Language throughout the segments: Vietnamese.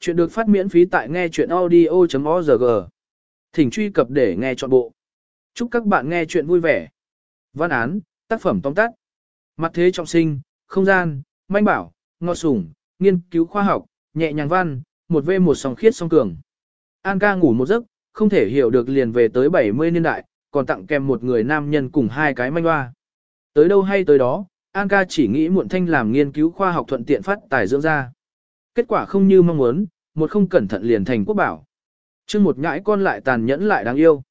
Chuyện được phát miễn phí tại nghe chuyện audio.org. Thỉnh truy cập để nghe trọn bộ. Chúc các bạn nghe chuyện vui vẻ. Văn án, tác phẩm tóm tắt. Mặt thế trọng sinh, không gian, manh bảo, ngọt sủng, nghiên cứu khoa học, nhẹ nhàng văn, một v một song khiết song cường. An ca ngủ một giấc, không thể hiểu được liền về tới 70 niên đại, còn tặng kèm một người nam nhân cùng hai cái manh hoa. Tới đâu hay tới đó, An ca chỉ nghĩ muộn thanh làm nghiên cứu khoa học thuận tiện phát tài dưỡng ra. Kết quả không như mong muốn, một không cẩn thận liền thành quốc bảo. Chương một nhãi con lại tàn nhẫn lại đáng yêu.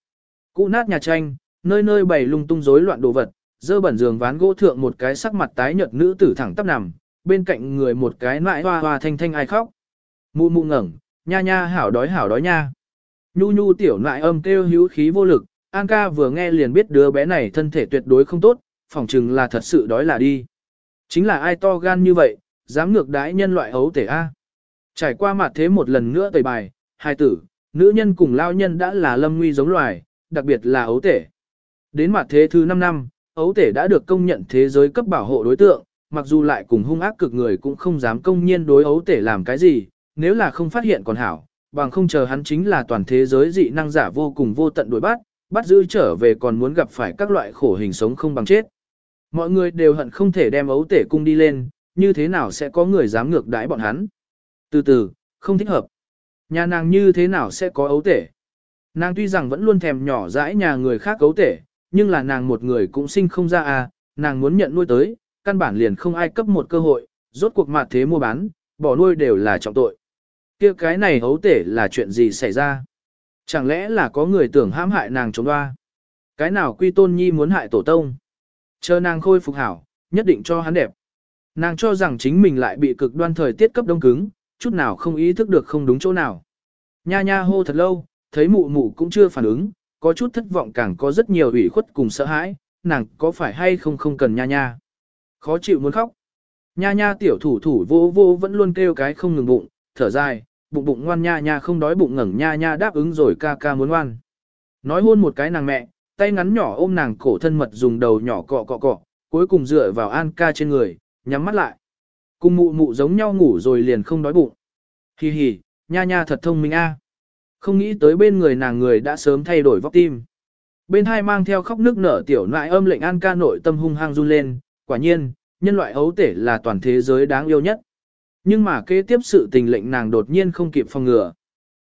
Cụ nát nhà tranh, nơi nơi bày lung tung rối loạn đồ vật, dơ bẩn giường ván gỗ thượng một cái sắc mặt tái nhợt nữ tử thẳng tắp nằm, bên cạnh người một cái nãi hoa hoa thanh thanh ai khóc. Mụ mụ ngẩng, nha nha hảo đói hảo đói nha. Nhu nhu tiểu nại âm kêu hữu khí vô lực, An ca vừa nghe liền biết đứa bé này thân thể tuyệt đối không tốt, phỏng chừng là thật sự đói là đi. Chính là ai to gan như vậy, dám ngược đãi nhân loại ấu tể A. Trải qua mặt thế một lần nữa tẩy bài, hai tử, nữ nhân cùng lao nhân đã là lâm nguy giống loài, đặc biệt là ấu tể. Đến mặt thế thứ 5 năm, ấu tể đã được công nhận thế giới cấp bảo hộ đối tượng, mặc dù lại cùng hung ác cực người cũng không dám công nhiên đối ấu tể làm cái gì, nếu là không phát hiện còn hảo, bằng không chờ hắn chính là toàn thế giới dị năng giả vô cùng vô tận đuổi bắt, bắt giữ trở về còn muốn gặp phải các loại khổ hình sống không bằng chết. Mọi người đều hận không thể đem ấu tể cung đi lên, như thế nào sẽ có người dám ngược đãi bọn hắn. Từ từ, không thích hợp. Nhà nàng như thế nào sẽ có ấu tể? Nàng tuy rằng vẫn luôn thèm nhỏ dãi nhà người khác ấu tể, nhưng là nàng một người cũng sinh không ra à, nàng muốn nhận nuôi tới, căn bản liền không ai cấp một cơ hội, rốt cuộc mặt thế mua bán, bỏ nuôi đều là trọng tội. kia cái này ấu tể là chuyện gì xảy ra? Chẳng lẽ là có người tưởng hãm hại nàng chống đoa? Cái nào quy tôn nhi muốn hại tổ tông? Chờ nàng khôi phục hảo, nhất định cho hắn đẹp. Nàng cho rằng chính mình lại bị cực đoan thời tiết cấp đông cứng, chút nào không ý thức được không đúng chỗ nào. Nha nha hô thật lâu, thấy mụ mụ cũng chưa phản ứng, có chút thất vọng càng có rất nhiều ủy khuất cùng sợ hãi, nàng có phải hay không không cần nha nha. Khó chịu muốn khóc. Nha nha tiểu thủ thủ vô vô vẫn luôn kêu cái không ngừng bụng, thở dài, bụng bụng ngoan nha nha không đói bụng ngẩng nha nha đáp ứng rồi ca ca muốn ngoan. Nói hôn một cái nàng mẹ, tay ngắn nhỏ ôm nàng cổ thân mật dùng đầu nhỏ cọ cọ cọ, cuối cùng dựa vào An ca trên người, nhắm mắt lại. Cùng mụ mụ giống nhau ngủ rồi liền không đói bụng. Hi hi, nha nha thật thông minh a. Không nghĩ tới bên người nàng người đã sớm thay đổi vóc tim. Bên hai mang theo khóc nước nở tiểu nại âm lệnh An ca nội tâm hung hăng run lên, quả nhiên, nhân loại ấu tể là toàn thế giới đáng yêu nhất. Nhưng mà kế tiếp sự tình lệnh nàng đột nhiên không kịp phòng ngừa.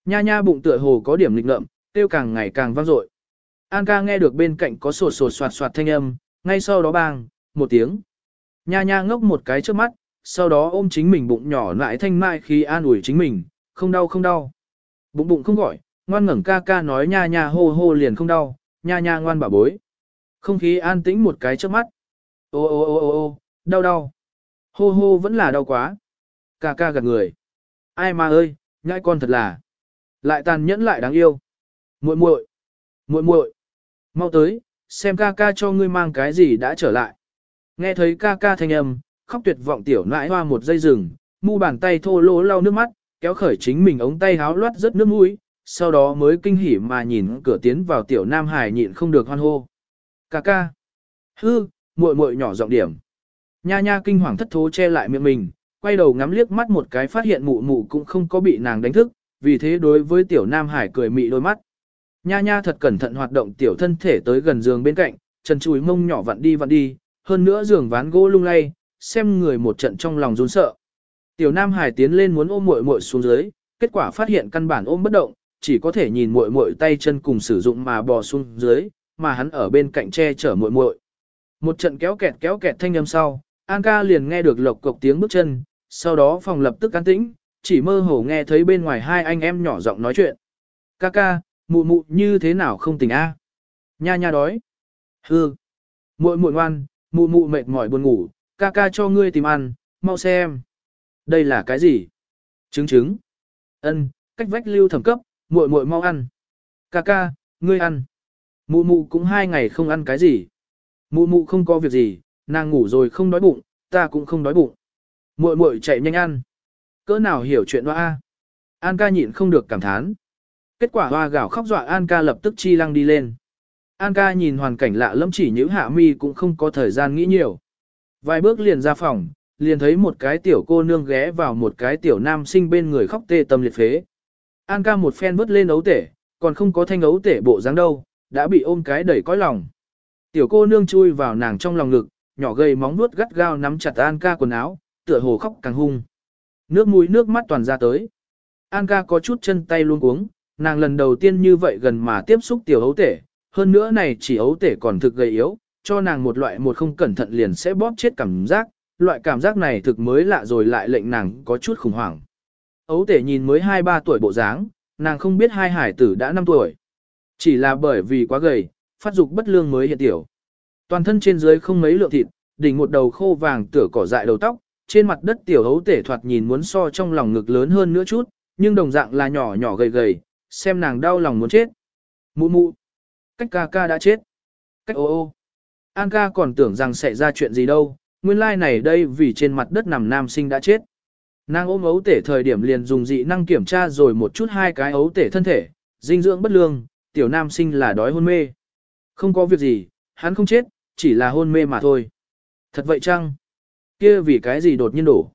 Nha nha bụng tựa hồ có điểm lịch ngợm, tiêu càng ngày càng vang dội. An ca nghe được bên cạnh có sột sột soạt soạt thanh âm, ngay sau đó bang, một tiếng. Nha nha ngốc một cái trước mắt, sau đó ôm chính mình bụng nhỏ lại thanh mai khi an ủi chính mình, không đau không đau. Bụng bụng không gọi, ngoan ngẩng ca ca nói nha nha hô hô liền không đau, nha nha ngoan bảo bối. Không khí an tĩnh một cái trước mắt. Ô ô ô ô ô, đau đau. Hô hô vẫn là đau quá. Ca ca gạt người. Ai mà ơi, nhãi con thật là. Lại tàn nhẫn lại đáng yêu. muội muội, muội muội, mau tới, xem ca ca cho ngươi mang cái gì đã trở lại. Nghe thấy ca ca thanh âm, khóc tuyệt vọng tiểu nãi hoa một giây rừng, mu bàn tay thô lỗ lau nước mắt, kéo khởi chính mình ống tay háo loát rất nước mũi, sau đó mới kinh hỉ mà nhìn cửa tiến vào tiểu nam hải nhịn không được hoan hô. Cà ca. Hư, muội muội nhỏ giọng điểm. Nha nha kinh hoàng thất thố che lại miệng mình, quay đầu ngắm liếc mắt một cái phát hiện mụ mụ cũng không có bị nàng đánh thức, vì thế đối với tiểu nam hải cười mị đôi mắt. Nha nha thật cẩn thận hoạt động tiểu thân thể tới gần giường bên cạnh, chân chùi mông nhỏ vặn đi vặn đi, hơn nữa giường ván gỗ lung lay, xem người một trận trong lòng run sợ. Tiểu Nam Hải tiến lên muốn ôm muội muội xuống dưới, kết quả phát hiện căn bản ôm bất động, chỉ có thể nhìn muội muội tay chân cùng sử dụng mà bò xuống dưới, mà hắn ở bên cạnh che chở muội muội. Một trận kéo kẹt kéo kẹt thanh âm sau, An ca liền nghe được lộc cộc tiếng bước chân, sau đó phòng lập tức an tĩnh, chỉ mơ hồ nghe thấy bên ngoài hai anh em nhỏ giọng nói chuyện. Ca ca, mụ mụ như thế nào không tỉnh a? Nha nha đói. Hư. Muội muội ngoan, mụ mụ mệt mỏi buồn ngủ, ca ca cho ngươi tìm ăn, mau xem. Đây là cái gì? Trứng trứng. Ân, cách vách lưu thẩm cấp, muội muội mau ăn. Ca ca, ngươi ăn. Mụ mụ cũng hai ngày không ăn cái gì. Mụ mụ không có việc gì, nàng ngủ rồi không đói bụng, ta cũng không đói bụng. Muội muội chạy nhanh ăn. Cỡ nào hiểu chuyện hoa An ca nhịn không được cảm thán. Kết quả hoa gạo khóc dọa An ca lập tức chi lăng đi lên. An ca nhìn hoàn cảnh lạ lẫm chỉ những hạ mi cũng không có thời gian nghĩ nhiều. Vài bước liền ra phòng, liền thấy một cái tiểu cô nương ghé vào một cái tiểu nam sinh bên người khóc tê tâm liệt phế. An ca một phen vứt lên ấu tể, còn không có thanh ấu tể bộ dáng đâu, đã bị ôm cái đẩy cõi lòng. Tiểu cô nương chui vào nàng trong lòng ngực, nhỏ gầy móng vuốt gắt gao nắm chặt An ca quần áo, tựa hồ khóc càng hung. Nước mũi nước mắt toàn ra tới. An ca có chút chân tay luôn cuống, nàng lần đầu tiên như vậy gần mà tiếp xúc tiểu ấu tể, hơn nữa này chỉ ấu tể còn thực gầy yếu, cho nàng một loại một không cẩn thận liền sẽ bóp chết cảm giác, loại cảm giác này thực mới lạ rồi lại lệnh nàng có chút khủng hoảng. Ấu tể nhìn mới 2-3 tuổi bộ dáng, nàng không biết hai hải tử đã 5 tuổi. Chỉ là bởi vì quá gầy, phát dục bất lương mới hiện tiểu. Toàn thân trên dưới không mấy lượng thịt, đỉnh một đầu khô vàng tửa cỏ dại đầu tóc, trên mặt đất tiểu hấu tể thoạt nhìn muốn so trong lòng ngực lớn hơn nữa chút, nhưng đồng dạng là nhỏ nhỏ gầy gầy, xem nàng đau lòng muốn chết. Mụ mụ, cách ca ca đã chết. Cách ô ô. An ca còn tưởng rằng sẽ ra chuyện gì đâu, nguyên lai like này đây vì trên mặt đất nằm nam sinh đã chết. Nàng ôm ấu tể thời điểm liền dùng dị năng kiểm tra rồi một chút hai cái ấu tể thân thể, dinh dưỡng bất lương, tiểu nam sinh là đói hôn mê. Không có việc gì, hắn không chết, chỉ là hôn mê mà thôi. Thật vậy chăng? Kia vì cái gì đột nhiên đổ?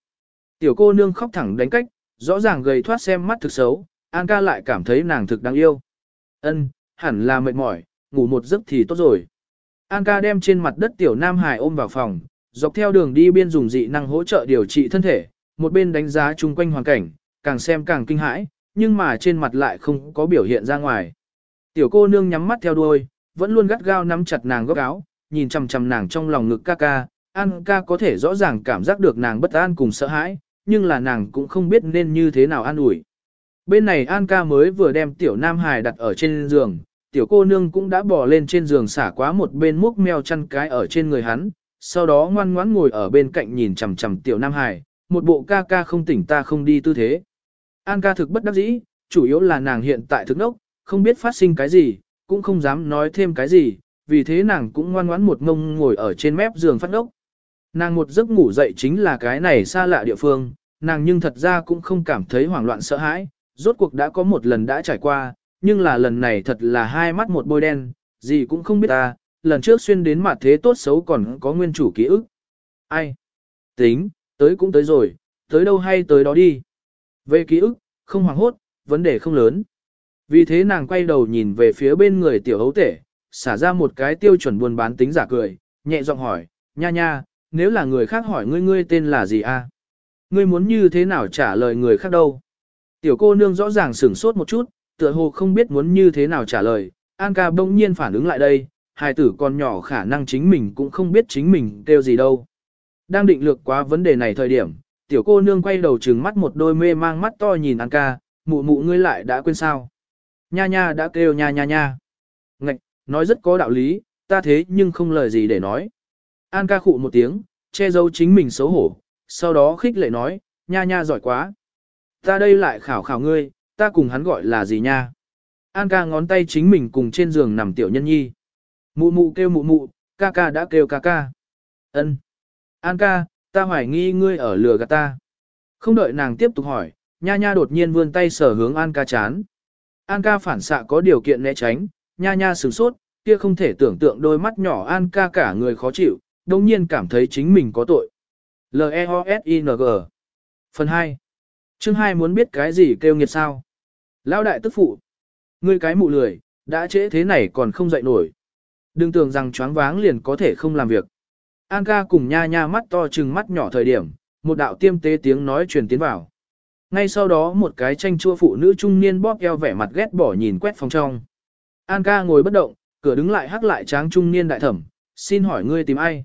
Tiểu cô nương khóc thẳng đánh cách, rõ ràng gầy thoát xem mắt thực xấu, An ca lại cảm thấy nàng thực đáng yêu. Ân, hẳn là mệt mỏi, ngủ một giấc thì tốt rồi. An ca đem trên mặt đất tiểu nam hải ôm vào phòng, dọc theo đường đi biên dùng dị năng hỗ trợ điều trị thân thể, một bên đánh giá chung quanh hoàn cảnh, càng xem càng kinh hãi, nhưng mà trên mặt lại không có biểu hiện ra ngoài. Tiểu cô nương nhắm mắt theo đuôi, vẫn luôn gắt gao nắm chặt nàng góc áo, nhìn chằm chằm nàng trong lòng ngực ca ca, An ca có thể rõ ràng cảm giác được nàng bất an cùng sợ hãi, nhưng là nàng cũng không biết nên như thế nào an ủi. Bên này An ca mới vừa đem tiểu nam Hải đặt ở trên giường, tiểu cô nương cũng đã bò lên trên giường xả quá một bên múc mèo chăn cái ở trên người hắn, sau đó ngoan ngoãn ngồi ở bên cạnh nhìn chằm chằm tiểu nam Hải, một bộ ca ca không tỉnh ta không đi tư thế. An ca thực bất đắc dĩ, chủ yếu là nàng hiện tại thức nốc, không biết phát sinh cái gì, cũng không dám nói thêm cái gì, vì thế nàng cũng ngoan ngoãn một ngông ngồi ở trên mép giường phát ốc. Nàng một giấc ngủ dậy chính là cái này xa lạ địa phương, nàng nhưng thật ra cũng không cảm thấy hoảng loạn sợ hãi, rốt cuộc đã có một lần đã trải qua, nhưng là lần này thật là hai mắt một bôi đen, gì cũng không biết ta, lần trước xuyên đến mặt thế tốt xấu còn có nguyên chủ ký ức. Ai? Tính, tới cũng tới rồi, tới đâu hay tới đó đi. Về ký ức, không hoảng hốt, vấn đề không lớn. Vì thế nàng quay đầu nhìn về phía bên người tiểu hấu tể, xả ra một cái tiêu chuẩn buôn bán tính giả cười, nhẹ giọng hỏi, nha nha, nếu là người khác hỏi ngươi ngươi tên là gì a? Ngươi muốn như thế nào trả lời người khác đâu? Tiểu cô nương rõ ràng sửng sốt một chút, tựa hồ không biết muốn như thế nào trả lời, An ca bỗng nhiên phản ứng lại đây, hài tử còn nhỏ khả năng chính mình cũng không biết chính mình kêu gì đâu. Đang định lược quá vấn đề này thời điểm, tiểu cô nương quay đầu trừng mắt một đôi mê mang mắt to nhìn An ca, mụ mụ ngươi lại đã quên sao. Nha nha đã kêu nha nha nha. Ngạch, nói rất có đạo lý, ta thế nhưng không lời gì để nói. An ca khụ một tiếng, che giấu chính mình xấu hổ, sau đó khích lệ nói, nha nha giỏi quá. Ta đây lại khảo khảo ngươi, ta cùng hắn gọi là gì nha. An ca ngón tay chính mình cùng trên giường nằm tiểu nhân nhi. Mụ mụ kêu mụ mụ, ca ca đã kêu ca ca. Ân. An ca, ta hoài nghi ngươi ở lừa gạt ta. Không đợi nàng tiếp tục hỏi, nha nha đột nhiên vươn tay sở hướng An ca chán. An ca phản xạ có điều kiện né tránh, nha nha sửng sốt, kia không thể tưởng tượng đôi mắt nhỏ An ca cả người khó chịu, đồng nhiên cảm thấy chính mình có tội. L-E-O-S-I-N-G Phần 2 Chương 2 muốn biết cái gì kêu nghiệt sao? Lão đại tức phụ. Ngươi cái mụ lười, đã trễ thế này còn không dậy nổi. Đừng tưởng rằng choáng váng liền có thể không làm việc. An ca cùng nha nha mắt to trừng mắt nhỏ thời điểm, một đạo tiêm tế tiếng nói truyền tiến vào. Ngay sau đó một cái tranh chua phụ nữ trung niên bóp eo vẻ mặt ghét bỏ nhìn quét phòng trong. An ca ngồi bất động, cửa đứng lại hắc lại tráng trung niên đại thẩm, xin hỏi ngươi tìm ai?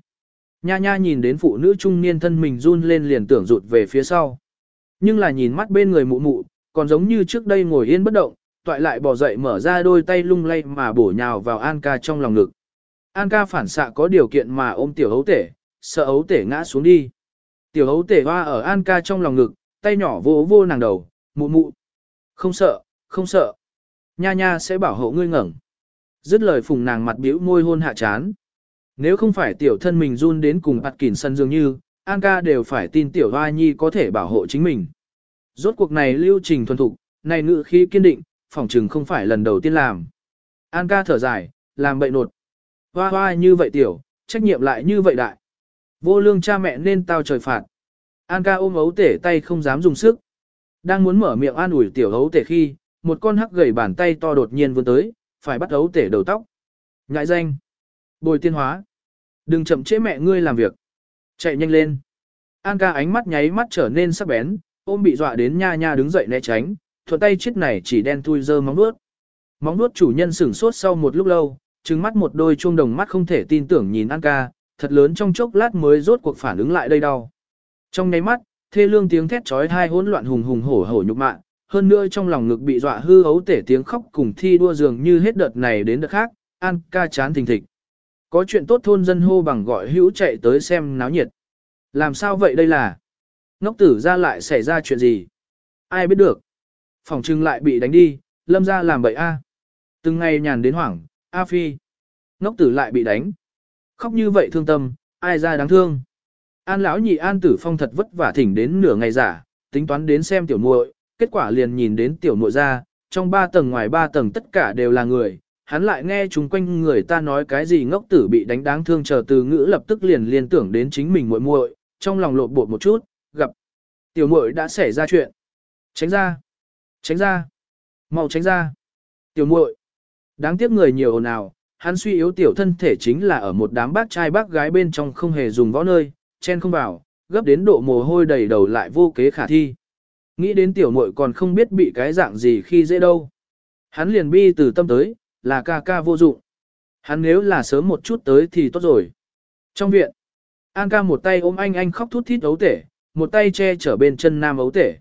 Nha nha nhìn đến phụ nữ trung niên thân mình run lên liền tưởng rụt về phía sau. Nhưng là nhìn mắt bên người mụ mụ, còn giống như trước đây ngồi yên bất động, toại lại bỏ dậy mở ra đôi tay lung lay mà bổ nhào vào An ca trong lòng ngực. An ca phản xạ có điều kiện mà ôm tiểu hấu tể, sợ hấu tể ngã xuống đi. Tiểu hấu tể hoa ở An ca trong lòng ngực, tay nhỏ vô vô nàng đầu, mụ mụ. Không sợ, không sợ. Nha nha sẽ bảo hộ ngươi ngẩng. Dứt lời phùng nàng mặt biểu môi hôn hạ chán. Nếu không phải tiểu thân mình run đến cùng bạt kỉn sân dường như, An ca đều phải tin tiểu hoa nhi có thể bảo hộ chính mình. Rốt cuộc này lưu trình thuần thục, này ngự khí kiên định, phỏng chừng không phải lần đầu tiên làm. An ca thở dài, làm bậy nột. Hoa hoa như vậy tiểu, trách nhiệm lại như vậy đại. Vô lương cha mẹ nên tao trời phạt. An ca ôm ấu tể tay không dám dùng sức. Đang muốn mở miệng an ủi tiểu ấu tể khi, một con hắc gầy bàn tay to đột nhiên vươn tới, phải bắt ấu tể đầu tóc. Ngại danh. Bồi tiên hóa. Đừng chậm trễ mẹ ngươi làm việc. Chạy nhanh lên. An ca ánh mắt nháy mắt trở nên sắc bén, ôm bị dọa đến nha nha đứng dậy né tránh, thuận tay chiếc này chỉ đen thui dơ móng nuốt. Móng nuốt chủ nhân sửng sốt sau một lúc lâu, trừng mắt một đôi chuông đồng mắt không thể tin tưởng nhìn An ca, thật lớn trong chốc lát mới rốt cuộc phản ứng lại đây đau. Trong nháy mắt, thê lương tiếng thét chói hai hỗn loạn hùng hùng hổ hổ nhục mạ, hơn nữa trong lòng ngực bị dọa hư ấu tể tiếng khóc cùng thi đua dường như hết đợt này đến đợt khác, An ca chán thình thịch. Có chuyện tốt thôn dân hô bằng gọi hữu chạy tới xem náo nhiệt. Làm sao vậy đây là? Ngốc tử ra lại xảy ra chuyện gì? Ai biết được? Phòng trưng lại bị đánh đi, lâm ra làm bậy a. Từng ngày nhàn đến hoảng, A Phi. Ngốc tử lại bị đánh. Khóc như vậy thương tâm, ai ra đáng thương. An lão nhị An Tử Phong thật vất vả thỉnh đến nửa ngày giả, tính toán đến xem tiểu muội, kết quả liền nhìn đến tiểu muội ra, trong ba tầng ngoài ba tầng tất cả đều là người, hắn lại nghe chúng quanh người ta nói cái gì ngốc tử bị đánh đáng thương chờ từ ngữ lập tức liền liên tưởng đến chính mình muội muội, trong lòng lộn bột một chút, tiểu muội đã xảy ra chuyện. Tránh ra, tránh ra, mau tránh ra. Tiểu muội, đáng tiếc người nhiều ồn ào, hắn suy yếu tiểu thân thể chính là ở một đám bác trai bác gái bên trong không hề dùng võ nơi, chen không vào, gấp đến độ mồ hôi đầy đầu lại vô kế khả thi. Nghĩ đến tiểu muội còn không biết bị cái dạng gì khi dễ đâu. Hắn liền bi từ tâm tới, là ca ca vô dụng. Hắn nếu là sớm một chút tới thì tốt rồi. Trong viện, An ca một tay ôm anh anh khóc thút thít ấu tể, một tay che chở bên chân nam ấu tể.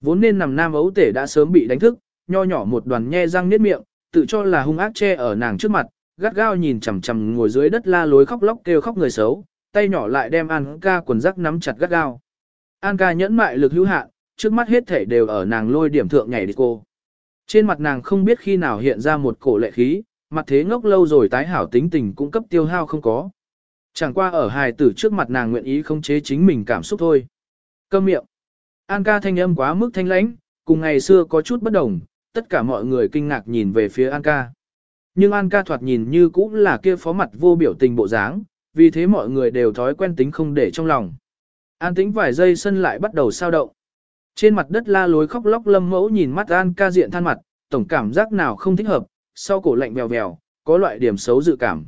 Vốn nên nằm nam ấu tể đã sớm bị đánh thức, nho nhỏ một đoàn nhe răng niết miệng, tự cho là hung ác che ở nàng trước mặt, gắt gao nhìn chằm chằm ngồi dưới đất la lối khóc lóc kêu khóc người xấu, tay nhỏ lại đem An ca quần rắc nắm chặt gắt gao. An ca nhẫn mại lực hữu hạn, trước mắt hết thể đều ở nàng lôi điểm thượng nhảy đi cô. Trên mặt nàng không biết khi nào hiện ra một cổ lệ khí, mặt thế ngốc lâu rồi tái hảo tính tình cũng cấp tiêu hao không có. Chẳng qua ở hài tử trước mặt nàng nguyện ý không chế chính mình cảm xúc thôi. Câm miệng. An ca thanh âm quá mức thanh lãnh, cùng ngày xưa có chút bất đồng, tất cả mọi người kinh ngạc nhìn về phía An ca. Nhưng An ca thoạt nhìn như cũng là kia phó mặt vô biểu tình bộ dáng, vì thế mọi người đều thói quen tính không để trong lòng. An tĩnh vài giây sân lại bắt đầu sao động. Trên mặt đất la lối khóc lóc lâm mẫu nhìn mắt An ca diện than mặt, tổng cảm giác nào không thích hợp, sau cổ lạnh bèo bèo, có loại điểm xấu dự cảm.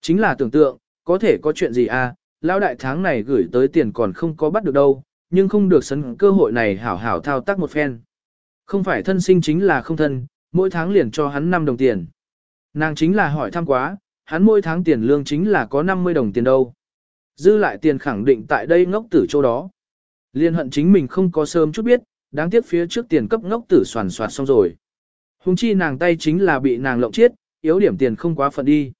Chính là tưởng tượng, có thể có chuyện gì à, lão đại tháng này gửi tới tiền còn không có bắt được đâu, nhưng không được sấn cơ hội này hảo hảo thao tác một phen. Không phải thân sinh chính là không thân, mỗi tháng liền cho hắn 5 đồng tiền. Nàng chính là hỏi thăm quá, hắn mỗi tháng tiền lương chính là có 50 đồng tiền đâu. Dư lại tiền khẳng định tại đây ngốc tử chỗ đó. Liên hận chính mình không có sớm chút biết, đáng tiếc phía trước tiền cấp ngốc tử soàn soạt xong rồi. Hùng chi nàng tay chính là bị nàng lộng chết, yếu điểm tiền không quá phận đi.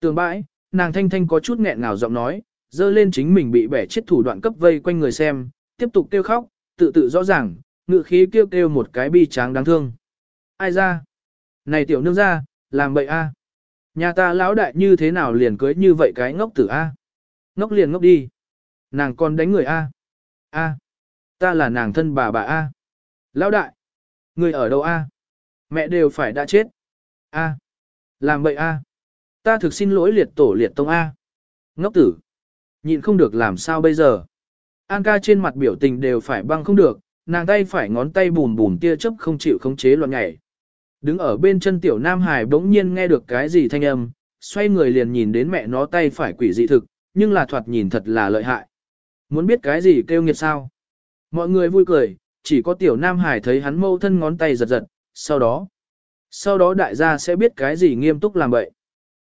Tường bãi, nàng thanh thanh có chút nghẹn ngào giọng nói, dơ lên chính mình bị bẻ chết thủ đoạn cấp vây quanh người xem, tiếp tục kêu khóc, tự tự rõ ràng, ngự khí kêu kêu một cái bi tráng đáng thương. Ai ra? Này tiểu nương ra, làm bậy a. À? Nhà ta lão đại như thế nào liền cưới như vậy cái ngốc tử a? À? Ngốc liền ngốc đi. Nàng còn đánh người a. À? A. Ta là nàng thân bà bà a. Lão đại. Người ở đâu a? Mẹ đều phải đã chết. A. Làm bậy a. Ta thực xin lỗi liệt tổ liệt tông A. Ngốc tử. Nhịn không được làm sao bây giờ. An ca trên mặt biểu tình đều phải băng không được, nàng tay phải ngón tay bùn bùn tia chớp không chịu khống chế loạn nhảy. Đứng ở bên chân tiểu nam hải bỗng nhiên nghe được cái gì thanh âm, xoay người liền nhìn đến mẹ nó tay phải quỷ dị thực, nhưng là thoạt nhìn thật là lợi hại. Muốn biết cái gì kêu nghiệt sao? Mọi người vui cười, chỉ có tiểu nam hải thấy hắn mâu thân ngón tay giật giật, sau đó, sau đó đại gia sẽ biết cái gì nghiêm túc làm vậy.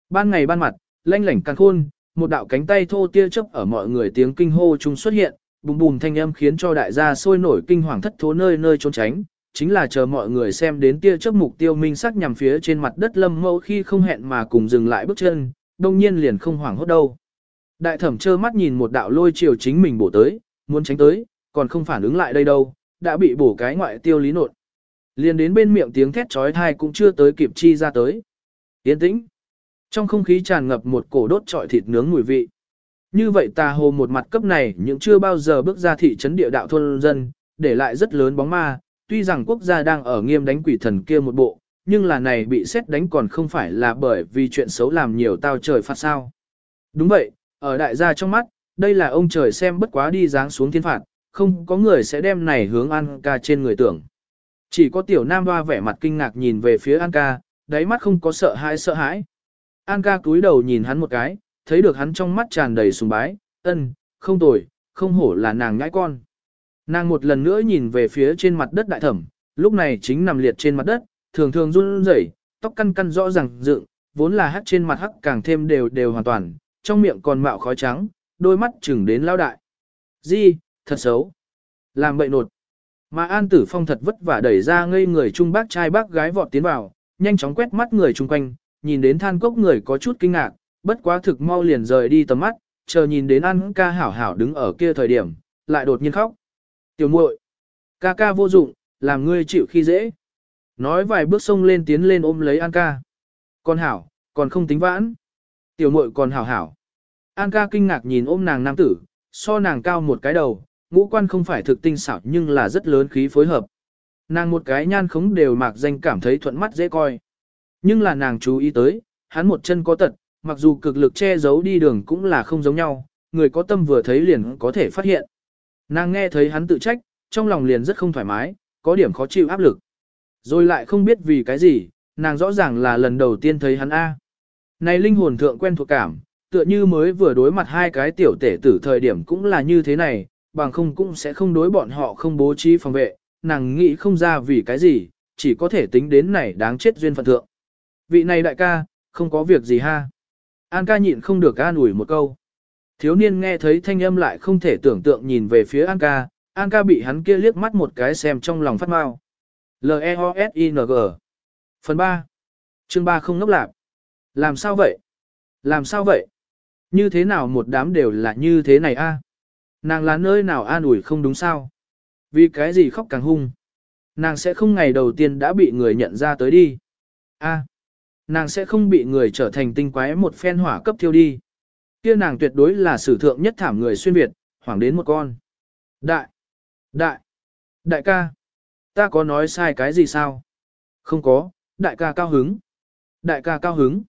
Ban ngày ban mặt, lanh lảnh càng khôn, một đạo cánh tay thô tia chớp ở mọi người tiếng kinh hô chung xuất hiện, bùm bùm thanh âm khiến cho đại gia sôi nổi kinh hoàng thất thố nơi nơi trốn tránh, chính là chờ mọi người xem đến tia chớp mục tiêu minh sắc nhằm phía trên mặt đất lâm mẫu khi không hẹn mà cùng dừng lại bước chân, đông nhiên liền không hoảng hốt đâu. Đại thẩm trơ mắt nhìn một đạo lôi chiều chính mình bổ tới, muốn tránh tới, còn không phản ứng lại đây đâu, đã bị bổ cái ngoại tiêu lý nột. Liền đến bên miệng tiếng thét trói thai cũng chưa tới kịp chi ra tới. Yên tĩnh. Trong không khí tràn ngập một cổ đốt trọi thịt nướng mùi vị. Như vậy tà hồ một mặt cấp này những chưa bao giờ bước ra thị trấn địa đạo thôn dân, để lại rất lớn bóng ma, tuy rằng quốc gia đang ở nghiêm đánh quỷ thần kia một bộ, nhưng là này bị xét đánh còn không phải là bởi vì chuyện xấu làm nhiều tao trời phạt sao. Đúng vậy, ở đại gia trong mắt, đây là ông trời xem bất quá đi dáng xuống thiên phạt, không có người sẽ đem này hướng An ca trên người tưởng. Chỉ có tiểu nam hoa vẻ mặt kinh ngạc nhìn về phía An ca, đáy mắt không có sợ hãi sợ hãi. An ca cúi đầu nhìn hắn một cái, thấy được hắn trong mắt tràn đầy sùng bái, ân, không tồi, không hổ là nàng ngãi con. Nàng một lần nữa nhìn về phía trên mặt đất đại thẩm, lúc này chính nằm liệt trên mặt đất, thường thường run rẩy, tóc căn căn rõ ràng dựng, vốn là hắc trên mặt hắc càng thêm đều đều hoàn toàn, trong miệng còn mạo khói trắng, đôi mắt chừng đến lao đại. Di, thật xấu. Làm bậy nột. Mà An Tử Phong thật vất vả đẩy ra ngây người trung bác trai bác gái vọt tiến vào, nhanh chóng quét mắt người chung quanh, nhìn đến than cốc người có chút kinh ngạc, bất quá thực mau liền rời đi tầm mắt, chờ nhìn đến An ca hảo hảo đứng ở kia thời điểm, lại đột nhiên khóc. Tiểu muội, ca ca vô dụng, làm ngươi chịu khi dễ. Nói vài bước xông lên tiến lên ôm lấy An ca. Con hảo, còn không tính vãn. Tiểu muội còn hảo hảo. An ca kinh ngạc nhìn ôm nàng nam tử, so nàng cao một cái đầu, ngũ quan không phải thực tinh xảo nhưng là rất lớn khí phối hợp. Nàng một cái nhan khống đều mạc danh cảm thấy thuận mắt dễ coi. Nhưng là nàng chú ý tới, hắn một chân có tật, mặc dù cực lực che giấu đi đường cũng là không giống nhau, người có tâm vừa thấy liền có thể phát hiện. Nàng nghe thấy hắn tự trách, trong lòng liền rất không thoải mái, có điểm khó chịu áp lực. Rồi lại không biết vì cái gì, nàng rõ ràng là lần đầu tiên thấy hắn A. Này linh hồn thượng quen thuộc cảm, tựa như mới vừa đối mặt hai cái tiểu tể tử thời điểm cũng là như thế này, bằng không cũng sẽ không đối bọn họ không bố trí phòng vệ, nàng nghĩ không ra vì cái gì, chỉ có thể tính đến này đáng chết duyên phận thượng. Vị này đại ca, không có việc gì ha. An ca nhịn không được an ủi một câu. Thiếu niên nghe thấy thanh âm lại không thể tưởng tượng nhìn về phía An ca, An ca bị hắn kia liếc mắt một cái xem trong lòng phát mau. L-E-O-S-I-N-G Phần 3 Chương 3 không ngốc lạc. Làm sao vậy? Làm sao vậy? Như thế nào một đám đều là như thế này a? Nàng là nơi nào an ủi không đúng sao? Vì cái gì khóc càng hung? Nàng sẽ không ngày đầu tiên đã bị người nhận ra tới đi. A, nàng sẽ không bị người trở thành tinh quái một phen hỏa cấp thiêu đi. Kia nàng tuyệt đối là sử thượng nhất thảm người xuyên Việt, hoảng đến một con. Đại, đại, đại ca, ta có nói sai cái gì sao? Không có, đại ca cao hứng. Đại ca cao hứng.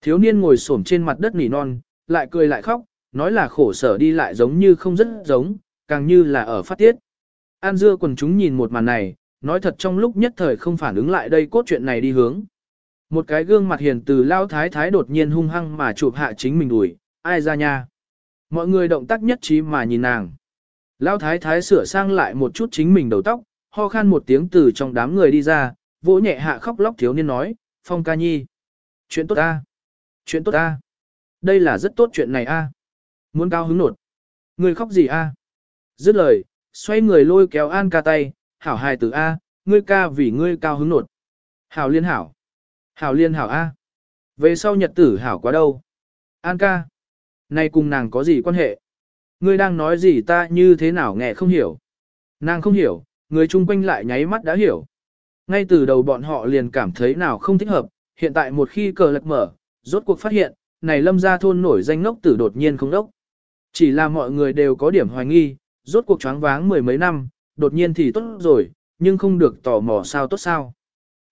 Thiếu niên ngồi xổm trên mặt đất nỉ non, lại cười lại khóc, nói là khổ sở đi lại giống như không rất giống, càng như là ở phát tiết. An dưa quần chúng nhìn một màn này, nói thật trong lúc nhất thời không phản ứng lại đây cốt chuyện này đi hướng. Một cái gương mặt hiền từ lao thái thái đột nhiên hung hăng mà chụp hạ chính mình đuổi, ai ra nha. Mọi người động tác nhất trí mà nhìn nàng. Lao thái thái sửa sang lại một chút chính mình đầu tóc, ho khan một tiếng từ trong đám người đi ra, vỗ nhẹ hạ khóc lóc thiếu niên nói, phong ca nhi. Chuyện tốt ta. Chuyện tốt ta. Đây là rất tốt chuyện này a. Muốn cao hứng nột. Người khóc gì a? Dứt lời, xoay người lôi kéo An ca tay, hảo hài tử a, ngươi ca vì ngươi cao hứng nột. Hảo liên hảo. Hảo liên hảo a. Về sau nhật tử hảo quá đâu. An ca. Này cùng nàng có gì quan hệ? Ngươi đang nói gì ta như thế nào nghe không hiểu. Nàng không hiểu, người chung quanh lại nháy mắt đã hiểu. Ngay từ đầu bọn họ liền cảm thấy nào không thích hợp, hiện tại một khi cờ lật mở, rốt cuộc phát hiện, này lâm gia thôn nổi danh ngốc tử đột nhiên không đốc. Chỉ là mọi người đều có điểm hoài nghi, rốt cuộc choáng váng mười mấy năm, đột nhiên thì tốt rồi, nhưng không được tò mò sao tốt sao.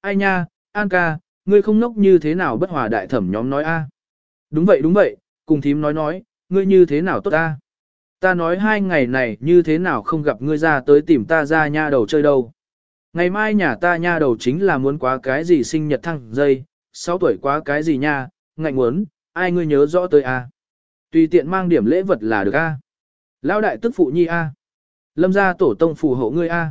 Ai nha, An ca, ngươi không nốc như thế nào bất hòa đại thẩm nhóm nói a? À? Đúng vậy đúng vậy, cùng thím nói nói, ngươi như thế nào tốt ta? Ta nói hai ngày này như thế nào không gặp ngươi ra tới tìm ta ra nha đầu chơi đâu. Ngày mai nhà ta nha đầu chính là muốn quá cái gì sinh nhật thăng dây, 6 tuổi quá cái gì nha, ngạnh muốn, ai ngươi nhớ rõ tới a? Tùy tiện mang điểm lễ vật là được a. Lão đại tức phụ nhi a. Lâm gia tổ tông phù hộ ngươi a.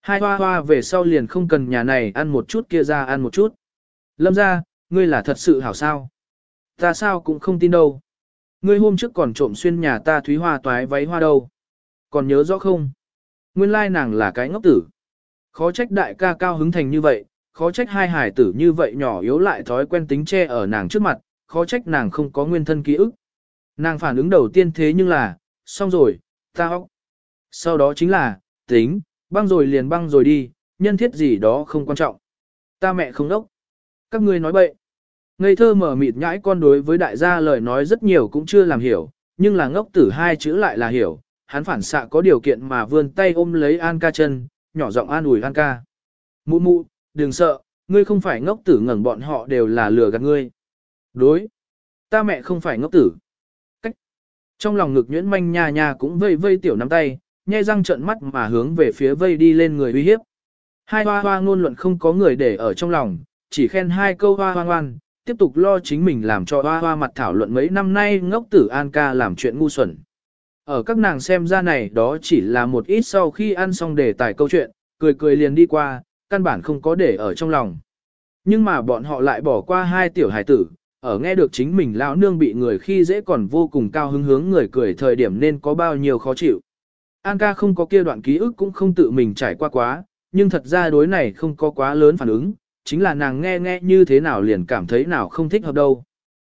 Hai hoa hoa về sau liền không cần nhà này ăn một chút kia ra ăn một chút. Lâm gia, ngươi là thật sự hảo sao? Ta sao cũng không tin đâu. Ngươi hôm trước còn trộm xuyên nhà ta thúy hoa toái váy hoa đâu. Còn nhớ rõ không? Nguyên lai nàng là cái ngốc tử. Khó trách đại ca cao hứng thành như vậy, khó trách hai hải tử như vậy nhỏ yếu lại thói quen tính che ở nàng trước mặt, khó trách nàng không có nguyên thân ký ức. Nàng phản ứng đầu tiên thế nhưng là, xong rồi, ta hóc. Sau đó chính là, tính, băng rồi liền băng rồi đi, nhân thiết gì đó không quan trọng. Ta mẹ không đốc. Các ngươi nói bậy. Ngây thơ mở mịt nhãi con đối với đại gia lời nói rất nhiều cũng chưa làm hiểu, nhưng là ngốc tử hai chữ lại là hiểu. Hắn phản xạ có điều kiện mà vươn tay ôm lấy An ca chân, nhỏ giọng an ủi An ca. Mụ mụ, đừng sợ, ngươi không phải ngốc tử ngẩng bọn họ đều là lừa gạt ngươi. Đối. Ta mẹ không phải ngốc tử. Cách. Trong lòng ngực nhuyễn manh nha nha cũng vây vây tiểu nắm tay, nhe răng trợn mắt mà hướng về phía vây đi lên người uy hiếp. Hai hoa hoa ngôn luận không có người để ở trong lòng, chỉ khen hai câu hoa hoa ngoan, tiếp tục lo chính mình làm cho hoa hoa mặt thảo luận mấy năm nay ngốc tử An ca làm chuyện ngu xuẩn. Ở các nàng xem ra này đó chỉ là một ít sau khi ăn xong đề tài câu chuyện, cười cười liền đi qua, căn bản không có để ở trong lòng. Nhưng mà bọn họ lại bỏ qua hai tiểu hải tử, ở nghe được chính mình lão nương bị người khi dễ còn vô cùng cao hứng hướng người cười thời điểm nên có bao nhiêu khó chịu. An ca không có kia đoạn ký ức cũng không tự mình trải qua quá, nhưng thật ra đối này không có quá lớn phản ứng, chính là nàng nghe nghe như thế nào liền cảm thấy nào không thích hợp đâu.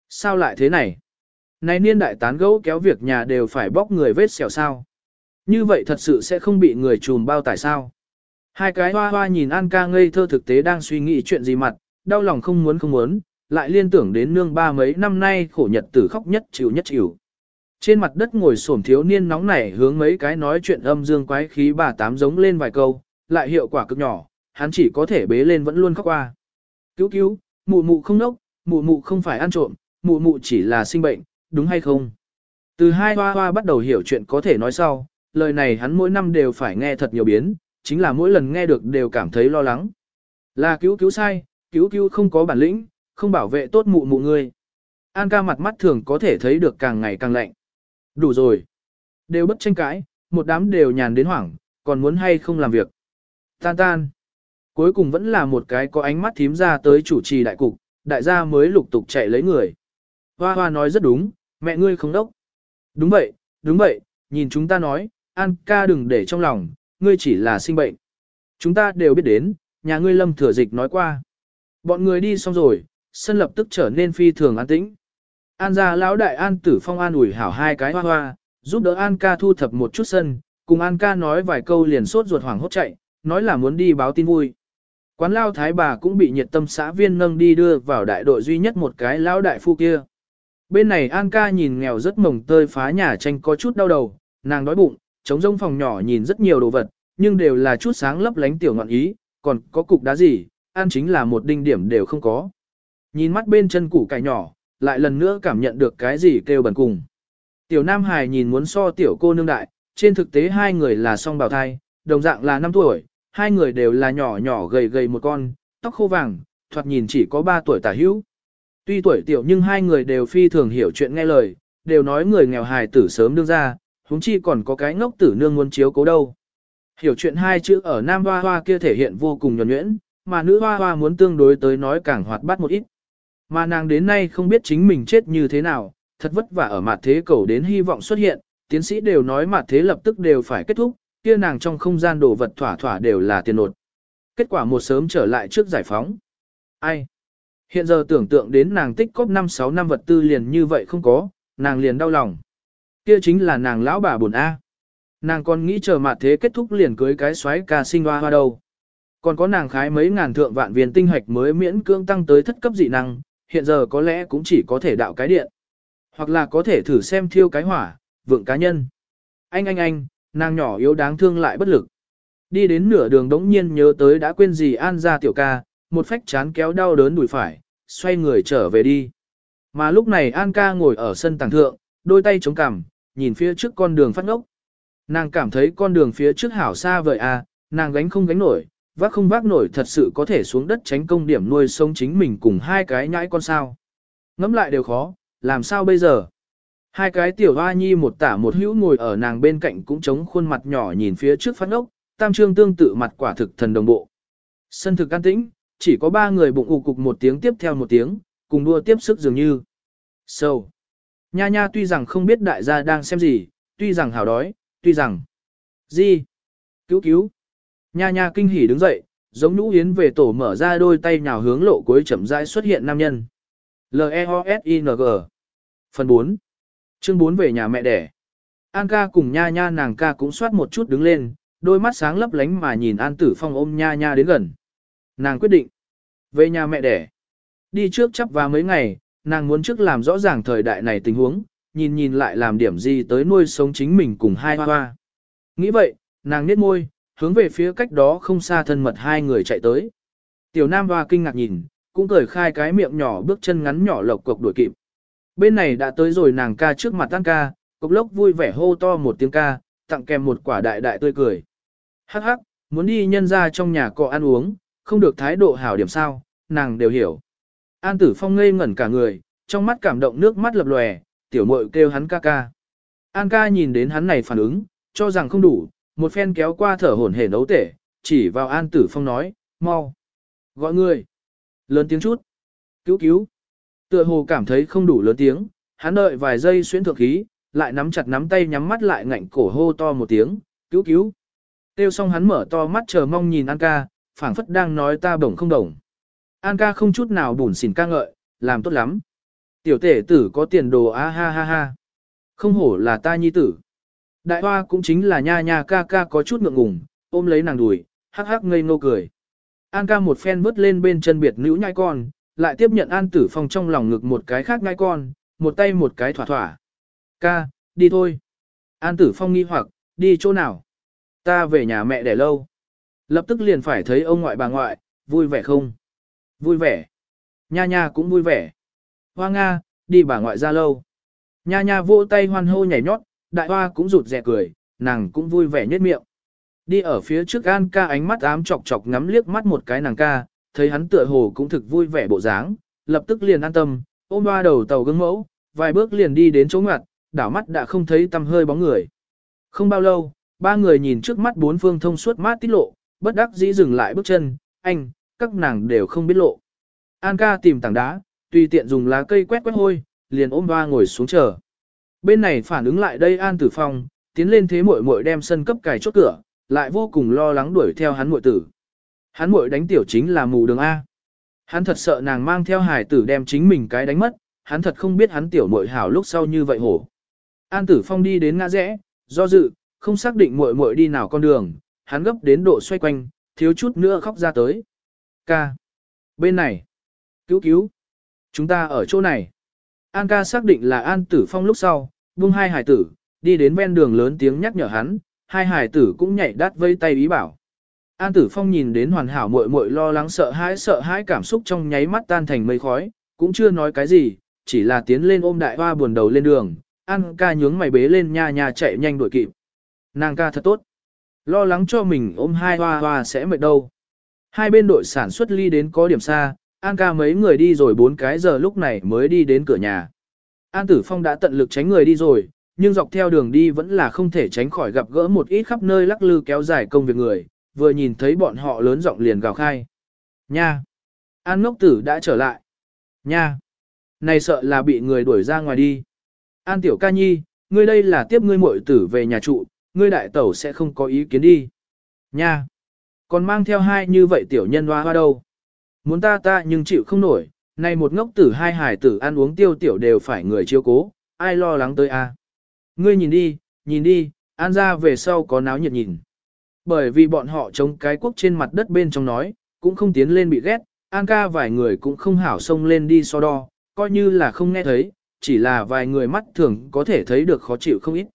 Sao lại thế này? Này niên đại tán gẫu kéo việc nhà đều phải bóc người vết xẻo sao. Như vậy thật sự sẽ không bị người trùm bao tại sao. Hai cái hoa hoa nhìn An ca ngây thơ thực tế đang suy nghĩ chuyện gì mặt, đau lòng không muốn không muốn, lại liên tưởng đến nương ba mấy năm nay khổ nhật tử khóc nhất chịu nhất chịu. Trên mặt đất ngồi xổm thiếu niên nóng nảy hướng mấy cái nói chuyện âm dương quái khí bà tám giống lên vài câu, lại hiệu quả cực nhỏ, hắn chỉ có thể bế lên vẫn luôn khóc qua. Cứu cứu, mụ mụ không nốc, mụ mụ không phải ăn trộm, mụ mụ chỉ là sinh bệnh, đúng hay không? Từ hai hoa hoa bắt đầu hiểu chuyện có thể nói sau, lời này hắn mỗi năm đều phải nghe thật nhiều biến, chính là mỗi lần nghe được đều cảm thấy lo lắng. Là cứu cứu sai, cứu cứu không có bản lĩnh, không bảo vệ tốt mụ mụ ngươi. An ca mặt mắt thường có thể thấy được càng ngày càng lạnh. Đủ rồi. Đều bất tranh cãi, một đám đều nhàn đến hoảng, còn muốn hay không làm việc. Tan tan. Cuối cùng vẫn là một cái có ánh mắt thím ra tới chủ trì đại cục, đại gia mới lục tục chạy lấy người. Hoa hoa nói rất đúng, mẹ ngươi không đốc. Đúng vậy, đúng vậy, nhìn chúng ta nói, An ca đừng để trong lòng, ngươi chỉ là sinh bệnh. Chúng ta đều biết đến, nhà ngươi lâm thừa dịch nói qua. Bọn người đi xong rồi, sân lập tức trở nên phi thường an tĩnh. An gia lão đại An Tử Phong an ủi hảo hai cái hoa hoa, giúp đỡ An ca thu thập một chút sân, cùng An ca nói vài câu liền sốt ruột hoảng hốt chạy, nói là muốn đi báo tin vui. Quán lao thái bà cũng bị nhiệt tâm xã viên nâng đi đưa vào đại đội duy nhất một cái lão đại phu kia. Bên này An ca nhìn nghèo rất mồng tơi phá nhà tranh có chút đau đầu, nàng đói bụng, trống rông phòng nhỏ nhìn rất nhiều đồ vật, nhưng đều là chút sáng lấp lánh tiểu ngọn ý, còn có cục đá gì, ăn chính là một đinh điểm đều không có. Nhìn mắt bên chân củ cải nhỏ, lại lần nữa cảm nhận được cái gì kêu bẩn cùng. Tiểu Nam Hải nhìn muốn so tiểu cô nương đại, trên thực tế hai người là song bào thai, đồng dạng là 5 tuổi, hai người đều là nhỏ nhỏ gầy gầy một con, tóc khô vàng, thoạt nhìn chỉ có 3 tuổi tả hữu. Tuy tuổi tiểu nhưng hai người đều phi thường hiểu chuyện nghe lời, đều nói người nghèo hài tử sớm đương ra, huống chi còn có cái ngốc tử nương muốn chiếu cố đâu. Hiểu chuyện hai chữ ở nam hoa hoa kia thể hiện vô cùng nhuẩn nhuyễn, mà nữ hoa hoa muốn tương đối tới nói càng hoạt bát một ít. Mà nàng đến nay không biết chính mình chết như thế nào, thật vất vả ở mặt thế cầu đến hy vọng xuất hiện, tiến sĩ đều nói mặt thế lập tức đều phải kết thúc, kia nàng trong không gian đồ vật thỏa thỏa đều là tiền nột. Kết quả một sớm trở lại trước giải phóng. Ai? Hiện giờ tưởng tượng đến nàng tích cóp 5-6 năm vật tư liền như vậy không có, nàng liền đau lòng. Kia chính là nàng lão bà buồn A. Nàng còn nghĩ chờ mặt thế kết thúc liền cưới cái xoáy ca sinh hoa hoa đâu. Còn có nàng khái mấy ngàn thượng vạn viên tinh hoạch mới miễn cưỡng tăng tới thất cấp dị năng, hiện giờ có lẽ cũng chỉ có thể đạo cái điện. Hoặc là có thể thử xem thiêu cái hỏa, vượng cá nhân. Anh anh anh, nàng nhỏ yếu đáng thương lại bất lực. Đi đến nửa đường đống nhiên nhớ tới đã quên gì an ra tiểu ca, một phách chán kéo đau đớn đùi phải, xoay người trở về đi. Mà lúc này An ca ngồi ở sân tàng thượng, đôi tay chống cằm, nhìn phía trước con đường phát ngốc. Nàng cảm thấy con đường phía trước hảo xa vời à, nàng gánh không gánh nổi, vác không vác nổi thật sự có thể xuống đất tránh công điểm nuôi sống chính mình cùng hai cái nhãi con sao. Ngắm lại đều khó, làm sao bây giờ? Hai cái tiểu hoa nhi một tả một hữu ngồi ở nàng bên cạnh cũng chống khuôn mặt nhỏ nhìn phía trước phát ốc, tam trương tương tự mặt quả thực thần đồng bộ. Sân thực an tĩnh, chỉ có ba người bụng ù cục một tiếng tiếp theo một tiếng, cùng đua tiếp sức dường như. Sâu. So. Nha nha tuy rằng không biết đại gia đang xem gì, tuy rằng hào đói, tuy rằng. Gì? Cứu cứu. Nha nha kinh hỉ đứng dậy, giống nhũ yến về tổ mở ra đôi tay nhào hướng lộ cuối chậm rãi xuất hiện nam nhân. L-E-O-S-I-N-G Phần 4 Chương 4 về nhà mẹ đẻ. An ca cùng nha nha nàng ca cũng soát một chút đứng lên, đôi mắt sáng lấp lánh mà nhìn An Tử Phong ôm nha nha đến gần. Nàng quyết định. Về nhà mẹ đẻ. Đi trước chấp và mấy ngày, nàng muốn trước làm rõ ràng thời đại này tình huống, nhìn nhìn lại làm điểm gì tới nuôi sống chính mình cùng hai hoa hoa. Nghĩ vậy, nàng nhếch môi, hướng về phía cách đó không xa thân mật hai người chạy tới. Tiểu Nam Hoa kinh ngạc nhìn, cũng cởi khai cái miệng nhỏ bước chân ngắn nhỏ lộc cộc đuổi kịp. Bên này đã tới rồi nàng ca trước mặt tan ca, cục lốc vui vẻ hô to một tiếng ca, tặng kèm một quả đại đại tươi cười. Hắc hắc, muốn đi nhân ra trong nhà cọ ăn uống, không được thái độ hảo điểm sao, nàng đều hiểu. An Tử Phong ngây ngẩn cả người, trong mắt cảm động nước mắt lập lòe, tiểu muội kêu hắn ca ca. An ca nhìn đến hắn này phản ứng, cho rằng không đủ, một phen kéo qua thở hổn hển đấu tể, chỉ vào An Tử Phong nói, mau. Gọi người. Lớn tiếng chút. Cứu cứu. Tựa hồ cảm thấy không đủ lớn tiếng, hắn đợi vài giây xuyến thượng khí, lại nắm chặt nắm tay nhắm mắt lại ngạnh cổ hô to một tiếng, cứu cứu. Tiêu xong hắn mở to mắt chờ mong nhìn An ca, phảng phất đang nói ta bổng không đồng. An ca không chút nào bùn xỉn ca ngợi, làm tốt lắm. Tiểu tể tử có tiền đồ a ha ha ha. Không hổ là ta nhi tử. Đại hoa cũng chính là nha nha ca ca có chút ngượng ngùng, ôm lấy nàng đùi, hắc hắc ngây ngô cười. An ca một phen vứt lên bên chân biệt nữ nhai con, lại tiếp nhận An Tử Phong trong lòng ngực một cái khác ngai con, một tay một cái thỏa thỏa. Ca, đi thôi. An Tử Phong nghi hoặc, đi chỗ nào? Ta về nhà mẹ để lâu. Lập tức liền phải thấy ông ngoại bà ngoại, vui vẻ không? Vui vẻ. Nha nha cũng vui vẻ. Hoa Nga, đi bà ngoại ra lâu. Nha nha vỗ tay hoan hô nhảy nhót, đại hoa cũng rụt rè cười, nàng cũng vui vẻ nhất miệng. Đi ở phía trước An ca ánh mắt ám chọc chọc ngắm liếc mắt một cái nàng ca, thấy hắn tựa hồ cũng thực vui vẻ bộ dáng, lập tức liền an tâm, ôm ba đầu tàu gương mẫu, vài bước liền đi đến chỗ ngoặt, đảo mắt đã không thấy tăm hơi bóng người. Không bao lâu, ba người nhìn trước mắt bốn phương thông suốt mát tiết lộ, bất đắc dĩ dừng lại bước chân, anh, các nàng đều không biết lộ. An ca tìm tảng đá, tùy tiện dùng lá cây quét quét hôi, liền ôm ba ngồi xuống chờ. Bên này phản ứng lại đây An Tử Phong, tiến lên thế muội muội đem sân cấp cài chốt cửa, lại vô cùng lo lắng đuổi theo hắn muội tử. Hắn muội đánh tiểu chính là mù đường A. Hắn thật sợ nàng mang theo hải tử đem chính mình cái đánh mất, hắn thật không biết hắn tiểu muội hảo lúc sau như vậy hổ. An Tử Phong đi đến ngã rẽ, do dự, không xác định muội muội đi nào con đường, hắn gấp đến độ xoay quanh, thiếu chút nữa khóc ra tới. Ca. Bên này. Cứu cứu. Chúng ta ở chỗ này. An ca xác định là An Tử Phong lúc sau, buông hai hải tử, đi đến ven đường lớn tiếng nhắc nhở hắn, hai hải tử cũng nhảy đắt vây tay ý bảo. An Tử Phong nhìn đến hoàn hảo muội muội lo lắng sợ hãi sợ hãi cảm xúc trong nháy mắt tan thành mây khói, cũng chưa nói cái gì, chỉ là tiến lên ôm đại hoa buồn đầu lên đường, An ca nhướng mày bế lên nha nha chạy nhanh đuổi kịp. Nàng ca thật tốt. Lo lắng cho mình ôm hai hoa hoa sẽ mệt đâu. Hai bên đội sản xuất ly đến có điểm xa, An ca mấy người đi rồi bốn cái giờ lúc này mới đi đến cửa nhà. An Tử Phong đã tận lực tránh người đi rồi, nhưng dọc theo đường đi vẫn là không thể tránh khỏi gặp gỡ một ít khắp nơi lắc lư kéo dài công việc người, vừa nhìn thấy bọn họ lớn giọng liền gào khai. Nha! An ngốc tử đã trở lại. Nha! Này sợ là bị người đuổi ra ngoài đi. An tiểu ca nhi, ngươi đây là tiếp ngươi muội tử về nhà trụ, ngươi đại tẩu sẽ không có ý kiến đi. Nha! Còn mang theo hai như vậy tiểu nhân hoa hoa đâu. Muốn ta ta nhưng chịu không nổi, này một ngốc tử hai hải tử ăn uống tiêu tiểu đều phải người chiếu cố, ai lo lắng tới a? Ngươi nhìn đi, nhìn đi, an ra về sau có náo nhiệt nhìn. Bởi vì bọn họ chống cái quốc trên mặt đất bên trong nói, cũng không tiến lên bị ghét, an ca vài người cũng không hảo xông lên đi so đo, coi như là không nghe thấy, chỉ là vài người mắt thường có thể thấy được khó chịu không ít.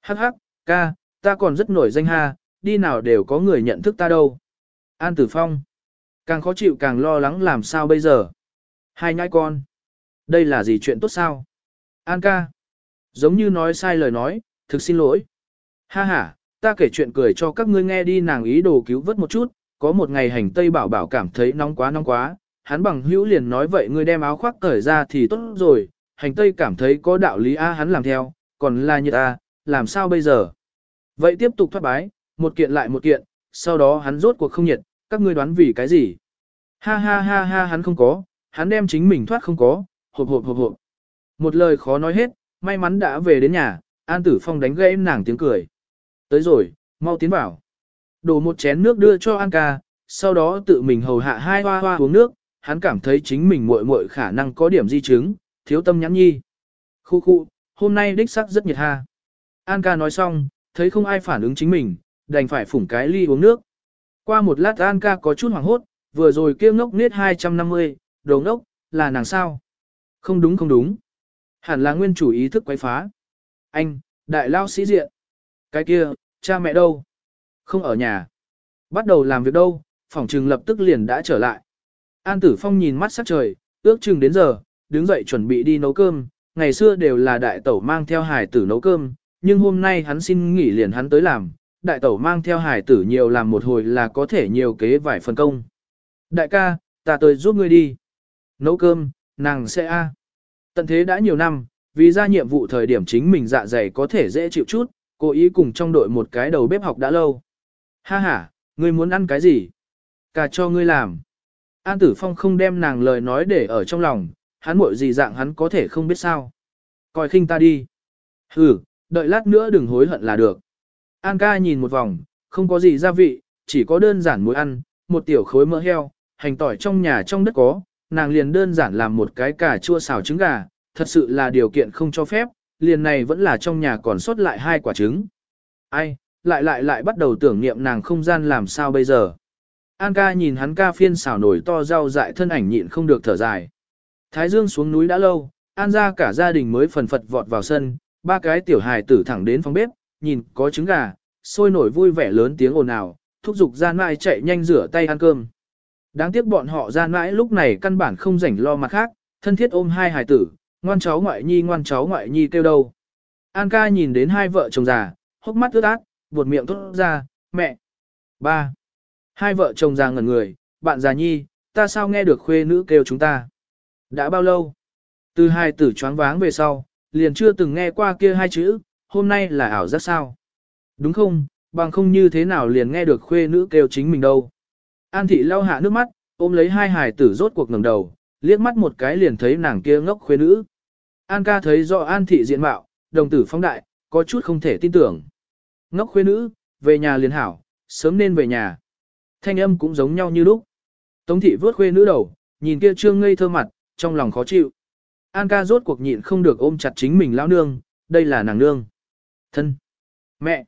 Hắc hắc, ca, ta còn rất nổi danh ha, đi nào đều có người nhận thức ta đâu. An Tử Phong. Càng khó chịu càng lo lắng làm sao bây giờ. Hai nhãi con. Đây là gì chuyện tốt sao? An ca. Giống như nói sai lời nói, thực xin lỗi. Ha ha, ta kể chuyện cười cho các ngươi nghe đi nàng ý đồ cứu vớt một chút, có một ngày hành tây bảo bảo cảm thấy nóng quá nóng quá, hắn bằng hữu liền nói vậy ngươi đem áo khoác cởi ra thì tốt rồi, hành tây cảm thấy có đạo lý a hắn làm theo, còn là như ta, làm sao bây giờ? Vậy tiếp tục thoát bái, một kiện lại một kiện, sau đó hắn rốt cuộc không nhiệt, các ngươi đoán vì cái gì? Ha ha ha ha hắn không có, hắn đem chính mình thoát không có, hộp hộp hộp hộp. Một lời khó nói hết, may mắn đã về đến nhà, An Tử Phong đánh gãy nàng tiếng cười. Tới rồi, mau tiến vào. Đổ một chén nước đưa cho An ca, sau đó tự mình hầu hạ hai hoa hoa uống nước, hắn cảm thấy chính mình muội muội khả năng có điểm di chứng, thiếu tâm nhắn nhi. Khu khu, hôm nay đích sắc rất nhiệt ha. An ca nói xong, thấy không ai phản ứng chính mình, đành phải phủng cái ly uống nước. Qua một lát An ca có chút hoảng hốt, vừa rồi kia ngốc nết 250, đồ ngốc, là nàng sao? Không đúng không đúng. Hẳn là nguyên chủ ý thức quấy phá. Anh, đại lao sĩ diện. Cái kia, cha mẹ đâu? Không ở nhà. Bắt đầu làm việc đâu, phòng trừng lập tức liền đã trở lại. An Tử Phong nhìn mắt sắc trời, ước chừng đến giờ, đứng dậy chuẩn bị đi nấu cơm. Ngày xưa đều là đại tẩu mang theo hải tử nấu cơm, nhưng hôm nay hắn xin nghỉ liền hắn tới làm, đại tẩu mang theo hải tử nhiều làm một hồi là có thể nhiều kế vài phần công. Đại ca, ta tới giúp ngươi đi. Nấu cơm, nàng sẽ a. Tận thế đã nhiều năm, vì ra nhiệm vụ thời điểm chính mình dạ dày có thể dễ chịu chút, cố ý cùng trong đội một cái đầu bếp học đã lâu. Ha ha, ngươi muốn ăn cái gì? Cả cho ngươi làm. An Tử Phong không đem nàng lời nói để ở trong lòng, hắn muội gì dạng hắn có thể không biết sao. Coi khinh ta đi. Hừ, đợi lát nữa đừng hối hận là được. An ca nhìn một vòng, không có gì gia vị, chỉ có đơn giản muối ăn, một tiểu khối mỡ heo, hành tỏi trong nhà trong đất có, nàng liền đơn giản làm một cái cà chua xào trứng gà, thật sự là điều kiện không cho phép, liền này vẫn là trong nhà còn sót lại hai quả trứng. Ai, lại lại lại bắt đầu tưởng niệm nàng không gian làm sao bây giờ. An ca nhìn hắn ca phiên xào nổi to rau dại thân ảnh nhịn không được thở dài. Thái dương xuống núi đã lâu, An ra cả gia đình mới phần phật vọt vào sân, ba cái tiểu hài tử thẳng đến phòng bếp, nhìn có trứng gà, sôi nổi vui vẻ lớn tiếng ồn ào, thúc giục gian mãi chạy nhanh rửa tay ăn cơm. Đáng tiếc bọn họ gian mãi lúc này căn bản không rảnh lo mặt khác, thân thiết ôm hai hài tử, ngoan cháu ngoại nhi ngoan cháu ngoại nhi kêu đâu. An ca nhìn đến hai vợ chồng già, hốc mắt ướt át, buột miệng thốt ra, mẹ, ba. Hai vợ chồng già ngẩn người, bạn già nhi, ta sao nghe được khuê nữ kêu chúng ta. Đã bao lâu? Từ hai tử choáng váng về sau, liền chưa từng nghe qua kia hai chữ, hôm nay là ảo giác sao. Đúng không, bằng không như thế nào liền nghe được khuê nữ kêu chính mình đâu. An thị lau hạ nước mắt, ôm lấy hai hài tử rốt cuộc ngẩng đầu, liếc mắt một cái liền thấy nàng kia ngốc khuê nữ. An ca thấy rõ an thị diện mạo, đồng tử phóng đại, có chút không thể tin tưởng. Ngốc khuê nữ, về nhà liền hảo, sớm nên về nhà. Thanh âm cũng giống nhau như lúc. Tống thị vớt khuê nữ đầu, nhìn kia trương ngây thơ mặt, trong lòng khó chịu. An ca rốt cuộc nhịn không được ôm chặt chính mình lão nương, đây là nàng nương. Thân. Mẹ.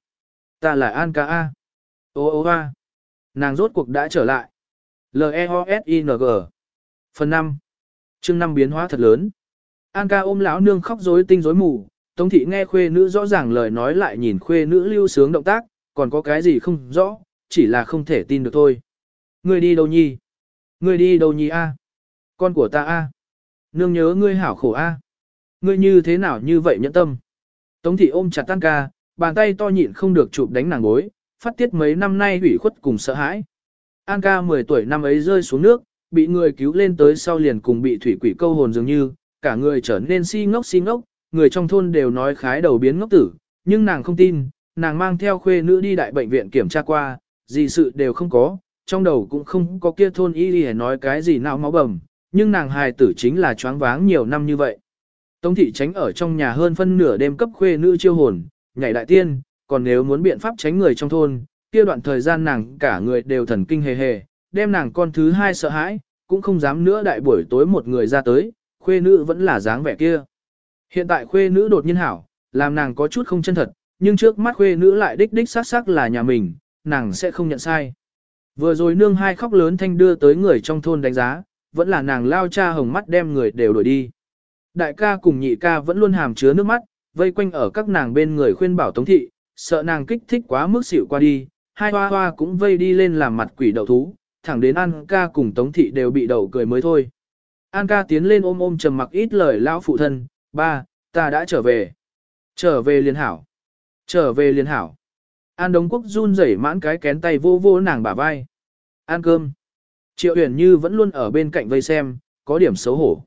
Ta là An ca A. Ô ô a. Nàng rốt cuộc đã trở lại. L-E-O-S-I-N-G. Phần 5. chương năm biến hóa thật lớn. An ca ôm lão nương khóc rối tinh rối mù, Tống thị nghe khuê nữ rõ ràng lời nói lại nhìn khuê nữ lưu sướng động tác, còn có cái gì không rõ, chỉ là không thể tin được thôi. Ngươi đi đâu nhi? Ngươi đi đâu nhi a? Con của ta a? Nương nhớ ngươi hảo khổ a. Ngươi như thế nào như vậy nhẫn tâm? Tống thị ôm chặt An ca, bàn tay to nhịn không được chụp đánh nàng gối, phát tiết mấy năm nay hủy khuất cùng sợ hãi. An ca 10 tuổi năm ấy rơi xuống nước, bị người cứu lên tới sau liền cùng bị thủy quỷ câu hồn dường như, cả người trở nên si ngốc si ngốc, người trong thôn đều nói khái đầu biến ngốc tử, nhưng nàng không tin, nàng mang theo khuê nữ đi đại bệnh viện kiểm tra qua, gì sự đều không có, trong đầu cũng không có kia thôn y đi nói cái gì nào máu bầm, nhưng nàng hài tử chính là choáng váng nhiều năm như vậy. Tống thị tránh ở trong nhà hơn phân nửa đêm cấp khuê nữ chiêu hồn, nhảy đại tiên, còn nếu muốn biện pháp tránh người trong thôn, kia đoạn thời gian nàng cả người đều thần kinh hề hề, đem nàng con thứ hai sợ hãi, cũng không dám nữa đại buổi tối một người ra tới, khuê nữ vẫn là dáng vẻ kia. Hiện tại khuê nữ đột nhiên hảo, làm nàng có chút không chân thật, nhưng trước mắt khuê nữ lại đích đích xác xác là nhà mình, nàng sẽ không nhận sai. Vừa rồi nương hai khóc lớn thanh đưa tới người trong thôn đánh giá, vẫn là nàng lao cha hồng mắt đem người đều đuổi đi. Đại ca cùng nhị ca vẫn luôn hàm chứa nước mắt, vây quanh ở các nàng bên người khuyên bảo tống thị, sợ nàng kích thích quá mức xỉu qua đi, hai hoa hoa cũng vây đi lên làm mặt quỷ đậu thú, thẳng đến ăn ca cùng tống thị đều bị đậu cười mới thôi. An ca tiến lên ôm ôm trầm mặc ít lời lão phụ thân, ba, ta đã trở về. Trở về liền hảo. Trở về liền hảo. An Đống Quốc run rẩy mãn cái kén tay vô vô nàng bả vai. Ăn cơm. Triệu Huyền Như vẫn luôn ở bên cạnh vây xem, có điểm xấu hổ.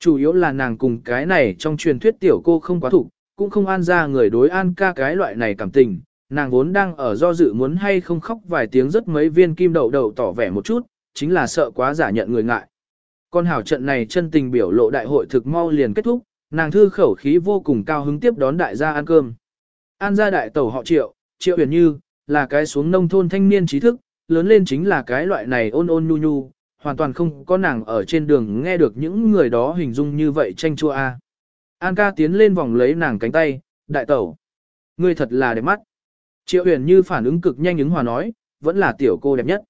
Chủ yếu là nàng cùng cái này trong truyền thuyết tiểu cô không quá thủ, cũng không an ra người đối an ca cái loại này cảm tình. Nàng vốn đang ở do dự muốn hay không khóc vài tiếng rất mấy viên kim đậu đậu tỏ vẻ một chút, chính là sợ quá giả nhận người ngại. Con hảo trận này chân tình biểu lộ đại hội thực mau liền kết thúc, nàng thư khẩu khí vô cùng cao hứng tiếp đón đại gia ăn cơm. An gia đại tẩu họ triệu, triệu huyền như, là cái xuống nông thôn thanh niên trí thức, lớn lên chính là cái loại này ôn ôn nhu nhu, hoàn toàn không có nàng ở trên đường nghe được những người đó hình dung như vậy tranh chua a. An ca tiến lên vòng lấy nàng cánh tay, đại tẩu. Ngươi thật là đẹp mắt. Triệu huyền như phản ứng cực nhanh ứng hòa nói, vẫn là tiểu cô đẹp nhất.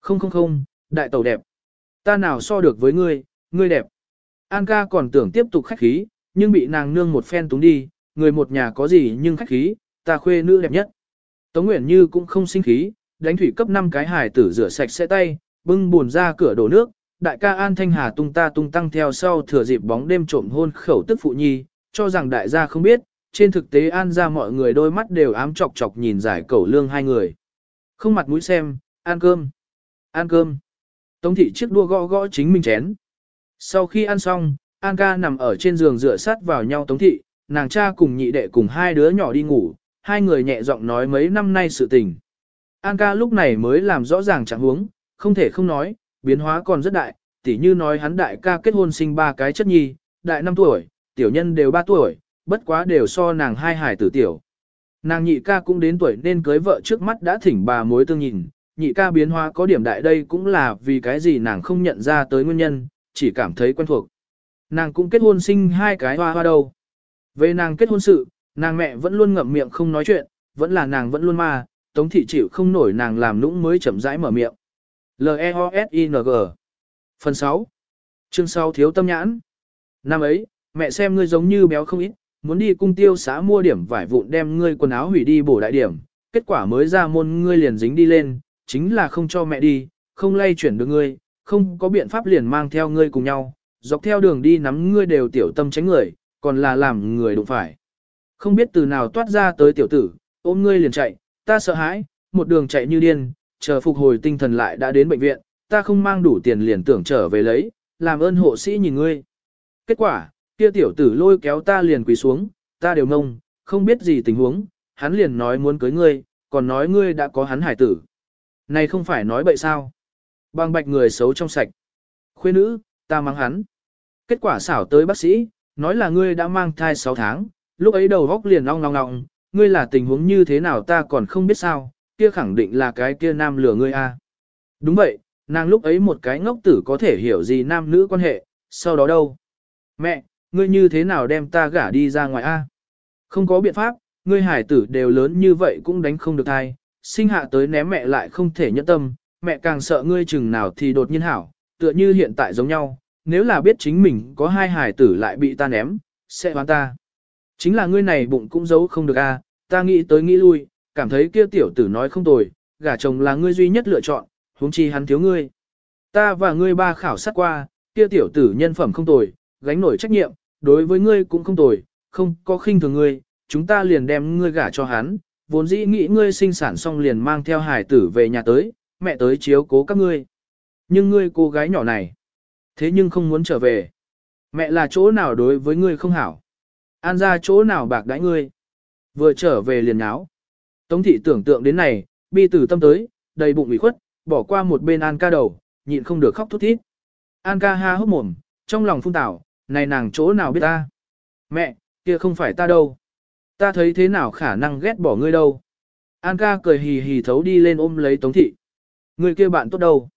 Không không không, đại tẩu đẹp. Ta nào so được với ngươi, ngươi đẹp. An ca còn tưởng tiếp tục khách khí, nhưng bị nàng nương một phen túng đi, người một nhà có gì nhưng khách khí, ta khuê nữ đẹp nhất. Tống Nguyễn Như cũng không sinh khí, đánh thủy cấp 5 cái hải tử rửa sạch sẽ tay, bưng buồn ra cửa đổ nước, đại ca An Thanh Hà tung ta tung tăng theo sau thừa dịp bóng đêm trộm hôn khẩu tức phụ nhi, cho rằng đại gia không biết, trên thực tế An ra mọi người đôi mắt đều ám chọc chọc nhìn giải cẩu lương hai người. Không mặt mũi xem, ăn cơm, ăn cơm. Tống thị chiếc đua gõ gõ chính mình chén. Sau khi ăn xong, An ca nằm ở trên giường dựa sát vào nhau Tống thị, nàng cha cùng nhị đệ cùng hai đứa nhỏ đi ngủ, hai người nhẹ giọng nói mấy năm nay sự tình. An ca lúc này mới làm rõ ràng trạng huống, không thể không nói, biến hóa còn rất đại, tỉ như nói hắn đại ca kết hôn sinh ba cái chất nhi, đại 5 tuổi, tiểu nhân đều 3 tuổi, bất quá đều so nàng hai hải tử tiểu. Nàng nhị ca cũng đến tuổi nên cưới vợ trước mắt đã thỉnh bà mối tương nhìn, nhị ca biến hóa có điểm đại đây cũng là vì cái gì nàng không nhận ra tới nguyên nhân, chỉ cảm thấy quen thuộc. Nàng cũng kết hôn sinh hai cái hoa hoa đâu. Về nàng kết hôn sự, nàng mẹ vẫn luôn ngậm miệng không nói chuyện, vẫn là nàng vẫn luôn mà tống thị chịu không nổi nàng làm nũng mới chậm rãi mở miệng. L-E-O-S-I-N-G Phần 6 Chương 6 Thiếu tâm nhãn Năm ấy, mẹ xem ngươi giống như béo không ít, muốn đi cung tiêu xã mua điểm vải vụn đem ngươi quần áo hủy đi bổ đại điểm, kết quả mới ra môn ngươi liền dính đi lên, chính là không cho mẹ đi, không lay chuyển được ngươi, không có biện pháp liền mang theo ngươi cùng nhau, dọc theo đường đi nắm ngươi đều tiểu tâm tránh người, còn là làm người đụng phải. Không biết từ nào toát ra tới tiểu tử, ôm ngươi liền chạy, ta sợ hãi, một đường chạy như điên, chờ phục hồi tinh thần lại đã đến bệnh viện, ta không mang đủ tiền liền tưởng trở về lấy, làm ơn hộ sĩ nhìn ngươi. Kết quả, kia tiểu tử lôi kéo ta liền quỳ xuống, ta đều ngông, không biết gì tình huống, hắn liền nói muốn cưới ngươi, còn nói ngươi đã có hắn hải tử. Này không phải nói bậy sao? Bằng bạch người xấu trong sạch. Khuê nữ, ta mang hắn. Kết quả xảo tới bác sĩ, nói là ngươi đã mang thai 6 tháng, lúc ấy đầu góc liền long long ngọng, ngươi là tình huống như thế nào ta còn không biết sao, kia khẳng định là cái kia nam lừa ngươi a. Đúng vậy, nàng lúc ấy một cái ngốc tử có thể hiểu gì nam nữ quan hệ, sau đó đâu? Mẹ, ngươi như thế nào đem ta gả đi ra ngoài a? Không có biện pháp, ngươi hải tử đều lớn như vậy cũng đánh không được thai, sinh hạ tới ném mẹ lại không thể nhẫn tâm, mẹ càng sợ ngươi chừng nào thì đột nhiên hảo, tựa như hiện tại giống nhau, nếu là biết chính mình có hai hải tử lại bị ta ném, sẽ hoán ta. Chính là ngươi này bụng cũng giấu không được a, ta nghĩ tới nghĩ lui, cảm thấy kia tiểu tử nói không tồi, gả chồng là ngươi duy nhất lựa chọn, huống chi hắn thiếu ngươi. Ta và ngươi ba khảo sát qua, kia tiểu tử nhân phẩm không tồi, gánh nổi trách nhiệm, đối với ngươi cũng không tồi, không có khinh thường ngươi, chúng ta liền đem ngươi gả cho hắn, vốn dĩ nghĩ ngươi sinh sản xong liền mang theo hải tử về nhà tới, mẹ tới chiếu cố các ngươi. Nhưng ngươi cô gái nhỏ này, thế nhưng không muốn trở về. Mẹ là chỗ nào đối với ngươi không hảo? An ra chỗ nào bạc đãi ngươi? Vừa trở về liền áo. Tống thị tưởng tượng đến này, bi tử tâm tới, đầy bụng ủy khuất, bỏ qua một bên An ca đầu, nhịn không được khóc thút thít. An ca ha hốc mồm, trong lòng phun tảo, này nàng chỗ nào biết ta? Mẹ, kia không phải ta đâu. Ta thấy thế nào khả năng ghét bỏ ngươi đâu. An ca cười hì hì thấu đi lên ôm lấy Tống thị. Ngươi kia bạn tốt đâu?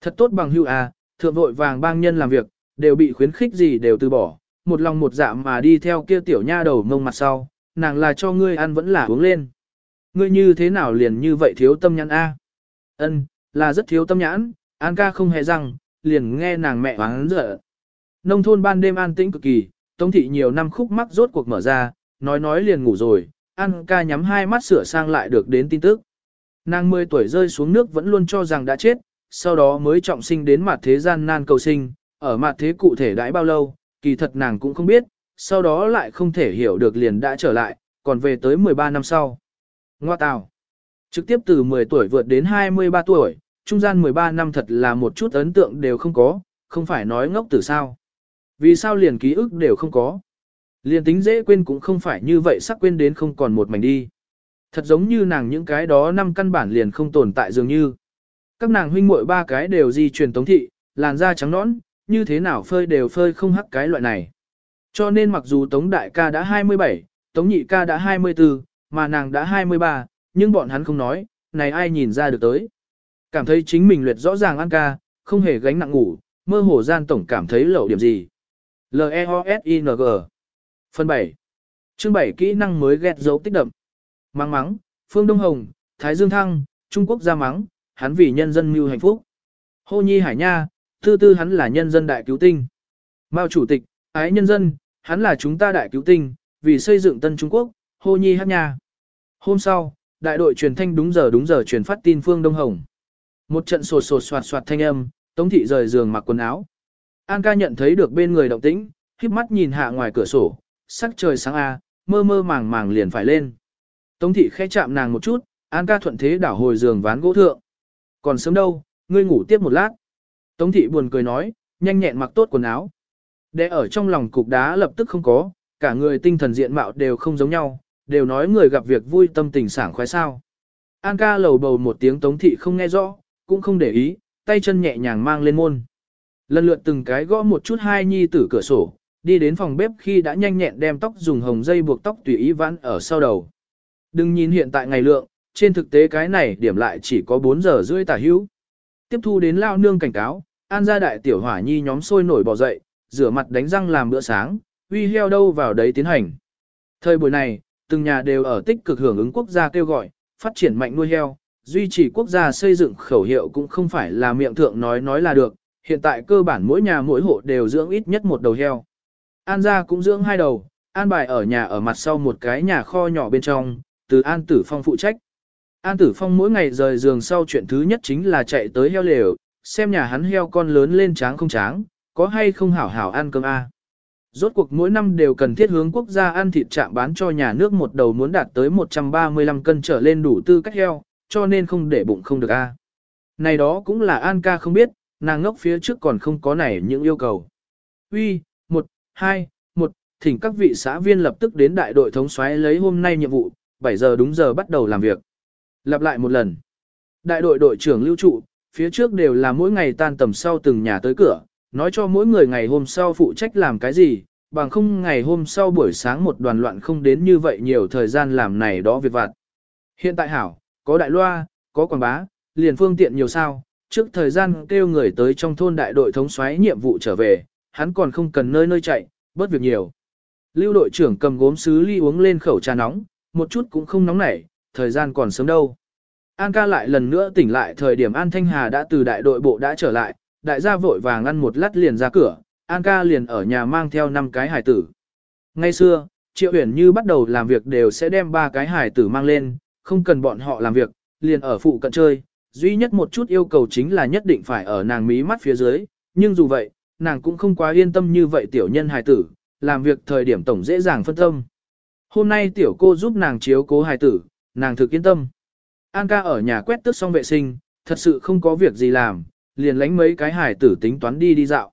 Thật tốt bằng hưu à, thượng vội vàng bang nhân làm việc, đều bị khuyến khích gì đều từ bỏ, một lòng một dạ mà đi theo kia tiểu nha đầu mông mặt sau, nàng là cho ngươi ăn vẫn là uống lên. Ngươi như thế nào liền như vậy thiếu tâm nhãn a? Ân, là rất thiếu tâm nhãn, An ca không hề răng, liền nghe nàng mẹ hoáng dở. Nông thôn ban đêm an tĩnh cực kỳ, Tống thị nhiều năm khúc mắc rốt cuộc mở ra, nói nói liền ngủ rồi, An ca nhắm hai mắt sửa sang lại được đến tin tức. Nàng 10 tuổi rơi xuống nước vẫn luôn cho rằng đã chết, sau đó mới trọng sinh đến mặt thế gian nan cầu sinh, ở mặt thế cụ thể đãi bao lâu, kỳ thật nàng cũng không biết, sau đó lại không thể hiểu được liền đã trở lại, còn về tới 13 năm sau. Ngoa tào. Trực tiếp từ 10 tuổi vượt đến 23 tuổi, trung gian 13 năm thật là một chút ấn tượng đều không có, không phải nói ngốc từ sao. Vì sao liền ký ức đều không có. Liền tính dễ quên cũng không phải như vậy sắc quên đến không còn một mảnh đi. Thật giống như nàng những cái đó năm căn bản liền không tồn tại dường như. Các nàng huynh muội ba cái đều di truyền tống thị, làn da trắng nõn, như thế nào phơi đều phơi không hắc cái loại này. Cho nên mặc dù Tống Đại ca đã 27, Tống Nhị ca đã 24, mà nàng đã 23, nhưng bọn hắn không nói, này ai nhìn ra được tới. Cảm thấy chính mình luyện rõ ràng ăn ca, không hề gánh nặng ngủ, mơ hồ gian tổng cảm thấy lẩu điểm gì. L-E-O-S-I-N-G Phần 7 Chương 7 kỹ năng mới ghét dấu tích đậm. Mắng mắng, Phương Đông Hồng, Thái Dương Thăng, Trung Quốc ra mắng, hắn vì nhân dân mưu hạnh phúc. Hô Nhi Hải Nha, tư tư hắn là nhân dân đại cứu tinh. Mao Chủ tịch, ái nhân dân, hắn là chúng ta đại cứu tinh, vì xây dựng tân Trung Quốc, Hô Nhi Hát Nha. Hôm sau, đại đội truyền thanh đúng giờ đúng giờ truyền phát tin Phương Đông Hồng. Một trận sột sột soạt soạt thanh âm, Tống thị rời giường mặc quần áo. An ca nhận thấy được bên người động tĩnh, khiếp mắt nhìn hạ ngoài cửa sổ, sắc trời sáng a, mơ mơ màng màng liền phải lên. Tống thị khẽ chạm nàng một chút, An ca thuận thế đảo hồi giường ván gỗ thượng. Còn sớm đâu, ngươi ngủ tiếp một lát. Tống thị buồn cười nói, nhanh nhẹn mặc tốt quần áo. Để ở trong lòng cục đá lập tức không có, cả người tinh thần diện mạo đều không giống nhau, đều nói người gặp việc vui tâm tình sảng khoái sao. An ca lầu bầu một tiếng tống thị không nghe rõ, cũng không để ý, tay chân nhẹ nhàng mang lên môn. Lần lượt từng cái gõ một chút hai nhi tử cửa sổ, đi đến phòng bếp khi đã nhanh nhẹn đem tóc dùng hồng dây buộc tóc tùy ý vãn ở sau đầu. Đừng nhìn hiện tại ngày lượng, trên thực tế cái này điểm lại chỉ có 4 giờ rưỡi tả hữu. Tiếp thu đến lao nương cảnh cáo, an gia đại tiểu hỏa nhi nhóm sôi nổi bỏ dậy, rửa mặt đánh răng làm bữa sáng, uy heo đâu vào đấy tiến hành. Thời buổi này, từng nhà đều ở tích cực hưởng ứng quốc gia kêu gọi, phát triển mạnh nuôi heo, duy trì quốc gia xây dựng khẩu hiệu cũng không phải là miệng thượng nói nói là được, hiện tại cơ bản mỗi nhà mỗi hộ đều dưỡng ít nhất một đầu heo. An gia cũng dưỡng hai đầu, an bài ở nhà ở mặt sau một cái nhà kho nhỏ bên trong, từ An Tử Phong phụ trách. An Tử Phong mỗi ngày rời giường sau chuyện thứ nhất chính là chạy tới heo lều, xem nhà hắn heo con lớn lên tráng không tráng, có hay không hảo hảo ăn cơm a. Rốt cuộc mỗi năm đều cần thiết hướng quốc gia ăn thịt chạm bán cho nhà nước một đầu muốn đạt tới 135 cân trở lên đủ tư cách heo, cho nên không để bụng không được a. Này đó cũng là An ca không biết, nàng ngốc phía trước còn không có này những yêu cầu. Uy, một, hai, một, thỉnh các vị xã viên lập tức đến đại đội thống soái lấy hôm nay nhiệm vụ, 7 giờ đúng giờ bắt đầu làm việc. Lặp lại một lần. Đại đội đội trưởng lưu trụ, phía trước đều là mỗi ngày tan tầm sau từng nhà tới cửa, nói cho mỗi người ngày hôm sau phụ trách làm cái gì, bằng không ngày hôm sau buổi sáng một đoàn loạn không đến như vậy nhiều thời gian làm này đó việc vặt. Hiện tại hảo, có đại loa, có quảng bá, liền phương tiện nhiều sao, trước thời gian kêu người tới trong thôn đại đội thống soái nhiệm vụ trở về, hắn còn không cần nơi nơi chạy, bớt việc nhiều. Lưu đội trưởng cầm gốm sứ ly uống lên khẩu trà nóng, một chút cũng không nóng nảy, thời gian còn sớm đâu. An ca lại lần nữa tỉnh lại thời điểm An Thanh Hà đã từ đại đội bộ đã trở lại, đại gia vội vàng ăn một lát liền ra cửa, An ca liền ở nhà mang theo năm cái hải tử. Ngay xưa, Triệu Uyển Như bắt đầu làm việc đều sẽ đem ba cái hải tử mang lên, không cần bọn họ làm việc, liền ở phụ cận chơi, duy nhất một chút yêu cầu chính là nhất định phải ở nàng mí mắt phía dưới, nhưng dù vậy, nàng cũng không quá yên tâm như vậy tiểu nhân hài tử, làm việc thời điểm tổng dễ dàng phân tâm. Hôm nay tiểu cô giúp nàng chiếu cố hài tử, nàng thực yên tâm. An ca ở nhà quét tước xong vệ sinh, thật sự không có việc gì làm, liền lánh mấy cái hài tử tính toán đi đi dạo.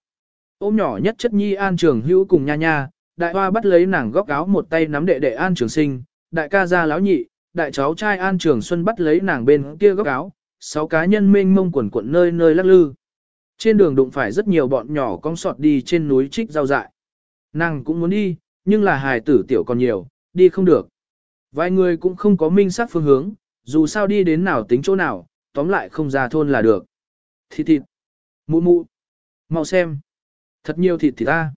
Ôm nhỏ nhất chất nhi An Trường Hữu cùng nha nha, đại hoa bắt lấy nàng góc áo một tay nắm đệ đệ An Trường Sinh, đại ca ra láo nhị, đại cháu trai An Trường Xuân bắt lấy nàng bên kia góc áo, sáu cá nhân mênh mông quần quận nơi nơi lắc lư. Trên đường đụng phải rất nhiều bọn nhỏ cong sọt đi trên núi trích rau dại. Nàng cũng muốn đi, nhưng là hài tử tiểu còn nhiều, đi không được. Vài người cũng không có minh xác phương hướng, dù sao đi đến nào tính chỗ nào, tóm lại không ra thôn là được. Thịt thịt, mụ mụ, mau xem, thật nhiều thịt thịt ta.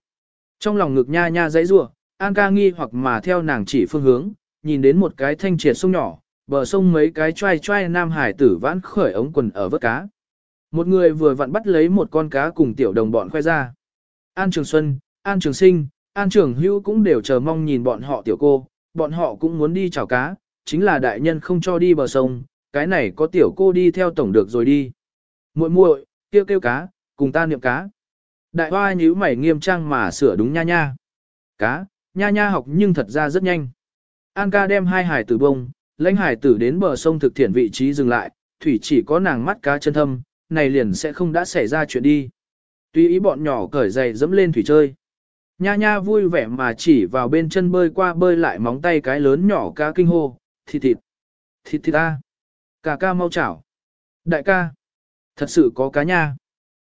Trong lòng ngực nha nha dãy rủa, An ca nghi hoặc mà theo nàng chỉ phương hướng, nhìn đến một cái thanh triệt sông nhỏ, bờ sông mấy cái trai trai nam hải tử vãn khởi ống quần ở vớt cá. Một người vừa vặn bắt lấy một con cá cùng tiểu đồng bọn khoe ra. An Trường Xuân, An Trường Sinh, An Trường Hữu cũng đều chờ mong nhìn bọn họ tiểu cô, bọn họ cũng muốn đi chào cá, chính là đại nhân không cho đi bờ sông, cái này có tiểu cô đi theo tổng được rồi đi. muội muội kêu kêu cá, cùng ta niệm cá. Đại hoa nhíu mày nghiêm trang mà sửa đúng nha nha. Cá, nha nha học nhưng thật ra rất nhanh. An ca đem hai hải tử bông, lãnh hải tử đến bờ sông thực thiện vị trí dừng lại, thủy chỉ có nàng mắt cá chân thâm, này liền sẽ không đã xảy ra chuyện đi. Tuy ý bọn nhỏ cởi giày dẫm lên thủy chơi. Nha nha vui vẻ mà chỉ vào bên chân bơi qua bơi lại móng tay cái lớn nhỏ cá kinh hô, thịt thịt, thịt thịt ta, cả ca mau chảo. Đại ca, thật sự có cá nha.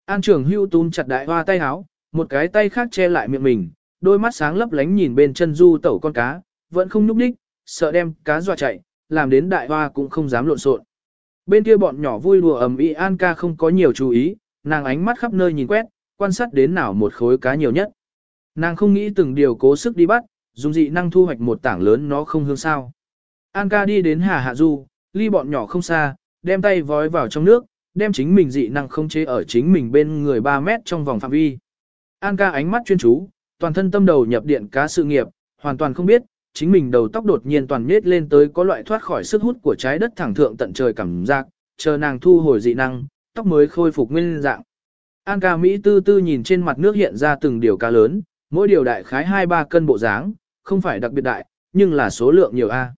An trưởng hưu túm chặt đại hoa tay áo, một cái tay khác che lại miệng mình, đôi mắt sáng lấp lánh nhìn bên chân du tẩu con cá, vẫn không nhúc đích, sợ đem cá dọa chạy, làm đến đại hoa cũng không dám lộn xộn. Bên kia bọn nhỏ vui đùa ầm ĩ An ca không có nhiều chú ý, nàng ánh mắt khắp nơi nhìn quét, quan sát đến nào một khối cá nhiều nhất. Nàng không nghĩ từng điều cố sức đi bắt, dùng dị năng thu hoạch một tảng lớn nó không hương sao. An ca đi đến Hà Hạ Du, ly bọn nhỏ không xa, đem tay vói vào trong nước, đem chính mình dị năng không chế ở chính mình bên người 3 mét trong vòng phạm vi. An ca ánh mắt chuyên chú, toàn thân tâm đầu nhập điện cá sự nghiệp, hoàn toàn không biết, chính mình đầu tóc đột nhiên toàn nhết lên tới có loại thoát khỏi sức hút của trái đất thẳng thượng tận trời cảm giác, chờ nàng thu hồi dị năng, tóc mới khôi phục nguyên dạng. An ca Mỹ tư tư nhìn trên mặt nước hiện ra từng điều cá lớn, mỗi điều đại khái 2-3 cân bộ dáng, không phải đặc biệt đại, nhưng là số lượng nhiều a.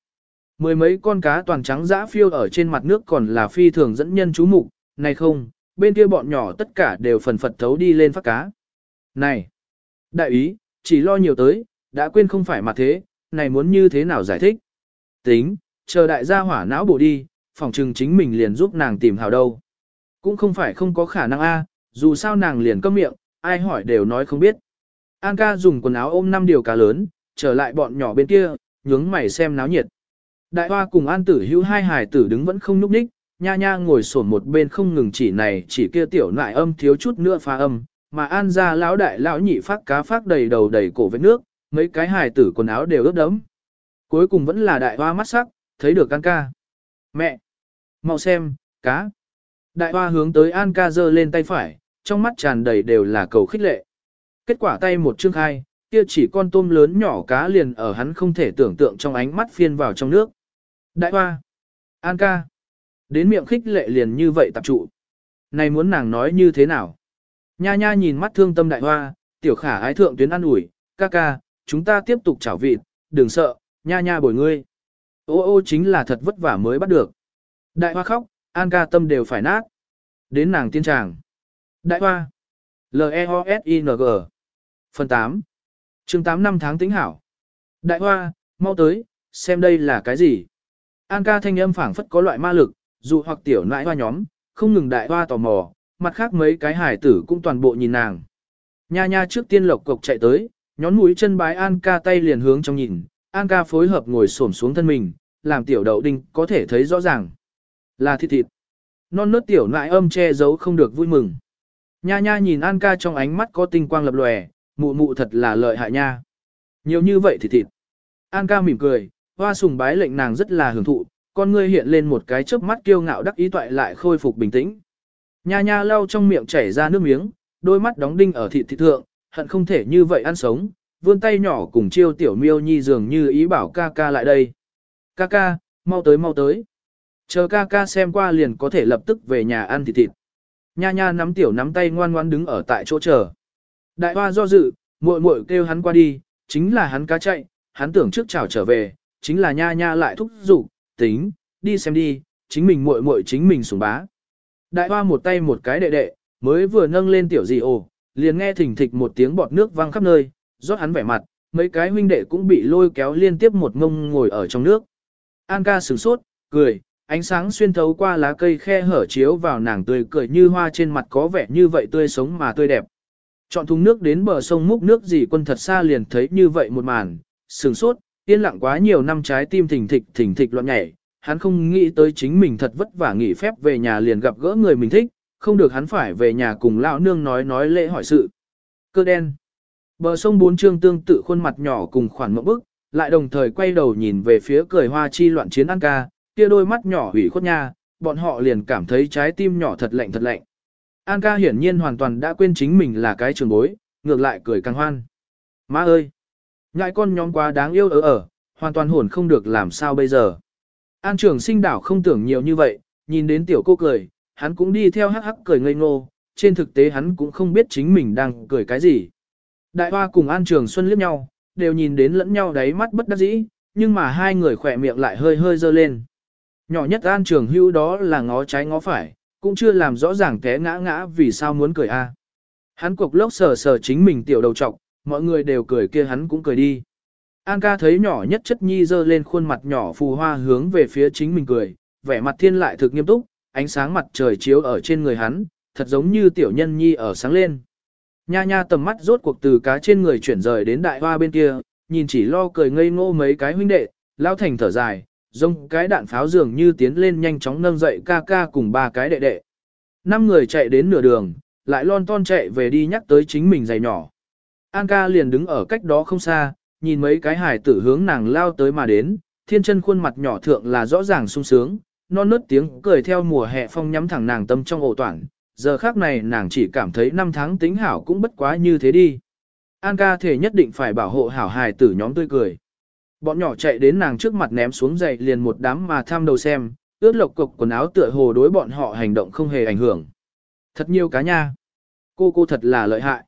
Mười mấy con cá toàn trắng dã phiêu ở trên mặt nước còn là phi thường dẫn nhân chú mục, này không, bên kia bọn nhỏ tất cả đều phần phật thấu đi lên phát cá. Này, đại ý, chỉ lo nhiều tới, đã quên không phải mặt thế, này muốn như thế nào giải thích. Tính, chờ đại gia hỏa não bộ đi, phòng trừng chính mình liền giúp nàng tìm hào đâu. Cũng không phải không có khả năng a, dù sao nàng liền câm miệng, ai hỏi đều nói không biết. An ca dùng quần áo ôm năm điều cá lớn, trở lại bọn nhỏ bên kia, nhướng mày xem náo nhiệt. Đại hoa cùng an tử hữu hai hài tử đứng vẫn không nhúc nhích, nha nha ngồi sổn một bên không ngừng chỉ này chỉ kia tiểu nại âm thiếu chút nữa pha âm, mà an ra lão đại lão nhị phát cá phát đầy đầu đầy cổ với nước, mấy cái hài tử quần áo đều ướt đẫm. Cuối cùng vẫn là đại hoa mắt sắc, thấy được an ca. Mẹ! mau xem, cá! Đại hoa hướng tới an ca giơ lên tay phải, trong mắt tràn đầy đều là cầu khích lệ. Kết quả tay một chương khai, kia chỉ con tôm lớn nhỏ cá liền ở hắn không thể tưởng tượng trong ánh mắt phiên vào trong nước. Đại hoa! An ca! Đến miệng khích lệ liền như vậy tập trụ. Này muốn nàng nói như thế nào? Nha nha nhìn mắt thương tâm đại hoa, tiểu khả ái thượng tuyến ăn ủi, ca ca, chúng ta tiếp tục chảo vịt, đừng sợ, nha nha bồi ngươi. Ô ô chính là thật vất vả mới bắt được. Đại hoa khóc, an ca tâm đều phải nát. Đến nàng tiên tràng. Đại hoa. L-E-O-S-I-N-G Phần 8 chương 8 năm tháng tính hảo. Đại hoa, mau tới, xem đây là cái gì. An ca thanh âm phảng phất có loại ma lực, dù hoặc tiểu nãi hoa nhóm, không ngừng đại hoa tò mò, mặt khác mấy cái hải tử cũng toàn bộ nhìn nàng. Nha nha trước tiên lộc cộc chạy tới, nhón mũi chân bái An ca tay liền hướng trong nhìn, An ca phối hợp ngồi xổm xuống thân mình, làm tiểu đậu đinh có thể thấy rõ ràng. Là thịt thịt. Non nớt tiểu nại âm che giấu không được vui mừng. Nha nha nhìn An ca trong ánh mắt có tinh quang lập lòe, mụ mụ thật là lợi hại nha. Nhiều như vậy thì thịt. An ca mỉm cười, hoa sùng bái lệnh nàng rất là hưởng thụ, con ngươi hiện lên một cái chớp mắt kiêu ngạo đắc ý toại lại khôi phục bình tĩnh. Nha nha lau trong miệng chảy ra nước miếng, đôi mắt đóng đinh ở thịt thịt thượng, hận không thể như vậy ăn sống, vươn tay nhỏ cùng chiêu tiểu miêu nhi dường như ý bảo ca ca lại đây. Ca ca, mau tới mau tới. Chờ ca ca xem qua liền có thể lập tức về nhà ăn thịt thịt. Nha nha nắm tiểu nắm tay ngoan ngoan đứng ở tại chỗ chờ. Đại hoa do dự, muội muội kêu hắn qua đi, chính là hắn cá chạy, hắn tưởng trước chào trở về, chính là nha nha lại thúc giục, tính, đi xem đi, chính mình muội muội chính mình sủng bá. Đại hoa một tay một cái đệ đệ, mới vừa nâng lên tiểu gì ồ, liền nghe thỉnh thịch một tiếng bọt nước văng khắp nơi, rót hắn vẻ mặt, mấy cái huynh đệ cũng bị lôi kéo liên tiếp một ngông ngồi ở trong nước. An ca sửng sốt, cười, ánh sáng xuyên thấu qua lá cây khe hở chiếu vào nàng tươi cười như hoa trên mặt có vẻ như vậy tươi sống mà tươi đẹp. Chọn thùng nước đến bờ sông múc nước gì quân thật xa liền thấy như vậy một màn, sửng sốt, yên lặng quá nhiều năm trái tim thỉnh thịch thỉnh thịch loạn nhảy, hắn không nghĩ tới chính mình thật vất vả nghỉ phép về nhà liền gặp gỡ người mình thích, không được hắn phải về nhà cùng lão nương nói nói lễ hỏi sự. Cơ đen. Bờ sông bốn trương tương tự khuôn mặt nhỏ cùng khoản mộng bức, lại đồng thời quay đầu nhìn về phía cười hoa chi loạn chiến ăn ca, kia đôi mắt nhỏ hủy khuất nha, bọn họ liền cảm thấy trái tim nhỏ thật lạnh thật lạnh. An ca hiển nhiên hoàn toàn đã quên chính mình là cái trường bối, ngược lại cười càng hoan. Má ơi! Ngại con nhóm quá đáng yêu ở ở, hoàn toàn hồn không được làm sao bây giờ. An trưởng sinh đảo không tưởng nhiều như vậy, nhìn đến tiểu cô cười, hắn cũng đi theo hắc hắc cười ngây ngô, trên thực tế hắn cũng không biết chính mình đang cười cái gì. Đại hoa cùng An Trường Xuân liếc nhau, đều nhìn đến lẫn nhau đáy mắt bất đắc dĩ, nhưng mà hai người khỏe miệng lại hơi hơi dơ lên. Nhỏ nhất An Trường Hưu đó là ngó trái ngó phải, cũng chưa làm rõ ràng té ngã ngã vì sao muốn cười a. À. Hắn cục lốc sờ sờ chính mình tiểu đầu trọc, mọi người đều cười kia hắn cũng cười đi. An ca thấy nhỏ nhất chất nhi dơ lên khuôn mặt nhỏ phù hoa hướng về phía chính mình cười, vẻ mặt thiên lại thực nghiêm túc, ánh sáng mặt trời chiếu ở trên người hắn, thật giống như tiểu nhân nhi ở sáng lên. Nha nha tầm mắt rốt cuộc từ cá trên người chuyển rời đến đại hoa bên kia, nhìn chỉ lo cười ngây ngô mấy cái huynh đệ, lao thành thở dài, rông cái đạn pháo dường như tiến lên nhanh chóng nâng dậy ca ca cùng ba cái đệ đệ. Năm người chạy đến nửa đường, lại lon ton chạy về đi nhắc tới chính mình giày nhỏ. An ca liền đứng ở cách đó không xa, nhìn mấy cái hải tử hướng nàng lao tới mà đến, thiên chân khuôn mặt nhỏ thượng là rõ ràng sung sướng, non nớt tiếng cười theo mùa hè phong nhắm thẳng nàng tâm trong ổ toản, giờ khác này nàng chỉ cảm thấy năm tháng tính hảo cũng bất quá như thế đi. An ca thể nhất định phải bảo hộ hảo hài tử nhóm tươi cười. Bọn nhỏ chạy đến nàng trước mặt ném xuống giày liền một đám mà tham đầu xem, ướt lộc cục quần áo tựa hồ đối bọn họ hành động không hề ảnh hưởng. Thật nhiều cá nha. Cô cô thật là lợi hại.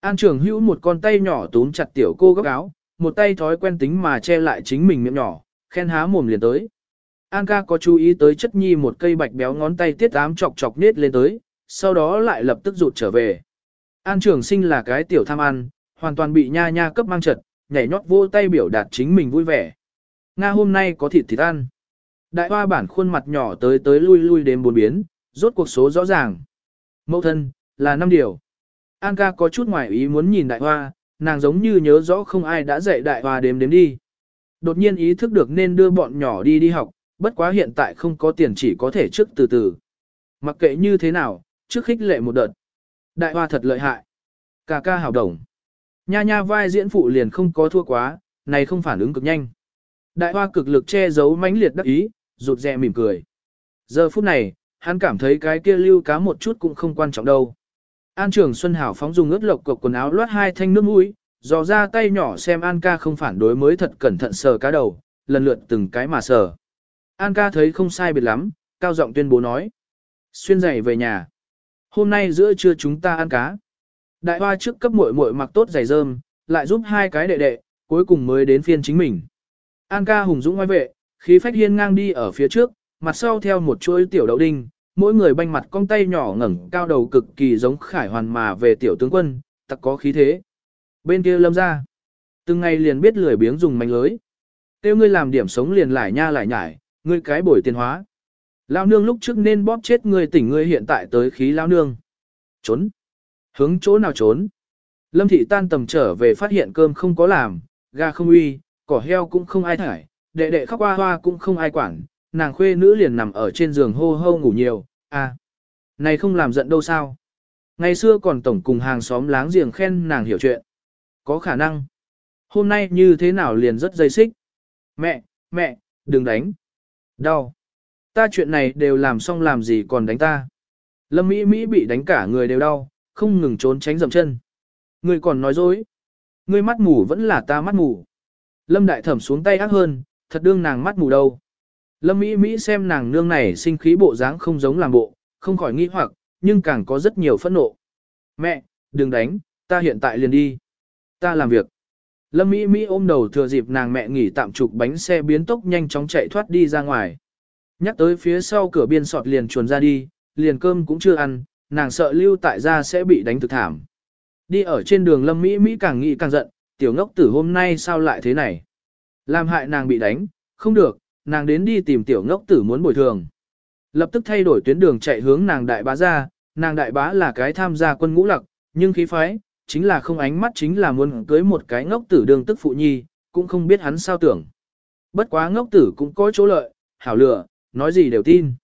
An trường hữu một con tay nhỏ túm chặt tiểu cô góc áo, một tay thói quen tính mà che lại chính mình miệng nhỏ, khen há mồm liền tới. An ca có chú ý tới chất nhi một cây bạch béo ngón tay tiết ám chọc chọc nết lên tới, sau đó lại lập tức rụt trở về. An trường sinh là cái tiểu tham ăn, hoàn toàn bị nha nha cấp mang trật, nhảy nhót vô tay biểu đạt chính mình vui vẻ. Nga hôm nay có thịt thịt ăn. Đại hoa bản khuôn mặt nhỏ tới tới lui lui đến bốn biến, rốt cuộc số rõ ràng. Mẫu thân, là năm điều. An ca có chút ngoài ý muốn nhìn đại hoa, nàng giống như nhớ rõ không ai đã dạy đại hoa đếm đếm đi. Đột nhiên ý thức được nên đưa bọn nhỏ đi đi học, bất quá hiện tại không có tiền chỉ có thể trước từ từ. Mặc kệ như thế nào, trước khích lệ một đợt. Đại hoa thật lợi hại. Ca ca hào đồng. Nha nha vai diễn phụ liền không có thua quá, này không phản ứng cực nhanh. Đại hoa cực lực che giấu mãnh liệt đắc ý, rụt rè mỉm cười. Giờ phút này, hắn cảm thấy cái kia lưu cá một chút cũng không quan trọng đâu. An trưởng Xuân Hảo phóng dùng ướt lộc cộc quần áo loát hai thanh nước mũi, dò ra tay nhỏ xem An ca không phản đối mới thật cẩn thận sờ cá đầu, lần lượt từng cái mà sờ. An ca thấy không sai biệt lắm, cao giọng tuyên bố nói. Xuyên giày về nhà. Hôm nay giữa trưa chúng ta ăn cá. Đại hoa trước cấp muội muội mặc tốt giày rơm, lại giúp hai cái đệ đệ, cuối cùng mới đến phiên chính mình. An ca hùng dũng ngoài vệ, khí phách hiên ngang đi ở phía trước, mặt sau theo một chuỗi tiểu đậu đinh, mỗi người banh mặt cong tay nhỏ ngẩng cao đầu cực kỳ giống khải hoàn mà về tiểu tướng quân, tặc có khí thế. Bên kia lâm ra, từng ngày liền biết lười biếng dùng manh lưới. Tiêu ngươi làm điểm sống liền lại nha lại nhải, ngươi cái bồi tiền hóa. Lao nương lúc trước nên bóp chết ngươi tỉnh ngươi hiện tại tới khí lao nương. Trốn. Hướng chỗ nào trốn. Lâm thị tan tầm trở về phát hiện cơm không có làm, gà không uy, cỏ heo cũng không ai thải, đệ đệ khóc hoa hoa cũng không ai quản, nàng khuê nữ liền nằm ở trên giường hô hô ngủ nhiều, à. Này không làm giận đâu sao. Ngày xưa còn tổng cùng hàng xóm láng giềng khen nàng hiểu chuyện. Có khả năng. Hôm nay như thế nào liền rất dây xích. Mẹ, mẹ, đừng đánh. Đau. Ta chuyện này đều làm xong làm gì còn đánh ta. Lâm Mỹ Mỹ bị đánh cả người đều đau, không ngừng trốn tránh dầm chân. Người còn nói dối. Người mắt mù vẫn là ta mắt mù. Lâm Đại Thẩm xuống tay ác hơn, thật đương nàng mắt mù đâu. Lâm Mỹ Mỹ xem nàng nương này sinh khí bộ dáng không giống làm bộ, không khỏi nghi hoặc, nhưng càng có rất nhiều phẫn nộ. Mẹ, đừng đánh, ta hiện tại liền đi. Ta làm việc. Lâm Mỹ Mỹ ôm đầu thừa dịp nàng mẹ nghỉ tạm trục bánh xe biến tốc nhanh chóng chạy thoát đi ra ngoài. Nhắc tới phía sau cửa biên sọt liền chuồn ra đi, liền cơm cũng chưa ăn, nàng sợ lưu tại gia sẽ bị đánh thực thảm. Đi ở trên đường Lâm Mỹ Mỹ càng nghĩ càng giận, tiểu ngốc tử hôm nay sao lại thế này. Làm hại nàng bị đánh, không được, nàng đến đi tìm tiểu ngốc tử muốn bồi thường. Lập tức thay đổi tuyến đường chạy hướng nàng đại bá ra, nàng đại bá là cái tham gia quân ngũ lặc, nhưng khí phái, chính là không ánh mắt chính là muốn cưới một cái ngốc tử đường tức phụ nhi, cũng không biết hắn sao tưởng. Bất quá ngốc tử cũng có chỗ lợi, hảo lựa, nói gì đều tin.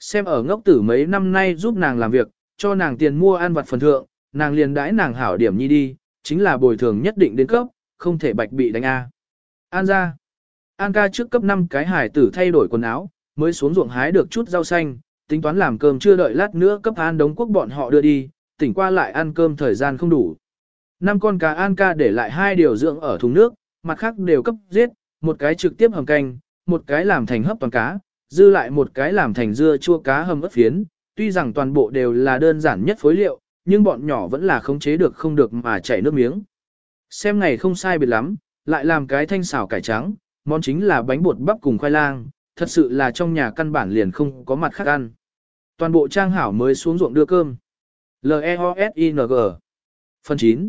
Xem ở ngốc tử mấy năm nay giúp nàng làm việc, cho nàng tiền mua ăn vặt phần thượng, nàng liền đãi nàng hảo điểm nhi đi, chính là bồi thường nhất định đến cấp, không thể bạch bị đánh A. An ra. An ca trước cấp 5 cái hải tử thay đổi quần áo, mới xuống ruộng hái được chút rau xanh, tính toán làm cơm chưa đợi lát nữa cấp An đống quốc bọn họ đưa đi, tỉnh qua lại ăn cơm thời gian không đủ. Năm con cá An ca để lại hai điều dưỡng ở thùng nước, mặt khác đều cấp giết, một cái trực tiếp hầm canh, một cái làm thành hấp toàn cá, dư lại một cái làm thành dưa chua cá hầm ớt phiến, tuy rằng toàn bộ đều là đơn giản nhất phối liệu, nhưng bọn nhỏ vẫn là khống chế được không được mà chảy nước miếng. Xem ngày không sai biệt lắm, lại làm cái thanh xào cải trắng, món chính là bánh bột bắp cùng khoai lang, thật sự là trong nhà căn bản liền không có mặt khác ăn. Toàn bộ trang hảo mới xuống ruộng đưa cơm. L-E-O-S-I-N-G Phần 9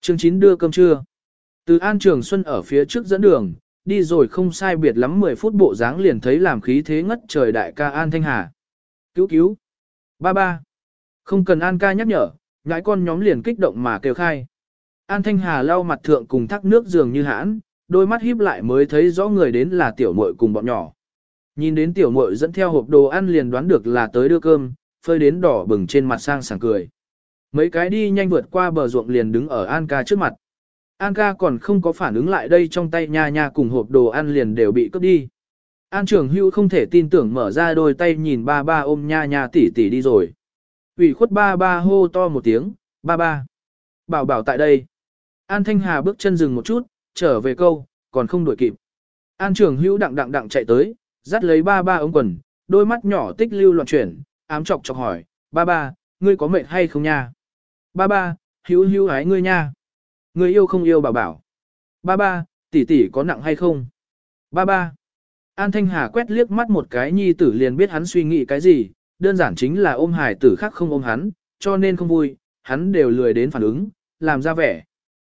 Chương 9 đưa cơm trưa. Từ An Trường Xuân ở phía trước dẫn đường, đi rồi không sai biệt lắm 10 phút bộ dáng liền thấy làm khí thế ngất trời đại ca An Thanh Hà. Cứu cứu. Ba ba. Không cần An ca nhắc nhở, ngãi con nhóm liền kích động mà kêu khai. An Thanh Hà lau mặt thượng cùng thác nước dường như hãn, đôi mắt híp lại mới thấy rõ người đến là tiểu muội cùng bọn nhỏ. Nhìn đến tiểu muội dẫn theo hộp đồ ăn liền đoán được là tới đưa cơm, phơi đến đỏ bừng trên mặt sang sảng cười. Mấy cái đi nhanh vượt qua bờ ruộng liền đứng ở An ca trước mặt. An ca còn không có phản ứng lại đây trong tay nha nha cùng hộp đồ ăn liền đều bị cướp đi. An trưởng hưu không thể tin tưởng mở ra đôi tay nhìn ba ba ôm nha nha tỉ tỉ đi rồi. ủy khuất ba ba hô to một tiếng, ba ba. Bảo bảo tại đây. An Thanh Hà bước chân dừng một chút, trở về câu, còn không đuổi kịp. An trưởng hưu đặng đặng đặng chạy tới, dắt lấy ba ba ống quần, đôi mắt nhỏ tích lưu loạn chuyển, ám chọc chọc hỏi, ba ba, ngươi có mệt hay không nha? Ba ba, hữu hữu hái ngươi nha. Ngươi yêu không yêu bảo bảo. Ba ba, tỷ tỷ có nặng hay không? Ba ba. An Thanh Hà quét liếc mắt một cái nhi tử liền biết hắn suy nghĩ cái gì, đơn giản chính là ôm hải tử khác không ôm hắn, cho nên không vui, hắn đều lười đến phản ứng, làm ra vẻ.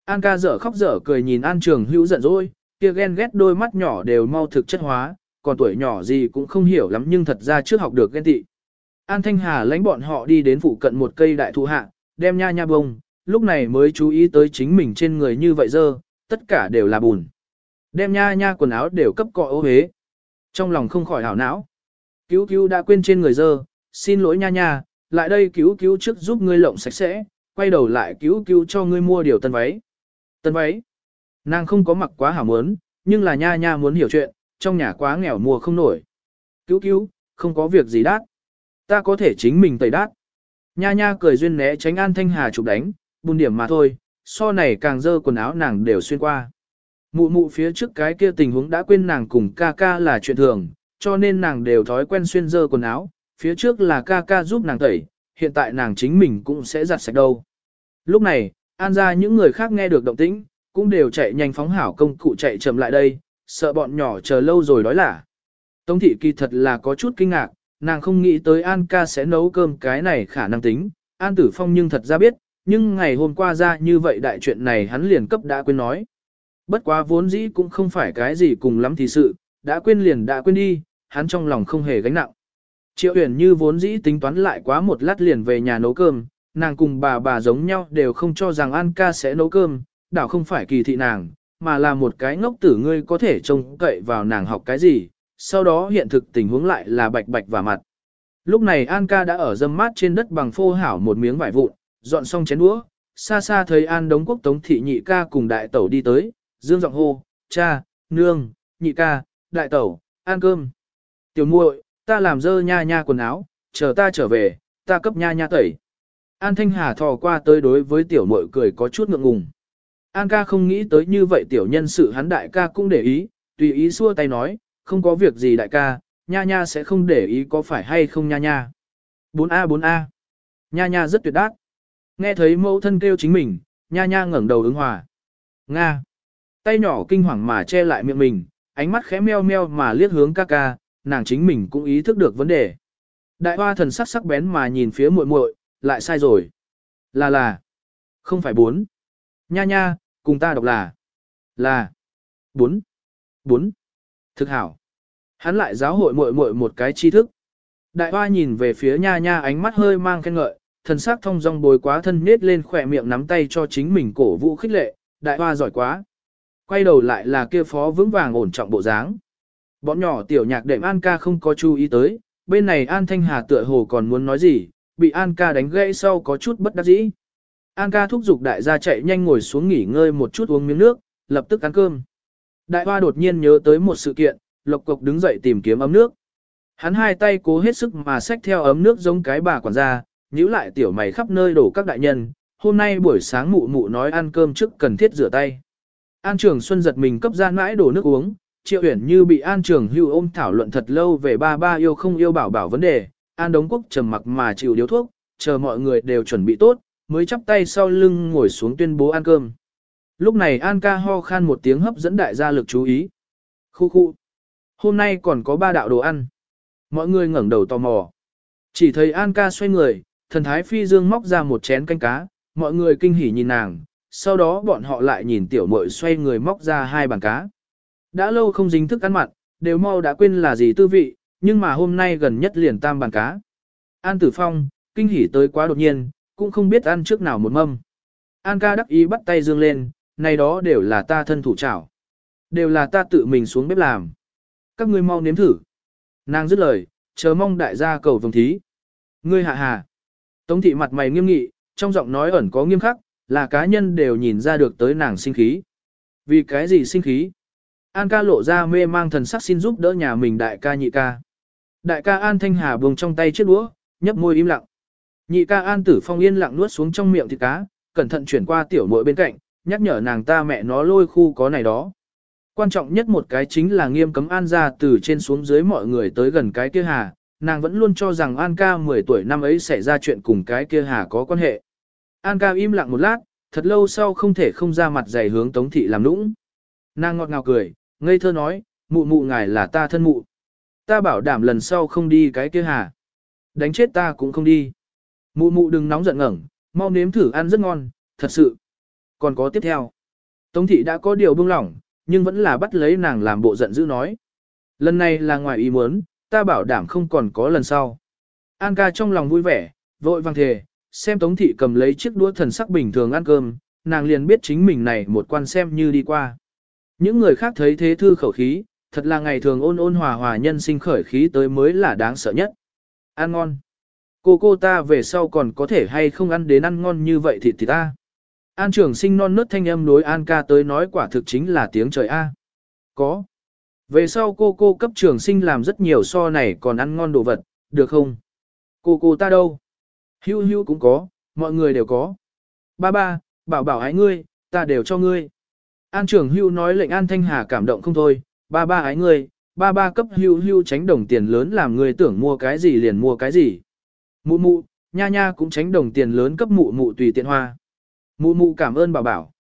An ca dở khóc dở cười nhìn An Trường Hữu giận dỗi, kia ghen ghét đôi mắt nhỏ đều mau thực chất hóa, còn tuổi nhỏ gì cũng không hiểu lắm nhưng thật ra trước học được ghen tị. An Thanh Hà lãnh bọn họ đi đến phụ cận một cây đại thụ hạ, đem nha nha bông, lúc này mới chú ý tới chính mình trên người như vậy dơ, tất cả đều là bùn. Đem nha nha quần áo đều cấp cọ ô hế. Trong lòng không khỏi hảo não. Cứu cứu đã quên trên người dơ, xin lỗi nha nha, lại đây cứu cứu trước giúp ngươi lộng sạch sẽ, quay đầu lại cứu cứu cho ngươi mua điều tân váy. Tân váy. Nàng không có mặc quá hảo muốn, nhưng là nha nha muốn hiểu chuyện, trong nhà quá nghèo mua không nổi. Cứu cứu, không có việc gì đắt. Ta có thể chính mình tẩy đát, Nha nha cười duyên né tránh An Thanh Hà chụp đánh, bùn điểm mà thôi, so này càng dơ quần áo nàng đều xuyên qua. Mụ mụ phía trước cái kia tình huống đã quên nàng cùng ca ca là chuyện thường, cho nên nàng đều thói quen xuyên dơ quần áo, phía trước là ca ca giúp nàng tẩy, hiện tại nàng chính mình cũng sẽ giặt sạch đâu. Lúc này, an ra những người khác nghe được động tĩnh, cũng đều chạy nhanh phóng hảo công cụ chạy chậm lại đây, sợ bọn nhỏ chờ lâu rồi đói lả. Tống thị kỳ thật là có chút kinh ngạc, nàng không nghĩ tới An ca sẽ nấu cơm cái này khả năng tính, An tử phong nhưng thật ra biết, nhưng ngày hôm qua ra như vậy đại chuyện này hắn liền cấp đã quên nói. Bất quá vốn dĩ cũng không phải cái gì cùng lắm thì sự, đã quên liền đã quên đi, hắn trong lòng không hề gánh nặng. Triệu Uyển như vốn dĩ tính toán lại quá một lát liền về nhà nấu cơm, nàng cùng bà bà giống nhau đều không cho rằng An ca sẽ nấu cơm, đảo không phải kỳ thị nàng, mà là một cái ngốc tử ngươi có thể trông cậy vào nàng học cái gì, sau đó hiện thực tình huống lại là bạch bạch và mặt. Lúc này An ca đã ở dâm mát trên đất bằng phô hảo một miếng vải vụn, dọn xong chén đũa, xa xa thấy An đống quốc tống thị nhị ca cùng đại tẩu đi tới, dương giọng hô, cha, nương, nhị ca, đại tẩu, ăn cơm. Tiểu muội, ta làm dơ nha nha quần áo, chờ ta trở về, ta cấp nha nha tẩy. An Thanh Hà thò qua tới đối với tiểu muội cười có chút ngượng ngùng. An ca không nghĩ tới như vậy tiểu nhân sự hắn đại ca cũng để ý, tùy ý xua tay nói, không có việc gì đại ca, nha nha sẽ không để ý có phải hay không nha nha. 4A 4A. Nha nha rất tuyệt đát. Nghe thấy mẫu thân kêu chính mình, nha nha ngẩng đầu ứng hòa. Nga. Tay nhỏ kinh hoàng mà che lại miệng mình, ánh mắt khẽ meo meo mà liếc hướng ca ca, nàng chính mình cũng ý thức được vấn đề. Đại hoa thần sắc sắc bén mà nhìn phía muội muội, lại sai rồi. Là là. Không phải bốn. Nha nha, cùng ta đọc là. Là. Bốn. Bốn. Thực hảo. Hắn lại giáo hội muội muội một cái tri thức. Đại hoa nhìn về phía nha nha ánh mắt hơi mang khen ngợi, thần sắc thông dong bồi quá thân nết lên khỏe miệng nắm tay cho chính mình cổ vũ khích lệ, đại hoa giỏi quá. Quay đầu lại là kia phó vững vàng ổn trọng bộ dáng. Bọn nhỏ tiểu nhạc đệm An ca không có chú ý tới, bên này An Thanh Hà tựa hồ còn muốn nói gì, bị An ca đánh gãy sau có chút bất đắc dĩ. An ca thúc giục đại gia chạy nhanh ngồi xuống nghỉ ngơi một chút uống miếng nước, lập tức ăn cơm. Đại hoa đột nhiên nhớ tới một sự kiện, lộc cộc đứng dậy tìm kiếm ấm nước. Hắn hai tay cố hết sức mà xách theo ấm nước giống cái bà quản gia, nhíu lại tiểu mày khắp nơi đổ các đại nhân. Hôm nay buổi sáng mụ mụ nói ăn cơm trước cần thiết rửa tay. An Trường Xuân giật mình cấp ra mãi đổ nước uống, Triệu Uyển như bị An Trường Hưu ôm thảo luận thật lâu về ba ba yêu không yêu bảo bảo vấn đề, An Đống Quốc trầm mặc mà chịu điếu thuốc, chờ mọi người đều chuẩn bị tốt, mới chắp tay sau lưng ngồi xuống tuyên bố ăn cơm. Lúc này An ca ho khan một tiếng hấp dẫn đại gia lực chú ý. Khu khu. Hôm nay còn có ba đạo đồ ăn. Mọi người ngẩng đầu tò mò. Chỉ thấy An ca xoay người, thần thái phi dương móc ra một chén canh cá, mọi người kinh hỉ nhìn nàng, sau đó bọn họ lại nhìn tiểu muội xoay người móc ra hai bàn cá. Đã lâu không dính thức ăn mặn, đều mau đã quên là gì tư vị, nhưng mà hôm nay gần nhất liền tam bàn cá. An Tử Phong, kinh hỉ tới quá đột nhiên, cũng không biết ăn trước nào một mâm. An ca đắc ý bắt tay dương lên, này đó đều là ta thân thủ chảo. Đều là ta tự mình xuống bếp làm. Các ngươi mau nếm thử. Nàng dứt lời, chờ mong đại gia cầu vồng thí. Ngươi hạ hà. Tống thị mặt mày nghiêm nghị, trong giọng nói ẩn có nghiêm khắc, là cá nhân đều nhìn ra được tới nàng sinh khí. Vì cái gì sinh khí? An ca lộ ra mê mang thần sắc xin giúp đỡ nhà mình đại ca nhị ca. Đại ca An Thanh Hà buông trong tay chiếc đũa, nhấp môi im lặng. Nhị ca An Tử Phong yên lặng nuốt xuống trong miệng thịt cá, cẩn thận chuyển qua tiểu muội bên cạnh, nhắc nhở nàng ta mẹ nó lôi khu có này đó. Quan trọng nhất một cái chính là nghiêm cấm An ra từ trên xuống dưới mọi người tới gần cái kia hà, nàng vẫn luôn cho rằng An ca 10 tuổi năm ấy xảy ra chuyện cùng cái kia hà có quan hệ. An ca im lặng một lát, thật lâu sau không thể không ra mặt dày hướng Tống Thị làm nũng. Nàng ngọt ngào cười, ngây thơ nói, mụ mụ ngài là ta thân mụ. Ta bảo đảm lần sau không đi cái kia hà. Đánh chết ta cũng không đi. Mụ mụ đừng nóng giận ngẩng, mau nếm thử ăn rất ngon, thật sự. Còn có tiếp theo. Tống thị đã có điều buông lỏng, nhưng vẫn là bắt lấy nàng làm bộ giận dữ nói. Lần này là ngoài ý muốn, ta bảo đảm không còn có lần sau. An ca trong lòng vui vẻ, vội vàng thề, xem Tống thị cầm lấy chiếc đũa thần sắc bình thường ăn cơm, nàng liền biết chính mình này một quan xem như đi qua. Những người khác thấy thế thư khẩu khí, thật là ngày thường ôn ôn hòa hòa nhân sinh khởi khí tới mới là đáng sợ nhất. Ăn ngon. Cô cô ta về sau còn có thể hay không ăn đến ăn ngon như vậy thì thì ta. An trưởng sinh non nớt thanh âm đối An ca tới nói quả thực chính là tiếng trời A. Có. Về sau cô cô cấp trưởng sinh làm rất nhiều so này còn ăn ngon đồ vật, được không? Cô cô ta đâu? Hưu hưu cũng có, mọi người đều có. Ba ba, bảo bảo ái ngươi, ta đều cho ngươi. An trưởng hưu nói lệnh An Thanh Hà cảm động không thôi, ba ba ái ngươi, ba ba cấp hưu hưu tránh đồng tiền lớn làm người tưởng mua cái gì liền mua cái gì. Mụ mụ, nha nha cũng tránh đồng tiền lớn cấp mụ mụ tùy tiện hoa. Mụ mụ cảm ơn bảo bảo.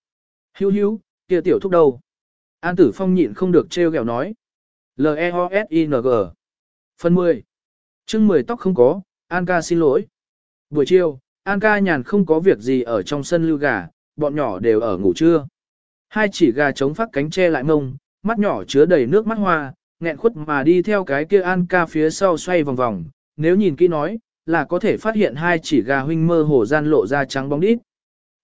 Hiu hiu, kia tiểu thúc đâu? An tử phong nhịn không được trêu ghẹo nói. L-E-O-S-I-N-G Phần 10 chương 10 tóc không có, An ca xin lỗi. Buổi chiều, An ca nhàn không có việc gì ở trong sân lưu gà, bọn nhỏ đều ở ngủ trưa. Hai chỉ gà chống phát cánh che lại mông, mắt nhỏ chứa đầy nước mắt hoa, nghẹn khuất mà đi theo cái kia An ca phía sau xoay vòng vòng. Nếu nhìn kỹ nói, là có thể phát hiện hai chỉ gà huynh mơ hồ gian lộ ra trắng bóng đít.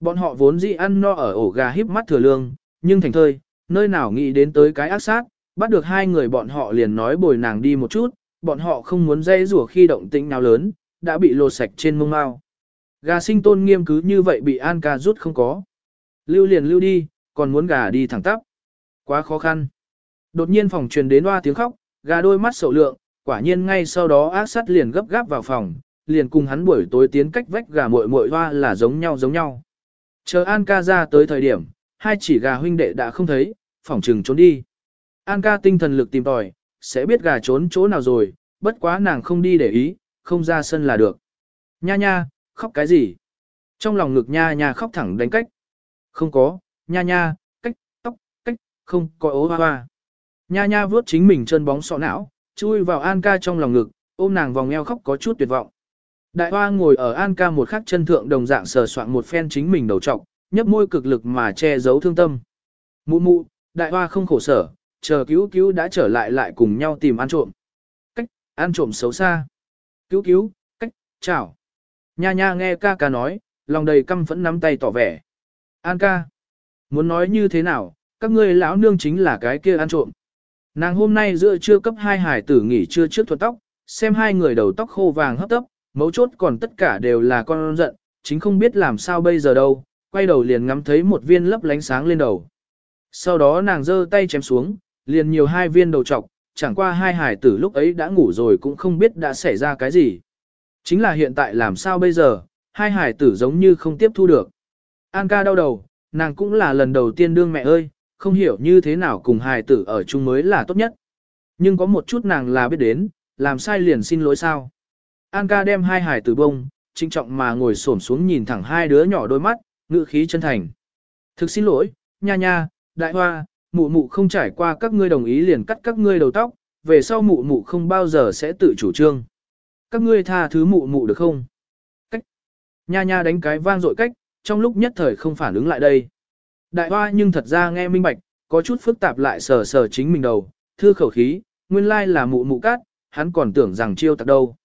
Bọn họ vốn dĩ ăn no ở ổ gà híp mắt thừa lương, nhưng thành thơi, nơi nào nghĩ đến tới cái ác sát, bắt được hai người bọn họ liền nói bồi nàng đi một chút, bọn họ không muốn dây rủa khi động tĩnh nào lớn, đã bị lột sạch trên mông mau. Gà sinh tôn nghiêm cứ như vậy bị An ca rút không có. Lưu liền lưu đi, còn muốn gà đi thẳng tắp. Quá khó khăn. Đột nhiên phòng truyền đến hoa tiếng khóc, gà đôi mắt sầu lượng, quả nhiên ngay sau đó ác sát liền gấp gáp vào phòng, liền cùng hắn buổi tối tiến cách vách gà muội muội hoa là giống nhau giống nhau. Chờ An ca ra tới thời điểm, hai chỉ gà huynh đệ đã không thấy, phỏng trừng trốn đi. An ca tinh thần lực tìm tòi, sẽ biết gà trốn chỗ nào rồi, bất quá nàng không đi để ý, không ra sân là được. Nha nha, khóc cái gì? Trong lòng ngực nha nha khóc thẳng đánh cách. Không có, nha nha, cách, tóc, cách, không có ố hoa hoa. Nha nha vướt chính mình chân bóng sọ não, chui vào An ca trong lòng ngực, ôm nàng vòng eo khóc có chút tuyệt vọng. Đại hoa ngồi ở An ca một khắc chân thượng đồng dạng sờ soạn một phen chính mình đầu trọc, nhấp môi cực lực mà che giấu thương tâm. Mụ mụ, đại hoa không khổ sở, chờ cứu cứu đã trở lại lại cùng nhau tìm ăn trộm. Cách, ăn trộm xấu xa. Cứu cứu, cách, chào. Nha nha nghe ca ca nói, lòng đầy căm phẫn nắm tay tỏ vẻ. An ca. Muốn nói như thế nào, các ngươi lão nương chính là cái kia ăn trộm. Nàng hôm nay giữa trưa cấp hai hải tử nghỉ trưa trước thuật tóc, xem hai người đầu tóc khô vàng hấp tấp, mấu chốt còn tất cả đều là con giận, chính không biết làm sao bây giờ đâu, quay đầu liền ngắm thấy một viên lấp lánh sáng lên đầu. Sau đó nàng giơ tay chém xuống, liền nhiều hai viên đầu trọc, chẳng qua hai hải tử lúc ấy đã ngủ rồi cũng không biết đã xảy ra cái gì. Chính là hiện tại làm sao bây giờ, hai hải tử giống như không tiếp thu được. An ca đau đầu, nàng cũng là lần đầu tiên đương mẹ ơi, không hiểu như thế nào cùng hải tử ở chung mới là tốt nhất. Nhưng có một chút nàng là biết đến, làm sai liền xin lỗi sao. An ca đem hai hải tử bông, trinh trọng mà ngồi xổm xuống nhìn thẳng hai đứa nhỏ đôi mắt, ngữ khí chân thành. Thực xin lỗi, nha nha, đại hoa, mụ mụ không trải qua các ngươi đồng ý liền cắt các ngươi đầu tóc, về sau mụ mụ không bao giờ sẽ tự chủ trương. Các ngươi tha thứ mụ mụ được không? Cách. Nha nha đánh cái vang dội cách, trong lúc nhất thời không phản ứng lại đây. Đại hoa nhưng thật ra nghe minh bạch, có chút phức tạp lại sờ sờ chính mình đầu, thư khẩu khí, nguyên lai là mụ mụ cát, hắn còn tưởng rằng chiêu tặc đâu.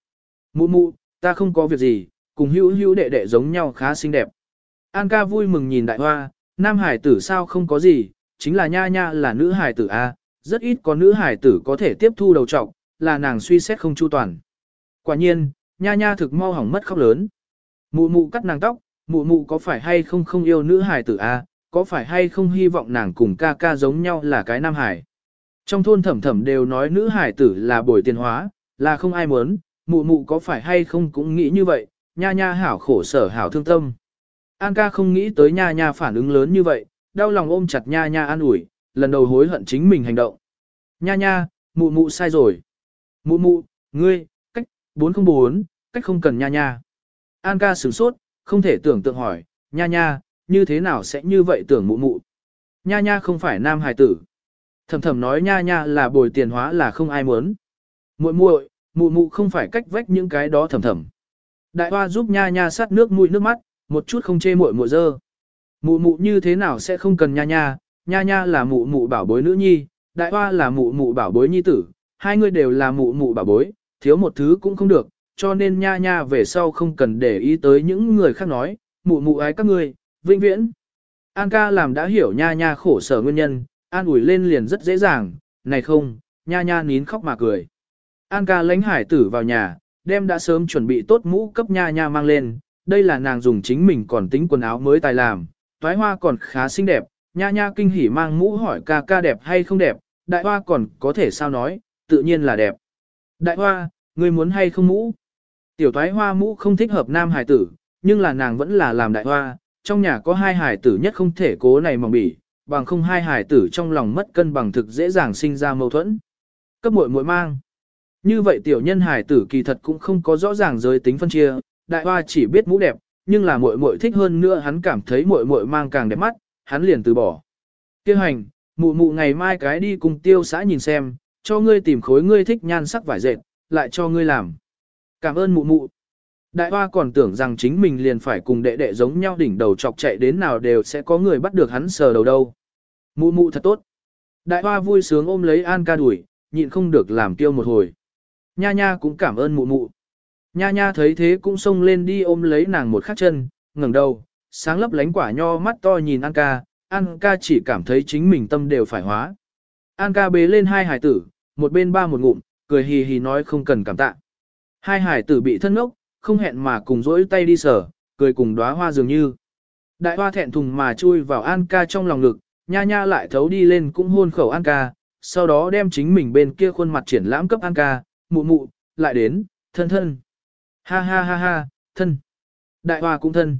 Mụ mụ, ta không có việc gì, cùng hữu hữu đệ đệ giống nhau khá xinh đẹp. An ca vui mừng nhìn đại hoa, nam hải tử sao không có gì, chính là nha nha là nữ hải tử A, rất ít có nữ hải tử có thể tiếp thu đầu trọc, là nàng suy xét không chu toàn. Quả nhiên, nha nha thực mau hỏng mất khóc lớn. Mụ mụ cắt nàng tóc, mụ mụ có phải hay không không yêu nữ hải tử A, có phải hay không hy vọng nàng cùng ca ca giống nhau là cái nam hải. Trong thôn thẩm thẩm đều nói nữ hải tử là bồi tiền hóa, là không ai muốn, mụ mụ có phải hay không cũng nghĩ như vậy, nha nha hảo khổ sở hảo thương tâm. An ca không nghĩ tới nha nha phản ứng lớn như vậy, đau lòng ôm chặt nha nha an ủi, lần đầu hối hận chính mình hành động. Nha nha, mụ mụ sai rồi. Mụ mụ, ngươi, cách, 404, cách không cần nha nha. An ca sửng sốt, không thể tưởng tượng hỏi, nha nha, như thế nào sẽ như vậy tưởng mụ mụ. Nha nha không phải nam hài tử. Thầm thầm nói nha nha là bồi tiền hóa là không ai muốn. muội muội, mụ mụ không phải cách vách những cái đó thầm thầm. Đại hoa giúp nha nha sát nước mũi nước mắt, một chút không chê muội muội dơ. Mụ mụ như thế nào sẽ không cần nha nha, nha nha là mụ mụ bảo bối nữ nhi, đại hoa là mụ mụ bảo bối nhi tử, hai người đều là mụ mụ bảo bối, thiếu một thứ cũng không được, cho nên nha nha về sau không cần để ý tới những người khác nói, mụ mụ ái các ngươi, vĩnh viễn. An ca làm đã hiểu nha nha khổ sở nguyên nhân, an ủi lên liền rất dễ dàng, này không, nha nha nín khóc mà cười. An ca lánh hải tử vào nhà, đem đã sớm chuẩn bị tốt mũ cấp nha nha mang lên, đây là nàng dùng chính mình còn tính quần áo mới tài làm, toái hoa còn khá xinh đẹp, nha nha kinh hỉ mang mũ hỏi ca ca đẹp hay không đẹp, đại hoa còn có thể sao nói, tự nhiên là đẹp. Đại hoa, người muốn hay không mũ? Tiểu toái hoa mũ không thích hợp nam hải tử, nhưng là nàng vẫn là làm đại hoa, trong nhà có hai hải tử nhất không thể cố này mỏng bỉ, bằng không hai hải tử trong lòng mất cân bằng thực dễ dàng sinh ra mâu thuẫn. Cấp muội muội mang. Như vậy tiểu nhân hải tử kỳ thật cũng không có rõ ràng giới tính phân chia, đại hoa chỉ biết mũ đẹp, nhưng là muội muội thích hơn nữa hắn cảm thấy muội muội mang càng đẹp mắt, hắn liền từ bỏ. Tiêu hành, mụ mụ ngày mai cái đi cùng tiêu xã nhìn xem, cho ngươi tìm khối ngươi thích nhan sắc vải dệt, lại cho ngươi làm. Cảm ơn mụ mụ. Đại hoa còn tưởng rằng chính mình liền phải cùng đệ đệ giống nhau đỉnh đầu chọc chạy đến nào đều sẽ có người bắt được hắn sờ đầu đâu. Mụ mụ thật tốt. Đại hoa vui sướng ôm lấy An ca đuổi, nhịn không được làm tiêu một hồi. Nha nha cũng cảm ơn mụ mụ. Nha nha thấy thế cũng xông lên đi ôm lấy nàng một khắc chân, ngẩng đầu, sáng lấp lánh quả nho mắt to nhìn An ca, An ca chỉ cảm thấy chính mình tâm đều phải hóa. An ca bế lên hai hải tử, một bên ba một ngụm, cười hì hì nói không cần cảm tạ. Hai hải tử bị thân ngốc, không hẹn mà cùng rỗi tay đi sở, cười cùng đóa hoa dường như. Đại hoa thẹn thùng mà chui vào An ca trong lòng ngực, nha nha lại thấu đi lên cũng hôn khẩu An ca, sau đó đem chính mình bên kia khuôn mặt triển lãm cấp An ca, mụ mụ, lại đến, thân thân. Ha ha ha ha, thân. Đại hoa cũng thân.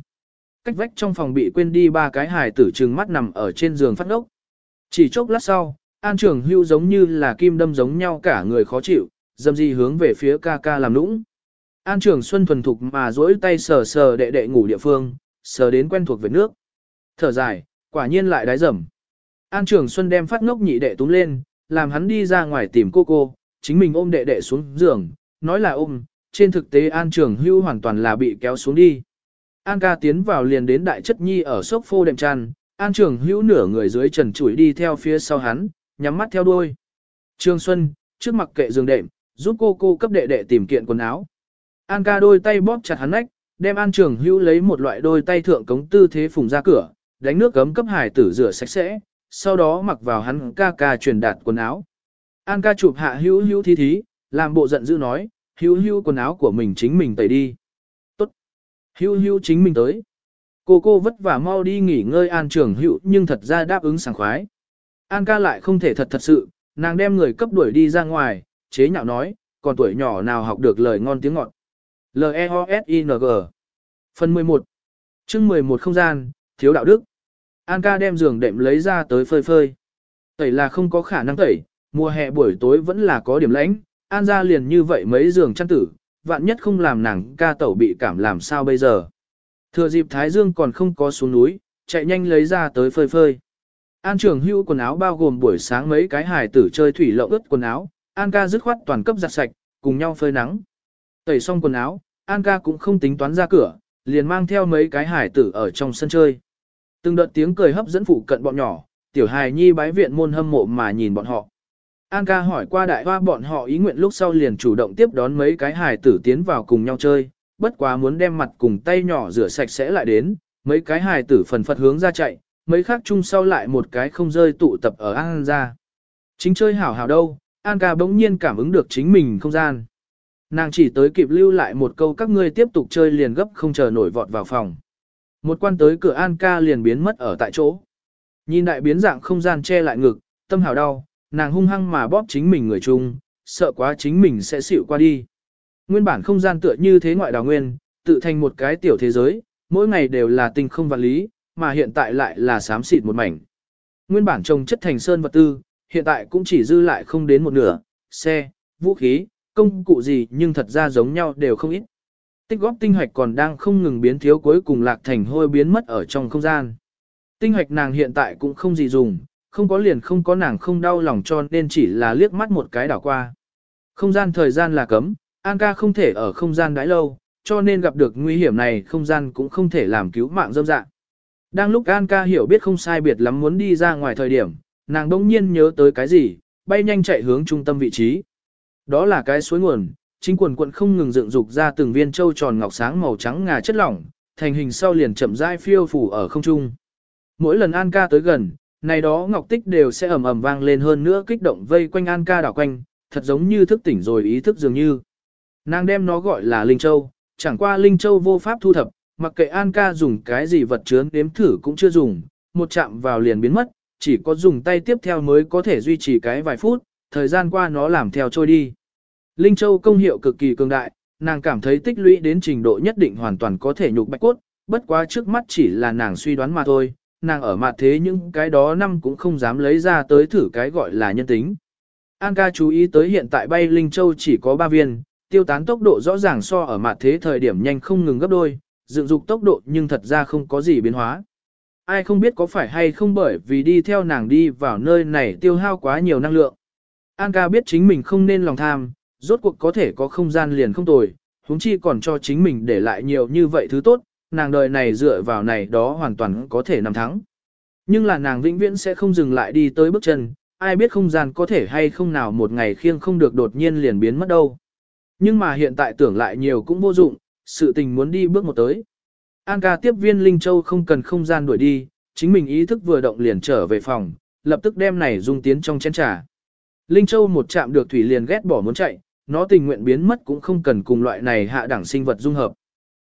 Cách vách trong phòng bị quên đi ba cái hài tử trừng mắt nằm ở trên giường phát ngốc. Chỉ chốc lát sau, An Trường Hưu giống như là kim đâm giống nhau cả người khó chịu, dâm di hướng về phía ca ca làm nũng. An Trường Xuân thuần thục mà duỗi tay sờ sờ đệ đệ ngủ địa phương, sờ đến quen thuộc về nước. Thở dài, quả nhiên lại đái dầm. An Trường Xuân đem phát ngốc nhị đệ túm lên, làm hắn đi ra ngoài tìm cô cô, chính mình ôm đệ đệ xuống giường, nói là ôm, trên thực tế An Trường Hưu hoàn toàn là bị kéo xuống đi. An ca tiến vào liền đến đại chất nhi ở sốc phô đệm tràn, An Trường Hưu nửa người dưới trần chuỗi đi theo phía sau hắn, nhắm mắt theo đuôi. Trường Xuân, trước mặt kệ giường đệm, giúp cô cô cấp đệ đệ tìm kiện quần áo. An ca đôi tay bóp chặt hắn nách, đem An Trường Hưu lấy một loại đôi tay thượng cống tư thế phùng ra cửa, đánh nước gấm cấp hải tử rửa sạch sẽ, sau đó mặc vào hắn ca ca truyền đạt quần áo. An ca chụp hạ hữu hữu thí thí, làm bộ giận dữ nói, hữu hữu quần áo của mình chính mình tẩy đi. Tốt. Hữu hữu chính mình tới. Cô cô vất vả mau đi nghỉ ngơi An Trường Hữu nhưng thật ra đáp ứng sảng khoái. An ca lại không thể thật thật sự, nàng đem người cấp đuổi đi ra ngoài, chế nhạo nói, còn tuổi nhỏ nào học được lời ngon tiếng ngọt. L-E-O-S-I-N-G Phần 11 chương 11 không gian, thiếu đạo đức. An ca đem giường đệm lấy ra tới phơi phơi. Tẩy là không có khả năng tẩy, mùa hè buổi tối vẫn là có điểm lãnh, An ra liền như vậy mấy giường chăn tử, vạn nhất không làm nàng ca tẩu bị cảm làm sao bây giờ. Thừa dịp Thái Dương còn không có xuống núi, chạy nhanh lấy ra tới phơi phơi. An trường hưu quần áo bao gồm buổi sáng mấy cái hài tử chơi thủy lộng ướt quần áo, An ca dứt khoát toàn cấp giặt sạch, cùng nhau phơi nắng. Tẩy xong quần áo, An ca cũng không tính toán ra cửa, liền mang theo mấy cái hài tử ở trong sân chơi. Từng đợt tiếng cười hấp dẫn phụ cận bọn nhỏ, tiểu hài nhi bái viện môn hâm mộ mà nhìn bọn họ. An ca hỏi qua đại hoa bọn họ ý nguyện lúc sau liền chủ động tiếp đón mấy cái hài tử tiến vào cùng nhau chơi, bất quá muốn đem mặt cùng tay nhỏ rửa sạch sẽ lại đến, mấy cái hài tử phần phật hướng ra chạy, mấy khác chung sau lại một cái không rơi tụ tập ở An ra. Chính chơi hảo hảo đâu, An ca bỗng nhiên cảm ứng được chính mình không gian. Nàng chỉ tới kịp lưu lại một câu các ngươi tiếp tục chơi liền gấp không chờ nổi vọt vào phòng. Một quan tới cửa An ca liền biến mất ở tại chỗ. Nhìn đại biến dạng không gian che lại ngực, tâm hào đau, nàng hung hăng mà bóp chính mình người chung, sợ quá chính mình sẽ xịu qua đi. Nguyên bản không gian tựa như thế ngoại đào nguyên, tự thành một cái tiểu thế giới, mỗi ngày đều là tình không vạn lý, mà hiện tại lại là xám xịt một mảnh. Nguyên bản trồng chất thành sơn vật tư, hiện tại cũng chỉ dư lại không đến một nửa, xe, vũ khí, công cụ gì nhưng thật ra giống nhau đều không ít. Tích góp tinh hoạch còn đang không ngừng biến thiếu cuối cùng lạc thành hôi biến mất ở trong không gian. Tinh hoạch nàng hiện tại cũng không gì dùng, không có liền không có nàng không đau lòng cho nên chỉ là liếc mắt một cái đảo qua. Không gian thời gian là cấm, An ca không thể ở không gian đãi lâu, cho nên gặp được nguy hiểm này không gian cũng không thể làm cứu mạng dâm dạng. Đang lúc An ca hiểu biết không sai biệt lắm muốn đi ra ngoài thời điểm, nàng đông nhiên nhớ tới cái gì, bay nhanh chạy hướng trung tâm vị trí. Đó là cái suối nguồn, chính quần quận không ngừng dựng dục ra từng viên châu tròn ngọc sáng màu trắng ngà chất lỏng, thành hình sau liền chậm rãi phiêu phủ ở không trung. Mỗi lần An ca tới gần, này đó ngọc tích đều sẽ ầm ầm vang lên hơn nữa kích động vây quanh An ca đảo quanh, thật giống như thức tỉnh rồi ý thức dường như. Nàng đem nó gọi là Linh Châu, chẳng qua Linh Châu vô pháp thu thập, mặc kệ An ca dùng cái gì vật chứa đếm thử cũng chưa dùng, một chạm vào liền biến mất, chỉ có dùng tay tiếp theo mới có thể duy trì cái vài phút, thời gian qua nó làm theo trôi đi. Linh Châu công hiệu cực kỳ cường đại, nàng cảm thấy tích lũy đến trình độ nhất định hoàn toàn có thể nhục bạch cốt, bất quá trước mắt chỉ là nàng suy đoán mà thôi, nàng ở mặt thế những cái đó năm cũng không dám lấy ra tới thử cái gọi là nhân tính. An ca chú ý tới hiện tại bay Linh Châu chỉ có 3 viên, tiêu tán tốc độ rõ ràng so ở mặt thế thời điểm nhanh không ngừng gấp đôi, dựng dục tốc độ nhưng thật ra không có gì biến hóa. Ai không biết có phải hay không bởi vì đi theo nàng đi vào nơi này tiêu hao quá nhiều năng lượng. An ca biết chính mình không nên lòng tham, rốt cuộc có thể có không gian liền không tồi, huống chi còn cho chính mình để lại nhiều như vậy thứ tốt, nàng đời này dựa vào này đó hoàn toàn có thể nằm thắng. Nhưng là nàng vĩnh viễn sẽ không dừng lại đi tới bước chân, ai biết không gian có thể hay không nào một ngày khiêng không được đột nhiên liền biến mất đâu. Nhưng mà hiện tại tưởng lại nhiều cũng vô dụng, sự tình muốn đi bước một tới. An ca tiếp viên Linh Châu không cần không gian đuổi đi, chính mình ý thức vừa động liền trở về phòng, lập tức đem này dung tiến trong chén trà. Linh Châu một chạm được thủy liền ghét bỏ muốn chạy, nó tình nguyện biến mất cũng không cần cùng loại này hạ đẳng sinh vật dung hợp.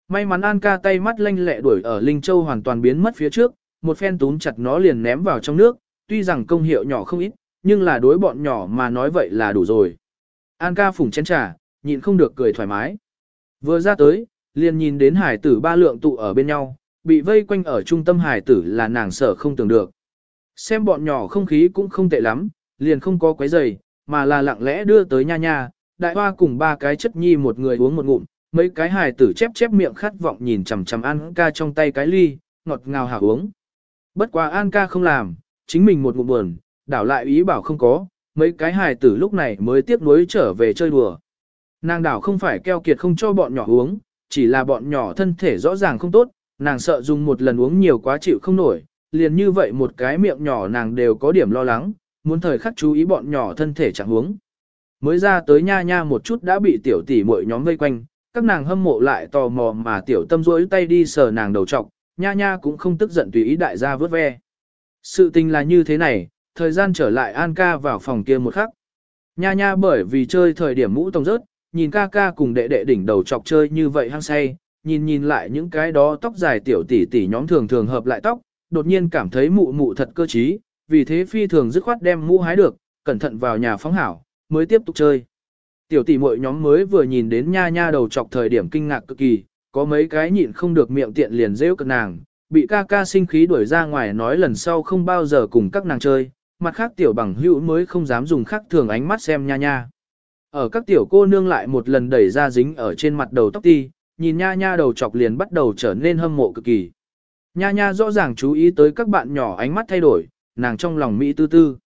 May mắn An ca tay mắt lanh lẹ đuổi ở Linh Châu hoàn toàn biến mất phía trước, một phen túm chặt nó liền ném vào trong nước, tuy rằng công hiệu nhỏ không ít, nhưng là đối bọn nhỏ mà nói vậy là đủ rồi. An ca phủng chén trà, nhịn không được cười thoải mái. Vừa ra tới, liền nhìn đến hải tử ba lượng tụ ở bên nhau, bị vây quanh ở trung tâm hải tử là nàng sợ không tưởng được. Xem bọn nhỏ không khí cũng không tệ lắm, liền không có quấy giày, mà là lặng lẽ đưa tới nha nha, đại hoa cùng ba cái chất nhi một người uống một ngụm, mấy cái hài tử chép chép miệng khát vọng nhìn chằm chằm An ca trong tay cái ly, ngọt ngào hảo uống. Bất quá An ca không làm, chính mình một ngụm buồn, đảo lại ý bảo không có, mấy cái hài tử lúc này mới tiếp nối trở về chơi đùa. Nàng đảo không phải keo kiệt không cho bọn nhỏ uống, chỉ là bọn nhỏ thân thể rõ ràng không tốt, nàng sợ dùng một lần uống nhiều quá chịu không nổi, liền như vậy một cái miệng nhỏ nàng đều có điểm lo lắng, muốn thời khắc chú ý bọn nhỏ thân thể chẳng uống. Mới ra tới nha nha một chút đã bị tiểu tỷ muội nhóm vây quanh, các nàng hâm mộ lại tò mò mà tiểu tâm rỗi tay đi sờ nàng đầu trọc, nha nha cũng không tức giận tùy ý đại gia vớt ve. Sự tình là như thế này, thời gian trở lại An ca vào phòng kia một khắc. Nha nha bởi vì chơi thời điểm mũ tông rớt, nhìn ca ca cùng đệ đệ đỉnh đầu chọc chơi như vậy hăng say, nhìn nhìn lại những cái đó tóc dài tiểu tỷ tỷ nhóm thường thường hợp lại tóc, đột nhiên cảm thấy mụ mụ thật cơ trí, vì thế phi thường dứt khoát đem mũ hái được, cẩn thận vào nhà phóng hảo, mới tiếp tục chơi. Tiểu tỷ muội nhóm mới vừa nhìn đến nha nha đầu chọc thời điểm kinh ngạc cực kỳ, có mấy cái nhịn không được miệng tiện liền rêu cực nàng, bị ca ca sinh khí đuổi ra ngoài nói lần sau không bao giờ cùng các nàng chơi, mặt khác tiểu bằng hữu mới không dám dùng khác thường ánh mắt xem nha nha. Ở các tiểu cô nương lại một lần đẩy ra dính ở trên mặt đầu tóc ti, nhìn nha nha đầu chọc liền bắt đầu trở nên hâm mộ cực kỳ. Nha nha rõ ràng chú ý tới các bạn nhỏ ánh mắt thay đổi, nàng trong lòng Mỹ tư tư.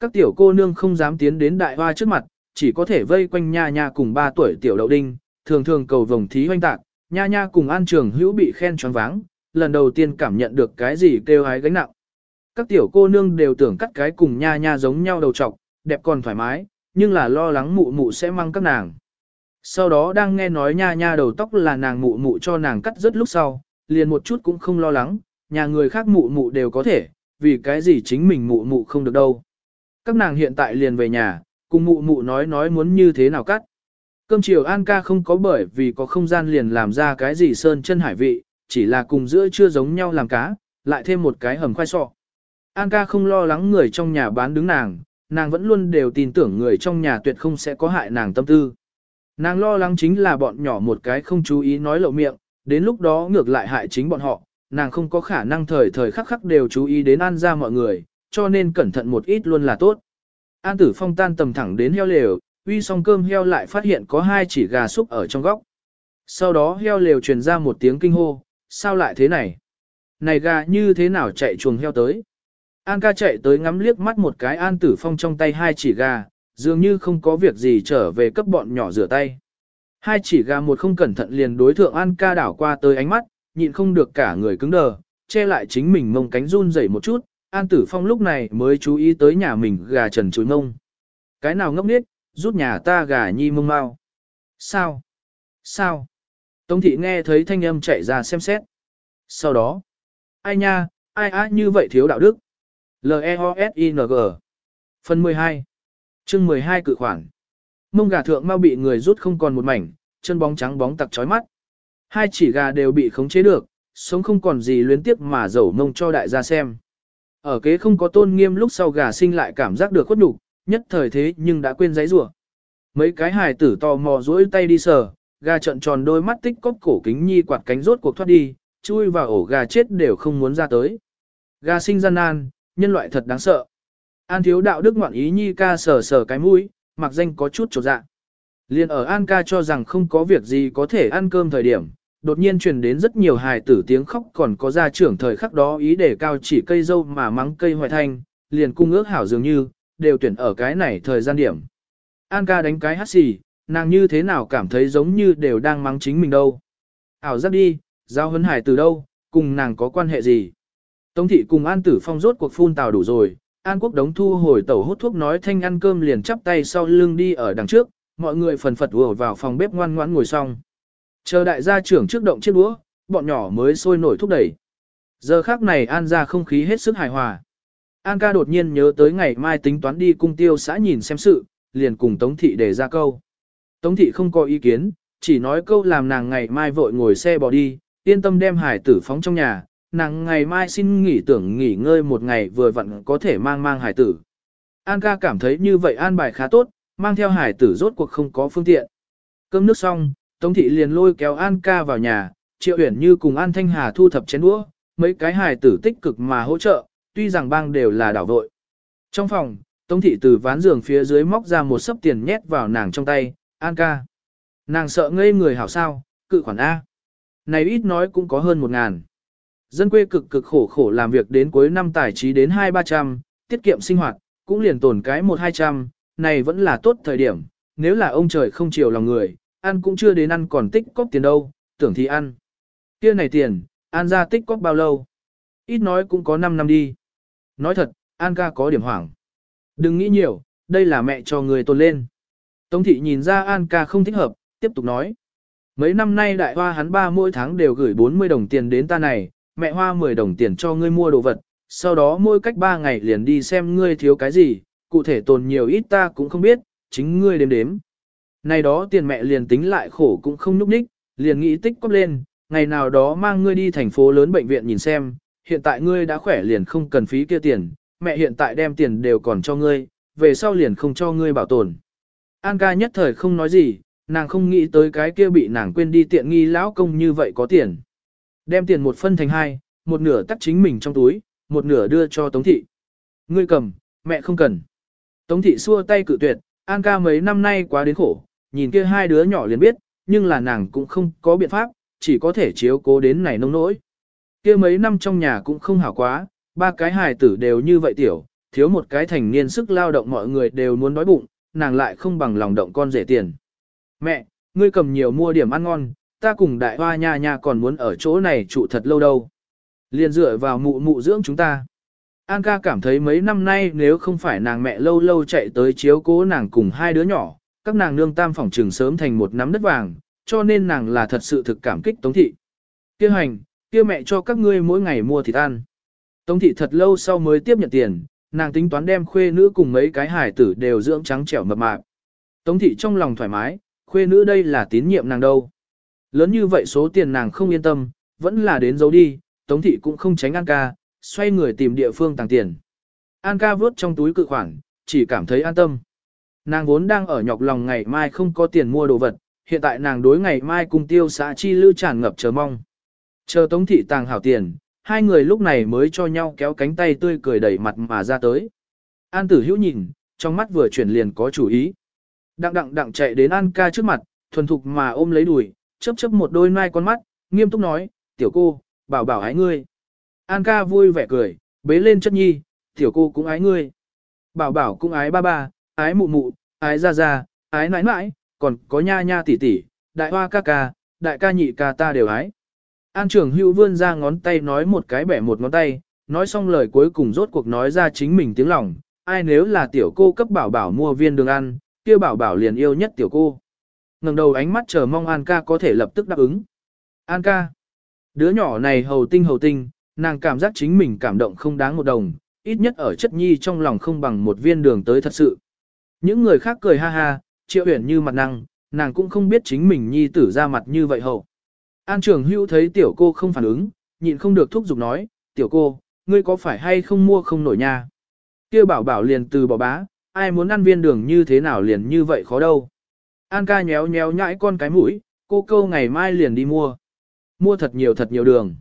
Các tiểu cô nương không dám tiến đến đại hoa trước mặt, chỉ có thể vây quanh nha nha cùng 3 tuổi tiểu đậu đinh, thường thường cầu vồng thí hoanh tạc, nha nha cùng an trường hữu bị khen choáng váng, lần đầu tiên cảm nhận được cái gì kêu hái gánh nặng. Các tiểu cô nương đều tưởng cắt cái cùng nha nha giống nhau đầu trọc, đẹp còn thoải mái, nhưng là lo lắng mụ mụ sẽ mang các nàng. Sau đó đang nghe nói nha nha đầu tóc là nàng mụ mụ cho nàng cắt rất lúc sau, liền một chút cũng không lo lắng, nhà người khác mụ mụ đều có thể, vì cái gì chính mình mụ mụ không được đâu. Các nàng hiện tại liền về nhà, cùng mụ mụ nói nói muốn như thế nào cắt. Cơm chiều An ca không có bởi vì có không gian liền làm ra cái gì sơn chân hải vị, chỉ là cùng giữa chưa giống nhau làm cá, lại thêm một cái hầm khoai sọ. An ca không lo lắng người trong nhà bán đứng nàng, nàng vẫn luôn đều tin tưởng người trong nhà tuyệt không sẽ có hại nàng tâm tư. Nàng lo lắng chính là bọn nhỏ một cái không chú ý nói lậu miệng, đến lúc đó ngược lại hại chính bọn họ, nàng không có khả năng thời thời khắc khắc đều chú ý đến an ra mọi người, cho nên cẩn thận một ít luôn là tốt. An tử phong tan tầm thẳng đến heo lều, uy xong cơm heo lại phát hiện có hai chỉ gà xúc ở trong góc. Sau đó heo lều truyền ra một tiếng kinh hô, sao lại thế này? Này gà như thế nào chạy chuồng heo tới? An ca chạy tới ngắm liếc mắt một cái An Tử Phong trong tay hai chỉ gà, dường như không có việc gì trở về cấp bọn nhỏ rửa tay. Hai chỉ gà một không cẩn thận liền đối thượng An ca đảo qua tới ánh mắt, nhịn không được cả người cứng đờ, che lại chính mình mông cánh run rẩy một chút, An Tử Phong lúc này mới chú ý tới nhà mình gà trần chuối mông. Cái nào ngốc nghếch, rút nhà ta gà nhi mông mau. Sao? Sao? Tống thị nghe thấy thanh âm chạy ra xem xét. Sau đó, ai nha, ai á như vậy thiếu đạo đức. L-E-O-S-I-N-G Phần 12 chương 12 cự khoản Mông gà thượng mau bị người rút không còn một mảnh, chân bóng trắng bóng tặc chói mắt. Hai chỉ gà đều bị khống chế được, sống không còn gì luyến tiếp mà dầu mông cho đại gia xem. Ở kế không có tôn nghiêm lúc sau gà sinh lại cảm giác được khuất nhục, nhất thời thế nhưng đã quên giấy rủa. Mấy cái hài tử tò mò duỗi tay đi sờ, gà trợn tròn đôi mắt tích cốc cổ kính nhi quạt cánh rốt cuộc thoát đi, chui vào ổ gà chết đều không muốn ra tới. Gà sinh gian nan, nhân loại thật đáng sợ. An thiếu đạo đức ngoạn ý nhi ca sờ sờ cái mũi, mặc danh có chút trột dạ. Liên ở An ca cho rằng không có việc gì có thể ăn cơm thời điểm, đột nhiên truyền đến rất nhiều hài tử tiếng khóc còn có gia trưởng thời khắc đó ý để cao chỉ cây dâu mà mắng cây hoài thanh, liền cung ước hảo dường như, đều tuyển ở cái này thời gian điểm. An ca đánh cái hát xì, nàng như thế nào cảm thấy giống như đều đang mắng chính mình đâu. Ảo giác đi, giao hấn hải từ đâu, cùng nàng có quan hệ gì. Tống thị cùng An Tử Phong rốt cuộc phun tào đủ rồi, An Quốc đống thu hồi tẩu hút thuốc nói thanh ăn cơm liền chắp tay sau lưng đi ở đằng trước, mọi người phần phật vừa vào phòng bếp ngoan ngoãn ngồi xong. Chờ đại gia trưởng trước động chiếc đũa, bọn nhỏ mới sôi nổi thúc đẩy. Giờ khác này An ra không khí hết sức hài hòa. An ca đột nhiên nhớ tới ngày mai tính toán đi cung tiêu xã nhìn xem sự, liền cùng Tống thị để ra câu. Tống thị không có ý kiến, chỉ nói câu làm nàng ngày mai vội ngồi xe bỏ đi, yên tâm đem hải tử phóng trong nhà, nàng ngày mai xin nghỉ tưởng nghỉ ngơi một ngày vừa vặn có thể mang mang hải tử. An ca cảm thấy như vậy an bài khá tốt, mang theo hải tử rốt cuộc không có phương tiện. Cơm nước xong, Tống thị liền lôi kéo An ca vào nhà, Triệu Uyển Như cùng An Thanh Hà thu thập chén đũa, mấy cái hài tử tích cực mà hỗ trợ, tuy rằng bang đều là đảo vội. Trong phòng, Tống thị từ ván giường phía dưới móc ra một sấp tiền nhét vào nàng trong tay, An ca. Nàng sợ ngây người hảo sao, cự khoản A. Này ít nói cũng có hơn một ngàn. Dân quê cực cực khổ khổ làm việc đến cuối năm tài trí đến hai ba trăm, tiết kiệm sinh hoạt, cũng liền tồn cái một hai trăm, này vẫn là tốt thời điểm, nếu là ông trời không chiều lòng người, ăn cũng chưa đến ăn còn tích cóp tiền đâu, tưởng thì ăn. Kia này tiền, an ra tích cóp bao lâu? Ít nói cũng có 5 năm đi. Nói thật, An ca có điểm hoảng. Đừng nghĩ nhiều, đây là mẹ cho người tồn lên. Tống thị nhìn ra An ca không thích hợp, tiếp tục nói. Mấy năm nay đại hoa hắn ba mỗi tháng đều gửi 40 đồng tiền đến ta này, mẹ hoa 10 đồng tiền cho ngươi mua đồ vật, sau đó mỗi cách 3 ngày liền đi xem ngươi thiếu cái gì, cụ thể tồn nhiều ít ta cũng không biết, chính ngươi đếm đếm. Này đó tiền mẹ liền tính lại khổ cũng không núp ních, liền nghĩ tích cóp lên, ngày nào đó mang ngươi đi thành phố lớn bệnh viện nhìn xem, hiện tại ngươi đã khỏe liền không cần phí kia tiền, mẹ hiện tại đem tiền đều còn cho ngươi, về sau liền không cho ngươi bảo tồn. An ca nhất thời không nói gì, nàng không nghĩ tới cái kia bị nàng quên đi tiện nghi lão công như vậy có tiền. Đem tiền một phân thành hai, một nửa tắt chính mình trong túi, một nửa đưa cho Tống Thị. Ngươi cầm, mẹ không cần. Tống Thị xua tay cự tuyệt, An ca mấy năm nay quá đến khổ, nhìn kia hai đứa nhỏ liền biết, nhưng là nàng cũng không có biện pháp, chỉ có thể chiếu cố đến này nông nỗi. Kia mấy năm trong nhà cũng không hảo quá, ba cái hài tử đều như vậy tiểu, thiếu một cái thành niên sức lao động mọi người đều muốn đói bụng, nàng lại không bằng lòng động con rể tiền. Mẹ, ngươi cầm nhiều mua điểm ăn ngon, ta cùng đại hoa nha nha còn muốn ở chỗ này trụ thật lâu đâu. liền dựa vào mụ mụ dưỡng chúng ta. An ca cảm thấy mấy năm nay nếu không phải nàng mẹ lâu lâu chạy tới chiếu cố nàng cùng hai đứa nhỏ, các nàng nương tam phòng trường sớm thành một nắm đất vàng, cho nên nàng là thật sự thực cảm kích Tống Thị. Kêu hành, kia mẹ cho các ngươi mỗi ngày mua thịt ăn. Tống thị thật lâu sau mới tiếp nhận tiền, nàng tính toán đem khuê nữ cùng mấy cái hải tử đều dưỡng trắng trẻo mập mạp. Tống thị trong lòng thoải mái, khuê nữ đây là tín nhiệm nàng đâu. Lớn như vậy số tiền nàng không yên tâm, vẫn là đến giấu đi, Tống thị cũng không tránh An ca, xoay người tìm địa phương tàng tiền. An ca vớt trong túi cự khoản, chỉ cảm thấy an tâm. Nàng vốn đang ở nhọc lòng ngày mai không có tiền mua đồ vật, hiện tại nàng đối ngày mai cùng tiêu xã chi lưu tràn ngập chờ mong. Chờ Tống thị tàng hảo tiền, hai người lúc này mới cho nhau kéo cánh tay tươi cười đẩy mặt mà ra tới. An tử hữu nhìn, trong mắt vừa chuyển liền có chủ ý. Đặng đặng đặng chạy đến An ca trước mặt, thuần thục mà ôm lấy đùi, chớp chớp một đôi mai con mắt, nghiêm túc nói, tiểu cô, bảo bảo ái ngươi. An ca vui vẻ cười, bế lên chất nhi, Tiểu cô cũng ái ngươi. Bảo bảo cũng ái ba ba, ái mụ mụ, ái ra ra, ái nãi nãi, còn có nha nha tỷ tỷ, đại hoa ca ca, đại ca nhị ca ta đều ái. An trưởng hữu vươn ra ngón tay nói một cái bẻ một ngón tay, nói xong lời cuối cùng rốt cuộc nói ra chính mình tiếng lòng, ai nếu là tiểu cô cấp bảo bảo mua viên đường ăn, kia bảo bảo liền yêu nhất tiểu cô. ngẩng đầu ánh mắt chờ mong An ca có thể lập tức đáp ứng. An ca, đứa nhỏ này hầu tinh hầu tinh, nàng cảm giác chính mình cảm động không đáng một đồng, ít nhất ở chất nhi trong lòng không bằng một viên đường tới thật sự. Những người khác cười ha ha, triệu uyển như mặt năng, nàng cũng không biết chính mình nhi tử ra mặt như vậy hậu. An trường hưu thấy tiểu cô không phản ứng, nhịn không được thúc giục nói, tiểu cô, ngươi có phải hay không mua không nổi nha? kia bảo bảo liền từ bỏ bá, ai muốn ăn viên đường như thế nào liền như vậy khó đâu. An ca nhéo nhéo nhãi con cái mũi, cô câu ngày mai liền đi mua. Mua thật nhiều thật nhiều đường.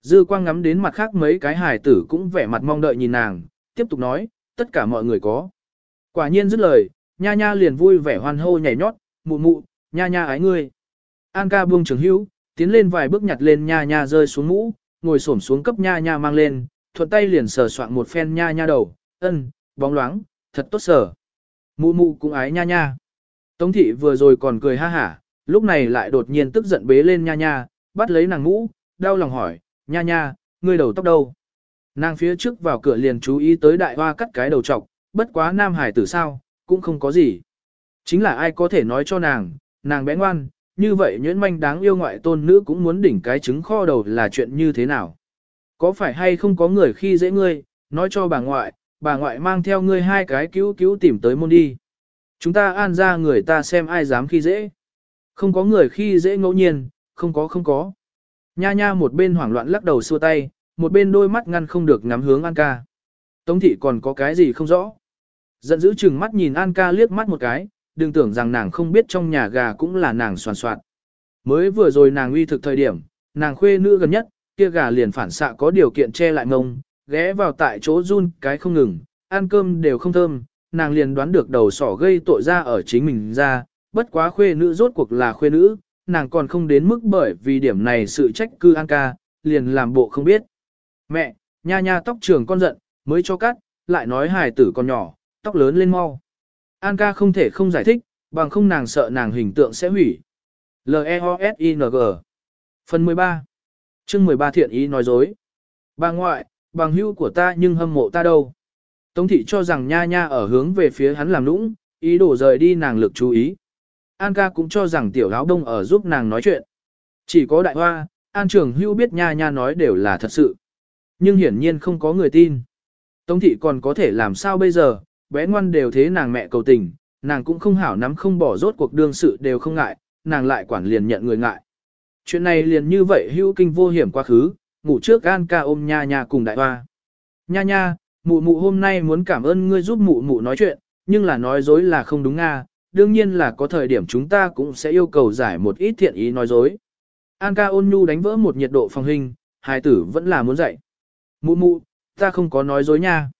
Dư quang ngắm đến mặt khác mấy cái hài tử cũng vẻ mặt mong đợi nhìn nàng, tiếp tục nói, tất cả mọi người có. Quả nhiên dứt lời, nha nha liền vui vẻ hoan hô nhảy nhót, mụ mụ, nha nha ái ngươi. An ca buông trường hữu, tiến lên vài bước nhặt lên nha nha rơi xuống mũ, ngồi xổm xuống cấp nha nha mang lên, thuận tay liền sờ soạn một phen nha nha đầu, ân, bóng loáng, thật tốt sở. Mụ mụ cũng ái nha nha. Tống thị vừa rồi còn cười ha hả, lúc này lại đột nhiên tức giận bế lên nha nha, bắt lấy nàng mũ, đau lòng hỏi, nha nha, ngươi đầu tóc đâu? Nàng phía trước vào cửa liền chú ý tới đại hoa cắt cái đầu trọc, bất quá nam hải tử sao, cũng không có gì. Chính là ai có thể nói cho nàng, nàng bé ngoan, như vậy nhuyễn manh đáng yêu ngoại tôn nữ cũng muốn đỉnh cái trứng kho đầu là chuyện như thế nào. Có phải hay không có người khi dễ ngươi, nói cho bà ngoại, bà ngoại mang theo ngươi hai cái cứu cứu tìm tới môn đi. Chúng ta an ra người ta xem ai dám khi dễ. Không có người khi dễ ngẫu nhiên, không có không có. Nha nha một bên hoảng loạn lắc đầu xua tay, một bên đôi mắt ngăn không được ngắm hướng An ca. Tống thị còn có cái gì không rõ. Giận dữ chừng mắt nhìn An ca liếc mắt một cái, đừng tưởng rằng nàng không biết trong nhà gà cũng là nàng soàn soạn. Mới vừa rồi nàng uy thực thời điểm, nàng khuê nữ gần nhất, kia gà liền phản xạ có điều kiện che lại mông, ghé vào tại chỗ run cái không ngừng, ăn cơm đều không thơm, nàng liền đoán được đầu sỏ gây tội ra ở chính mình ra, bất quá khuê nữ rốt cuộc là khuê nữ, nàng còn không đến mức bởi vì điểm này sự trách cư an ca, liền làm bộ không biết. Mẹ, nha nha tóc trường con giận, mới cho cắt, lại nói hài tử con nhỏ, tóc lớn lên mau. An ca không thể không giải thích, bằng không nàng sợ nàng hình tượng sẽ hủy. L-E-O-S-I-N-G Phần 13 chương 13 thiện ý nói dối. Bà ngoại, bằng hữu của ta nhưng hâm mộ ta đâu. Tống thị cho rằng nha nha ở hướng về phía hắn làm nũng, ý đồ rời đi nàng lực chú ý. An ca cũng cho rằng tiểu áo đông ở giúp nàng nói chuyện. Chỉ có đại hoa, an trường hữu biết nha nha nói đều là thật sự. Nhưng hiển nhiên không có người tin. Tống thị còn có thể làm sao bây giờ, bé ngoan đều thế nàng mẹ cầu tình, nàng cũng không hảo nắm không bỏ rốt cuộc đương sự đều không ngại, nàng lại quản liền nhận người ngại. Chuyện này liền như vậy hữu kinh vô hiểm quá khứ, ngủ trước An ca ôm nha nha cùng đại hoa. Nha nha, mụ mụ hôm nay muốn cảm ơn ngươi giúp mụ mụ nói chuyện, nhưng là nói dối là không đúng nga, đương nhiên là có thời điểm chúng ta cũng sẽ yêu cầu giải một ít thiện ý nói dối. An ca ôn nhu đánh vỡ một nhiệt độ phòng hình, hài tử vẫn là muốn dạy. Mụ mụ, ta không có nói dối nha.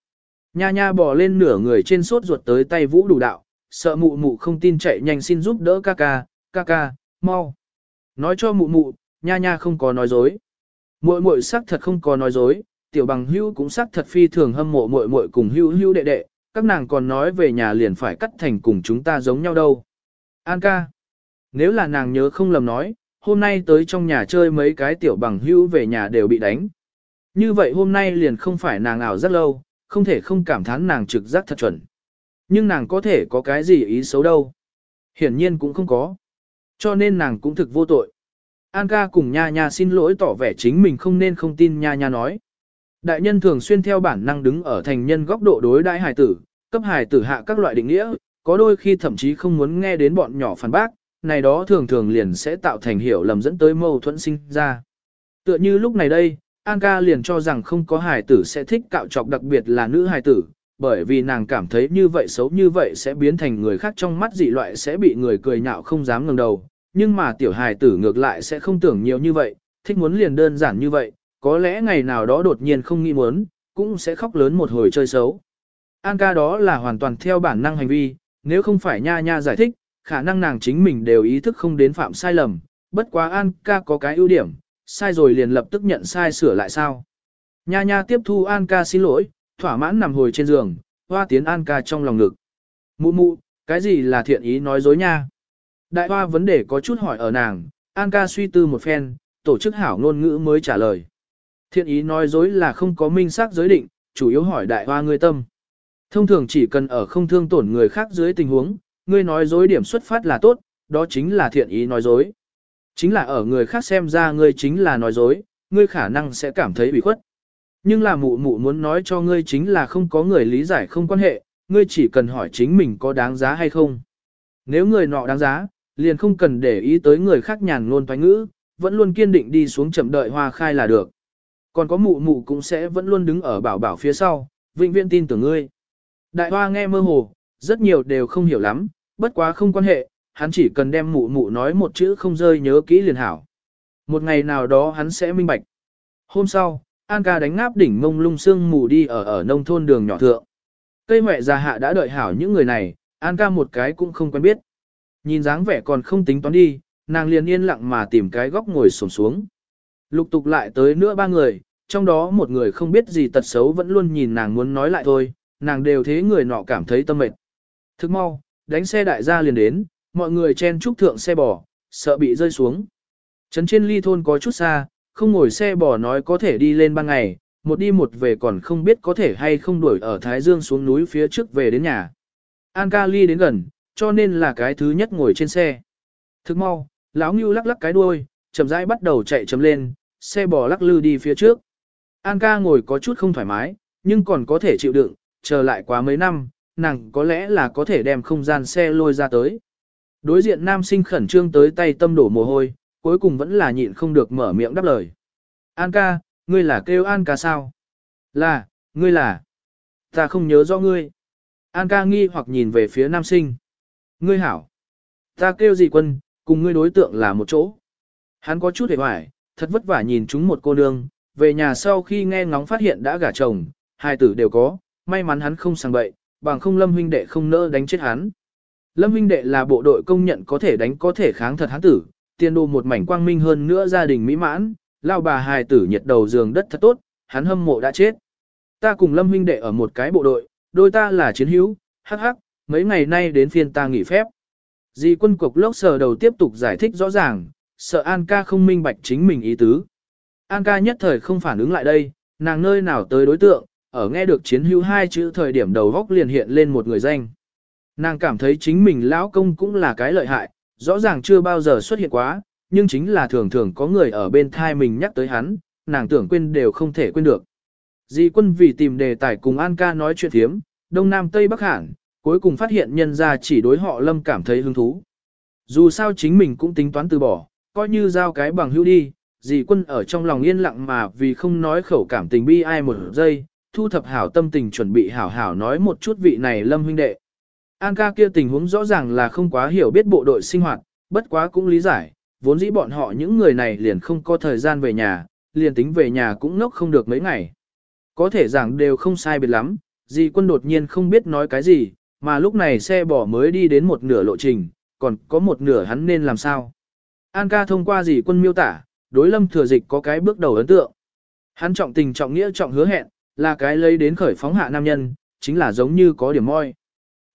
Nha nha bỏ lên nửa người trên sốt ruột tới tay vũ đủ đạo, sợ mụ mụ không tin chạy nhanh xin giúp đỡ ca ca, ca ca, mau. Nói cho mụ mụ, nha nha không có nói dối. Muội muội xác thật không có nói dối, tiểu bằng hưu cũng xác thật phi thường hâm mộ muội muội cùng hưu hưu đệ đệ, các nàng còn nói về nhà liền phải cắt thành cùng chúng ta giống nhau đâu. An ca, nếu là nàng nhớ không lầm nói, hôm nay tới trong nhà chơi mấy cái tiểu bằng hưu về nhà đều bị đánh. Như vậy hôm nay liền không phải nàng ảo rất lâu, không thể không cảm thán nàng trực giác thật chuẩn. Nhưng nàng có thể có cái gì ý xấu đâu. Hiển nhiên cũng không có. Cho nên nàng cũng thực vô tội. An ca cùng nha nha xin lỗi tỏ vẻ chính mình không nên không tin nha nha nói. Đại nhân thường xuyên theo bản năng đứng ở thành nhân góc độ đối đại hài tử, cấp hài tử hạ các loại định nghĩa, có đôi khi thậm chí không muốn nghe đến bọn nhỏ phản bác, này đó thường thường liền sẽ tạo thành hiểu lầm dẫn tới mâu thuẫn sinh ra. Tựa như lúc này đây, An ca liền cho rằng không có hài tử sẽ thích cạo trọc đặc biệt là nữ hài tử, bởi vì nàng cảm thấy như vậy xấu như vậy sẽ biến thành người khác trong mắt dị loại sẽ bị người cười nhạo không dám ngẩng đầu, nhưng mà tiểu hài tử ngược lại sẽ không tưởng nhiều như vậy, thích muốn liền đơn giản như vậy, có lẽ ngày nào đó đột nhiên không nghĩ muốn, cũng sẽ khóc lớn một hồi chơi xấu. An ca đó là hoàn toàn theo bản năng hành vi, nếu không phải nha nha giải thích, khả năng nàng chính mình đều ý thức không đến phạm sai lầm, bất quá An ca có cái ưu điểm, sai rồi liền lập tức nhận sai sửa lại sao. Nha nha tiếp thu An ca xin lỗi, thỏa mãn nằm hồi trên giường, hoa tiến An ca trong lòng ngực. Mụ mụ, cái gì là thiện ý nói dối nha? Đại hoa vấn đề có chút hỏi ở nàng, An ca suy tư một phen, tổ chức hảo ngôn ngữ mới trả lời. Thiện ý nói dối là không có minh xác giới định, chủ yếu hỏi đại hoa ngươi tâm. Thông thường chỉ cần ở không thương tổn người khác dưới tình huống, ngươi nói dối điểm xuất phát là tốt, đó chính là thiện ý nói dối. Chính là ở người khác xem ra ngươi chính là nói dối, ngươi khả năng sẽ cảm thấy bị khuất. Nhưng là mụ mụ muốn nói cho ngươi chính là không có người lý giải không quan hệ, ngươi chỉ cần hỏi chính mình có đáng giá hay không. Nếu người nọ đáng giá, liền không cần để ý tới người khác nhàn ngôn toái ngữ, vẫn luôn kiên định đi xuống chậm đợi hoa khai là được. Còn có mụ mụ cũng sẽ vẫn luôn đứng ở bảo bảo phía sau, vĩnh viễn tin tưởng ngươi. Đại hoa nghe mơ hồ, rất nhiều đều không hiểu lắm, bất quá không quan hệ, hắn chỉ cần đem mụ mụ nói một chữ không rơi nhớ kỹ liền hảo. Một ngày nào đó hắn sẽ minh bạch. Hôm sau, An ca đánh ngáp đỉnh mông lung sương mù đi ở ở nông thôn đường nhỏ thượng. Cây mẹ già hạ đã đợi hảo những người này, An ca một cái cũng không quen biết. Nhìn dáng vẻ còn không tính toán đi, nàng liền yên lặng mà tìm cái góc ngồi xổm xuống. Lục tục lại tới nữa ba người, trong đó một người không biết gì tật xấu vẫn luôn nhìn nàng muốn nói lại thôi, nàng đều thế người nọ cảm thấy tâm mệt. Thức mau, đánh xe đại gia liền đến, mọi người chen trúc thượng xe bò, sợ bị rơi xuống. Trấn trên ly thôn có chút xa, không ngồi xe bò nói có thể đi lên ban ngày, một đi một về còn không biết có thể hay không đuổi ở Thái Dương xuống núi phía trước về đến nhà. An ca ly đến gần, cho nên là cái thứ nhất ngồi trên xe. Thức mau, lão Ngưu lắc lắc cái đuôi, chậm rãi bắt đầu chạy chấm lên, xe bò lắc lư đi phía trước. An ca ngồi có chút không thoải mái, nhưng còn có thể chịu đựng, chờ lại quá mấy năm, nàng có lẽ là có thể đem không gian xe lôi ra tới. Đối diện nam sinh khẩn trương tới tay tâm đổ mồ hôi, cuối cùng vẫn là nhịn không được mở miệng đáp lời. An ca, ngươi là kêu An ca sao? Là, ngươi là. Ta không nhớ rõ ngươi. An ca nghi hoặc nhìn về phía nam sinh. Ngươi hảo. Ta kêu gì quân, cùng ngươi đối tượng là một chỗ. Hắn có chút hề hoài, thật vất vả nhìn chúng một cô nương, về nhà sau khi nghe ngóng phát hiện đã gả chồng, hai tử đều có, may mắn hắn không sang bậy, bằng không lâm huynh đệ không nỡ đánh chết hắn. Lâm huynh đệ là bộ đội công nhận có thể đánh có thể kháng thật hắn tử, tiền đồ một mảnh quang minh hơn nữa gia đình mỹ mãn, lao bà hài tử nhiệt đầu giường đất thật tốt, hắn hâm mộ đã chết. Ta cùng Lâm huynh đệ ở một cái bộ đội, đôi ta là chiến hữu, hắc hắc, mấy ngày nay đến phiên ta nghỉ phép. Di quân cục lốc sờ đầu tiếp tục giải thích rõ ràng, sợ An ca không minh bạch chính mình ý tứ. An ca nhất thời không phản ứng lại đây, nàng nơi nào tới đối tượng, ở nghe được chiến hữu hai chữ thời điểm đầu góc liền hiện lên một người danh. Nàng cảm thấy chính mình lão công cũng là cái lợi hại, rõ ràng chưa bao giờ xuất hiện quá, nhưng chính là thường thường có người ở bên thai mình nhắc tới hắn, nàng tưởng quên đều không thể quên được. Di quân vì tìm đề tài cùng An ca nói chuyện thiếm, Đông Nam Tây Bắc Hàn, cuối cùng phát hiện nhân ra chỉ đối họ lâm cảm thấy hứng thú. Dù sao chính mình cũng tính toán từ bỏ, coi như giao cái bằng hữu đi, dì quân ở trong lòng yên lặng mà vì không nói khẩu cảm tình bi ai một giây, thu thập hảo tâm tình chuẩn bị hảo hảo nói một chút vị này lâm huynh đệ. An ca kia tình huống rõ ràng là không quá hiểu biết bộ đội sinh hoạt, bất quá cũng lý giải, vốn dĩ bọn họ những người này liền không có thời gian về nhà, liền tính về nhà cũng nốc không được mấy ngày. Có thể giảng đều không sai biệt lắm, dì quân đột nhiên không biết nói cái gì, mà lúc này xe bỏ mới đi đến một nửa lộ trình, còn có một nửa hắn nên làm sao. An ca thông qua dì quân miêu tả, đối lâm thừa dịch có cái bước đầu ấn tượng. Hắn trọng tình trọng nghĩa trọng hứa hẹn, là cái lấy đến khởi phóng hạ nam nhân, chính là giống như có điểm môi.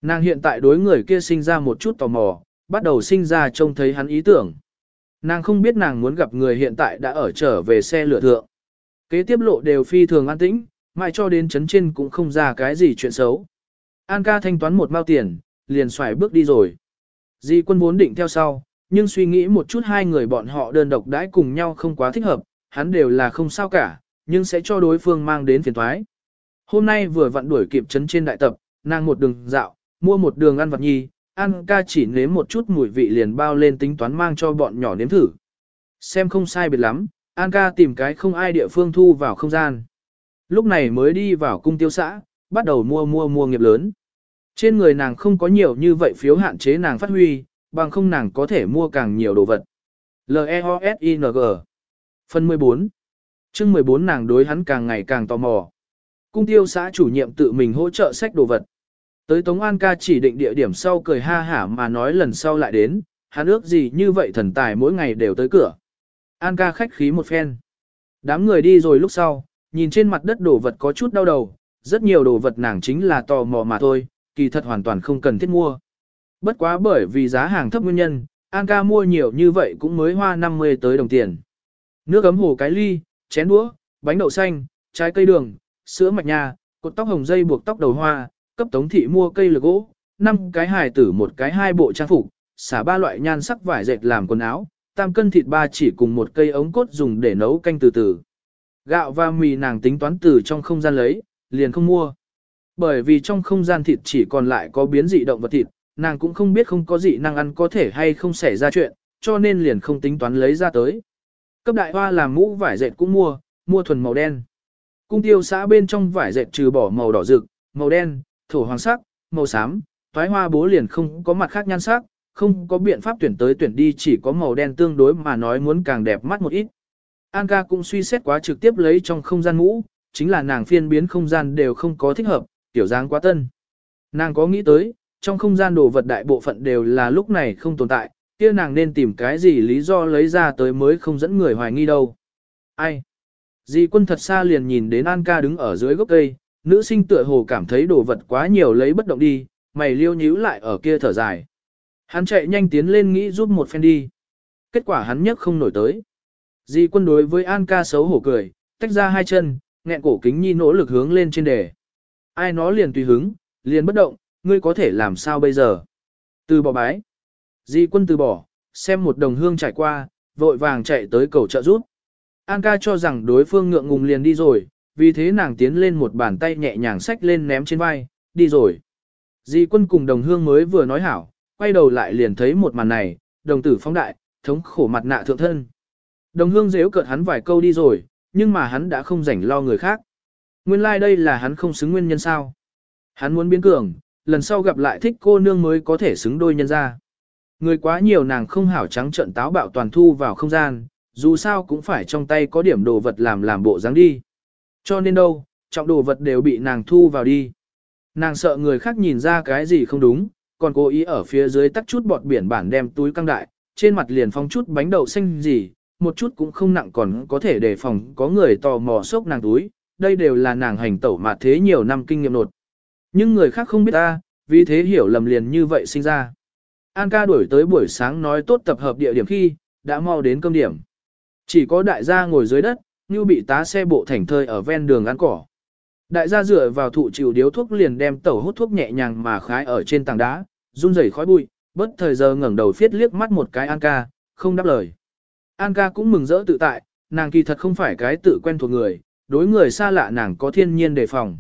Nàng hiện tại đối người kia sinh ra một chút tò mò, bắt đầu sinh ra trông thấy hắn ý tưởng. Nàng không biết nàng muốn gặp người hiện tại đã ở trở về xe lửa thượng. Kế tiếp lộ đều phi thường an tĩnh, mãi cho đến chấn trên cũng không ra cái gì chuyện xấu. An ca thanh toán một mao tiền, liền xoài bước đi rồi. Di quân vốn định theo sau, nhưng suy nghĩ một chút hai người bọn họ đơn độc đãi cùng nhau không quá thích hợp, hắn đều là không sao cả, nhưng sẽ cho đối phương mang đến phiền thoái. Hôm nay vừa vặn đuổi kịp chấn trên đại tập, nàng một đường dạo, mua một đường ăn vặt nhi, ăn ca chỉ nếm một chút mùi vị liền bao lên tính toán mang cho bọn nhỏ nếm thử. Xem không sai biệt lắm, An ca tìm cái không ai địa phương thu vào không gian. Lúc này mới đi vào cung tiêu xã, bắt đầu mua mua mua nghiệp lớn. Trên người nàng không có nhiều như vậy phiếu hạn chế nàng phát huy, bằng không nàng có thể mua càng nhiều đồ vật. L-E-O-S-I-N-G Phần 14 chương 14 nàng đối hắn càng ngày càng tò mò. Cung tiêu xã chủ nhiệm tự mình hỗ trợ sách đồ vật. Tới Tống An ca chỉ định địa điểm sau cười ha hả mà nói lần sau lại đến, hắn ước gì như vậy thần tài mỗi ngày đều tới cửa. An ca khách khí một phen. Đám người đi rồi lúc sau, nhìn trên mặt đất đồ vật có chút đau đầu, rất nhiều đồ vật nàng chính là tò mò mà thôi, kỳ thật hoàn toàn không cần thiết mua. Bất quá bởi vì giá hàng thấp nguyên nhân, An ca mua nhiều như vậy cũng mới hoa 50 tới đồng tiền. Nước ấm hồ cái ly, chén đũa, bánh đậu xanh, trái cây đường, sữa mạch nha, cột tóc hồng dây buộc tóc đầu hoa, cấp tống thị mua cây lược gỗ, năm cái hài tử một cái hai bộ trang phục, xả ba loại nhan sắc vải dệt làm quần áo, tam cân thịt ba chỉ cùng một cây ống cốt dùng để nấu canh từ từ. Gạo và mì nàng tính toán từ trong không gian lấy, liền không mua. Bởi vì trong không gian thịt chỉ còn lại có biến dị động vật thịt, nàng cũng không biết không có dị năng ăn có thể hay không xảy ra chuyện, cho nên liền không tính toán lấy ra tới. Cấp đại hoa làm mũ vải dệt cũng mua, mua thuần màu đen. Cung tiêu xã bên trong vải dệt trừ bỏ màu đỏ rực, màu đen, thổ hoàng sắc, màu xám, toái hoa bố liền không có mặt khác nhan sắc, không có biện pháp tuyển tới tuyển đi chỉ có màu đen tương đối mà nói muốn càng đẹp mắt một ít. An ca cũng suy xét quá trực tiếp lấy trong không gian mũ, chính là nàng phiên biến không gian đều không có thích hợp, tiểu dáng quá tân. Nàng có nghĩ tới, trong không gian đồ vật đại bộ phận đều là lúc này không tồn tại, kia nàng nên tìm cái gì lý do lấy ra tới mới không dẫn người hoài nghi đâu. Ai? Dì quân thật xa liền nhìn đến An ca đứng ở dưới gốc cây, nữ sinh tựa hồ cảm thấy đồ vật quá nhiều lấy bất động đi, mày liêu nhíu lại ở kia thở dài. Hắn chạy nhanh tiến lên nghĩ giúp một phen đi. Kết quả hắn nhấc không nổi tới. di quân đối với An ca xấu hổ cười, tách ra hai chân, nghẹn cổ kính nhi nỗ lực hướng lên trên đề. Ai nó liền tùy hứng, liền bất động, ngươi có thể làm sao bây giờ? Từ bỏ bái. di quân từ bỏ, xem một đồng hương trải qua, vội vàng chạy tới cầu trợ rút. An ca cho rằng đối phương ngượng ngùng liền đi rồi, vì thế nàng tiến lên một bàn tay nhẹ nhàng xách lên ném trên vai, đi rồi. Dì quân cùng đồng hương mới vừa nói hảo, quay đầu lại liền thấy một màn này, đồng tử phóng đại, thống khổ mặt nạ thượng thân. Đồng hương dễ cợt hắn vài câu đi rồi, nhưng mà hắn đã không rảnh lo người khác. Nguyên lai like đây là hắn không xứng nguyên nhân sao. Hắn muốn biến cường, lần sau gặp lại thích cô nương mới có thể xứng đôi nhân ra. Người quá nhiều nàng không hảo trắng trận táo bạo toàn thu vào không gian, dù sao cũng phải trong tay có điểm đồ vật làm làm bộ dáng đi. Cho nên đâu, trọng đồ vật đều bị nàng thu vào đi. Nàng sợ người khác nhìn ra cái gì không đúng, còn cố ý ở phía dưới tắt chút bọt biển bản đem túi căng đại, trên mặt liền phong chút bánh đậu xanh gì, một chút cũng không nặng còn có thể đề phòng có người tò mò sốc nàng túi, đây đều là nàng hành tẩu mà thế nhiều năm kinh nghiệm nột. Nhưng người khác không biết ta, vì thế hiểu lầm liền như vậy sinh ra. An ca đuổi tới buổi sáng nói tốt tập hợp địa điểm khi, đã mau đến cơm điểm. Chỉ có đại gia ngồi dưới đất, như bị tá xe bộ thành thơi ở ven đường ăn cỏ. Đại gia dựa vào thụ chịu điếu thuốc liền đem tẩu hút thuốc nhẹ nhàng mà khái ở trên tảng đá, run rẩy khói bụi, bất thời giờ ngẩng đầu phiết liếc mắt một cái An ca, không đáp lời. An ca cũng mừng rỡ tự tại, nàng kỳ thật không phải cái tự quen thuộc người, đối người xa lạ nàng có thiên nhiên đề phòng.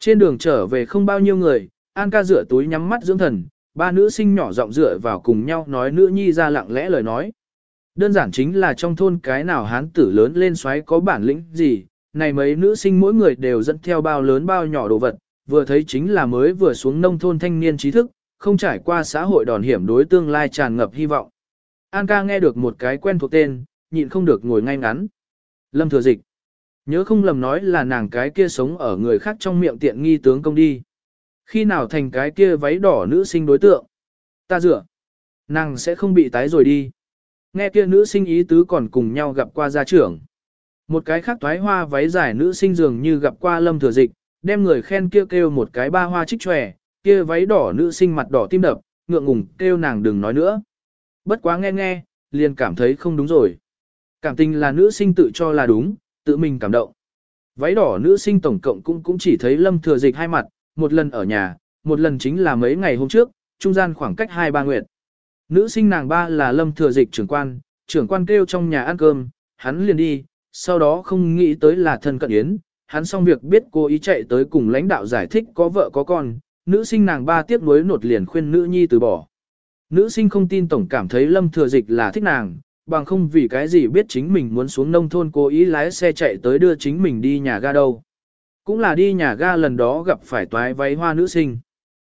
Trên đường trở về không bao nhiêu người, An ca rửa túi nhắm mắt dưỡng thần, ba nữ sinh nhỏ giọng dựa vào cùng nhau nói nữ nhi ra lặng lẽ lời nói. Đơn giản chính là trong thôn cái nào hán tử lớn lên xoáy có bản lĩnh gì, này mấy nữ sinh mỗi người đều dẫn theo bao lớn bao nhỏ đồ vật, vừa thấy chính là mới vừa xuống nông thôn thanh niên trí thức, không trải qua xã hội đòn hiểm đối tương lai tràn ngập hy vọng. An ca nghe được một cái quen thuộc tên, nhịn không được ngồi ngay ngắn. Lâm thừa dịch. Nhớ không lầm nói là nàng cái kia sống ở người khác trong miệng tiện nghi tướng công đi. Khi nào thành cái kia váy đỏ nữ sinh đối tượng? Ta dựa. Nàng sẽ không bị tái rồi đi. Nghe kia nữ sinh ý tứ còn cùng nhau gặp qua gia trưởng. Một cái khác thoái hoa váy dài nữ sinh dường như gặp qua lâm thừa dịch, đem người khen kia kêu, kêu một cái ba hoa trích tròe, kia váy đỏ nữ sinh mặt đỏ tim đập, ngượng ngùng kêu nàng đừng nói nữa. Bất quá nghe nghe, liền cảm thấy không đúng rồi. Cảm tình là nữ sinh tự cho là đúng, tự mình cảm động. Váy đỏ nữ sinh tổng cộng cũng cũng chỉ thấy lâm thừa dịch hai mặt, một lần ở nhà, một lần chính là mấy ngày hôm trước, trung gian khoảng cách hai ba nguyệt. Nữ sinh nàng ba là lâm thừa dịch trưởng quan, trưởng quan kêu trong nhà ăn cơm, hắn liền đi, sau đó không nghĩ tới là thân cận yến, hắn xong việc biết cô ý chạy tới cùng lãnh đạo giải thích có vợ có con, nữ sinh nàng ba tiếp nối nột liền khuyên nữ nhi từ bỏ. Nữ sinh không tin tổng cảm thấy lâm thừa dịch là thích nàng, bằng không vì cái gì biết chính mình muốn xuống nông thôn cố ý lái xe chạy tới đưa chính mình đi nhà ga đâu. Cũng là đi nhà ga lần đó gặp phải toái váy hoa nữ sinh.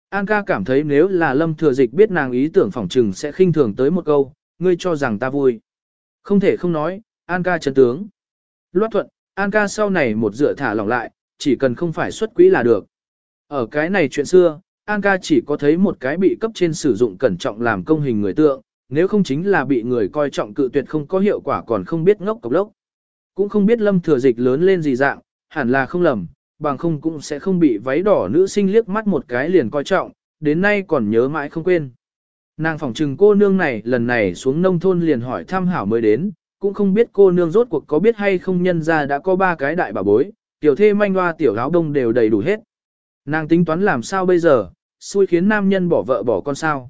An ca cảm thấy nếu là lâm thừa dịch biết nàng ý tưởng phỏng trừng sẽ khinh thường tới một câu, ngươi cho rằng ta vui. Không thể không nói, An ca chấn tướng. Loát thuận, An ca sau này một dựa thả lỏng lại, chỉ cần không phải xuất quỹ là được. Ở cái này chuyện xưa, An ca chỉ có thấy một cái bị cấp trên sử dụng cẩn trọng làm công hình người tượng, nếu không chính là bị người coi trọng cự tuyệt không có hiệu quả còn không biết ngốc cọc lốc. Cũng không biết lâm thừa dịch lớn lên gì dạng, hẳn là không lầm, bằng không cũng sẽ không bị váy đỏ nữ sinh liếc mắt một cái liền coi trọng, đến nay còn nhớ mãi không quên. Nàng phỏng trừng cô nương này lần này xuống nông thôn liền hỏi thăm hảo mới đến, cũng không biết cô nương rốt cuộc có biết hay không nhân ra đã có ba cái đại bà bối, tiểu thê manh hoa tiểu áo đông đều đầy đủ hết. Nàng tính toán làm sao bây giờ, xui khiến nam nhân bỏ vợ bỏ con sao.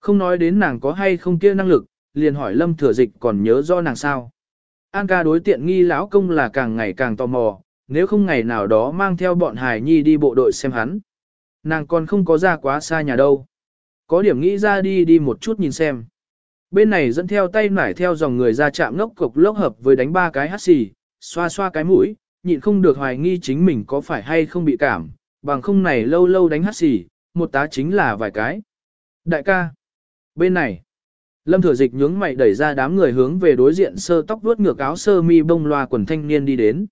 Không nói đến nàng có hay không kia năng lực, liền hỏi lâm thừa dịch còn nhớ do nàng sao. An ca đối tiện nghi lão công là càng ngày càng tò mò, nếu không ngày nào đó mang theo bọn Hải nhi đi bộ đội xem hắn. Nàng còn không có ra quá xa nhà đâu. Có điểm nghĩ ra đi đi một chút nhìn xem. Bên này dẫn theo tay nải theo dòng người ra chạm ngốc cục lốc hợp với đánh ba cái hát xì, xoa xoa cái mũi, nhịn không được hoài nghi chính mình có phải hay không bị cảm, bằng không này lâu lâu đánh hát xì, một tá chính là vài cái. Đại ca, bên này, lâm thừa dịch nhướng mày đẩy ra đám người hướng về đối diện sơ tóc vuốt ngược áo sơ mi bông loa quần thanh niên đi đến.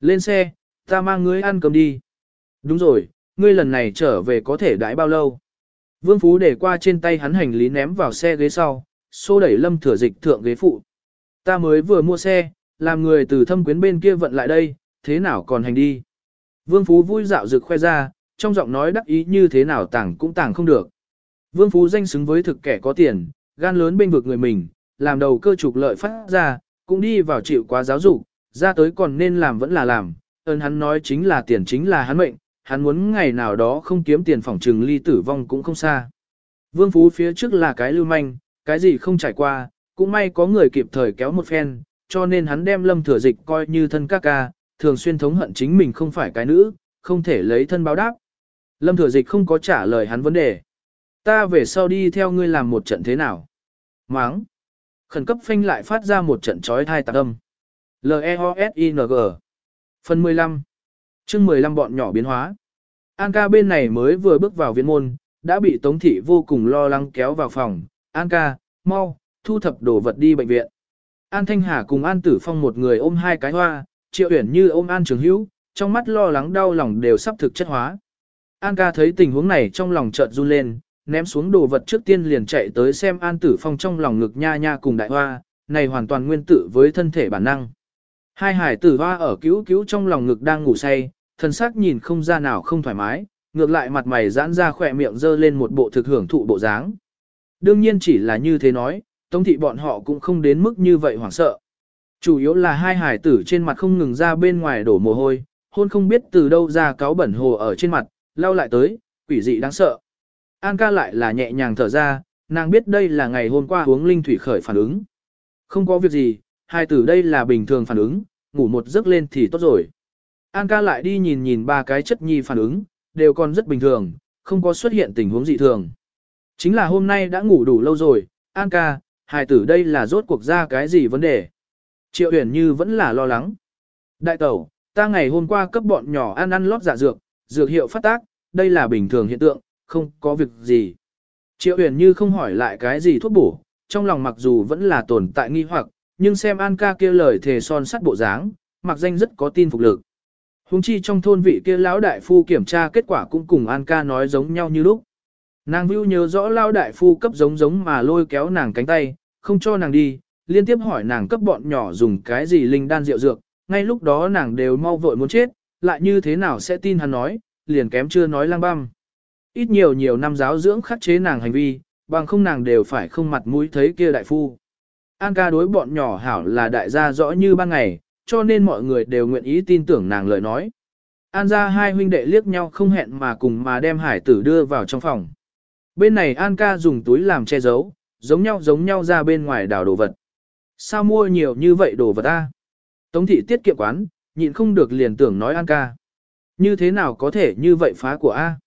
Lên xe, ta mang ngươi ăn cơm đi. Đúng rồi, ngươi lần này trở về có thể đãi bao lâu? Vương Phú để qua trên tay hắn hành lý ném vào xe ghế sau, xô đẩy lâm thừa dịch thượng ghế phụ. Ta mới vừa mua xe, làm người từ thâm quyến bên kia vận lại đây, thế nào còn hành đi. Vương Phú vui dạo rực khoe ra, trong giọng nói đắc ý như thế nào tảng cũng tảng không được. Vương Phú danh xứng với thực kẻ có tiền, gan lớn bên vực người mình, làm đầu cơ trục lợi phát ra, cũng đi vào chịu quá giáo dục, ra tới còn nên làm vẫn là làm, ơn hắn nói chính là tiền chính là hắn mệnh, hắn muốn ngày nào đó không kiếm tiền phòng trừng ly tử vong cũng không xa. Vương Phú phía trước là cái lưu manh, cái gì không trải qua, cũng may có người kịp thời kéo một phen, cho nên hắn đem lâm thừa dịch coi như thân ca ca, thường xuyên thống hận chính mình không phải cái nữ, không thể lấy thân báo đáp. Lâm thừa dịch không có trả lời hắn vấn đề. Ta về sau đi theo ngươi làm một trận thế nào? Máng. Khẩn cấp phanh lại phát ra một trận trói thai tạc âm. L-E-O-S-I-N-G Phần 15 chương 15 bọn nhỏ biến hóa. An ca bên này mới vừa bước vào viện môn, đã bị Tống Thị vô cùng lo lắng kéo vào phòng. An ca, mau, thu thập đồ vật đi bệnh viện. An Thanh Hà cùng An Tử Phong một người ôm hai cái hoa, triệu uyển như ôm An Trường Hữu, trong mắt lo lắng đau lòng đều sắp thực chất hóa. An ca thấy tình huống này trong lòng chợt run lên, ném xuống đồ vật trước tiên liền chạy tới xem An Tử Phong trong lòng ngực nha nha cùng đại hoa, này hoàn toàn nguyên tử với thân thể bản năng. Hai hải tử hoa ở cứu cứu trong lòng ngực đang ngủ say, thân xác nhìn không ra nào không thoải mái, ngược lại mặt mày giãn ra khỏe miệng dơ lên một bộ thực hưởng thụ bộ dáng. Đương nhiên chỉ là như thế nói, tông thị bọn họ cũng không đến mức như vậy hoảng sợ. Chủ yếu là hai hải tử trên mặt không ngừng ra bên ngoài đổ mồ hôi, hôn không biết từ đâu ra cáo bẩn hồ ở trên mặt, lau lại tới, quỷ dị đáng sợ. An ca lại là nhẹ nhàng thở ra, nàng biết đây là ngày hôm qua uống linh thủy khởi phản ứng. Không có việc gì, hai tử đây là bình thường phản ứng, ngủ một giấc lên thì tốt rồi. An ca lại đi nhìn nhìn ba cái chất nhi phản ứng, đều còn rất bình thường, không có xuất hiện tình huống dị thường. Chính là hôm nay đã ngủ đủ lâu rồi, An ca, hài tử đây là rốt cuộc ra cái gì vấn đề. Triệu huyền như vẫn là lo lắng. Đại tẩu, ta ngày hôm qua cấp bọn nhỏ ăn ăn lót dạ dược, dược hiệu phát tác, đây là bình thường hiện tượng, không có việc gì. Triệu huyền như không hỏi lại cái gì thuốc bổ, trong lòng mặc dù vẫn là tồn tại nghi hoặc, nhưng xem An ca kia lời thề son sắt bộ dáng, mặc danh rất có tin phục lực. Hùng chi trong thôn vị kia lão đại phu kiểm tra kết quả cũng cùng An ca nói giống nhau như lúc. Nàng view nhớ rõ lão đại phu cấp giống giống mà lôi kéo nàng cánh tay, không cho nàng đi, liên tiếp hỏi nàng cấp bọn nhỏ dùng cái gì linh đan rượu dược, ngay lúc đó nàng đều mau vội muốn chết, lại như thế nào sẽ tin hắn nói, liền kém chưa nói lang băm. Ít nhiều nhiều năm giáo dưỡng khắc chế nàng hành vi, bằng không nàng đều phải không mặt mũi thấy kia đại phu. An ca đối bọn nhỏ hảo là đại gia rõ như ban ngày, cho nên mọi người đều nguyện ý tin tưởng nàng lời nói. An ra hai huynh đệ liếc nhau không hẹn mà cùng mà đem hải tử đưa vào trong phòng. Bên này An ca dùng túi làm che giấu, giống nhau giống nhau ra bên ngoài đảo đồ vật. Sao mua nhiều như vậy đồ vật ta? Tống thị tiết kiệm quán, nhịn không được liền tưởng nói An ca. Như thế nào có thể như vậy phá của A?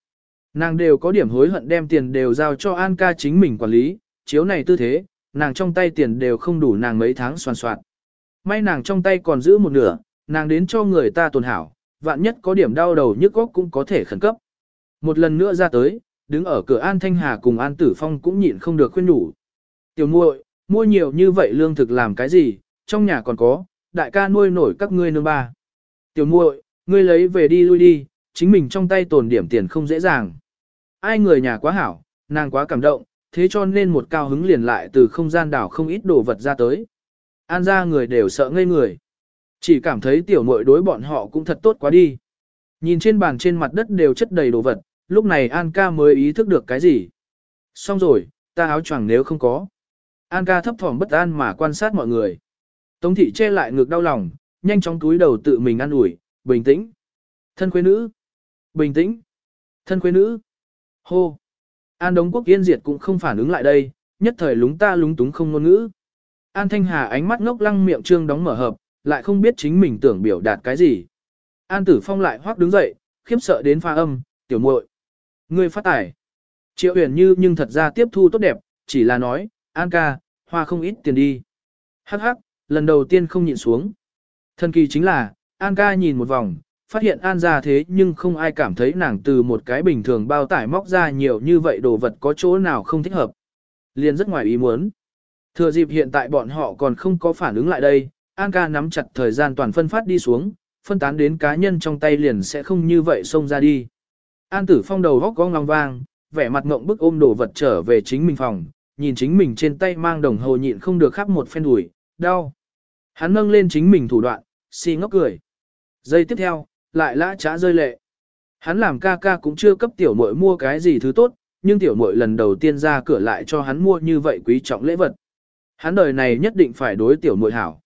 Nàng đều có điểm hối hận đem tiền đều giao cho An ca chính mình quản lý, chiếu này tư thế, nàng trong tay tiền đều không đủ nàng mấy tháng soàn soạn. May nàng trong tay còn giữ một nửa, nàng đến cho người ta tồn hảo, vạn nhất có điểm đau đầu nhức góc cũng có thể khẩn cấp. Một lần nữa ra tới, đứng ở cửa An Thanh Hà cùng An Tử Phong cũng nhịn không được khuyên nhủ. Tiểu muội, mua nhiều như vậy lương thực làm cái gì, trong nhà còn có, đại ca nuôi nổi các ngươi nương ba. Tiểu muội, ngươi lấy về đi lui đi, chính mình trong tay tồn điểm tiền không dễ dàng. Ai người nhà quá hảo, nàng quá cảm động, thế cho nên một cao hứng liền lại từ không gian đảo không ít đồ vật ra tới. An ra người đều sợ ngây người. Chỉ cảm thấy tiểu muội đối bọn họ cũng thật tốt quá đi. Nhìn trên bàn trên mặt đất đều chất đầy đồ vật, lúc này An ca mới ý thức được cái gì. Xong rồi, ta áo choàng nếu không có. An ca thấp thỏm bất an mà quan sát mọi người. Tống thị che lại ngược đau lòng, nhanh chóng túi đầu tự mình ăn ủi, bình tĩnh. Thân quê nữ. Bình tĩnh. Thân quê nữ. Hô. An Đống Quốc Yên Diệt cũng không phản ứng lại đây, nhất thời lúng ta lúng túng không ngôn ngữ. An Thanh Hà ánh mắt ngốc lăng miệng trương đóng mở hợp, lại không biết chính mình tưởng biểu đạt cái gì. An Tử Phong lại hoắc đứng dậy, khiếp sợ đến pha âm, tiểu muội, Ngươi phát tài. Triệu huyền như nhưng thật ra tiếp thu tốt đẹp, chỉ là nói, An ca, hoa không ít tiền đi. Hắc hắc, lần đầu tiên không nhịn xuống. Thần kỳ chính là, An ca nhìn một vòng, phát hiện An ra thế nhưng không ai cảm thấy nàng từ một cái bình thường bao tải móc ra nhiều như vậy đồ vật có chỗ nào không thích hợp. Liền rất ngoài ý muốn. Thừa dịp hiện tại bọn họ còn không có phản ứng lại đây, An ca nắm chặt thời gian toàn phân phát đi xuống, phân tán đến cá nhân trong tay liền sẽ không như vậy xông ra đi. An tử phong đầu góc gong long vang, vẻ mặt ngộng bức ôm đồ vật trở về chính mình phòng, nhìn chính mình trên tay mang đồng hồ nhịn không được khắp một phen đùi, đau. Hắn nâng lên chính mình thủ đoạn, si ngốc cười. Giây tiếp theo, lại lã trá rơi lệ. Hắn làm ca ca cũng chưa cấp tiểu muội mua cái gì thứ tốt, nhưng tiểu muội lần đầu tiên ra cửa lại cho hắn mua như vậy quý trọng lễ vật. Hắn đời này nhất định phải đối tiểu muội hảo.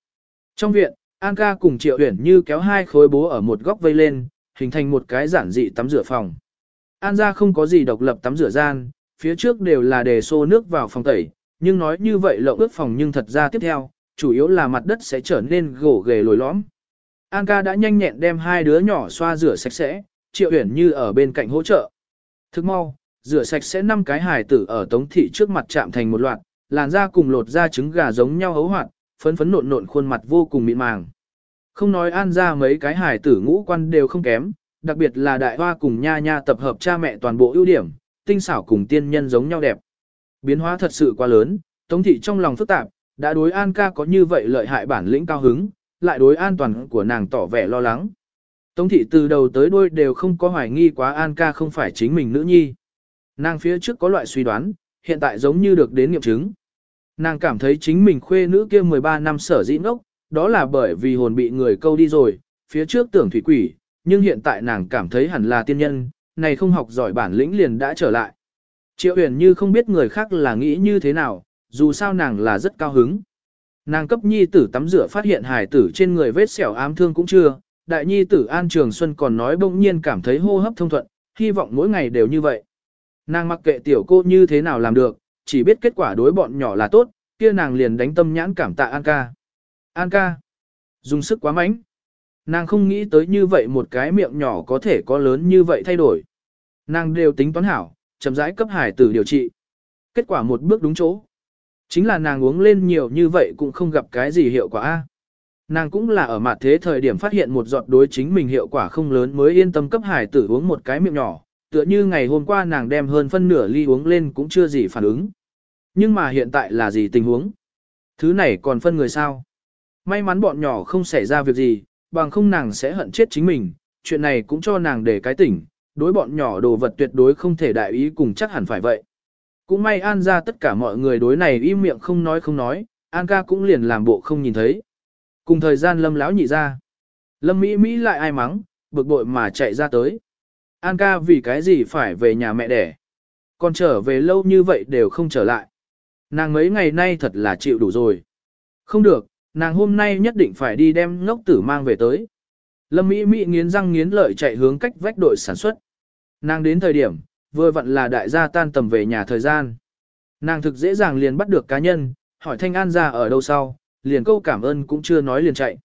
Trong viện, An ca cùng Triệu Uyển Như kéo hai khối bố ở một góc vây lên, hình thành một cái giản dị tắm rửa phòng. An gia không có gì độc lập tắm rửa gian, phía trước đều là để xô nước vào phòng tẩy, nhưng nói như vậy lộng ướt phòng nhưng thật ra tiếp theo, chủ yếu là mặt đất sẽ trở nên gỗ ghề lồi lõm. An ca đã nhanh nhẹn đem hai đứa nhỏ xoa rửa sạch sẽ, Triệu Uyển Như ở bên cạnh hỗ trợ. Thức mau, rửa sạch sẽ năm cái hài tử ở tống thị trước mặt chạm thành một loạt, làn da cùng lột da trứng gà giống nhau hấu hoạt, phấn phấn nộn nộn khuôn mặt vô cùng mịn màng. Không nói an ra mấy cái hài tử ngũ quan đều không kém, đặc biệt là đại hoa cùng nha nha tập hợp cha mẹ toàn bộ ưu điểm, tinh xảo cùng tiên nhân giống nhau đẹp. Biến hóa thật sự quá lớn, Tống thị trong lòng phức tạp, đã đối An ca có như vậy lợi hại bản lĩnh cao hứng, lại đối an toàn của nàng tỏ vẻ lo lắng. Tống thị từ đầu tới đuôi đều không có hoài nghi quá An ca không phải chính mình nữ nhi. Nàng phía trước có loại suy đoán, hiện tại giống như được đến nghiệm chứng. Nàng cảm thấy chính mình khuê nữ kia 13 năm sở dĩ ngốc, đó là bởi vì hồn bị người câu đi rồi, phía trước tưởng thủy quỷ, nhưng hiện tại nàng cảm thấy hẳn là tiên nhân, này không học giỏi bản lĩnh liền đã trở lại. Triệu huyền như không biết người khác là nghĩ như thế nào, dù sao nàng là rất cao hứng. Nàng cấp nhi tử tắm rửa phát hiện hài tử trên người vết sẹo ám thương cũng chưa, đại nhi tử An Trường Xuân còn nói bỗng nhiên cảm thấy hô hấp thông thuận, hy vọng mỗi ngày đều như vậy. Nàng mặc kệ tiểu cô như thế nào làm được, chỉ biết kết quả đối bọn nhỏ là tốt, kia nàng liền đánh tâm nhãn cảm tạ An ca. An ca, dùng sức quá mạnh. Nàng không nghĩ tới như vậy một cái miệng nhỏ có thể có lớn như vậy thay đổi. Nàng đều tính toán hảo, chậm rãi cấp hải tử điều trị. Kết quả một bước đúng chỗ. Chính là nàng uống lên nhiều như vậy cũng không gặp cái gì hiệu quả. a. Nàng cũng là ở mặt thế thời điểm phát hiện một giọt đối chính mình hiệu quả không lớn mới yên tâm cấp hải tử uống một cái miệng nhỏ, tựa như ngày hôm qua nàng đem hơn phân nửa ly uống lên cũng chưa gì phản ứng. Nhưng mà hiện tại là gì tình huống? Thứ này còn phân người sao? May mắn bọn nhỏ không xảy ra việc gì, bằng không nàng sẽ hận chết chính mình, chuyện này cũng cho nàng để cái tỉnh, đối bọn nhỏ đồ vật tuyệt đối không thể đại ý cùng chắc hẳn phải vậy. Cũng may An ra tất cả mọi người đối này im miệng không nói không nói, An ca cũng liền làm bộ không nhìn thấy. Cùng thời gian lâm lão nhị ra. Lâm Mỹ Mỹ lại ai mắng, bực bội mà chạy ra tới. An ca vì cái gì phải về nhà mẹ đẻ. Còn trở về lâu như vậy đều không trở lại. Nàng mấy ngày nay thật là chịu đủ rồi. Không được, nàng hôm nay nhất định phải đi đem ngốc tử mang về tới. Lâm Mỹ Mỹ nghiến răng nghiến lợi chạy hướng cách vách đội sản xuất. Nàng đến thời điểm, vừa vặn là đại gia tan tầm về nhà thời gian. Nàng thực dễ dàng liền bắt được cá nhân, hỏi Thanh An ra ở đâu sau, liền câu cảm ơn cũng chưa nói liền chạy.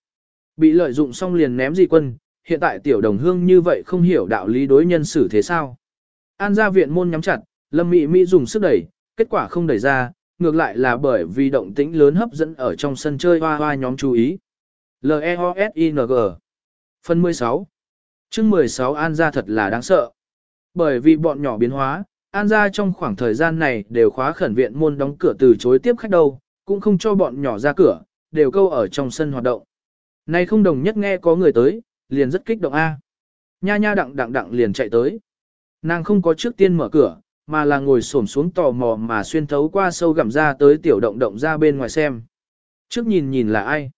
Bị lợi dụng xong liền ném gì quân, hiện tại tiểu đồng hương như vậy không hiểu đạo lý đối nhân xử thế sao. An ra viện môn nhắm chặt, Lâm Mỹ Mỹ dùng sức đẩy, kết quả không đẩy ra, ngược lại là bởi vì động tĩnh lớn hấp dẫn ở trong sân chơi hoa hoa nhóm chú ý. L-E-O-S-I-N-G Phần 16 chương 16 An gia thật là đáng sợ. Bởi vì bọn nhỏ biến hóa, An gia trong khoảng thời gian này đều khóa khẩn viện môn đóng cửa từ chối tiếp khách đâu, cũng không cho bọn nhỏ ra cửa, đều câu ở trong sân hoạt động. Nay không đồng nhất nghe có người tới, liền rất kích động A. Nha nha đặng đặng đặng liền chạy tới. Nàng không có trước tiên mở cửa, mà là ngồi xổm xuống tò mò mà xuyên thấu qua sâu gặm ra tới tiểu động động ra bên ngoài xem. Trước nhìn nhìn là ai.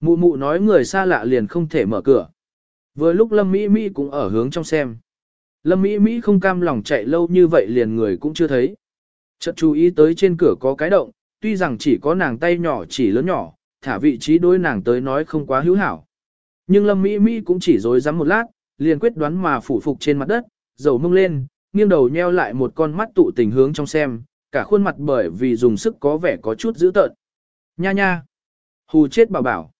Mụ mụ nói người xa lạ liền không thể mở cửa. Vừa lúc Lâm Mỹ Mỹ cũng ở hướng trong xem. Lâm Mỹ Mỹ không cam lòng chạy lâu như vậy liền người cũng chưa thấy. Chợt chú ý tới trên cửa có cái động, tuy rằng chỉ có nàng tay nhỏ chỉ lớn nhỏ, thả vị trí đối nàng tới nói không quá hữu hảo. Nhưng Lâm Mỹ Mỹ cũng chỉ dối rắm một lát, liền quyết đoán mà phủ phục trên mặt đất, dầu mông lên, nghiêng đầu nheo lại một con mắt tụ tình hướng trong xem, cả khuôn mặt bởi vì dùng sức có vẻ có chút dữ tợn. Nha nha! Hù chết bảo bảo!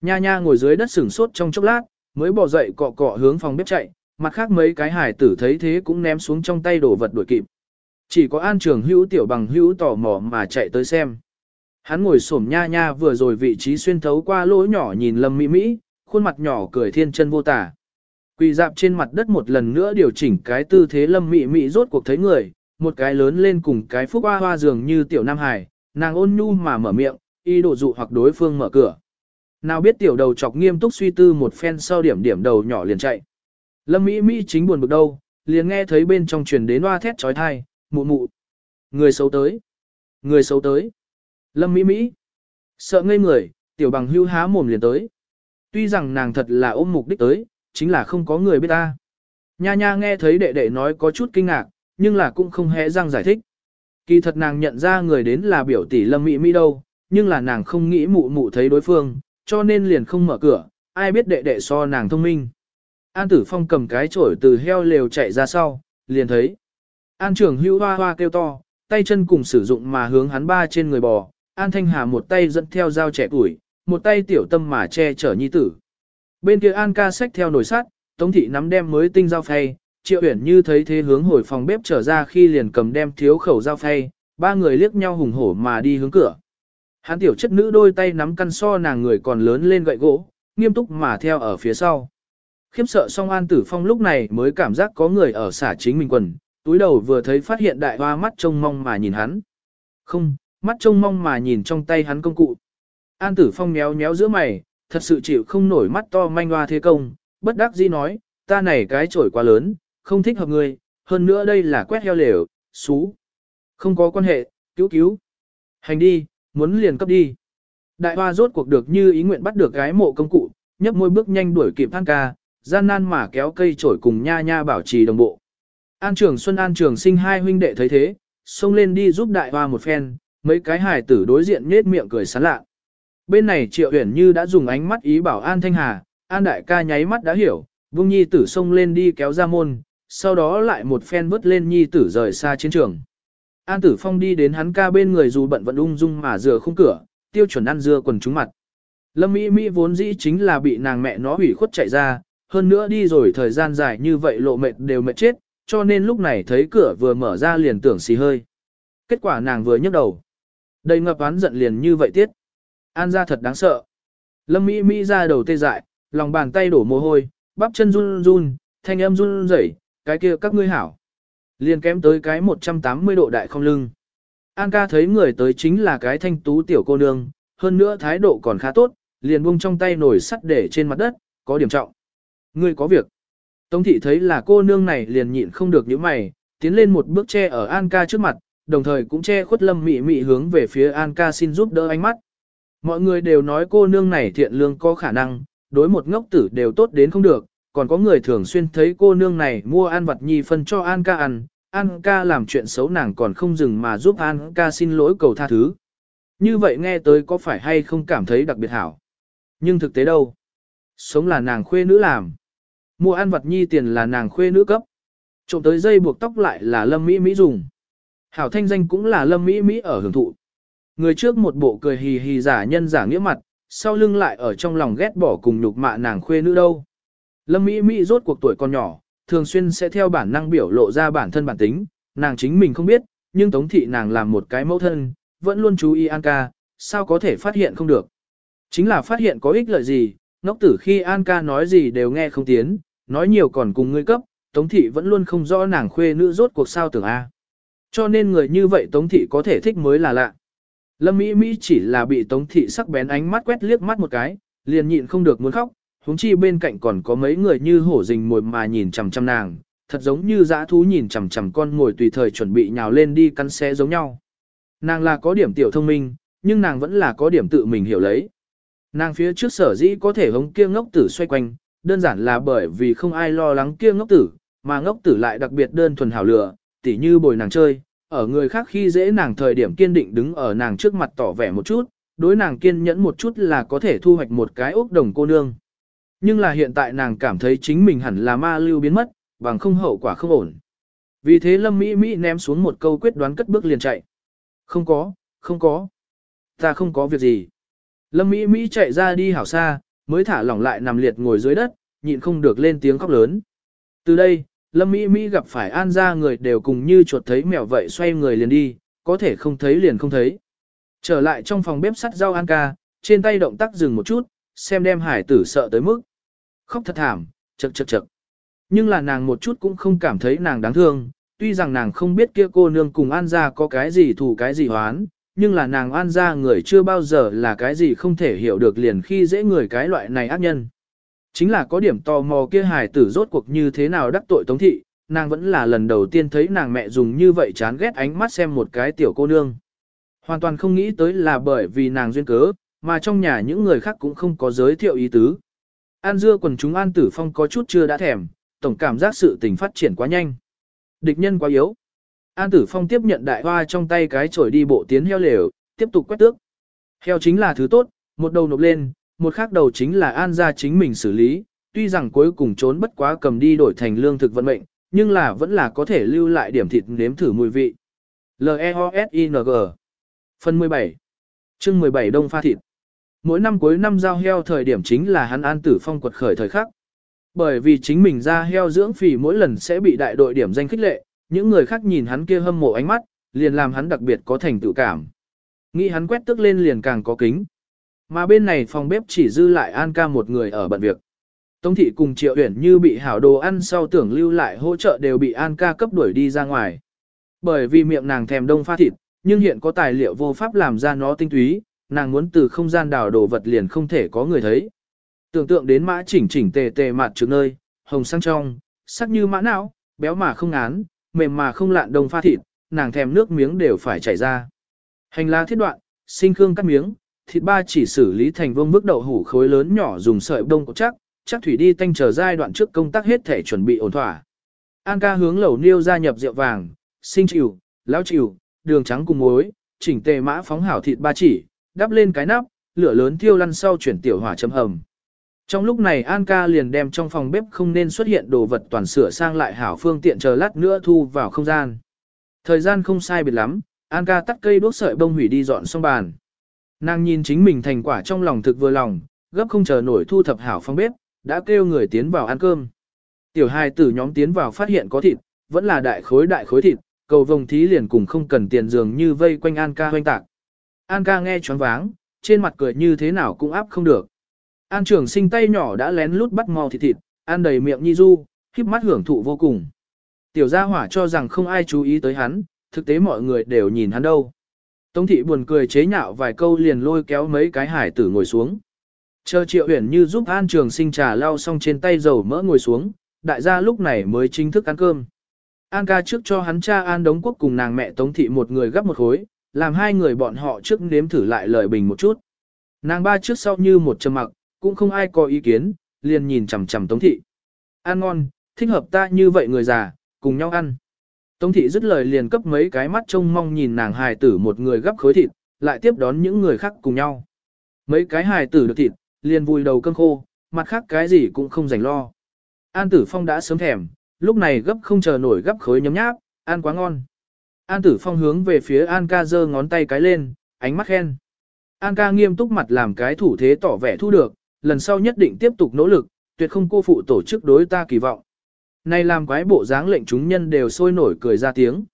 Nha nha ngồi dưới đất sửng sốt trong chốc lát, mới bỏ dậy cọ cọ hướng phòng bếp chạy, mặt khác mấy cái hải tử thấy thế cũng ném xuống trong tay đồ vật đuổi kịp. Chỉ có an trường hữu tiểu bằng hữu tò mò mà chạy tới xem. Hắn ngồi xổm nha nha vừa rồi vị trí xuyên thấu qua lỗ nhỏ nhìn lâm mỹ mỹ, khuôn mặt nhỏ cười thiên chân vô tả. Quỳ dạp trên mặt đất một lần nữa điều chỉnh cái tư thế lâm mỹ mỹ rốt cuộc thấy người, một cái lớn lên cùng cái phúc hoa hoa dường như tiểu nam hải, nàng ôn nhu mà mở miệng, y độ dụ hoặc đối phương mở cửa. Nào biết tiểu đầu chọc nghiêm túc suy tư một phen sau điểm điểm đầu nhỏ liền chạy. Lâm Mỹ Mỹ chính buồn bực đâu, liền nghe thấy bên trong truyền đến loa thét trói thai, mụ mụ. Người xấu tới. Người xấu tới. Lâm Mỹ Mỹ. Sợ ngây người, tiểu bằng hưu há mồm liền tới. Tuy rằng nàng thật là ôm mục đích tới, chính là không có người biết ta. Nha nha nghe thấy đệ đệ nói có chút kinh ngạc, nhưng là cũng không hề răng giải thích. Kỳ thật nàng nhận ra người đến là biểu tỷ Lâm Mỹ Mỹ đâu, nhưng là nàng không nghĩ mụ mụ thấy đối phương, cho nên liền không mở cửa, ai biết đệ đệ so nàng thông minh. An Tử Phong cầm cái chổi từ heo lều chạy ra sau, liền thấy. An trưởng hưu hoa hoa kêu to, tay chân cùng sử dụng mà hướng hắn ba trên người bò, An Thanh Hà một tay dẫn theo dao trẻ tuổi, một tay tiểu tâm mà che chở nhi tử. Bên kia An ca xách theo nồi sắt, Tống thị nắm đem mới tinh dao phay, Triệu Uyển như thấy thế hướng hồi phòng bếp trở ra khi liền cầm đem thiếu khẩu dao phay, ba người liếc nhau hùng hổ mà đi hướng cửa. Hắn tiểu chất nữ đôi tay nắm căn so nàng người còn lớn lên gậy gỗ, nghiêm túc mà theo ở phía sau. Khiếp sợ song An Tử Phong lúc này mới cảm giác có người ở xả chính mình quần, túi đầu vừa thấy phát hiện đại hoa mắt trông mong mà nhìn hắn. Không, mắt trông mong mà nhìn trong tay hắn công cụ. An Tử Phong méo méo giữa mày, thật sự chịu không nổi mắt to manh hoa thế công, bất đắc dĩ nói, ta này cái chổi quá lớn, không thích hợp người, hơn nữa đây là quét heo lều, xú. Không có quan hệ, cứu cứu. Hành đi, muốn liền cấp đi. Đại hoa rốt cuộc được như ý nguyện bắt được gái mộ công cụ, nhấp môi bước nhanh đuổi kịp than ca, gian nan mà kéo cây trổi cùng nha nha bảo trì đồng bộ. An Trường Xuân An Trường sinh hai huynh đệ thấy thế, xông lên đi giúp đại hoa một phen, mấy cái hài tử đối diện nhết miệng cười sán lạ. Bên này Triệu Uyển Như đã dùng ánh mắt ý bảo An Thanh Hà, An đại ca nháy mắt đã hiểu, vung nhi tử xông lên đi kéo ra môn, sau đó lại một phen vứt lên nhi tử rời xa chiến trường. An Tử Phong đi đến hắn ca bên người dù bận vận ung dung mà dừa khung cửa, tiêu chuẩn ăn dưa quần chúng mặt. Lâm Mỹ Mỹ vốn dĩ chính là bị nàng mẹ nó hủy khuất chạy ra, hơn nữa đi rồi thời gian dài như vậy lộ mệt đều mệt chết, cho nên lúc này thấy cửa vừa mở ra liền tưởng xì hơi. Kết quả nàng vừa nhấc đầu. Đầy ngập án giận liền như vậy tiết. An ra thật đáng sợ. Lâm Mỹ Mỹ ra đầu tê dại, lòng bàn tay đổ mồ hôi, bắp chân run run, thanh âm run rẩy, cái kia các ngươi hảo. Liền kém tới cái 180 độ đại không lưng. An ca thấy người tới chính là cái thanh tú tiểu cô nương, hơn nữa thái độ còn khá tốt, liền buông trong tay nổi sắt để trên mặt đất, có điểm trọng. Ngươi có việc. Tống thị thấy là cô nương này liền nhịn không được những mày, tiến lên một bước che ở An ca trước mặt, đồng thời cũng che khuất lâm mị mị hướng về phía An ca xin giúp đỡ ánh mắt. Mọi người đều nói cô nương này thiện lương có khả năng, đối một ngốc tử đều tốt đến không được, còn có người thường xuyên thấy cô nương này mua ăn vật nhi phân cho An ca ăn, An ca làm chuyện xấu nàng còn không dừng mà giúp An ca xin lỗi cầu tha thứ. Như vậy nghe tới có phải hay không cảm thấy đặc biệt hảo. Nhưng thực tế đâu? Sống là nàng khuê nữ làm. Mua ăn vật nhi tiền là nàng khuê nữ cấp. Trộm tới dây buộc tóc lại là lâm mỹ mỹ dùng. Hảo thanh danh cũng là lâm mỹ mỹ ở hưởng thụ. Người trước một bộ cười hì hì giả nhân giả nghĩa mặt, sau lưng lại ở trong lòng ghét bỏ cùng nhục mạ nàng khuê nữ đâu. Lâm mỹ mỹ rốt cuộc tuổi còn nhỏ, thường xuyên sẽ theo bản năng biểu lộ ra bản thân bản tính, nàng chính mình không biết, nhưng tống thị nàng làm một cái mẫu thân, vẫn luôn chú ý An ca, sao có thể phát hiện không được. Chính là phát hiện có ích lợi gì, ngốc tử khi An ca nói gì đều nghe không tiến, nói nhiều còn cùng ngươi cấp, Tống thị vẫn luôn không rõ nàng khuê nữ rốt cuộc sao tưởng A. Cho nên người như vậy Tống thị có thể thích mới là lạ. Lâm Mỹ Mỹ chỉ là bị Tống thị sắc bén ánh mắt quét liếc mắt một cái, liền nhịn không được muốn khóc, huống chi bên cạnh còn có mấy người như hổ rình mồi mà nhìn chằm chằm nàng, thật giống như dã thú nhìn chằm chằm con ngồi tùy thời chuẩn bị nhào lên đi cắn xé giống nhau. Nàng là có điểm tiểu thông minh, nhưng nàng vẫn là có điểm tự mình hiểu lấy. Nàng phía trước sở dĩ có thể hống kia ngốc tử xoay quanh, đơn giản là bởi vì không ai lo lắng kia ngốc tử, mà ngốc tử lại đặc biệt đơn thuần hảo lửa, tỉ như bồi nàng chơi, ở người khác khi dễ nàng thời điểm kiên định đứng ở nàng trước mặt tỏ vẻ một chút, đối nàng kiên nhẫn một chút là có thể thu hoạch một cái ốc đồng cô nương. Nhưng là hiện tại nàng cảm thấy chính mình hẳn là ma lưu biến mất, bằng không hậu quả không ổn. Vì thế Lâm Mỹ Mỹ ném xuống một câu quyết đoán cất bước liền chạy. Không có, không có. Ta không có việc gì. Lâm Mỹ Mỹ chạy ra đi hảo xa, mới thả lỏng lại nằm liệt ngồi dưới đất, nhịn không được lên tiếng khóc lớn. Từ đây, Lâm Mỹ Mỹ gặp phải An ra người đều cùng như chuột thấy mèo vậy xoay người liền đi, có thể không thấy liền không thấy. Trở lại trong phòng bếp sắt rau An ca, trên tay động tác dừng một chút, xem đem hải tử sợ tới mức. Khóc thật thảm, chật chật chật. Nhưng là nàng một chút cũng không cảm thấy nàng đáng thương, tuy rằng nàng không biết kia cô nương cùng An ra có cái gì thù cái gì hoán, nhưng là nàng An ra người chưa bao giờ là cái gì không thể hiểu được liền khi dễ người cái loại này ác nhân. Chính là có điểm tò mò kia hài tử rốt cuộc như thế nào đắc tội tống thị, nàng vẫn là lần đầu tiên thấy nàng mẹ dùng như vậy chán ghét ánh mắt xem một cái tiểu cô nương. Hoàn toàn không nghĩ tới là bởi vì nàng duyên cớ, mà trong nhà những người khác cũng không có giới thiệu ý tứ. An dưa quần chúng An Tử Phong có chút chưa đã thèm, tổng cảm giác sự tình phát triển quá nhanh. Địch nhân quá yếu. An Tử Phong tiếp nhận đại hoa trong tay cái chổi đi bộ tiến heo lều, tiếp tục quét tước. Heo chính là thứ tốt, một đầu nộp lên, một khác đầu chính là An ra chính mình xử lý, tuy rằng cuối cùng trốn bất quá cầm đi đổi thành lương thực vận mệnh, nhưng là vẫn là có thể lưu lại điểm thịt nếm thử mùi vị. L-E-O-S-I-N-G Phần 17 chương 17 Đông pha thịt Mỗi năm cuối năm giao heo thời điểm chính là hắn An Tử Phong quật khởi thời khắc. Bởi vì chính mình ra heo dưỡng phì mỗi lần sẽ bị đại đội điểm danh khích lệ, những người khác nhìn hắn kia hâm mộ ánh mắt, liền làm hắn đặc biệt có thành tựu cảm. Nghĩ hắn quét tức lên liền càng có kính. Mà bên này phòng bếp chỉ dư lại An ca một người ở bận việc. Tống thị cùng Triệu Uyển như bị hảo đồ ăn sau tưởng lưu lại hỗ trợ đều bị An ca cấp đuổi đi ra ngoài. Bởi vì miệng nàng thèm đông pha thịt, nhưng hiện có tài liệu vô pháp làm ra nó tinh túy, nàng muốn từ không gian đào đồ vật liền không thể có người thấy. Tưởng tượng đến mã chỉnh chỉnh tề tề mặt trước nơi, hồng sang trong, sắc như mã não, béo mà không ngán, mềm mà không lạn đông pha thịt, nàng thèm nước miếng đều phải chảy ra. Hành lá thiết đoạn, sinh khương cắt miếng, thịt ba chỉ xử lý thành vương bức đậu hủ khối lớn nhỏ dùng sợi đông cột chắc, chắc thủy đi tanh chờ giai đoạn trước công tác hết thể chuẩn bị ổn thỏa. An ca hướng lẩu niêu gia nhập rượu vàng, sinh chịu, lão chịu, đường trắng cùng muối, chỉnh tề mã phóng hảo thịt ba chỉ, đắp lên cái nắp, lửa lớn thiêu lăn sau chuyển tiểu hỏa châm hầm. Trong lúc này An ca liền đem trong phòng bếp không nên xuất hiện đồ vật toàn sửa sang lại hảo phương tiện chờ lát nữa thu vào không gian. Thời gian không sai biệt lắm, An ca tắt cây đuốc sợi bông hủy đi dọn xong bàn. Nàng nhìn chính mình thành quả trong lòng thực vừa lòng, gấp không chờ nổi thu thập hảo phòng bếp, đã kêu người tiến vào ăn cơm. Tiểu hai tử nhóm tiến vào phát hiện có thịt, vẫn là đại khối đại khối thịt, cầu vồng thí liền cùng không cần tiền dường như vây quanh An ca hoanh tạc. An ca nghe choáng váng, trên mặt cười như thế nào cũng áp không được. An trưởng sinh tay nhỏ đã lén lút bắt mò thịt thịt, ăn đầy miệng nhi du, khiếp mắt hưởng thụ vô cùng. Tiểu gia hỏa cho rằng không ai chú ý tới hắn, thực tế mọi người đều nhìn hắn đâu. Tống thị buồn cười chế nhạo vài câu liền lôi kéo mấy cái hải tử ngồi xuống. Chờ triệu huyển như giúp an trường sinh trà lau xong trên tay dầu mỡ ngồi xuống, đại gia lúc này mới chính thức ăn cơm. An ca trước cho hắn cha an đống quốc cùng nàng mẹ tống thị một người gấp một khối, làm hai người bọn họ trước nếm thử lại lời bình một chút. Nàng ba trước sau như một trầm mặc, cũng không ai có ý kiến, liền nhìn chằm chằm tống thị. Ăn ngon, thích hợp ta như vậy người già, cùng nhau ăn. Tống thị dứt lời liền cấp mấy cái mắt trông mong nhìn nàng hài tử một người gấp khối thịt, lại tiếp đón những người khác cùng nhau. Mấy cái hài tử được thịt, liền vùi đầu cơm khô, mặt khác cái gì cũng không rảnh lo. An tử phong đã sớm thèm, lúc này gấp không chờ nổi gấp khối nhấm nháp, ăn quá ngon. An tử phong hướng về phía An ca giơ ngón tay cái lên, ánh mắt khen. An ca nghiêm túc mặt làm cái thủ thế tỏ vẻ thu được, lần sau nhất định tiếp tục nỗ lực, tuyệt không cô phụ tổ chức đối ta kỳ vọng. Này làm quái bộ dáng lệnh chúng nhân đều sôi nổi cười ra tiếng.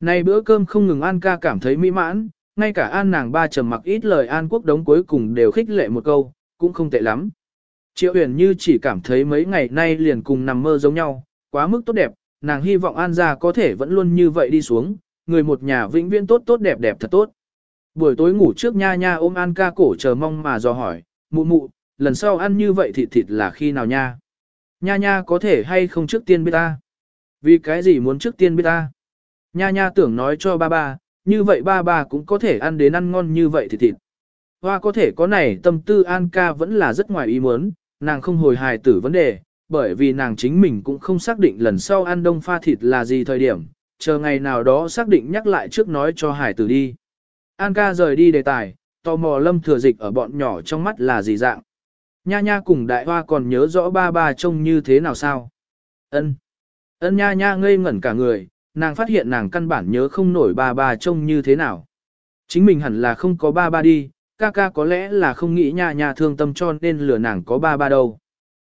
Này bữa cơm không ngừng An ca cảm thấy mỹ mãn, ngay cả An nàng ba trầm mặc ít lời An quốc đống cuối cùng đều khích lệ một câu, cũng không tệ lắm. Triệu huyền như chỉ cảm thấy mấy ngày nay liền cùng nằm mơ giống nhau, quá mức tốt đẹp, nàng hy vọng An gia có thể vẫn luôn như vậy đi xuống, người một nhà vĩnh viễn tốt tốt đẹp đẹp thật tốt. Buổi tối ngủ trước nha nha ôm An ca cổ chờ mong mà dò hỏi, mụ mụ, lần sau ăn như vậy thịt thịt là khi nào nha? Nha nha có thể hay không trước tiên biết ta? Vì cái gì muốn trước tiên biết ta? Nha nha tưởng nói cho ba ba, như vậy ba ba cũng có thể ăn đến ăn ngon như vậy thịt thịt. Hoa có thể có này tâm tư An ca vẫn là rất ngoài ý muốn, nàng không hồi hài tử vấn đề, bởi vì nàng chính mình cũng không xác định lần sau ăn đông pha thịt là gì thời điểm, chờ ngày nào đó xác định nhắc lại trước nói cho hài tử đi. An ca rời đi đề tài, tò mò lâm thừa dịch ở bọn nhỏ trong mắt là gì dạng. Nha nha cùng đại hoa còn nhớ rõ ba ba trông như thế nào sao? Ân. Ân nha nha ngây ngẩn cả người, nàng phát hiện nàng căn bản nhớ không nổi ba ba trông như thế nào. Chính mình hẳn là không có ba ba đi, ca ca có lẽ là không nghĩ nha nha thương tâm cho nên lừa nàng có ba ba đâu.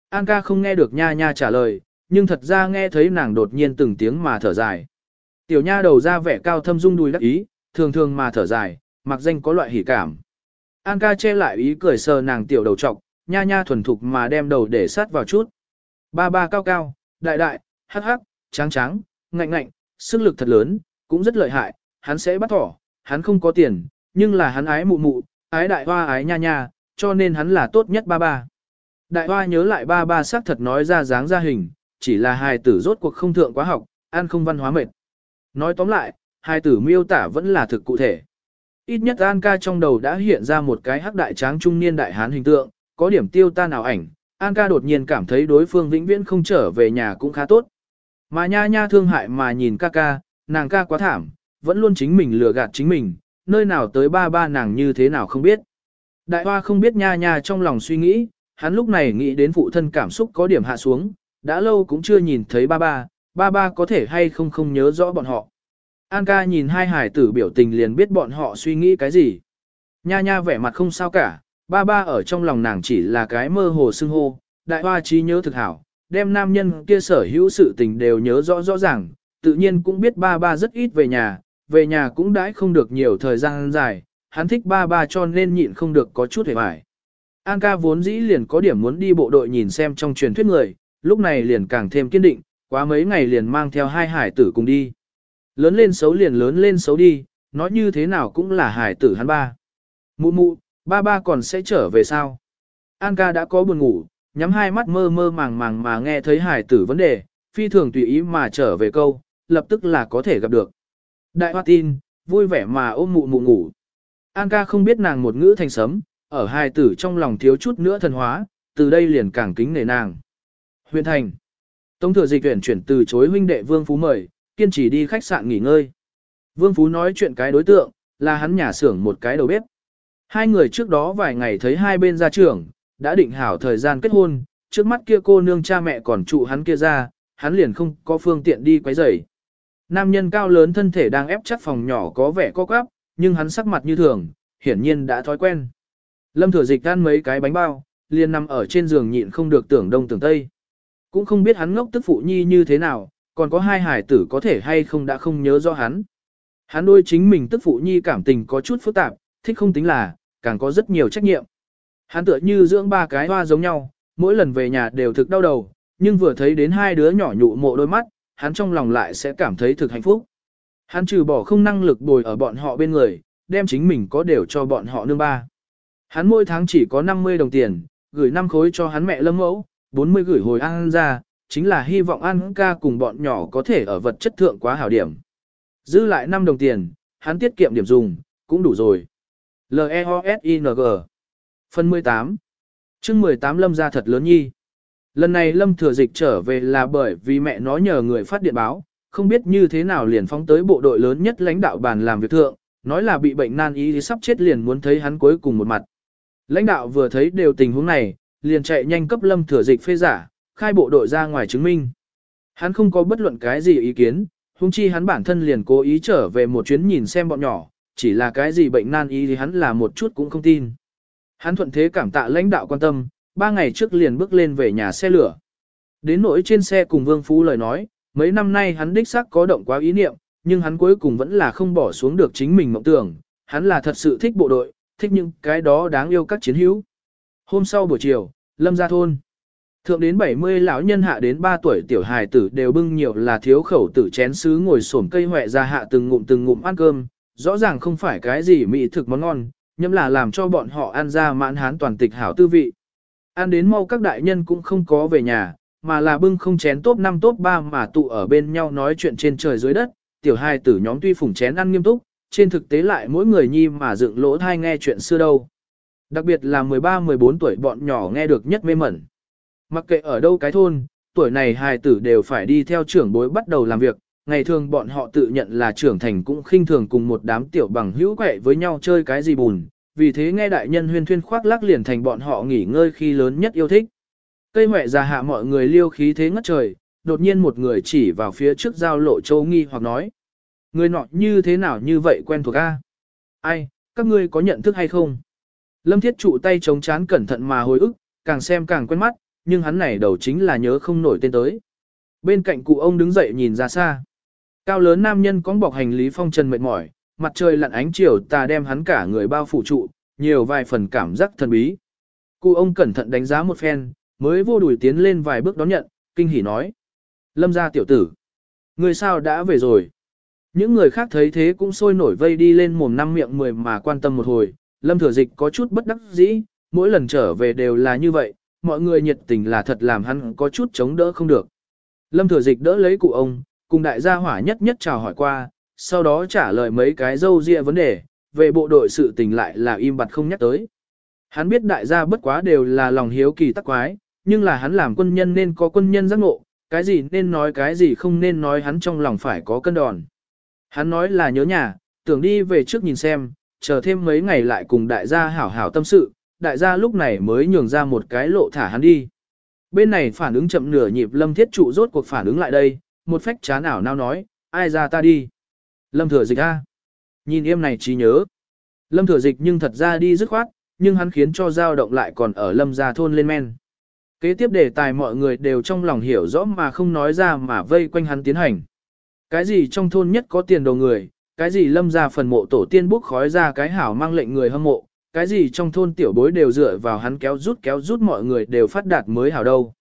An ca không nghe được nha nha trả lời, nhưng thật ra nghe thấy nàng đột nhiên từng tiếng mà thở dài. Tiểu nha đầu ra vẻ cao thâm dung đùi đắc ý, thường thường mà thở dài, mặc danh có loại hỉ cảm. An ca che lại ý cười sờ nàng tiểu đầu trọc, nha nha thuần thục mà đem đầu để sát vào chút. Ba ba cao cao, đại đại, hắc hắc, trắng trắng, ngạnh ngạnh, sức lực thật lớn, cũng rất lợi hại, hắn sẽ bắt thỏ, hắn không có tiền, nhưng là hắn ái mụ mụ, ái đại hoa ái nha nha, cho nên hắn là tốt nhất ba ba. Đại hoa nhớ lại ba ba xác thật nói ra dáng ra hình, chỉ là hài tử rốt cuộc không thượng quá học, ăn không văn hóa mệt. Nói tóm lại, hài tử miêu tả vẫn là thực cụ thể. Ít nhất An ca trong đầu đã hiện ra một cái hắc đại tráng trung niên đại hán hình tượng, có điểm tiêu ta nào ảnh, An ca đột nhiên cảm thấy đối phương vĩnh viễn không trở về nhà cũng khá tốt. Mà nha nha thương hại mà nhìn ca ca, nàng ca quá thảm, vẫn luôn chính mình lừa gạt chính mình, nơi nào tới ba ba nàng như thế nào không biết. Đại hoa không biết nha nha trong lòng suy nghĩ, hắn lúc này nghĩ đến phụ thân cảm xúc có điểm hạ xuống, đã lâu cũng chưa nhìn thấy ba ba, ba ba có thể hay không không nhớ rõ bọn họ. An ca nhìn hai hải tử biểu tình liền biết bọn họ suy nghĩ cái gì. Nha nha vẻ mặt không sao cả, ba ba ở trong lòng nàng chỉ là cái mơ hồ xưng hô, đại hoa trí nhớ thực hảo, đem nam nhân kia sở hữu sự tình đều nhớ rõ rõ ràng, tự nhiên cũng biết ba ba rất ít về nhà, về nhà cũng đãi không được nhiều thời gian dài, hắn thích ba ba cho nên nhịn không được có chút hề bài. An ca vốn dĩ liền có điểm muốn đi bộ đội nhìn xem trong truyền thuyết người, lúc này liền càng thêm kiên định, quá mấy ngày liền mang theo hai hải tử cùng đi. Lớn lên xấu liền lớn lên xấu đi, nói như thế nào cũng là hải tử hắn ba. Mụ mụ, ba ba còn sẽ trở về sao? An ca đã có buồn ngủ, nhắm hai mắt mơ mơ màng màng mà nghe thấy hải tử vấn đề, phi thường tùy ý mà trở về câu, lập tức là có thể gặp được. Đại hoa tin, vui vẻ mà ôm mụ mụ ngủ. An ca không biết nàng một ngữ thành sấm, ở hai tử trong lòng thiếu chút nữa thần hóa, từ đây liền càng kính nể nàng. Huyện thành. Tống thừa dịch tuyển chuyển từ chối huynh đệ Vương Phú mời, kiên trì đi khách sạn nghỉ ngơi. Vương Phú nói chuyện cái đối tượng, là hắn nhà xưởng một cái đầu bếp. Hai người trước đó vài ngày thấy hai bên ra trưởng đã định hảo thời gian kết hôn, trước mắt kia cô nương cha mẹ còn trụ hắn kia ra, hắn liền không có phương tiện đi quấy rầy. Nam nhân cao lớn thân thể đang ép chắc phòng nhỏ có vẻ co quắp, nhưng hắn sắc mặt như thường, hiển nhiên đã thói quen. Lâm thừa dịch ăn mấy cái bánh bao, liền nằm ở trên giường nhịn không được tưởng đông tưởng tây. Cũng không biết hắn ngốc tức phụ nhi như thế nào, còn có hai hải tử có thể hay không đã không nhớ rõ hắn. Hắn đôi chính mình tức phụ nhi cảm tình có chút phức tạp, thích không tính là, càng có rất nhiều trách nhiệm. Hắn tựa như dưỡng ba cái hoa giống nhau, mỗi lần về nhà đều thực đau đầu, nhưng vừa thấy đến hai đứa nhỏ nhụ mộ đôi mắt, hắn trong lòng lại sẽ cảm thấy thực hạnh phúc. Hắn trừ bỏ không năng lực bồi ở bọn họ bên người, đem chính mình có đều cho bọn họ nương ba. Hắn mỗi tháng chỉ có 50 đồng tiền, gửi 5 khối cho hắn mẹ lâm mẫu, 40 gửi hồi ăn ra, chính là hy vọng ăn ca cùng bọn nhỏ có thể ở vật chất thượng quá hảo điểm. Dư lại 5 đồng tiền, hắn tiết kiệm điểm dùng, cũng đủ rồi. L-E-O-S-I-N-G Phần 18 chương 18 lâm ra thật lớn nhi. Lần này lâm thừa dịch trở về là bởi vì mẹ nó nhờ người phát điện báo, không biết như thế nào liền phóng tới bộ đội lớn nhất lãnh đạo bàn làm việc thượng, nói là bị bệnh nan y sắp chết liền muốn thấy hắn cuối cùng một mặt. Lãnh đạo vừa thấy đều tình huống này, liền chạy nhanh cấp lâm thừa dịch phê giả, khai bộ đội ra ngoài chứng minh. Hắn không có bất luận cái gì ý kiến, huống chi hắn bản thân liền cố ý trở về một chuyến nhìn xem bọn nhỏ, chỉ là cái gì bệnh nan y thì hắn là một chút cũng không tin. Hắn thuận thế cảm tạ lãnh đạo quan tâm, ba ngày trước liền bước lên về nhà xe lửa. Đến nỗi trên xe cùng Vương Phú lời nói, mấy năm nay hắn đích xác có động quá ý niệm, nhưng hắn cuối cùng vẫn là không bỏ xuống được chính mình mộng tưởng, hắn là thật sự thích bộ đội, thích những cái đó đáng yêu các chiến hữu. Hôm sau buổi chiều, Lâm ra thôn. Thượng đến 70 lão nhân hạ đến 3 tuổi tiểu hài tử đều bưng nhiều là thiếu khẩu tử chén sứ ngồi xổm cây hoẹ ra hạ từng ngụm từng ngụm ăn cơm, rõ ràng không phải cái gì mỹ thực món ngon, nhưng là làm cho bọn họ ăn ra mãn hán toàn tịch hảo tư vị. Ăn đến mau các đại nhân cũng không có về nhà, mà là bưng không chén top 5 top 3 mà tụ ở bên nhau nói chuyện trên trời dưới đất, tiểu hai tử nhóm tuy phủng chén ăn nghiêm túc, trên thực tế lại mỗi người nhi mà dựng lỗ thai nghe chuyện xưa đâu. Đặc biệt là 13-14 tuổi bọn nhỏ nghe được nhất mê mẩn. Mặc kệ ở đâu cái thôn, tuổi này hài tử đều phải đi theo trưởng bối bắt đầu làm việc, ngày thường bọn họ tự nhận là trưởng thành cũng khinh thường cùng một đám tiểu bằng hữu quậy với nhau chơi cái gì bùn, vì thế nghe đại nhân huyên thuyên khoác lác liền thành bọn họ nghỉ ngơi khi lớn nhất yêu thích. Cây huệ già hạ mọi người liêu khí thế ngất trời, đột nhiên một người chỉ vào phía trước giao lộ châu nghi hoặc nói. Người nọ như thế nào như vậy quen thuộc a? Ai, các ngươi có nhận thức hay không? Lâm thiết trụ tay chống chán cẩn thận mà hồi ức, càng xem càng quen mắt, nhưng hắn này đầu chính là nhớ không nổi tên tới. Bên cạnh cụ ông đứng dậy nhìn ra xa. Cao lớn nam nhân cóng bọc hành lý phong trần mệt mỏi, mặt trời lặn ánh chiều tà đem hắn cả người bao phủ trụ, nhiều vài phần cảm giác thần bí. Cụ ông cẩn thận đánh giá một phen, mới vô đuổi tiến lên vài bước đón nhận, kinh hỉ nói. Lâm gia tiểu tử. Người sao đã về rồi? Những người khác thấy thế cũng sôi nổi vây đi lên mồm năm miệng mười mà quan tâm một hồi. Lâm thừa dịch có chút bất đắc dĩ, mỗi lần trở về đều là như vậy, mọi người nhiệt tình là thật làm hắn có chút chống đỡ không được. Lâm thừa dịch đỡ lấy cụ ông, cùng đại gia hỏa nhất nhất chào hỏi qua, sau đó trả lời mấy cái dâu ria vấn đề, về bộ đội sự tình lại là im bặt không nhắc tới. Hắn biết đại gia bất quá đều là lòng hiếu kỳ tắc quái, nhưng là hắn làm quân nhân nên có quân nhân giác ngộ, cái gì nên nói cái gì không nên nói hắn trong lòng phải có cân đòn. Hắn nói là nhớ nhà, tưởng đi về trước nhìn xem, chờ thêm mấy ngày lại cùng đại gia hảo hảo tâm sự, đại gia lúc này mới nhường ra một cái lộ thả hắn đi. Bên này phản ứng chậm nửa nhịp lâm thiết trụ rốt cuộc phản ứng lại đây, một phách chán ảo nao nói, ai ra ta đi. Lâm thừa dịch a, Nhìn em này trí nhớ. Lâm thừa dịch nhưng thật ra đi dứt khoát, nhưng hắn khiến cho dao động lại còn ở lâm gia thôn lên men. Kế tiếp đề tài mọi người đều trong lòng hiểu rõ mà không nói ra mà vây quanh hắn tiến hành. Cái gì trong thôn nhất có tiền đồ người, cái gì lâm gia phần mộ tổ tiên bốc khói ra cái hảo mang lệnh người hâm mộ, cái gì trong thôn tiểu bối đều dựa vào hắn kéo rút kéo rút mọi người đều phát đạt mới hảo đâu.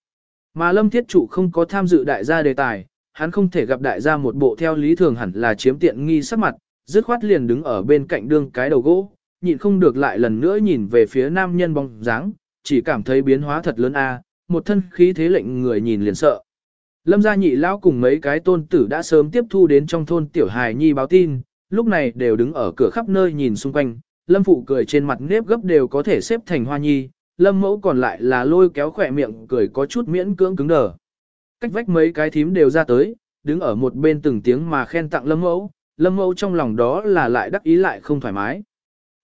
Mà lâm thiết trụ không có tham dự đại gia đề tài, hắn không thể gặp đại gia một bộ theo lý thường hẳn là chiếm tiện nghi sắc mặt, dứt khoát liền đứng ở bên cạnh đương cái đầu gỗ, nhịn không được lại lần nữa nhìn về phía nam nhân bóng dáng, chỉ cảm thấy biến hóa thật lớn a, một thân khí thế lệnh người nhìn liền sợ. Lâm gia nhị lão cùng mấy cái tôn tử đã sớm tiếp thu đến trong thôn tiểu hài nhi báo tin, lúc này đều đứng ở cửa khắp nơi nhìn xung quanh, lâm phụ cười trên mặt nếp gấp đều có thể xếp thành hoa nhi, lâm mẫu còn lại là lôi kéo khỏe miệng cười có chút miễn cưỡng cứng đờ. Cách vách mấy cái thím đều ra tới, đứng ở một bên từng tiếng mà khen tặng lâm mẫu, lâm mẫu trong lòng đó là lại đắc ý lại không thoải mái.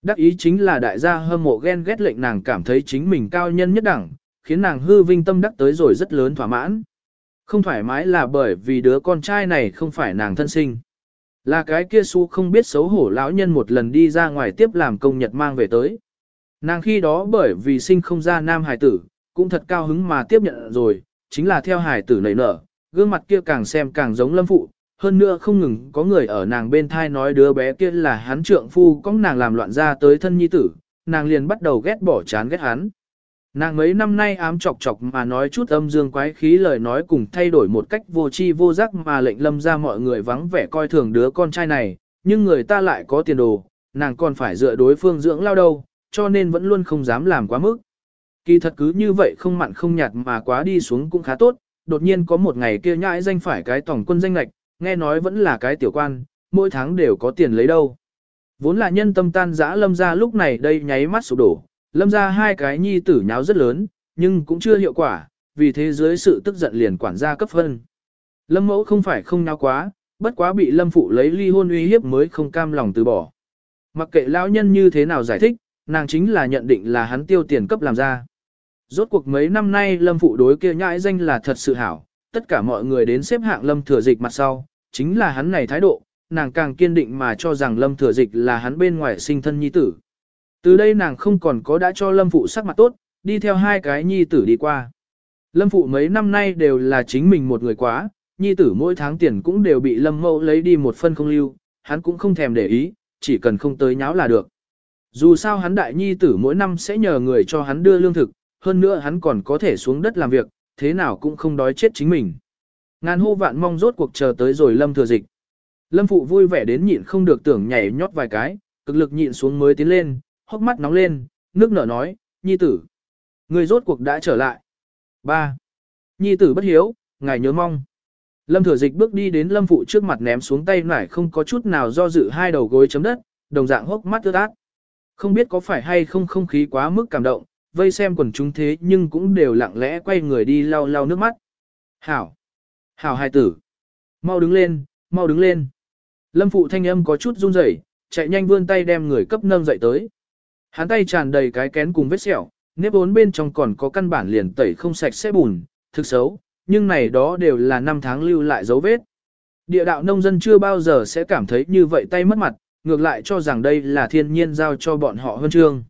Đắc ý chính là đại gia hâm mộ ghen ghét lệnh nàng cảm thấy chính mình cao nhân nhất đẳng, khiến nàng hư vinh tâm đắc tới rồi rất lớn thỏa mãn. Không thoải mái là bởi vì đứa con trai này không phải nàng thân sinh. Là cái kia su không biết xấu hổ lão nhân một lần đi ra ngoài tiếp làm công nhật mang về tới. Nàng khi đó bởi vì sinh không ra nam hải tử, cũng thật cao hứng mà tiếp nhận rồi, chính là theo hải tử nảy nở, gương mặt kia càng xem càng giống lâm phụ, hơn nữa không ngừng có người ở nàng bên thai nói đứa bé kia là hắn trượng phu có nàng làm loạn ra tới thân nhi tử, nàng liền bắt đầu ghét bỏ chán ghét hắn. Nàng mấy năm nay ám chọc chọc mà nói chút âm dương quái khí lời nói cùng thay đổi một cách vô tri vô giác mà lệnh lâm ra mọi người vắng vẻ coi thường đứa con trai này, nhưng người ta lại có tiền đồ, nàng còn phải dựa đối phương dưỡng lao đâu, cho nên vẫn luôn không dám làm quá mức. Kỳ thật cứ như vậy không mặn không nhạt mà quá đi xuống cũng khá tốt, đột nhiên có một ngày kia nhãi danh phải cái tổng quân danh lạch, nghe nói vẫn là cái tiểu quan, mỗi tháng đều có tiền lấy đâu. Vốn là nhân tâm tan dã lâm ra lúc này đây nháy mắt sụp đổ, lâm ra hai cái nhi tử nháo rất lớn, nhưng cũng chưa hiệu quả, vì thế dưới sự tức giận liền quản gia cấp phân. Lâm mẫu không phải không nháo quá, bất quá bị lâm phụ lấy ly hôn uy hiếp mới không cam lòng từ bỏ. Mặc kệ lão nhân như thế nào giải thích, nàng chính là nhận định là hắn tiêu tiền cấp làm ra. Rốt cuộc mấy năm nay lâm phụ đối kia nhãi danh là thật sự hảo, tất cả mọi người đến xếp hạng lâm thừa dịch mặt sau, chính là hắn này thái độ, nàng càng kiên định mà cho rằng lâm thừa dịch là hắn bên ngoài sinh thân nhi tử. Từ đây nàng không còn có đã cho lâm phụ sắc mặt tốt, đi theo hai cái nhi tử đi qua. Lâm phụ mấy năm nay đều là chính mình một người quá, nhi tử mỗi tháng tiền cũng đều bị lâm mẫu lấy đi một phân không lưu, hắn cũng không thèm để ý, chỉ cần không tới nháo là được. Dù sao hắn đại nhi tử mỗi năm sẽ nhờ người cho hắn đưa lương thực, hơn nữa hắn còn có thể xuống đất làm việc, thế nào cũng không đói chết chính mình. Ngàn hô vạn mong rốt cuộc chờ tới rồi lâm thừa dịch. Lâm phụ vui vẻ đến nhịn không được tưởng nhảy nhót vài cái, cực lực nhịn xuống mới tiến lên, hốc mắt nóng lên, nước nở nói, nhi tử. Người rốt cuộc đã trở lại. 3. Nhi tử bất hiếu, ngài nhớ mong. Lâm thừa dịch bước đi đến lâm phụ trước mặt ném xuống tay nải không có chút nào do dự hai đầu gối chấm đất, đồng dạng hốc mắt ướt át. Không biết có phải hay không không khí quá mức cảm động, vây xem quần chúng thế nhưng cũng đều lặng lẽ quay người đi lau lau nước mắt. Hảo! Hảo hài tử! Mau đứng lên, mau đứng lên! Lâm phụ thanh âm có chút run rẩy, chạy nhanh vươn tay đem người cấp nâng dậy tới. Hắn tay tràn đầy cái kén cùng vết sẹo, nếp bốn bên trong còn có căn bản liền tẩy không sạch sẽ bùn, thực xấu, nhưng này đó đều là năm tháng lưu lại dấu vết. Địa đạo nông dân chưa bao giờ sẽ cảm thấy như vậy tay mất mặt, ngược lại cho rằng đây là thiên nhiên giao cho bọn họ hơn trương.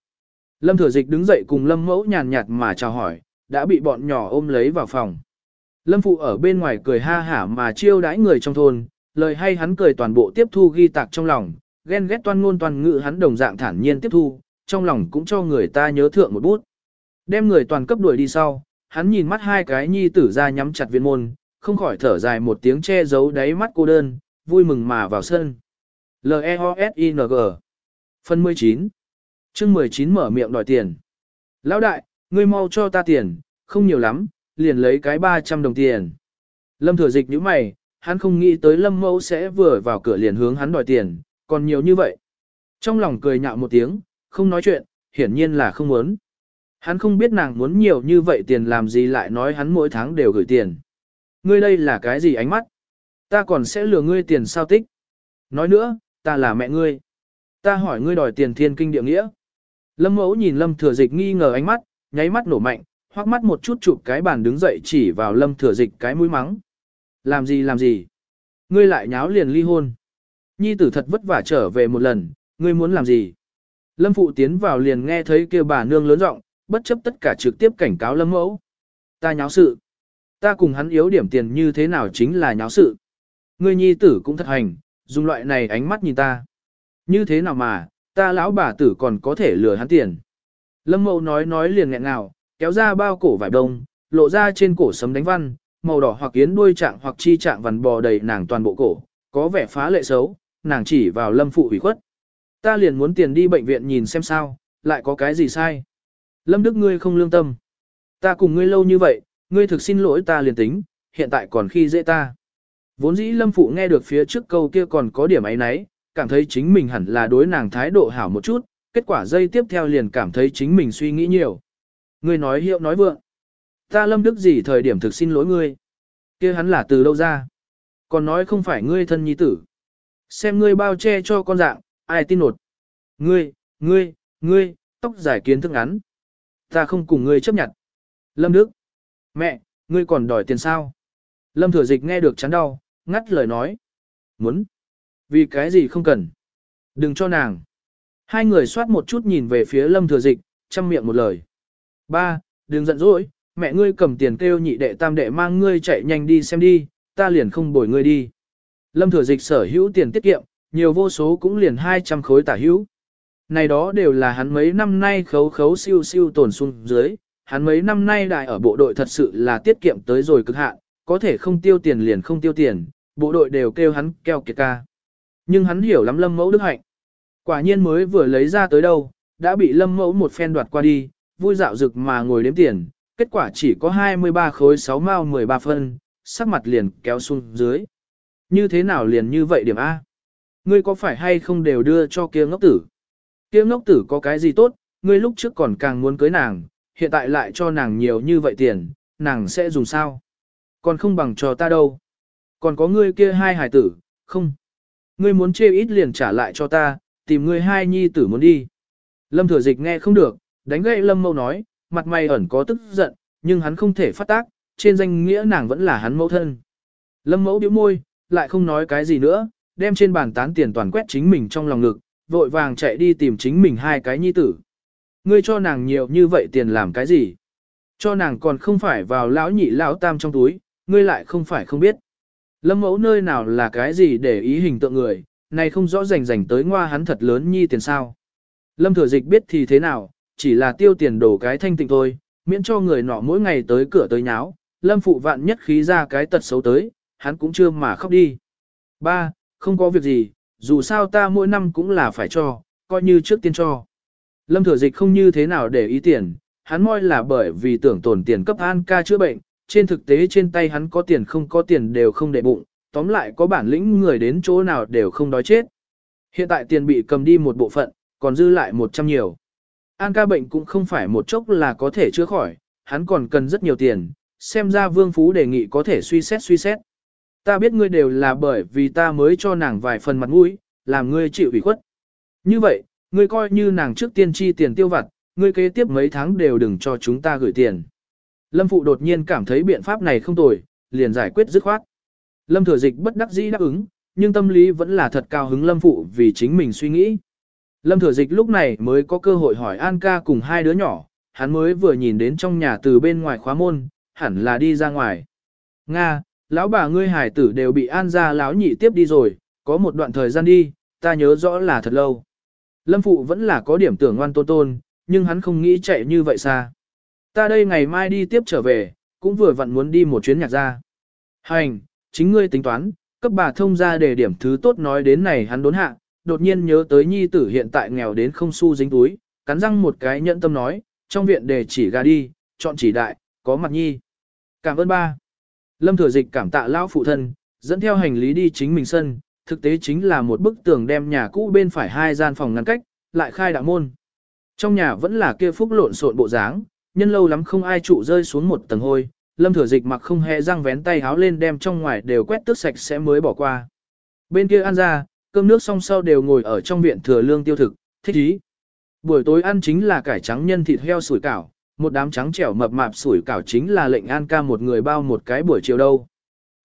Lâm Thừa Dịch đứng dậy cùng Lâm Mẫu nhàn nhạt mà chào hỏi, đã bị bọn nhỏ ôm lấy vào phòng. Lâm Phụ ở bên ngoài cười ha hả mà chiêu đãi người trong thôn, lời hay hắn cười toàn bộ tiếp thu ghi tạc trong lòng, ghen ghét toan ngôn toàn ngữ hắn đồng dạng thản nhiên tiếp thu, trong lòng cũng cho người ta nhớ thượng một bút. Đem người toàn cấp đuổi đi sau, hắn nhìn mắt hai cái nhi tử ra nhắm chặt viên môn, không khỏi thở dài một tiếng che giấu đáy mắt cô đơn, vui mừng mà vào sân. L-E-O-S-I-N-G Phần 19 chương 19 mở miệng đòi tiền. Lão đại, ngươi mau cho ta tiền, không nhiều lắm, liền lấy cái 300 đồng tiền. Lâm thừa dịch như mày, hắn không nghĩ tới lâm mẫu sẽ vừa vào cửa liền hướng hắn đòi tiền, còn nhiều như vậy. Trong lòng cười nhạo một tiếng, không nói chuyện, hiển nhiên là không muốn. Hắn không biết nàng muốn nhiều như vậy tiền làm gì lại nói hắn mỗi tháng đều gửi tiền. Ngươi đây là cái gì ánh mắt? Ta còn sẽ lừa ngươi tiền sao tích? Nói nữa, ta là mẹ ngươi. Ta hỏi ngươi đòi tiền thiên kinh địa nghĩa. Lâm mẫu nhìn lâm thừa dịch nghi ngờ ánh mắt, nháy mắt nổ mạnh, hoắc mắt một chút chụp cái bàn đứng dậy chỉ vào lâm thừa dịch cái mũi mắng. Làm gì làm gì? Ngươi lại nháo liền ly hôn. Nhi tử thật vất vả trở về một lần, ngươi muốn làm gì? Lâm phụ tiến vào liền nghe thấy kêu bà nương lớn giọng, bất chấp tất cả trực tiếp cảnh cáo lâm mẫu. Ta nháo sự. Ta cùng hắn yếu điểm tiền như thế nào chính là nháo sự. Ngươi nhi tử cũng thật hành, dùng loại này ánh mắt nhìn ta. Như thế nào mà, ta lão bà tử còn có thể lừa hắn tiền. Lâm mẫu nói nói liền nghẹn ngào, kéo ra bao cổ vải đông, lộ ra trên cổ sấm đánh văn, màu đỏ hoặc yến đuôi trạng hoặc chi trạng vằn bò đầy nàng toàn bộ cổ, có vẻ phá lệ xấu, nàng chỉ vào lâm phụ ủy khuất. Ta liền muốn tiền đi bệnh viện nhìn xem sao, lại có cái gì sai. Lâm Đức ngươi không lương tâm. Ta cùng ngươi lâu như vậy, ngươi thực xin lỗi ta liền tính, hiện tại còn khi dễ ta. Vốn dĩ Lâm Phụ nghe được phía trước câu kia còn có điểm ấy nấy, cảm thấy chính mình hẳn là đối nàng thái độ hảo một chút, kết quả dây tiếp theo liền cảm thấy chính mình suy nghĩ nhiều. Ngươi nói hiệu nói vượng. Ta Lâm Đức gì thời điểm thực xin lỗi ngươi. kia hắn là từ đâu ra. Còn nói không phải ngươi thân nhi tử. Xem ngươi bao che cho con dạng, ai tin nột. Ngươi, ngươi, ngươi, tóc dài kiến thức ngắn. Ta không cùng ngươi chấp nhận. Lâm Đức. Mẹ, ngươi còn đòi tiền sao? Lâm Thừa Dịch nghe được chán đau, ngắt lời nói. Muốn. Vì cái gì không cần. Đừng cho nàng. Hai người soát một chút nhìn về phía Lâm Thừa Dịch, chăm miệng một lời. Ba, đừng giận dỗi, mẹ ngươi cầm tiền kêu nhị đệ tam đệ mang ngươi chạy nhanh đi xem đi, ta liền không bồi ngươi đi. Lâm Thừa Dịch sở hữu tiền tiết kiệm, nhiều vô số cũng liền 200 khối tả hữu. Này đó đều là hắn mấy năm nay khấu khấu siêu siêu tồn xuống dưới, hắn mấy năm nay đại ở bộ đội thật sự là tiết kiệm tới rồi cực hạn, có thể không tiêu tiền liền không tiêu tiền, bộ đội đều kêu hắn keo kiệt ca. Nhưng hắn hiểu lắm lâm mẫu đức hạnh. Quả nhiên mới vừa lấy ra tới đâu, đã bị lâm mẫu một phen đoạt qua đi, vui dạo rực mà ngồi đếm tiền, kết quả chỉ có 23 khối 6 mao 13 phân, sắc mặt liền kéo xuống dưới. Như thế nào liền như vậy điểm A? Ngươi có phải hay không đều đưa cho kia ngốc tử? Kia ngốc tử có cái gì tốt, ngươi lúc trước còn càng muốn cưới nàng, hiện tại lại cho nàng nhiều như vậy tiền, nàng sẽ dùng sao? Còn không bằng cho ta đâu. Còn có ngươi kia hai hải tử, không. Ngươi muốn chê ít liền trả lại cho ta, tìm ngươi hai nhi tử muốn đi. Lâm thừa dịch nghe không được, đánh gậy lâm mâu nói, mặt mày ẩn có tức giận, nhưng hắn không thể phát tác, trên danh nghĩa nàng vẫn là hắn mẫu thân. Lâm mẫu điếu môi, lại không nói cái gì nữa, đem trên bàn tán tiền toàn quét chính mình trong lòng ngực, vội vàng chạy đi tìm chính mình hai cái nhi tử. Ngươi cho nàng nhiều như vậy tiền làm cái gì? Cho nàng còn không phải vào lão nhị lão tam trong túi, ngươi lại không phải không biết. Lâm mẫu nơi nào là cái gì để ý hình tượng người, này không rõ rành rành tới ngoa hắn thật lớn nhi tiền sao. Lâm thừa dịch biết thì thế nào, chỉ là tiêu tiền đổ cái thanh tịnh thôi, miễn cho người nọ mỗi ngày tới cửa tới nháo, lâm phụ vạn nhất khí ra cái tật xấu tới, hắn cũng chưa mà khóc đi. Ba, không có việc gì, dù sao ta mỗi năm cũng là phải cho, coi như trước tiên cho. Lâm thừa dịch không như thế nào để ý tiền, hắn moi là bởi vì tưởng tổn tiền cấp an ca chữa bệnh, trên thực tế trên tay hắn có tiền không có tiền đều không để bụng, tóm lại có bản lĩnh người đến chỗ nào đều không đói chết. Hiện tại tiền bị cầm đi một bộ phận, còn dư lại 100 nhiều. An ca bệnh cũng không phải một chốc là có thể chữa khỏi, hắn còn cần rất nhiều tiền, xem ra Vương Phú đề nghị có thể suy xét suy xét. Ta biết ngươi đều là bởi vì ta mới cho nàng vài phần mặt mũi, làm ngươi chịu ủy khuất. Như vậy, ngươi coi như nàng trước tiên chi tiền tiêu vặt, ngươi kế tiếp mấy tháng đều đừng cho chúng ta gửi tiền. Lâm Phụ đột nhiên cảm thấy biện pháp này không tồi, liền giải quyết dứt khoát. Lâm Thừa Dịch bất đắc dĩ đáp ứng, nhưng tâm lý vẫn là thật cao hứng Lâm Phụ vì chính mình suy nghĩ. Lâm Thừa Dịch lúc này mới có cơ hội hỏi An ca cùng hai đứa nhỏ, hắn mới vừa nhìn đến trong nhà từ bên ngoài khóa môn, hẳn là đi ra ngoài. Nga, lão bà ngươi hải tử đều bị An gia lão nhị tiếp đi rồi, có một đoạn thời gian đi, ta nhớ rõ là thật lâu. Lâm Phụ vẫn là có điểm tưởng ngoan tôn tôn, nhưng hắn không nghĩ chạy như vậy xa. Ta đây ngày mai đi tiếp trở về, cũng vừa vặn muốn đi một chuyến nhạc ra. Hành, chính ngươi tính toán, cấp bà thông ra để điểm thứ tốt nói đến này hắn đốn hạ, đột nhiên nhớ tới nhi tử hiện tại nghèo đến không xu dính túi, cắn răng một cái nhẫn tâm nói, trong viện để chỉ gà đi, chọn chỉ đại, có mặt nhi. Cảm ơn ba. Lâm thừa dịch cảm tạ lão phụ thân, dẫn theo hành lý đi chính mình sân, thực tế chính là một bức tường đem nhà cũ bên phải hai gian phòng ngăn cách, lại khai đạo môn. Trong nhà vẫn là kia phúc lộn xộn bộ dáng, nhân lâu lắm không ai trụ rơi xuống một tầng hôi, lâm thừa dịch mặc không hề răng vén tay háo lên đem trong ngoài đều quét tước sạch sẽ mới bỏ qua. Bên kia ăn ra, cơm nước xong sau đều ngồi ở trong viện thừa lương tiêu thực, thích ý. Buổi tối ăn chính là cải trắng nhân thịt heo sủi cảo, một đám trắng trẻo mập mạp sủi cảo chính là lệnh an ca một người bao một cái buổi chiều đâu.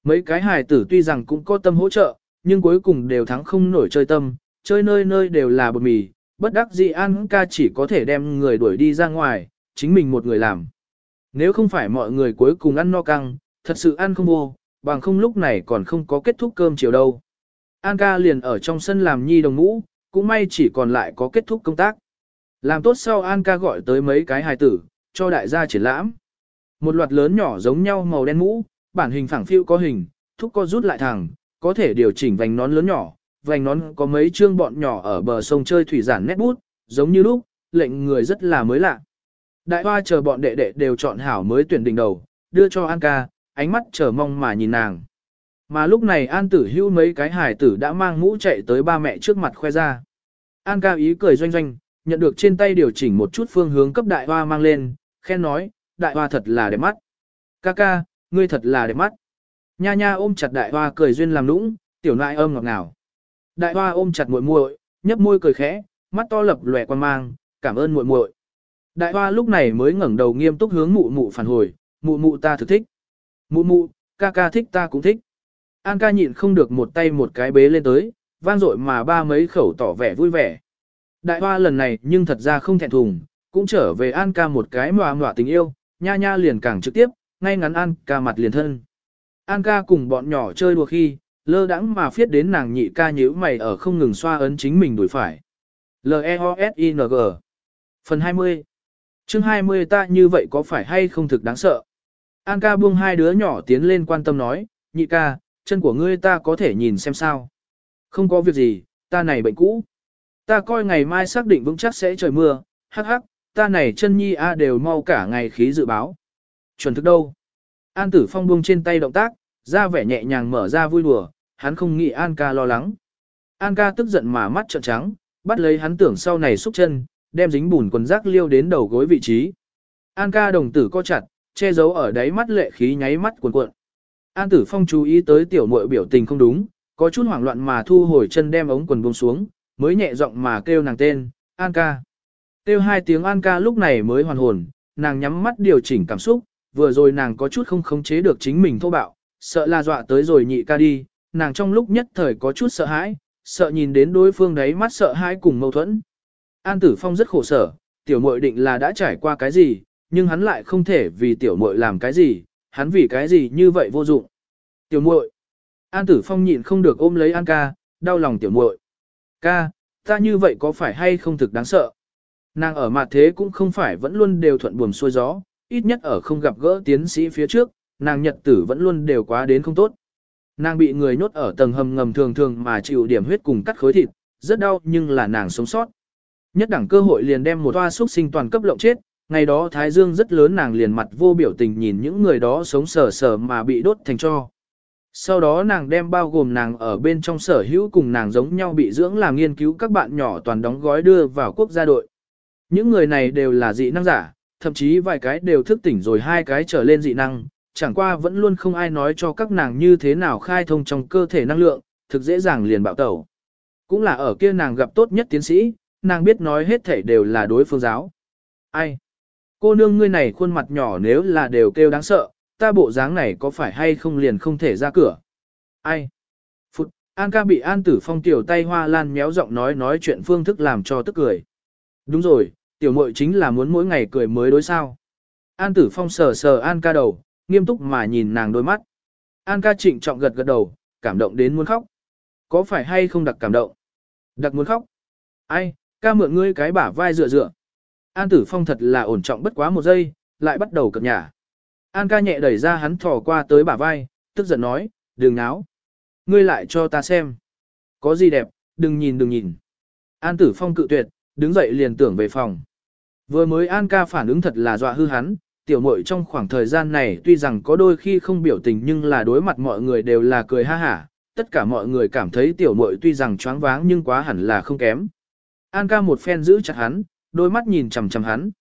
Mấy cái hài tử tuy rằng cũng có tâm hỗ trợ, nhưng cuối cùng đều thắng không nổi chơi tâm, chơi nơi nơi đều là bột mì, bất đắc dĩ an ca chỉ có thể đem người đuổi đi ra ngoài, chính mình một người làm. Nếu không phải mọi người cuối cùng ăn no căng, thật sự ăn không vô, bằng không lúc này còn không có kết thúc cơm chiều đâu. An ca liền ở trong sân làm nhi đồng ngũ, cũng may chỉ còn lại có kết thúc công tác. Làm tốt sau An ca gọi tới mấy cái hài tử, cho đại gia triển lãm. Một loạt lớn nhỏ giống nhau màu đen mũ, bản hình phẳng phiêu có hình, thúc co rút lại thẳng, có thể điều chỉnh vành nón lớn nhỏ, vành nón có mấy chương bọn nhỏ ở bờ sông chơi thủy giản nét bút, giống như lúc, lệnh người rất là mới lạ. Đại hoa chờ bọn đệ đệ đều chọn hảo mới tuyển đỉnh đầu, đưa cho An ca, ánh mắt chờ mong mà nhìn nàng. Mà lúc này An tử hưu mấy cái hải tử đã mang mũ chạy tới ba mẹ trước mặt khoe ra. An ca ý cười doanh doanh, nhận được trên tay điều chỉnh một chút phương hướng cấp đại hoa mang lên, khen nói, đại hoa thật là đẹp mắt. Ca ca, ngươi thật là đẹp mắt. Nha nha ôm chặt đại hoa cười duyên làm nũng, tiểu nại âm ngọt ngào. Đại hoa ôm chặt muội muội, nhấp môi cười khẽ, mắt to lập lòe quan mang, cảm ơn muội muội. Đại hoa lúc này mới ngẩng đầu nghiêm túc hướng mụ mụ phản hồi, mụ mụ ta thực thích. Mụ mụ, ca ca thích ta cũng thích. An ca nhịn không được một tay một cái bế lên tới, vang dội mà ba mấy khẩu tỏ vẻ vui vẻ. Đại hoa lần này nhưng thật ra không thẹn thùng, cũng trở về An ca một cái mòa mòa tình yêu, nha nha liền càng trực tiếp, ngay ngắn An ca mặt liền thân. An ca cùng bọn nhỏ chơi đùa khi, lơ đãng mà phiết đến nàng nhị ca nhíu mày ở không ngừng xoa ấn chính mình đuổi phải. L-E-O-S-I-N-G Phần 20 chương 20 ta như vậy có phải hay không thực đáng sợ? An ca buông hai đứa nhỏ tiến lên quan tâm nói, nhị ca, chân của ngươi ta có thể nhìn xem sao. Không có việc gì, ta này bệnh cũ. Ta coi ngày mai xác định vững chắc sẽ trời mưa, hắc hắc, ta này chân nhi a đều mau cả ngày khí dự báo. Chuẩn thức đâu? An tử phong buông trên tay động tác, ra vẻ nhẹ nhàng mở ra vui đùa, hắn không nghĩ An ca lo lắng. An ca tức giận mà mắt trợn trắng, bắt lấy hắn tưởng sau này xúc chân, đem dính bùn quần rác liêu đến đầu gối vị trí. An ca đồng tử co chặt, che giấu ở đáy mắt lệ khí nháy mắt cuộn cuộn. An tử phong chú ý tới tiểu muội biểu tình không đúng, có chút hoảng loạn mà thu hồi chân đem ống quần buông xuống, mới nhẹ giọng mà kêu nàng tên, An ca. Kêu hai tiếng An ca lúc này mới hoàn hồn, nàng nhắm mắt điều chỉnh cảm xúc, vừa rồi nàng có chút không khống chế được chính mình thô bạo, sợ là dọa tới rồi nhị ca đi, nàng trong lúc nhất thời có chút sợ hãi, sợ nhìn đến đối phương đấy mắt sợ hãi cùng mâu thuẫn. An Tử Phong rất khổ sở, tiểu muội định là đã trải qua cái gì, nhưng hắn lại không thể vì tiểu muội làm cái gì, hắn vì cái gì như vậy vô dụng. Tiểu muội. An Tử Phong nhịn không được ôm lấy An ca, đau lòng tiểu muội. Ca, ta như vậy có phải hay không thực đáng sợ? Nàng ở mặt thế cũng không phải vẫn luôn đều thuận buồm xuôi gió, ít nhất ở không gặp gỡ tiến sĩ phía trước, nàng nhật tử vẫn luôn đều quá đến không tốt. Nàng bị người nhốt ở tầng hầm ngầm thường thường mà chịu điểm huyết cùng cắt khối thịt, rất đau nhưng là nàng sống sót. Nhất đẳng cơ hội liền đem một toa xuất sinh toàn cấp lộng chết, ngày đó Thái Dương rất lớn nàng liền mặt vô biểu tình nhìn những người đó sống sờ sờ mà bị đốt thành cho. Sau đó nàng đem bao gồm nàng ở bên trong sở hữu cùng nàng giống nhau bị dưỡng làm nghiên cứu các bạn nhỏ toàn đóng gói đưa vào quốc gia đội. Những người này đều là dị năng giả, thậm chí vài cái đều thức tỉnh rồi hai cái trở lên dị năng, chẳng qua vẫn luôn không ai nói cho các nàng như thế nào khai thông trong cơ thể năng lượng, thực dễ dàng liền bạo tẩu. Cũng là ở kia nàng gặp tốt nhất tiến sĩ, nàng biết nói hết thể đều là đối phương giáo. Ai? Cô nương ngươi này khuôn mặt nhỏ nếu là đều kêu đáng sợ, ta bộ dáng này có phải hay không liền không thể ra cửa? Ai? Phụt, An ca bị An tử phong tiểu tay hoa lan méo giọng nói nói chuyện phương thức làm cho tức cười. Đúng rồi, tiểu muội chính là muốn mỗi ngày cười mới đối sao. An tử phong sờ sờ An ca đầu, nghiêm túc mà nhìn nàng đôi mắt. An ca trịnh trọng gật gật đầu, cảm động đến muốn khóc. Có phải hay không đặc cảm động? Đặc muốn khóc. Ai, ca mượn ngươi cái bả vai dựa dựa. An tử phong thật là ổn trọng bất quá một giây, lại bắt đầu cập nhả. An ca nhẹ đẩy ra hắn thò qua tới bả vai, tức giận nói, đừng náo. Ngươi lại cho ta xem. Có gì đẹp, đừng nhìn đừng nhìn. An tử phong cự tuyệt, đứng dậy liền tưởng về phòng. Vừa mới An ca phản ứng thật là dọa hư hắn, tiểu muội trong khoảng thời gian này tuy rằng có đôi khi không biểu tình nhưng là đối mặt mọi người đều là cười ha hả, tất cả mọi người cảm thấy tiểu muội tuy rằng choáng váng nhưng quá hẳn là không kém. An ca một phen giữ chặt hắn, đôi mắt nhìn chằm chằm hắn.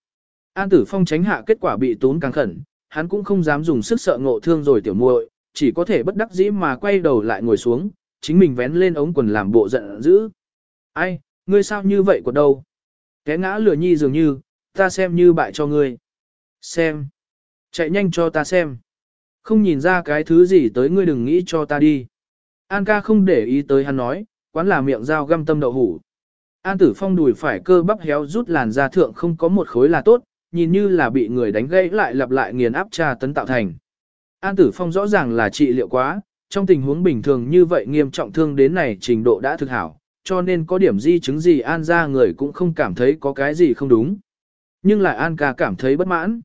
An tử phong tránh hạ kết quả bị tốn càng khẩn, hắn cũng không dám dùng sức sợ ngộ thương rồi tiểu muội, chỉ có thể bất đắc dĩ mà quay đầu lại ngồi xuống, chính mình vén lên ống quần làm bộ giận dữ. Ai, ngươi sao như vậy của đâu? Té ngã lừa nhi dường như, ta xem như bại cho ngươi. Xem. Chạy nhanh cho ta xem. Không nhìn ra cái thứ gì tới ngươi đừng nghĩ cho ta đi. An ca không để ý tới hắn nói, quán là miệng dao găm tâm đậu hủ. An tử phong đùi phải cơ bắp héo rút làn da thượng không có một khối là tốt, nhìn như là bị người đánh gãy lại lặp lại nghiền áp tra tấn tạo thành. An tử phong rõ ràng là trị liệu quá, trong tình huống bình thường như vậy nghiêm trọng thương đến này trình độ đã thực hảo, cho nên có điểm di chứng gì An ra người cũng không cảm thấy có cái gì không đúng. Nhưng lại An ca cảm thấy bất mãn.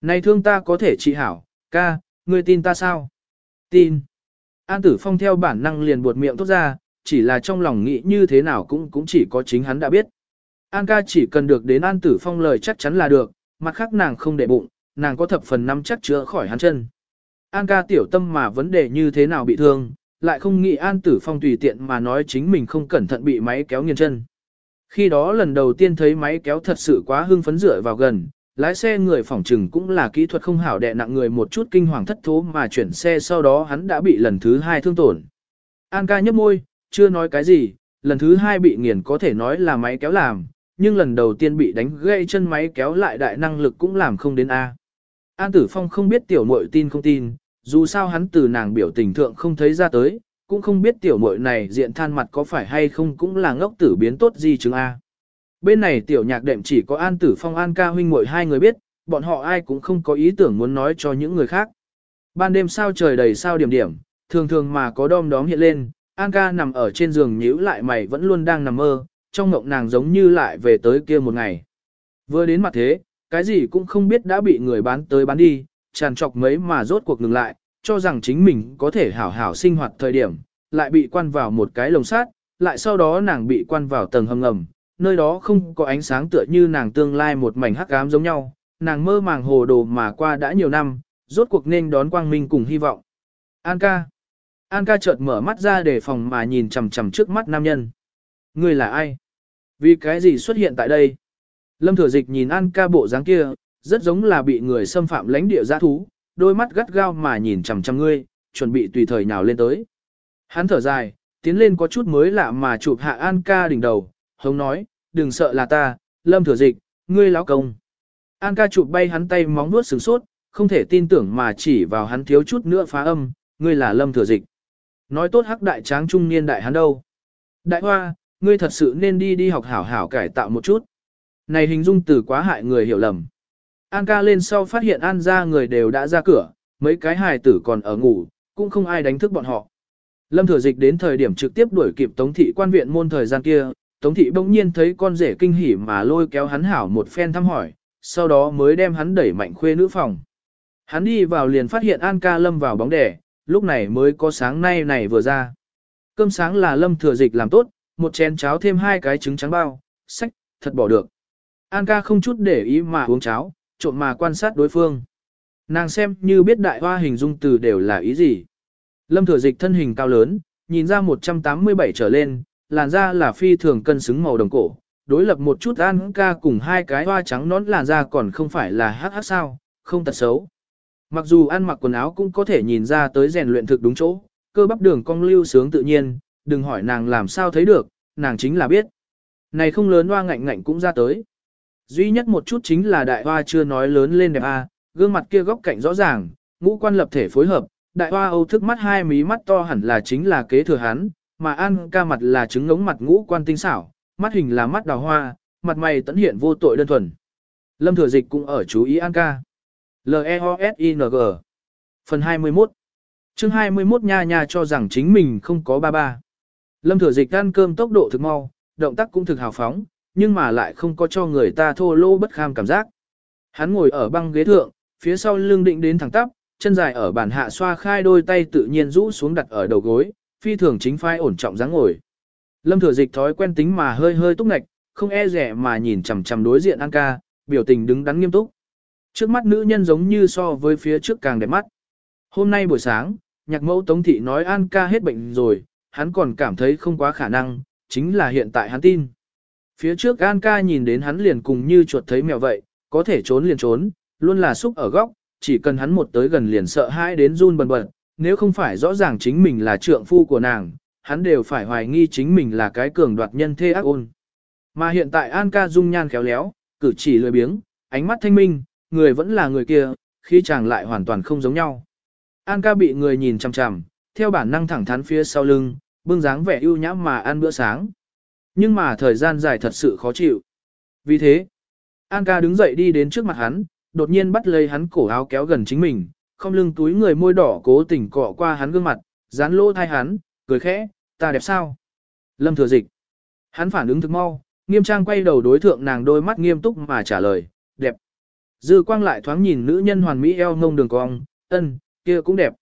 Này thương ta có thể trị hảo, ca, ngươi tin ta sao? Tin. An tử phong theo bản năng liền buột miệng tốt ra, chỉ là trong lòng nghĩ như thế nào cũng cũng chỉ có chính hắn đã biết. An ca chỉ cần được đến An tử phong lời chắc chắn là được, mặt khác nàng không để bụng, nàng có thập phần năm chắc chữa khỏi hắn chân. An ca tiểu tâm mà vấn đề như thế nào bị thương, lại không nghĩ An tử phong tùy tiện mà nói chính mình không cẩn thận bị máy kéo nghiền chân. Khi đó lần đầu tiên thấy máy kéo thật sự quá hưng phấn rửa vào gần, lái xe người phỏng trừng cũng là kỹ thuật không hảo đè nặng người một chút kinh hoàng thất thố mà chuyển xe sau đó hắn đã bị lần thứ hai thương tổn. An ca nhấp môi, chưa nói cái gì, lần thứ hai bị nghiền có thể nói là máy kéo làm, nhưng lần đầu tiên bị đánh gãy chân máy kéo lại đại năng lực cũng làm không đến A. An Tử Phong không biết tiểu muội tin không tin, dù sao hắn từ nàng biểu tình thượng không thấy ra tới, cũng không biết tiểu muội này diện than mặt có phải hay không cũng là ngốc tử biến tốt gì chứng A. Bên này tiểu nhạc đệm chỉ có An Tử Phong An ca huynh muội hai người biết, bọn họ ai cũng không có ý tưởng muốn nói cho những người khác. Ban đêm sao trời đầy sao điểm điểm, thường thường mà có đom đóm hiện lên, An ca nằm ở trên giường nhíu lại mày vẫn luôn đang nằm mơ, trong mộng nàng giống như lại về tới kia một ngày. Vừa đến mặt thế, cái gì cũng không biết đã bị người bán tới bán đi, tràn trọc mấy mà rốt cuộc ngừng lại, cho rằng chính mình có thể hảo hảo sinh hoạt thời điểm, lại bị quan vào một cái lồng sát, lại sau đó nàng bị quan vào tầng hầm ngầm, nơi đó không có ánh sáng tựa như nàng tương lai một mảnh hắc ám giống nhau, nàng mơ màng hồ đồ mà qua đã nhiều năm, rốt cuộc nên đón quang minh cùng hy vọng. An ca. An ca chợt mở mắt ra để phòng mà nhìn chằm chằm trước mắt nam nhân. Người là ai? Vì cái gì xuất hiện tại đây? Lâm thừa dịch nhìn An ca bộ dáng kia, rất giống là bị người xâm phạm lãnh địa giã thú, đôi mắt gắt gao mà nhìn chằm chằm ngươi, chuẩn bị tùy thời nào lên tới. Hắn thở dài, tiến lên có chút mới lạ mà chụp hạ An ca đỉnh đầu, hống nói, đừng sợ là ta, lâm thừa dịch, ngươi lão công. An ca chụp bay hắn tay móng nuốt sừng sốt, không thể tin tưởng mà chỉ vào hắn thiếu chút nữa phá âm, ngươi là lâm thừa dịch. Nói tốt hắc đại tráng trung niên đại hắn đâu. Đại hoa, ngươi thật sự nên đi đi học hảo hảo cải tạo một chút. Này hình dung từ quá hại người hiểu lầm. An ca lên sau phát hiện An ra người đều đã ra cửa, mấy cái hài tử còn ở ngủ, cũng không ai đánh thức bọn họ. Lâm thừa dịch đến thời điểm trực tiếp đuổi kịp Tống thị quan viện môn thời gian kia, Tống thị bỗng nhiên thấy con rể kinh hỉ mà lôi kéo hắn hảo một phen thăm hỏi, sau đó mới đem hắn đẩy mạnh khuê nữ phòng. Hắn đi vào liền phát hiện An ca lâm vào bóng đẻ, lúc này mới có sáng nay này vừa ra. Cơm sáng là lâm thừa dịch làm tốt, một chén cháo thêm hai cái trứng trắng bao, sách, thật bỏ được. An ca không chút để ý mà uống cháo, trộn mà quan sát đối phương. Nàng xem như biết đại hoa hình dung từ đều là ý gì. Lâm thừa dịch thân hình cao lớn, nhìn ra 187 trở lên, làn da là phi thường cân xứng màu đồng cổ, đối lập một chút An ca cùng hai cái hoa trắng nón làn da còn không phải là hắc hắc sao, không tật xấu. Mặc dù ăn mặc quần áo cũng có thể nhìn ra tới rèn luyện thực đúng chỗ, cơ bắp đường cong lưu sướng tự nhiên, đừng hỏi nàng làm sao thấy được, nàng chính là biết. Này không lớn hoa ngạnh ngạnh cũng ra tới. Duy nhất một chút chính là đại hoa chưa nói lớn lên đẹp a, gương mặt kia góc cạnh rõ ràng, ngũ quan lập thể phối hợp, đại hoa âu thức mắt hai mí mắt to hẳn là chính là kế thừa hắn, mà An ca mặt là trứng ngống mặt ngũ quan tinh xảo, mắt hình là mắt đào hoa, mặt mày tẫn hiện vô tội đơn thuần. Lâm Thừa Dịch cũng ở chú ý An ca. L-E-O-S-I-N-G Phần 21 chương 21 nha nha cho rằng chính mình không có ba ba. Lâm Thừa Dịch ăn cơm tốc độ thực mau, động tác cũng thực hào phóng, nhưng mà lại không có cho người ta thô lô bất kham cảm giác. Hắn ngồi ở băng ghế thượng, phía sau lưng định đến thẳng tắp, chân dài ở bàn hạ xoa khai đôi tay tự nhiên rũ xuống đặt ở đầu gối, phi thường chính phái ổn trọng dáng ngồi. Lâm Thừa Dịch thói quen tính mà hơi hơi túc ngạch, không e rẻ mà nhìn chằm chằm đối diện An ca, biểu tình đứng đắn nghiêm túc. Trước mắt nữ nhân giống như so với phía trước càng đẹp mắt. Hôm nay buổi sáng, nhạc mẫu Tống Thị nói An ca hết bệnh rồi, hắn còn cảm thấy không quá khả năng, chính là hiện tại hắn tin. Phía trước An ca nhìn đến hắn liền cùng như chuột thấy mèo vậy, có thể trốn liền trốn, luôn là xúc ở góc, chỉ cần hắn một tới gần liền sợ hãi đến run bần bật, nếu không phải rõ ràng chính mình là trượng phu của nàng, hắn đều phải hoài nghi chính mình là cái cường đoạt nhân thê ác ôn. Mà hiện tại An ca dung nhan khéo léo, cử chỉ lười biếng, ánh mắt thanh minh, người vẫn là người kia, khi chàng lại hoàn toàn không giống nhau. An ca bị người nhìn chằm chằm, theo bản năng thẳng thắn phía sau lưng, bưng dáng vẻ ưu nhã mà ăn bữa sáng. Nhưng mà thời gian dài thật sự khó chịu. Vì thế, An ca đứng dậy đi đến trước mặt hắn, đột nhiên bắt lấy hắn cổ áo kéo gần chính mình, không lưng túi người môi đỏ cố tình cọ qua hắn gương mặt, dán lỗ thai hắn, cười khẽ, ta đẹp sao? Lâm thừa dịch. Hắn phản ứng thực mau, nghiêm trang quay đầu đối thượng nàng đôi mắt nghiêm túc mà trả lời, đẹp. Dư quang lại thoáng nhìn nữ nhân hoàn mỹ eo ngông đường cong, ân, kia cũng đẹp.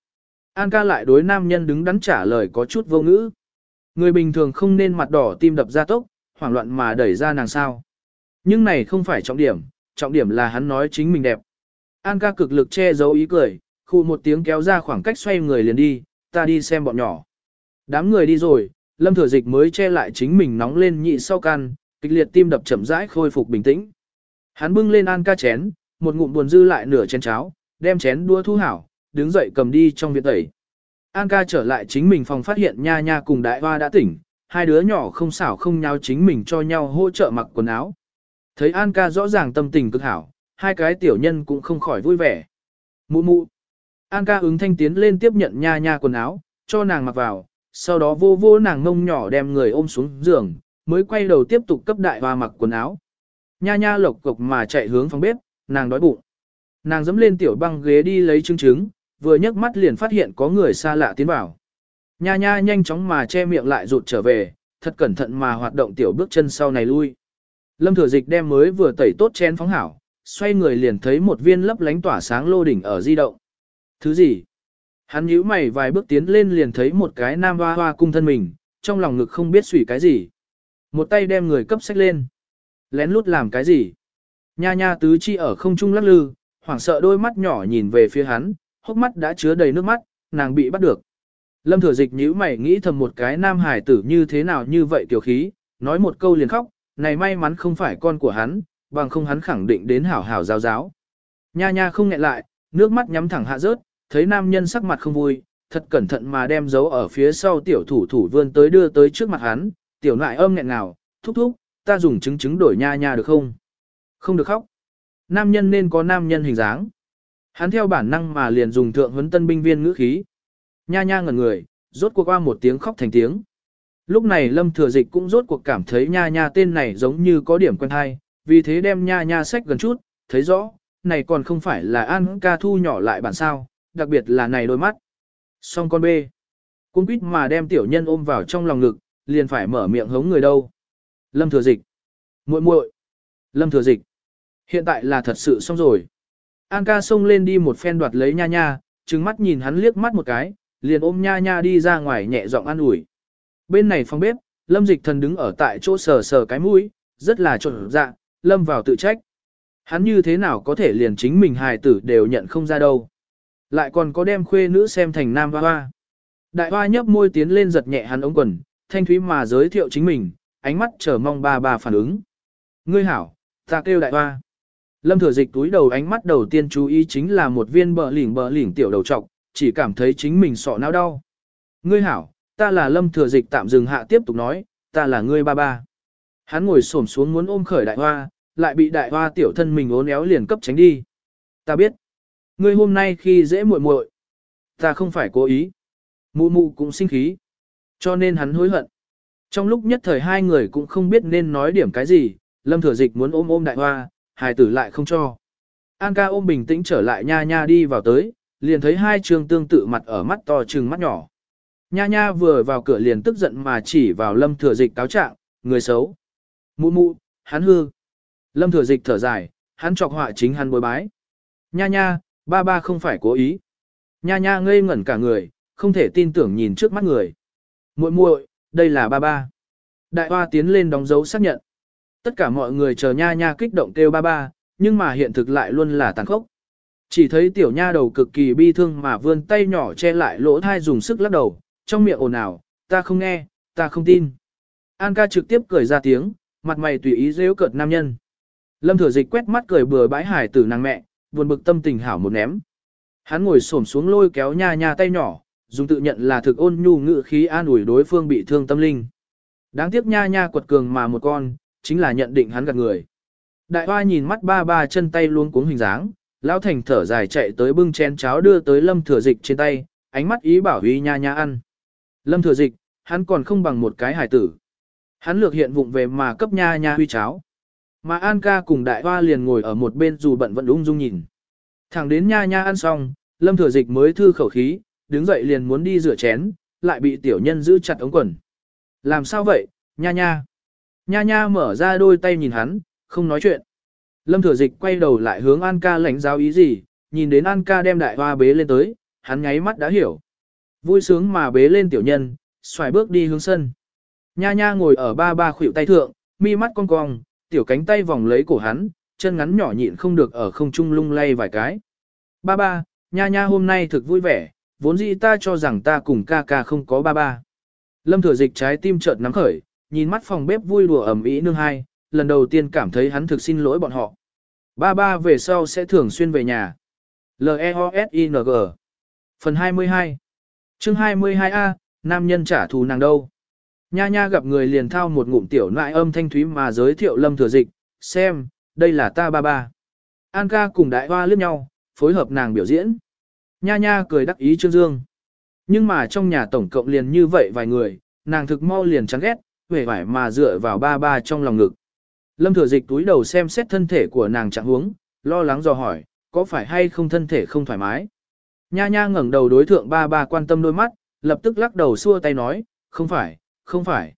An ca lại đối nam nhân đứng đắn trả lời có chút vô ngữ. Người bình thường không nên mặt đỏ tim đập ra tốc, hoảng loạn mà đẩy ra nàng sao. Nhưng này không phải trọng điểm, trọng điểm là hắn nói chính mình đẹp. An ca cực lực che giấu ý cười, khu một tiếng kéo ra khoảng cách xoay người liền đi, ta đi xem bọn nhỏ. Đám người đi rồi, lâm thừa dịch mới che lại chính mình nóng lên nhị sau can, kịch liệt tim đập chậm rãi khôi phục bình tĩnh. Hắn bưng lên An ca chén, một ngụm buồn dư lại nửa chén cháo, đem chén đua thu hảo, đứng dậy cầm đi trong viện tẩy. An ca trở lại chính mình phòng phát hiện nha nha cùng đại hoa đã tỉnh, hai đứa nhỏ không xảo không nhau chính mình cho nhau hỗ trợ mặc quần áo. Thấy An ca rõ ràng tâm tình cực hảo, hai cái tiểu nhân cũng không khỏi vui vẻ. Mụ mụ. An ca ứng thanh tiến lên tiếp nhận nha nha quần áo, cho nàng mặc vào, sau đó vô vô nàng ngông nhỏ đem người ôm xuống giường, mới quay đầu tiếp tục cấp đại hoa mặc quần áo. Nha nha lộc cục mà chạy hướng phòng bếp, nàng đói bụng. Nàng dẫm lên tiểu băng ghế đi lấy trứng trứng, vừa nhấc mắt liền phát hiện có người xa lạ tiến vào. Nha nha nhanh chóng mà che miệng lại rụt trở về, thật cẩn thận mà hoạt động tiểu bước chân sau này lui. Lâm Thừa Dịch đem mới vừa tẩy tốt chén phóng hảo, xoay người liền thấy một viên lấp lánh tỏa sáng lô đỉnh ở di động. Thứ gì? Hắn nhíu mày vài bước tiến lên liền thấy một cái nam hoa hoa cung thân mình, trong lòng ngực không biết suy cái gì. Một tay đem người cấp sách lên. Lén lút làm cái gì? Nha nha tứ chi ở không trung lắc lư, hoảng sợ đôi mắt nhỏ nhìn về phía hắn, hốc mắt đã chứa đầy nước mắt, nàng bị bắt được. Lâm thừa dịch nhíu mày nghĩ thầm một cái nam hải tử như thế nào như vậy tiểu khí, nói một câu liền khóc, này may mắn không phải con của hắn, bằng không hắn khẳng định đến hảo hảo giáo giáo. Nha nha không ngẹn lại, nước mắt nhắm thẳng hạ rớt, thấy nam nhân sắc mặt không vui, thật cẩn thận mà đem dấu ở phía sau tiểu thủ thủ vươn tới đưa tới trước mặt hắn, tiểu nại âm nghẹn nào, thúc thúc, ta dùng trứng trứng đổi nha nha được không? Không được khóc. Nam nhân nên có nam nhân hình dáng. Hắn theo bản năng mà liền dùng thượng huấn tân binh viên ngữ khí. Nha nha ngẩn người, rốt cuộc qua một tiếng khóc thành tiếng. Lúc này Lâm Thừa Dịch cũng rốt cuộc cảm thấy nha nha tên này giống như có điểm quen hay, vì thế đem nha nha sách gần chút, thấy rõ, này còn không phải là An ca thu nhỏ lại bản sao, đặc biệt là này đôi mắt. Xong con bê. Cung quýt mà đem tiểu nhân ôm vào trong lòng ngực, liền phải mở miệng hống người đâu. Lâm Thừa Dịch. muội muội. Lâm Thừa Dịch. Hiện tại là thật sự xong rồi. An ca xông lên đi một phen đoạt lấy nha nha, trừng mắt nhìn hắn liếc mắt một cái, liền ôm nha nha đi ra ngoài nhẹ giọng an ủi. Bên này phòng bếp, lâm dịch thần đứng ở tại chỗ sờ sờ cái mũi, rất là trộn dạ, lâm vào tự trách. Hắn như thế nào có thể liền chính mình hài tử đều nhận không ra đâu. Lại còn có đem khuê nữ xem thành nam hoa hoa. Đại hoa nhấp môi tiến lên giật nhẹ hắn ống quần, thanh thúy mà giới thiệu chính mình, ánh mắt chờ mong ba bà phản ứng. Ngươi hảo, ta kêu đại hoa. Lâm thừa dịch túi đầu ánh mắt đầu tiên chú ý chính là một viên bờ lỉnh bờ lỉnh tiểu đầu trọc, chỉ cảm thấy chính mình sọ não đau. Ngươi hảo, ta là lâm thừa dịch tạm dừng hạ tiếp tục nói, ta là ngươi ba ba. Hắn ngồi xổm xuống muốn ôm khởi đại hoa, lại bị đại hoa tiểu thân mình ốn éo liền cấp tránh đi. Ta biết, ngươi hôm nay khi dễ muội muội, ta không phải cố ý. Mụ mụ cũng sinh khí, cho nên hắn hối hận. Trong lúc nhất thời hai người cũng không biết nên nói điểm cái gì, lâm thừa dịch muốn ôm ôm đại hoa, hài tử lại không cho. An ca ôm bình tĩnh trở lại nha nha đi vào tới, liền thấy hai trường tương tự mặt ở mắt to trừng mắt nhỏ. Nha nha vừa vào cửa liền tức giận mà chỉ vào lâm thừa dịch cáo trạng, người xấu. Mụ mụ, hắn hư. Lâm thừa dịch thở dài, hắn chọc họa chính hắn bối bái. Nha nha, ba ba không phải cố ý. Nha nha ngây ngẩn cả người, không thể tin tưởng nhìn trước mắt người. muội muội, đây là ba ba. Đại hoa tiến lên đóng dấu xác nhận. Tất cả mọi người chờ nha nha kích động kêu ba ba, nhưng mà hiện thực lại luôn là tàn khốc. Chỉ thấy tiểu nha đầu cực kỳ bi thương mà vươn tay nhỏ che lại lỗ thai dùng sức lắc đầu, trong miệng ồn ào, ta không nghe, ta không tin. An ca trực tiếp cười ra tiếng, mặt mày tùy ý rêu cợt nam nhân. Lâm thừa dịch quét mắt cười bừa bãi hải tử nàng mẹ, buồn bực tâm tình hảo một ném. Hắn ngồi xổm xuống lôi kéo nha nha tay nhỏ, dùng tự nhận là thực ôn nhu ngự khí an ủi đối phương bị thương tâm linh. Đáng tiếc nha nha quật cường mà một con, chính là nhận định hắn gạt người. Đại hoa nhìn mắt ba ba chân tay luôn cuống hình dáng, lão thành thở dài chạy tới bưng chén cháo đưa tới lâm thừa dịch trên tay, ánh mắt ý bảo huy nha nha ăn. Lâm thừa dịch, hắn còn không bằng một cái hải tử. Hắn lược hiện vụng về mà cấp nha nha huy cháo. Mà An ca cùng đại hoa liền ngồi ở một bên dù bận vẫn ung dung nhìn. Thẳng đến nha nha ăn xong, lâm thừa dịch mới thư khẩu khí, đứng dậy liền muốn đi rửa chén, lại bị tiểu nhân giữ chặt ống quần. Làm sao vậy, nha nha? Nha nha mở ra đôi tay nhìn hắn, không nói chuyện. Lâm thừa dịch quay đầu lại hướng An ca lãnh giáo ý gì, nhìn đến An ca đem đại hoa bế lên tới, hắn nháy mắt đã hiểu. Vui sướng mà bế lên tiểu nhân, xoài bước đi hướng sân. Nha nha ngồi ở ba ba khuỷu tay thượng, mi mắt cong cong, tiểu cánh tay vòng lấy cổ hắn, chân ngắn nhỏ nhịn không được ở không trung lung lay vài cái. Ba ba, nha nha hôm nay thực vui vẻ, vốn dĩ ta cho rằng ta cùng ca ca không có ba ba. Lâm thừa dịch trái tim chợt nắm khởi, nhìn mắt phòng bếp vui đùa ẩm ý nương hai, lần đầu tiên cảm thấy hắn thực xin lỗi bọn họ. Ba ba về sau sẽ thường xuyên về nhà. L-E-O-S-I-N-G Phần 22 chương 22A, nam nhân trả thù nàng đâu. Nha nha gặp người liền thao một ngụm tiểu nại âm thanh thúy mà giới thiệu lâm thừa dịch, xem, đây là ta ba ba. An ca cùng đại hoa liếc nhau, phối hợp nàng biểu diễn. Nha nha cười đắc ý trương dương. Nhưng mà trong nhà tổng cộng liền như vậy vài người, nàng thực mau liền chán ghét, vẻ vải mà dựa vào ba ba trong lòng ngực. Lâm thừa dịch túi đầu xem xét thân thể của nàng trạng huống, lo lắng dò hỏi, có phải hay không thân thể không thoải mái. Nha nha ngẩng đầu đối thượng ba ba quan tâm đôi mắt, lập tức lắc đầu xua tay nói, không phải, không phải.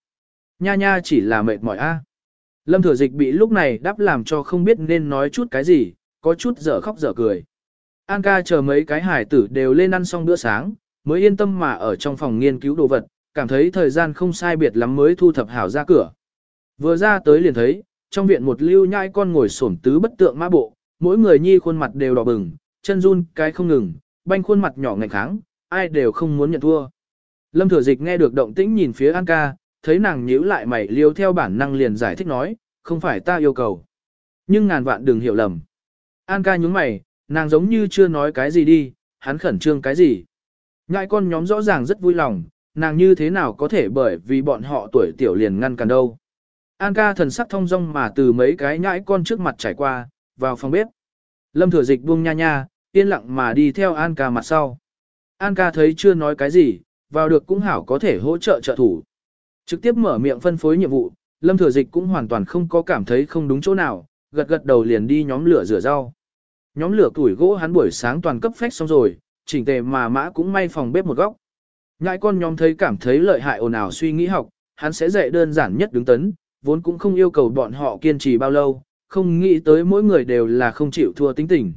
Nha nha chỉ là mệt mỏi a. Lâm thừa dịch bị lúc này đáp làm cho không biết nên nói chút cái gì, có chút dở khóc dở cười. An ca chờ mấy cái hải tử đều lên ăn xong bữa sáng, mới yên tâm mà ở trong phòng nghiên cứu đồ vật, cảm thấy thời gian không sai biệt lắm mới thu thập hảo ra cửa. Vừa ra tới liền thấy, trong viện một lưu nhai con ngồi xổm tứ bất tượng mã bộ, mỗi người nhi khuôn mặt đều đỏ bừng, chân run cái không ngừng, banh khuôn mặt nhỏ ngạnh kháng, ai đều không muốn nhận thua. Lâm thừa dịch nghe được động tĩnh nhìn phía An ca, thấy nàng nhíu lại mày liêu theo bản năng liền giải thích nói, không phải ta yêu cầu. Nhưng ngàn vạn đừng hiểu lầm. An ca nhúng mày, nàng giống như chưa nói cái gì đi, hắn khẩn trương cái gì. Ngại con nhóm rõ ràng rất vui lòng, nàng như thế nào có thể bởi vì bọn họ tuổi tiểu liền ngăn cản đâu. An ca thần sắc thông dong mà từ mấy cái nhãi con trước mặt trải qua, vào phòng bếp. Lâm thừa dịch buông nha nha, yên lặng mà đi theo An ca mặt sau. An ca thấy chưa nói cái gì, vào được cũng hảo có thể hỗ trợ trợ thủ. Trực tiếp mở miệng phân phối nhiệm vụ, Lâm thừa dịch cũng hoàn toàn không có cảm thấy không đúng chỗ nào, gật gật đầu liền đi nhóm lửa rửa rau. Nhóm lửa tuổi gỗ hắn buổi sáng toàn cấp phách xong rồi, chỉnh tề mà mã cũng may phòng bếp một góc. Nhãi con nhóm thấy cảm thấy lợi hại ồn ào suy nghĩ học, hắn sẽ dạy đơn giản nhất đứng tấn, vốn cũng không yêu cầu bọn họ kiên trì bao lâu, không nghĩ tới mỗi người đều là không chịu thua tính tình.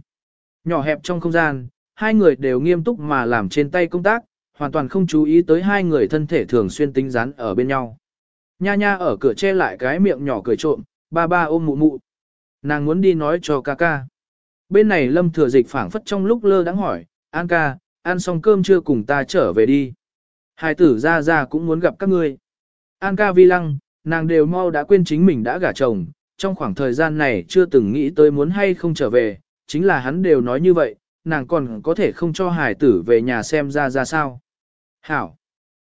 Nhỏ hẹp trong không gian, hai người đều nghiêm túc mà làm trên tay công tác, hoàn toàn không chú ý tới hai người thân thể thường xuyên tính rắn ở bên nhau. Nha nha ở cửa che lại cái miệng nhỏ cười trộm, ba ba ôm mụ mụ. Nàng muốn đi nói cho ca ca. Bên này lâm thừa dịch phảng phất trong lúc lơ đắng hỏi, An ca, ăn xong cơm chưa cùng ta trở về đi. Hai tử ra ra cũng muốn gặp các ngươi. An ca vi lăng, nàng đều mau đã quên chính mình đã gả chồng, trong khoảng thời gian này chưa từng nghĩ tới muốn hay không trở về, chính là hắn đều nói như vậy, nàng còn có thể không cho hải tử về nhà xem ra ra sao. Hảo!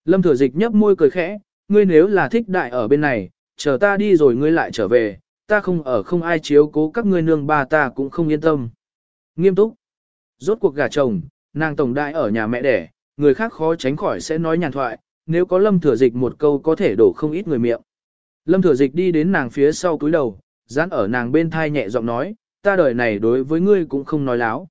Lâm thừa dịch nhấp môi cười khẽ, ngươi nếu là thích đại ở bên này, chờ ta đi rồi ngươi lại trở về, ta không ở không ai chiếu cố các ngươi nương ba ta cũng không yên tâm. Nghiêm túc! Rốt cuộc gả chồng, nàng tổng đại ở nhà mẹ đẻ, người khác khó tránh khỏi sẽ nói nhàn thoại, nếu có lâm thừa dịch một câu có thể đổ không ít người miệng. Lâm thừa dịch đi đến nàng phía sau túi đầu, dán ở nàng bên thai nhẹ giọng nói, ta đời này đối với ngươi cũng không nói láo.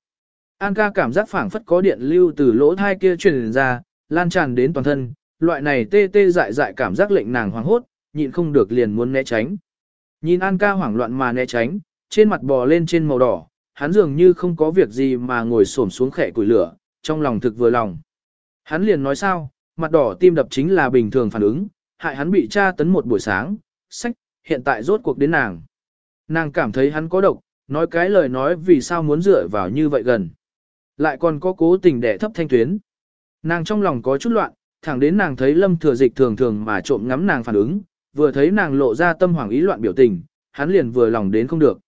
An ca cảm giác phảng phất có điện lưu từ lỗ thai kia truyền ra, lan tràn đến toàn thân, loại này tê tê dại dại cảm giác lệnh nàng hoảng hốt, nhịn không được liền muốn né tránh. Nhìn An ca hoảng loạn mà né tránh, trên mặt bò lên trên màu đỏ, hắn dường như không có việc gì mà ngồi xổm xuống khẽ củi lửa, trong lòng thực vừa lòng. Hắn liền nói sao, mặt đỏ tim đập chính là bình thường phản ứng, hại hắn bị tra tấn một buổi sáng, sách, hiện tại rốt cuộc đến nàng. Nàng cảm thấy hắn có độc, nói cái lời nói vì sao muốn dựa vào như vậy gần. Lại còn có cố tình để thấp thanh tuyến. Nàng trong lòng có chút loạn, thẳng đến nàng thấy lâm thừa dịch thường thường mà trộm ngắm nàng phản ứng, vừa thấy nàng lộ ra tâm hoàng ý loạn biểu tình, hắn liền vừa lòng đến không được.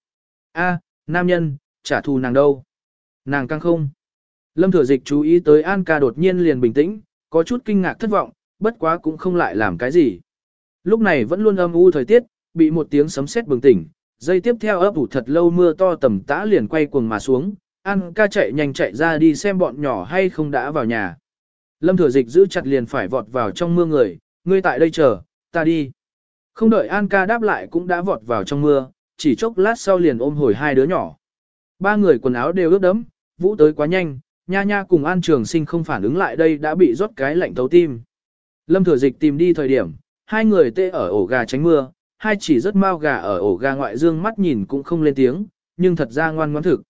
A, nam nhân, trả thù nàng đâu? Nàng căng không? Lâm thừa dịch chú ý tới An ca đột nhiên liền bình tĩnh, có chút kinh ngạc thất vọng, bất quá cũng không lại làm cái gì. Lúc này vẫn luôn âm u thời tiết, bị một tiếng sấm sét bừng tỉnh, dây tiếp theo ấp ủ thật lâu mưa to tầm tã liền quay cuồng mà xuống, An ca chạy nhanh chạy ra đi xem bọn nhỏ hay không đã vào nhà. Lâm thừa dịch giữ chặt liền phải vọt vào trong mưa người, ngươi tại đây chờ, ta đi. Không đợi An ca đáp lại cũng đã vọt vào trong mưa, chỉ chốc lát sau liền ôm hồi hai đứa nhỏ. Ba người quần áo đều ướt đẫm, vũ tới quá nhanh, nha nha cùng An Trường Sinh không phản ứng lại đây đã bị rót cái lạnh thấu tim. Lâm Thừa Dịch tìm đi thời điểm, hai người tê ở ổ gà tránh mưa, hai chỉ rất mau gà ở ổ gà ngoại dương mắt nhìn cũng không lên tiếng, nhưng thật ra ngoan ngoãn thực.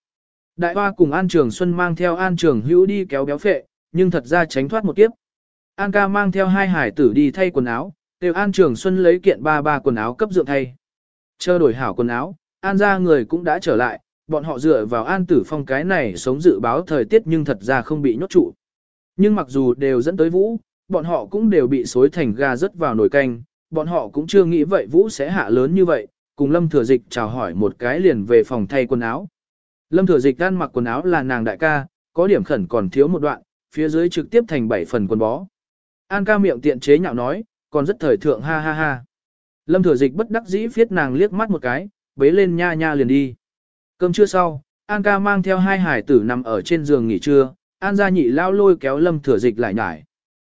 Đại hoa cùng An Trường Xuân mang theo An Trường Hữu đi kéo béo phệ, nhưng thật ra tránh thoát một kiếp. An ca mang theo hai hải tử đi thay quần áo, đều An Trường Xuân lấy kiện ba ba quần áo cấp dưỡng thay. Chờ đổi hảo quần áo, An ra người cũng đã trở lại, bọn họ dựa vào An Tử Phong cái này sống dự báo thời tiết nhưng thật ra không bị nhốt trụ. Nhưng mặc dù đều dẫn tới Vũ, bọn họ cũng đều bị xối thành gà rớt vào nồi canh, bọn họ cũng chưa nghĩ vậy Vũ sẽ hạ lớn như vậy, cùng Lâm Thừa Dịch chào hỏi một cái liền về phòng thay quần áo. Lâm Thừa Dịch đang mặc quần áo là nàng đại ca, có điểm khẩn còn thiếu một đoạn, phía dưới trực tiếp thành bảy phần quần bó. An ca miệng tiện chế nhạo nói, còn rất thời thượng ha ha ha. Lâm Thừa Dịch bất đắc dĩ phiết nàng liếc mắt một cái, bế lên nha nha liền đi. Cơm trưa sau, An ca mang theo hai hải tử nằm ở trên giường nghỉ trưa, An gia nhị lao lôi kéo Lâm Thừa Dịch lại nhải.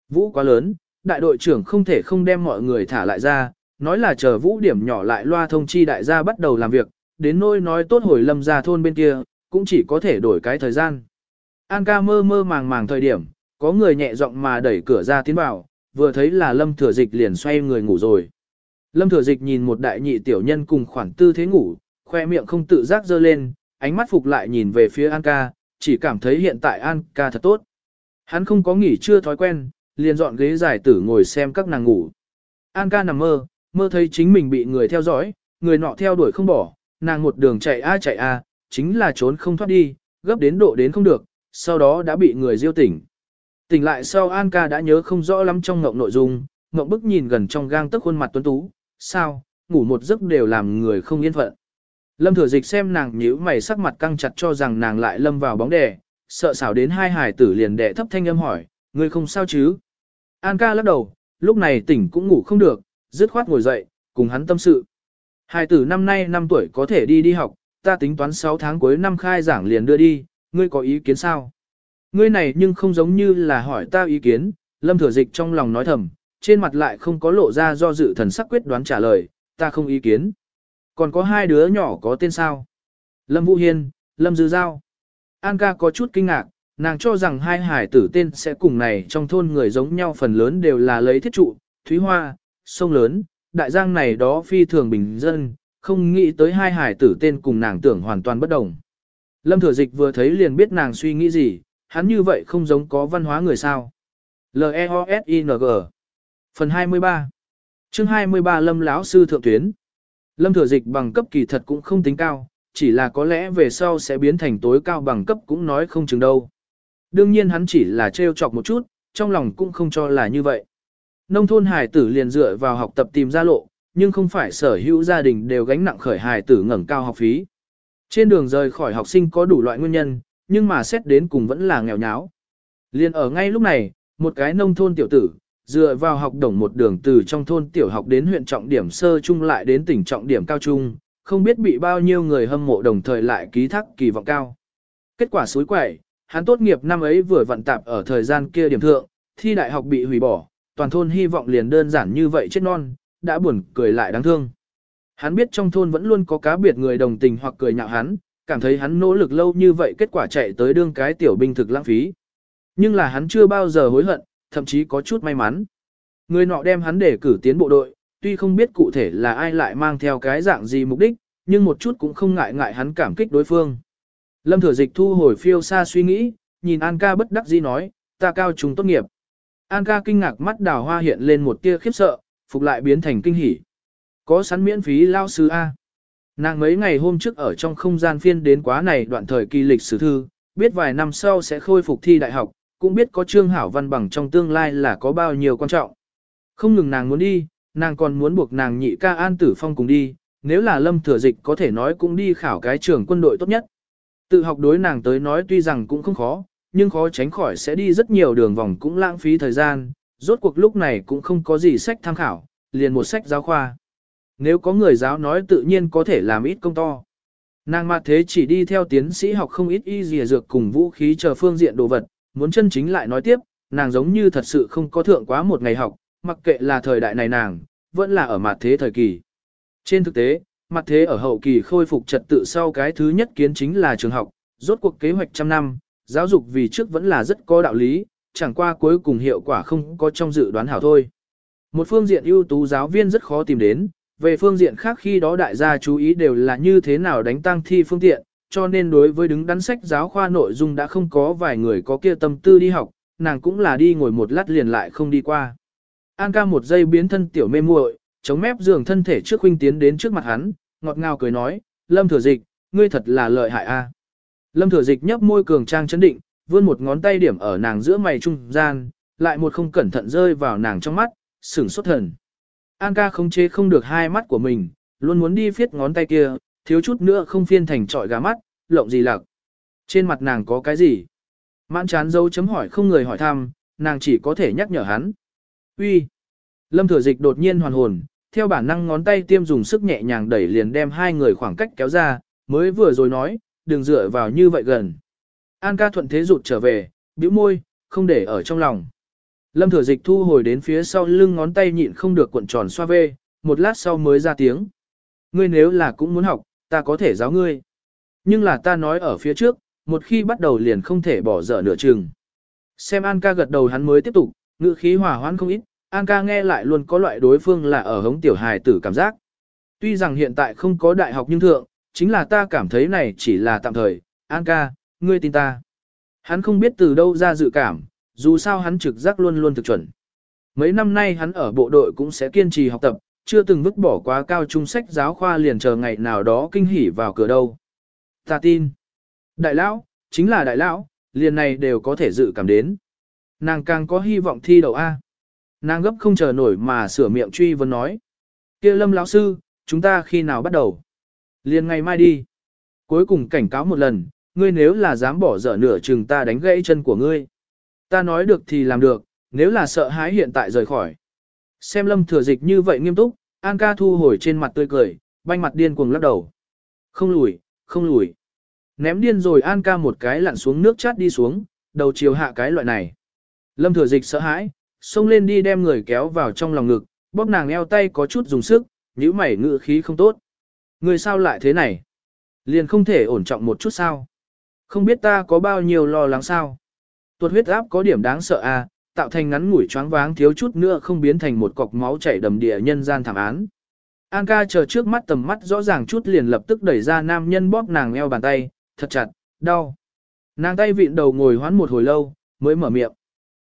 Vũ quá lớn, đại đội trưởng không thể không đem mọi người thả lại ra, nói là chờ Vũ điểm nhỏ lại loa thông chi đại gia bắt đầu làm việc, đến nôi nói tốt hồi Lâm gia thôn bên kia, cũng chỉ có thể đổi cái thời gian. An ca mơ mơ màng màng thời điểm, có người nhẹ giọng mà đẩy cửa ra tiến vào, vừa thấy là Lâm Thừa Dịch liền xoay người ngủ rồi. Lâm Thừa Dịch nhìn một đại nhị tiểu nhân cùng khoản tư thế ngủ, khoe miệng không tự giác dơ lên, ánh mắt phục lại nhìn về phía An ca, chỉ cảm thấy hiện tại An ca thật tốt. Hắn không có nghỉ chưa thói quen, liền dọn ghế giải tử ngồi xem các nàng ngủ. An ca nằm mơ, mơ thấy chính mình bị người theo dõi, người nọ theo đuổi không bỏ, nàng một đường chạy a chạy a, chính là trốn không thoát đi, gấp đến độ đến không được, sau đó đã bị người diêu tỉnh. Tỉnh lại sau An ca đã nhớ không rõ lắm trong ngộng nội dung, ngộng bức nhìn gần trong gang tức khuôn mặt tuấn tú, sao, ngủ một giấc đều làm người không yên phận. Lâm thừa dịch xem nàng nhíu mày sắc mặt căng chặt cho rằng nàng lại lâm vào bóng đè, sợ xảo đến hai hải tử liền đệ thấp thanh âm hỏi, ngươi không sao chứ? An ca lắc đầu, lúc này tỉnh cũng ngủ không được, dứt khoát ngồi dậy, cùng hắn tâm sự. Hải tử năm nay 5 tuổi có thể đi đi học, ta tính toán 6 tháng cuối năm khai giảng liền đưa đi, ngươi có ý kiến sao? Ngươi này nhưng không giống như là hỏi ta ý kiến, lâm thừa dịch trong lòng nói thầm, trên mặt lại không có lộ ra do dự thần sắc quyết đoán trả lời, ta không ý kiến. Còn có hai đứa nhỏ có tên sao? Lâm Vũ Hiên, Lâm Dư Giao. An ca có chút kinh ngạc, nàng cho rằng hai hải tử tên sẽ cùng này trong thôn người giống nhau phần lớn đều là lấy thiết trụ, thúy hoa, sông lớn, đại giang này đó phi thường bình dân, không nghĩ tới hai hải tử tên cùng nàng tưởng hoàn toàn bất đồng. Lâm Thừa Dịch vừa thấy liền biết nàng suy nghĩ gì, hắn như vậy không giống có văn hóa người sao. L-E-O-S-I-N-G Phần 23 chương 23 Lâm lão sư thượng tuyến Lâm thừa dịch bằng cấp kỳ thật cũng không tính cao, chỉ là có lẽ về sau sẽ biến thành tối cao bằng cấp cũng nói không chừng đâu. Đương nhiên hắn chỉ là trêu chọc một chút, trong lòng cũng không cho là như vậy. Nông thôn hải tử liền dựa vào học tập tìm ra lộ, nhưng không phải sở hữu gia đình đều gánh nặng khởi hải tử ngẩng cao học phí. Trên đường rời khỏi học sinh có đủ loại nguyên nhân, nhưng mà xét đến cùng vẫn là nghèo nháo. Liên ở ngay lúc này, một cái nông thôn tiểu tử, dựa vào học đồng một đường từ trong thôn tiểu học đến huyện trọng điểm sơ trung lại đến tỉnh trọng điểm cao trung, không biết bị bao nhiêu người hâm mộ đồng thời lại ký thác kỳ vọng cao. Kết quả suối quẩy, hắn tốt nghiệp năm ấy vừa vận tạp ở thời gian kia điểm thượng, thi đại học bị hủy bỏ, toàn thôn hy vọng liền đơn giản như vậy chết non, đã buồn cười lại đáng thương. Hắn biết trong thôn vẫn luôn có cá biệt người đồng tình hoặc cười nhạo hắn, cảm thấy hắn nỗ lực lâu như vậy kết quả chạy tới đương cái tiểu binh thực lãng phí. Nhưng là hắn chưa bao giờ hối hận, thậm chí có chút may mắn. Người nọ đem hắn để cử tiến bộ đội, tuy không biết cụ thể là ai lại mang theo cái dạng gì mục đích, nhưng một chút cũng không ngại ngại hắn cảm kích đối phương. Lâm Thừa Dịch thu hồi phiêu xa suy nghĩ, nhìn An ca bất đắc dĩ nói, ta cao trùng tốt nghiệp. An ca kinh ngạc mắt đào hoa hiện lên một tia khiếp sợ, phục lại biến thành kinh hỉ. Có sẵn miễn phí lao sư A. Nàng mấy ngày hôm trước ở trong không gian phiên đến quá này đoạn thời kỳ lịch sử thư, biết vài năm sau sẽ khôi phục thi đại học, cũng biết có trương hảo văn bằng trong tương lai là có bao nhiêu quan trọng. Không ngừng nàng muốn đi, nàng còn muốn buộc nàng nhị ca an tử phong cùng đi, nếu là lâm thừa dịch có thể nói cũng đi khảo cái trường quân đội tốt nhất. Tự học đối nàng tới nói tuy rằng cũng không khó, nhưng khó tránh khỏi sẽ đi rất nhiều đường vòng cũng lãng phí thời gian, rốt cuộc lúc này cũng không có gì sách tham khảo, liền một sách giáo khoa. Nếu có người giáo nói tự nhiên có thể làm ít công to. Nàng mặt thế chỉ đi theo tiến sĩ học không ít y dìa dược cùng vũ khí chờ phương diện đồ vật, muốn chân chính lại nói tiếp, nàng giống như thật sự không có thượng quá một ngày học, mặc kệ là thời đại này nàng, vẫn là ở mặt thế thời kỳ. Trên thực tế, mặt thế ở hậu kỳ khôi phục trật tự sau cái thứ nhất kiến chính là trường học, rốt cuộc kế hoạch trăm năm, giáo dục vì trước vẫn là rất có đạo lý, chẳng qua cuối cùng hiệu quả không có trong dự đoán hảo thôi. Một phương diện ưu tú giáo viên rất khó tìm đến, về phương diện khác khi đó đại gia chú ý đều là như thế nào đánh tăng thi phương tiện, cho nên đối với đứng đắn sách giáo khoa nội dung đã không có vài người có kia tâm tư đi học, nàng cũng là đi ngồi một lát liền lại không đi qua. An ca một giây biến thân tiểu mê muội, chống mép giường thân thể trước huynh tiến đến trước mặt hắn, ngọt ngào cười nói, Lâm Thừa Dịch, ngươi thật là lợi hại a. Lâm Thừa Dịch nhấp môi cường trang chấn định, vươn một ngón tay điểm ở nàng giữa mày trung gian, lại một không cẩn thận rơi vào nàng trong mắt, sửng sốt thần. An ca không chế không được hai mắt của mình, luôn muốn đi phiết ngón tay kia, thiếu chút nữa không phiên thành trọi gà mắt, lộng gì lạc. Trên mặt nàng có cái gì? Mãn chán dấu chấm hỏi không người hỏi thăm, nàng chỉ có thể nhắc nhở hắn. Uy. Lâm thừa dịch đột nhiên hoàn hồn, theo bản năng ngón tay tiêm dùng sức nhẹ nhàng đẩy liền đem hai người khoảng cách kéo ra, mới vừa rồi nói, đừng dựa vào như vậy gần. An ca thuận thế rụt trở về, bĩu môi, không để ở trong lòng. Lâm thừa dịch thu hồi đến phía sau lưng ngón tay nhịn không được cuộn tròn xoa vê, một lát sau mới ra tiếng. Ngươi nếu là cũng muốn học, ta có thể giáo ngươi. Nhưng là ta nói ở phía trước, một khi bắt đầu liền không thể bỏ dở nửa chừng. Xem An ca gật đầu hắn mới tiếp tục, ngữ khí hòa hoãn không ít, An ca nghe lại luôn có loại đối phương là ở hống tiểu hài tử cảm giác. Tuy rằng hiện tại không có đại học nhưng thượng, chính là ta cảm thấy này chỉ là tạm thời, An ca, ngươi tin ta. Hắn không biết từ đâu ra dự cảm, dù sao hắn trực giác luôn luôn thực chuẩn. Mấy năm nay hắn ở bộ đội cũng sẽ kiên trì học tập, chưa từng vứt bỏ quá cao trung sách giáo khoa liền chờ ngày nào đó kinh hỉ vào cửa đâu. Ta tin. Đại lão, chính là đại lão, liền này đều có thể dự cảm đến. Nàng càng có hy vọng thi đậu A. Nàng gấp không chờ nổi mà sửa miệng truy vấn nói. kia lâm lão sư, chúng ta khi nào bắt đầu? Liền ngày mai đi. Cuối cùng cảnh cáo một lần, ngươi nếu là dám bỏ dở nửa chừng ta đánh gãy chân của ngươi. Ta nói được thì làm được, nếu là sợ hãi hiện tại rời khỏi. Xem lâm thừa dịch như vậy nghiêm túc, An ca thu hồi trên mặt tươi cười, banh mặt điên cuồng lắc đầu. Không lùi, không lùi. Ném điên rồi An ca một cái lặn xuống nước chát đi xuống, đầu chiều hạ cái loại này. Lâm thừa dịch sợ hãi, xông lên đi đem người kéo vào trong lòng ngực, bóp nàng eo tay có chút dùng sức, nhíu mày ngự khí không tốt. Người sao lại thế này? Liền không thể ổn trọng một chút sao? Không biết ta có bao nhiêu lo lắng sao? Tuột huyết áp có điểm đáng sợ à, tạo thành ngắn ngủi choáng váng thiếu chút nữa không biến thành một cọc máu chảy đầm địa nhân gian thảm án. An ca chờ trước mắt tầm mắt rõ ràng chút liền lập tức đẩy ra nam nhân bóp nàng eo bàn tay, thật chặt, đau. Nàng tay vịn đầu ngồi hoán một hồi lâu, mới mở miệng.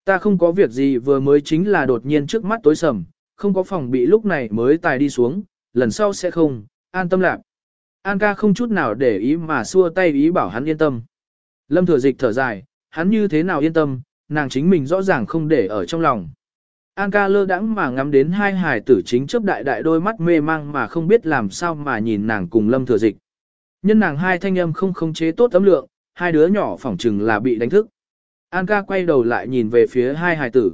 Ta không có việc gì vừa mới chính là đột nhiên trước mắt tối sầm, không có phòng bị lúc này mới tài đi xuống, lần sau sẽ không, an tâm lạc. An ca không chút nào để ý mà xua tay ý bảo hắn yên tâm. Lâm thừa dịch thở dài, hắn như thế nào yên tâm, nàng chính mình rõ ràng không để ở trong lòng. An ca lơ đãng mà ngắm đến hai hài tử chính chớp đại đại đôi mắt mê mang mà không biết làm sao mà nhìn nàng cùng lâm thừa dịch. Nhân nàng hai thanh âm không khống chế tốt tấm lượng, hai đứa nhỏ phỏng chừng là bị đánh thức. An ca quay đầu lại nhìn về phía hai hài tử.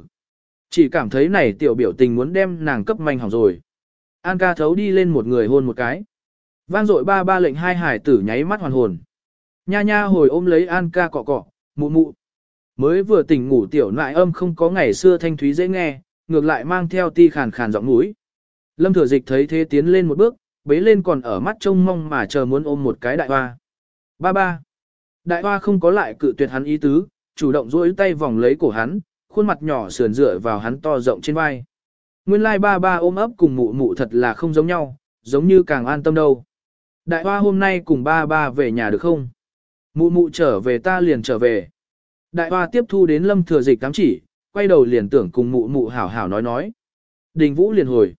Chỉ cảm thấy này tiểu biểu tình muốn đem nàng cấp manh hỏng rồi. An ca thấu đi lên một người hôn một cái. Vang dội ba ba lệnh hai hải tử nháy mắt hoàn hồn. Nha nha hồi ôm lấy An ca cọ cọ, mụ mụ. Mới vừa tỉnh ngủ tiểu nại âm không có ngày xưa thanh thúy dễ nghe, ngược lại mang theo ti khàn khàn giọng mũi. Lâm thừa dịch thấy thế tiến lên một bước, bế lên còn ở mắt trông mong mà chờ muốn ôm một cái đại hoa. Ba ba. Đại hoa không có lại cự tuyệt hắn ý tứ, chủ động duỗi tay vòng lấy cổ hắn, khuôn mặt nhỏ sườn dựa vào hắn to rộng trên vai. Nguyên lai like ba ba ôm ấp cùng mụ mụ thật là không giống nhau, giống như càng an tâm đâu. Đại hoa hôm nay cùng ba ba về nhà được không? Mụ mụ trở về ta liền trở về. Đại hoa tiếp thu đến lâm thừa dịch cám chỉ, quay đầu liền tưởng cùng mụ mụ hảo hảo nói nói. Đình vũ liền hồi.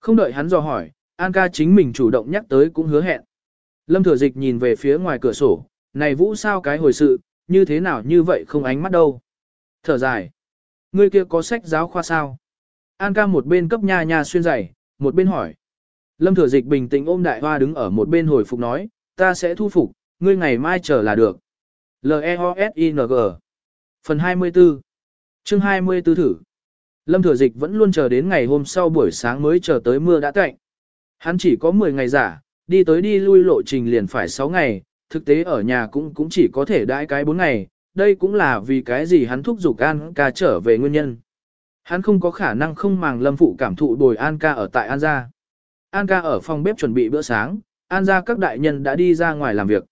Không đợi hắn dò hỏi, An ca chính mình chủ động nhắc tới cũng hứa hẹn. Lâm thừa dịch nhìn về phía ngoài cửa sổ, này vũ sao cái hồi sự, như thế nào như vậy không ánh mắt đâu. Thở dài. Ngươi kia có sách giáo khoa sao? An ca một bên cấp nha nha xuyên giày, một bên hỏi. Lâm thừa dịch bình tĩnh ôm đại hoa đứng ở một bên hồi phục nói, ta sẽ thu phục, ngươi ngày mai chờ là được. L-E-O-S-I-N-G Phần 24 Chương 24 thử Lâm thừa dịch vẫn luôn chờ đến ngày hôm sau buổi sáng mới chờ tới mưa đã cạnh. Hắn chỉ có 10 ngày giả, đi tới đi lui lộ trình liền phải 6 ngày, thực tế ở nhà cũng cũng chỉ có thể đãi cái 4 ngày, đây cũng là vì cái gì hắn thúc giục An ca trở về nguyên nhân. Hắn không có khả năng không màng lâm phụ cảm thụ bồi An ca ở tại An gia. An ca ở phòng bếp chuẩn bị bữa sáng, An gia các đại nhân đã đi ra ngoài làm việc.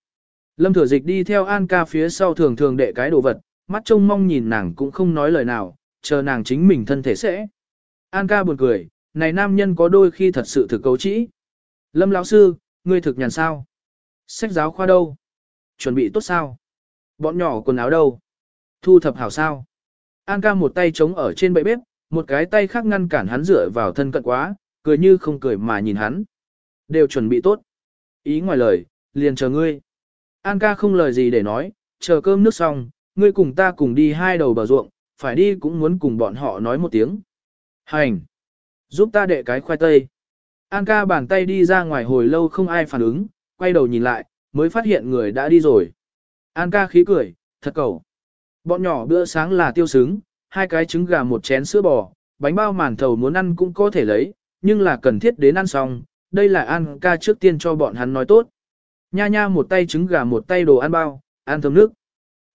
Lâm thừa dịch đi theo An ca phía sau thường thường đệ cái đồ vật, mắt trông mong nhìn nàng cũng không nói lời nào, chờ nàng chính mình thân thể sẽ. An ca buồn cười, này nam nhân có đôi khi thật sự thực cấu trĩ. Lâm lão sư, ngươi thực nhàn sao? Sách giáo khoa đâu? Chuẩn bị tốt sao? Bọn nhỏ quần áo đâu? Thu thập hảo sao? An ca một tay chống ở trên bệ bếp, một cái tay khác ngăn cản hắn dựa vào thân cận quá, cười như không cười mà nhìn hắn. Đều chuẩn bị tốt. Ý ngoài lời, liền chờ ngươi. An ca không lời gì để nói, chờ cơm nước xong, ngươi cùng ta cùng đi hai đầu bờ ruộng, phải đi cũng muốn cùng bọn họ nói một tiếng. Hành! Giúp ta đệ cái khoai tây. An ca bàn tay đi ra ngoài hồi lâu không ai phản ứng, quay đầu nhìn lại, mới phát hiện người đã đi rồi. An ca khí cười, thật cầu. Bọn nhỏ bữa sáng là tiêu sướng, hai cái trứng gà một chén sữa bò, bánh bao màn thầu muốn ăn cũng có thể lấy, nhưng là cần thiết đến ăn xong, đây là An ca trước tiên cho bọn hắn nói tốt. Nha nha một tay trứng gà một tay đồ ăn bao, ăn thơm nước.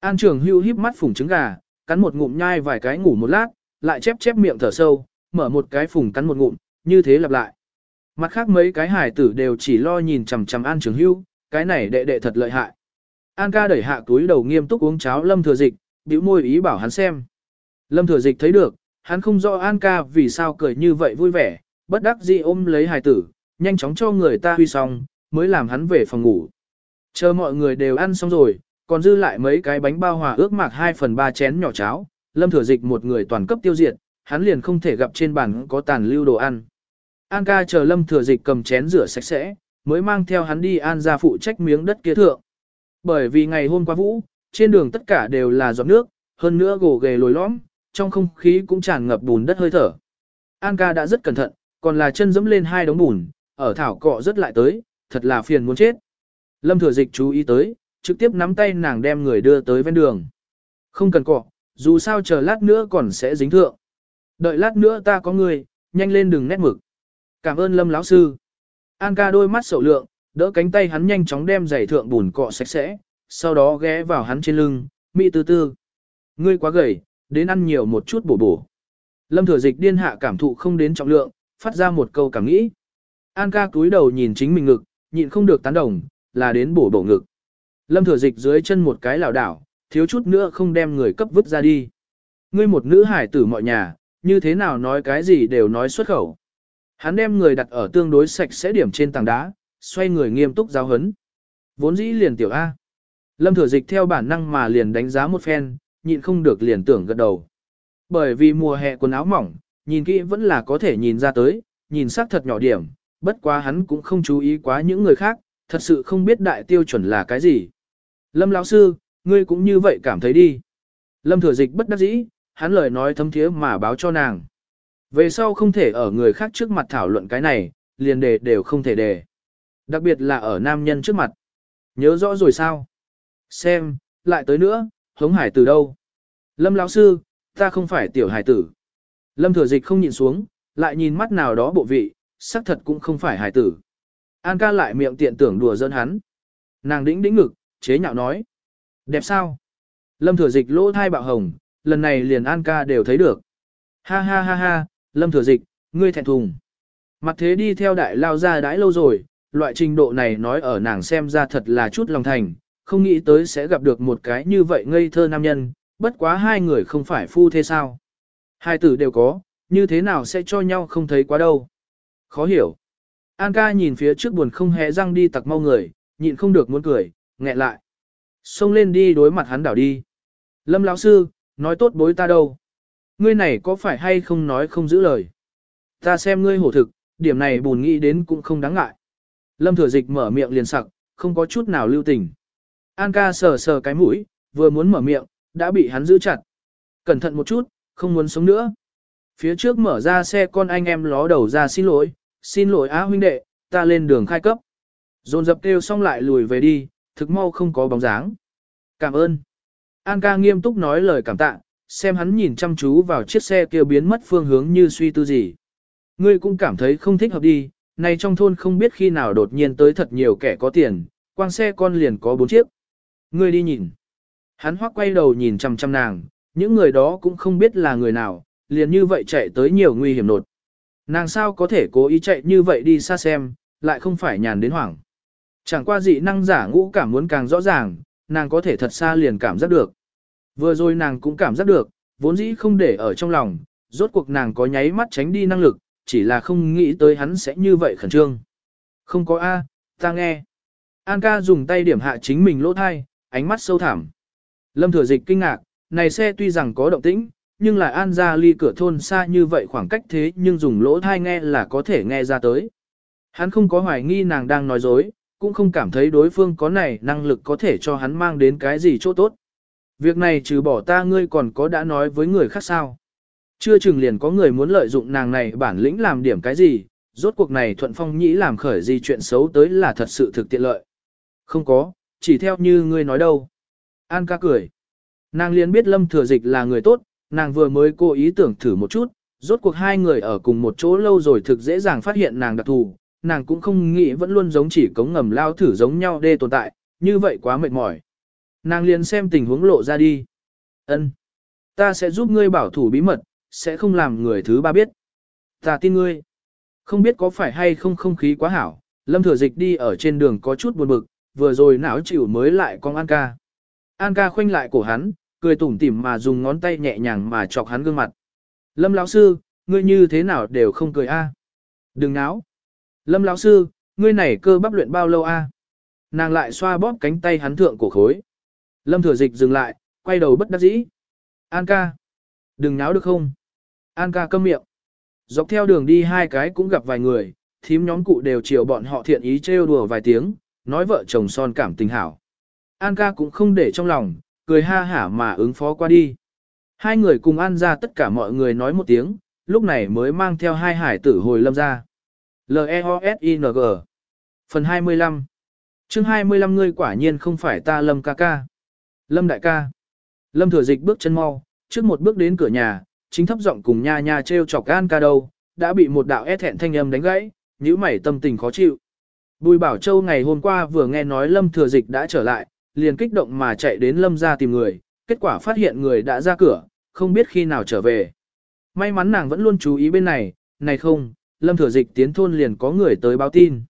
An Trường hưu híp mắt phủng trứng gà, cắn một ngụm nhai vài cái ngủ một lát, lại chép chép miệng thở sâu, mở một cái phùng cắn một ngụm, như thế lặp lại. Mặt khác mấy cái hải tử đều chỉ lo nhìn chằm chằm An Trường hưu, cái này đệ đệ thật lợi hại. An ca đẩy hạ túi đầu nghiêm túc uống cháo lâm thừa dịch, bĩu môi ý bảo hắn xem. Lâm thừa dịch thấy được, hắn không rõ An ca vì sao cười như vậy vui vẻ, bất đắc dĩ ôm lấy Hải tử, nhanh chóng cho người ta huy xong, mới làm hắn về phòng ngủ. Chờ mọi người đều ăn xong rồi, còn dư lại mấy cái bánh bao hòa ước mạc 2 phần 3 chén nhỏ cháo, lâm thừa dịch một người toàn cấp tiêu diệt, hắn liền không thể gặp trên bàn có tàn lưu đồ ăn. An ca chờ lâm thừa dịch cầm chén rửa sạch sẽ, mới mang theo hắn đi an ra phụ trách miếng đất kia thượng. Bởi vì ngày hôm qua vũ, trên đường tất cả đều là giọt nước, hơn nữa gồ ghề lồi lõm, trong không khí cũng tràn ngập bùn đất hơi thở. An ca đã rất cẩn thận, còn là chân dẫm lên hai đống bùn, ở thảo cọ rất lại tới, thật là phiền muốn chết. Lâm thừa dịch chú ý tới, trực tiếp nắm tay nàng đem người đưa tới ven đường. Không cần cọ, dù sao chờ lát nữa còn sẽ dính thượng. Đợi lát nữa ta có người, nhanh lên đừng nét mực. Cảm ơn Lâm lão sư. An ca đôi mắt sầu lượng, đỡ cánh tay hắn nhanh chóng đem giày thượng bùn cọ sạch sẽ, sau đó ghé vào hắn trên lưng, mị tư tư. Ngươi quá gầy, đến ăn nhiều một chút bổ bổ. Lâm thừa dịch điên hạ cảm thụ không đến trọng lượng, phát ra một câu cảm nghĩ. An ca cúi đầu nhìn chính mình ngực, nhịn không được tán đồng, là đến bổ bổ ngực. Lâm thừa dịch dưới chân một cái lảo đảo, thiếu chút nữa không đem người cấp vứt ra đi. Ngươi một nữ hải tử mọi nhà, như thế nào nói cái gì đều nói xuất khẩu. Hắn đem người đặt ở tương đối sạch sẽ điểm trên tảng đá, xoay người nghiêm túc giáo hấn. Vốn dĩ liền tiểu A. Lâm thừa dịch theo bản năng mà liền đánh giá một phen, nhịn không được liền tưởng gật đầu. Bởi vì mùa hè quần áo mỏng, nhìn kỹ vẫn là có thể nhìn ra tới, nhìn sắc thật nhỏ điểm, bất quá hắn cũng không chú ý quá những người khác, thật sự không biết đại tiêu chuẩn là cái gì. Lâm lão sư, ngươi cũng như vậy cảm thấy đi. Lâm thừa dịch bất đắc dĩ, hắn lời nói thấm thiế mà báo cho nàng. Về sau không thể ở người khác trước mặt thảo luận cái này, liền đề đều không thể đề. Đặc biệt là ở nam nhân trước mặt. Nhớ rõ rồi sao? Xem, lại tới nữa, hống hải từ đâu? Lâm lão sư, ta không phải tiểu hải tử. Lâm thừa dịch không nhìn xuống, lại nhìn mắt nào đó bộ vị, xác thật cũng không phải hải tử. An ca lại miệng tiện tưởng đùa giỡn hắn. Nàng đĩnh đĩnh ngực, chế nhạo nói. Đẹp sao? Lâm thừa dịch lỗ thai bạo hồng, lần này liền An ca đều thấy được. Ha ha ha ha, Lâm thừa dịch, ngươi thẹn thùng. Mặt thế đi theo đại lao ra đãi lâu rồi, loại trình độ này nói ở nàng xem ra thật là chút lòng thành, không nghĩ tới sẽ gặp được một cái như vậy ngây thơ nam nhân, bất quá hai người không phải phu thế sao. Hai tử đều có, như thế nào sẽ cho nhau không thấy quá đâu. Khó hiểu. An ca nhìn phía trước buồn không hé răng đi tặc mau người, nhịn không được muốn cười, nghẹn lại. Xông lên đi đối mặt hắn đảo đi. Lâm lão sư, nói tốt bối ta đâu. Ngươi này có phải hay không nói không giữ lời. Ta xem ngươi hổ thực, điểm này buồn nghĩ đến cũng không đáng ngại. Lâm thừa dịch mở miệng liền sặc, không có chút nào lưu tình. An ca sờ sờ cái mũi, vừa muốn mở miệng, đã bị hắn giữ chặt. Cẩn thận một chút, không muốn sống nữa. Phía trước mở ra xe con anh em ló đầu ra xin lỗi, xin lỗi á huynh đệ, ta lên đường khai cấp. Dồn dập kêu xong lại lùi về đi, thực mau không có bóng dáng. Cảm ơn. An ca nghiêm túc nói lời cảm tạ, xem hắn nhìn chăm chú vào chiếc xe kia biến mất phương hướng như suy tư gì. Ngươi cũng cảm thấy không thích hợp đi, này trong thôn không biết khi nào đột nhiên tới thật nhiều kẻ có tiền, quang xe con liền có bốn chiếc. Ngươi đi nhìn. Hắn hoắc quay đầu nhìn chăm chăm nàng, những người đó cũng không biết là người nào, liền như vậy chạy tới nhiều nguy hiểm nột. Nàng sao có thể cố ý chạy như vậy đi xa xem, lại không phải nhàn đến hoảng. Chẳng qua dị năng giả ngũ cảm muốn càng rõ ràng, nàng có thể thật xa liền cảm giác được. Vừa rồi nàng cũng cảm giác được, vốn dĩ không để ở trong lòng, rốt cuộc nàng có nháy mắt tránh đi năng lực, chỉ là không nghĩ tới hắn sẽ như vậy khẩn trương. Không có A, ta nghe. An ca dùng tay điểm hạ chính mình lỗ thai, ánh mắt sâu thẳm. Lâm thừa dịch kinh ngạc, này xe tuy rằng có động tĩnh, nhưng lại an ra ly cửa thôn xa như vậy khoảng cách thế nhưng dùng lỗ thai nghe là có thể nghe ra tới. Hắn không có hoài nghi nàng đang nói dối, cũng không cảm thấy đối phương có này năng lực có thể cho hắn mang đến cái gì chỗ tốt. Việc này trừ bỏ ta ngươi còn có đã nói với người khác sao. Chưa chừng liền có người muốn lợi dụng nàng này bản lĩnh làm điểm cái gì, rốt cuộc này thuận phong nhĩ làm khởi gì chuyện xấu tới là thật sự thực tiện lợi. Không có, chỉ theo như ngươi nói đâu. An ca cười. Nàng liền biết lâm thừa dịch là người tốt, nàng vừa mới cố ý tưởng thử một chút, rốt cuộc hai người ở cùng một chỗ lâu rồi thực dễ dàng phát hiện nàng đặc thù, nàng cũng không nghĩ vẫn luôn giống chỉ cống ngầm lao thử giống nhau đê tồn tại, như vậy quá mệt mỏi. Nàng liền xem tình huống lộ ra đi. Ân, Ta sẽ giúp ngươi bảo thủ bí mật, sẽ không làm người thứ ba biết. Ta tin ngươi. Không biết có phải hay không không khí quá hảo, lâm thừa dịch đi ở trên đường có chút buồn bực, vừa rồi não chịu mới lại con An ca. An ca khoanh lại cổ hắn, cười tủm tỉm mà dùng ngón tay nhẹ nhàng mà chọc hắn gương mặt. Lâm lão sư, ngươi như thế nào đều không cười a? Đừng náo. Lâm lão sư, ngươi này cơ bắp luyện bao lâu a? Nàng lại xoa bóp cánh tay hắn thượng cổ khối. Lâm thừa dịch dừng lại, quay đầu bất đắc dĩ. An ca. Đừng náo được không? An ca câm miệng. Dọc theo đường đi hai cái cũng gặp vài người, thím nhóm cụ đều chiều bọn họ thiện ý trêu đùa vài tiếng, nói vợ chồng son cảm tình hảo. An ca cũng không để trong lòng, cười ha hả mà ứng phó qua đi. Hai người cùng An ra tất cả mọi người nói một tiếng, lúc này mới mang theo hai hải tử hồi lâm ra. L-E-O-S-I-N-G Phần 25 chương 25 ngươi quả nhiên không phải ta lâm ca ca. Lâm đại ca. Lâm thừa dịch bước chân mau, trước một bước đến cửa nhà, chính thấp giọng cùng nha nha treo chọc An ca đâu, đã bị một đạo e thẹn thanh âm đánh gãy, nhíu mày tâm tình khó chịu. Bùi Bảo Châu ngày hôm qua vừa nghe nói Lâm Thừa Dịch đã trở lại, liền kích động mà chạy đến Lâm ra tìm người, kết quả phát hiện người đã ra cửa, không biết khi nào trở về. May mắn nàng vẫn luôn chú ý bên này, này không, Lâm Thừa Dịch tiến thôn liền có người tới báo tin.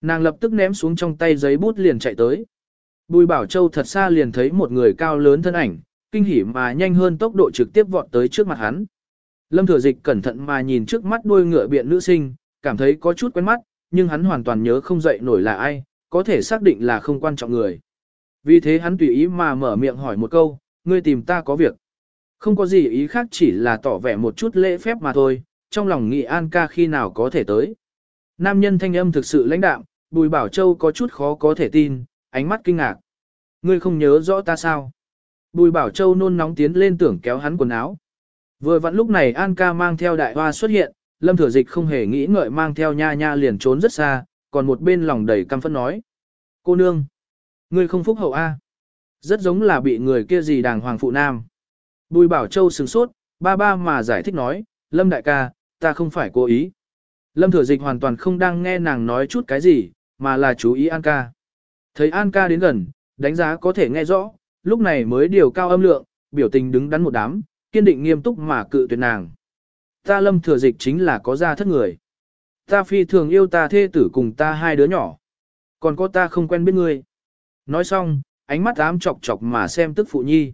Nàng lập tức ném xuống trong tay giấy bút liền chạy tới. Bùi Bảo Châu thật xa liền thấy một người cao lớn thân ảnh, kinh hỉ mà nhanh hơn tốc độ trực tiếp vọt tới trước mặt hắn. Lâm Thừa Dịch cẩn thận mà nhìn trước mắt đuôi ngựa biện nữ sinh, cảm thấy có chút quen mắt, nhưng hắn hoàn toàn nhớ không dậy nổi là ai, có thể xác định là không quan trọng người. Vì thế hắn tùy ý mà mở miệng hỏi một câu, ngươi tìm ta có việc. Không có gì ý khác chỉ là tỏ vẻ một chút lễ phép mà thôi, trong lòng nghĩ An ca khi nào có thể tới. Nam nhân thanh âm thực sự lãnh đạm, Bùi Bảo Châu có chút khó có thể tin, ánh mắt kinh ngạc. Ngươi không nhớ rõ ta sao? Bùi Bảo Châu nôn nóng tiến lên tưởng kéo hắn quần áo. Vừa vặn lúc này An ca mang theo đại hoa xuất hiện, lâm thừa dịch không hề nghĩ ngợi mang theo nha nha liền trốn rất xa, còn một bên lòng đầy căm phẫn nói. Cô nương, ngươi không phúc hậu A. Rất giống là bị người kia gì đàng hoàng phụ nam. Bùi bảo châu sừng sốt, ba ba mà giải thích nói, lâm đại ca, ta không phải cố ý. Lâm thừa dịch hoàn toàn không đang nghe nàng nói chút cái gì, mà là chú ý An ca. Thấy An ca đến gần, đánh giá có thể nghe rõ, lúc này mới điều cao âm lượng, biểu tình đứng đắn một đám, kiên định nghiêm túc mà cự tuyệt nàng. Ta lâm thừa dịch chính là có gia thất người. Ta phi thường yêu ta thê tử cùng ta hai đứa nhỏ. Còn có ta không quen biết ngươi. Nói xong, ánh mắt ám chọc chọc mà xem tức phụ nhi.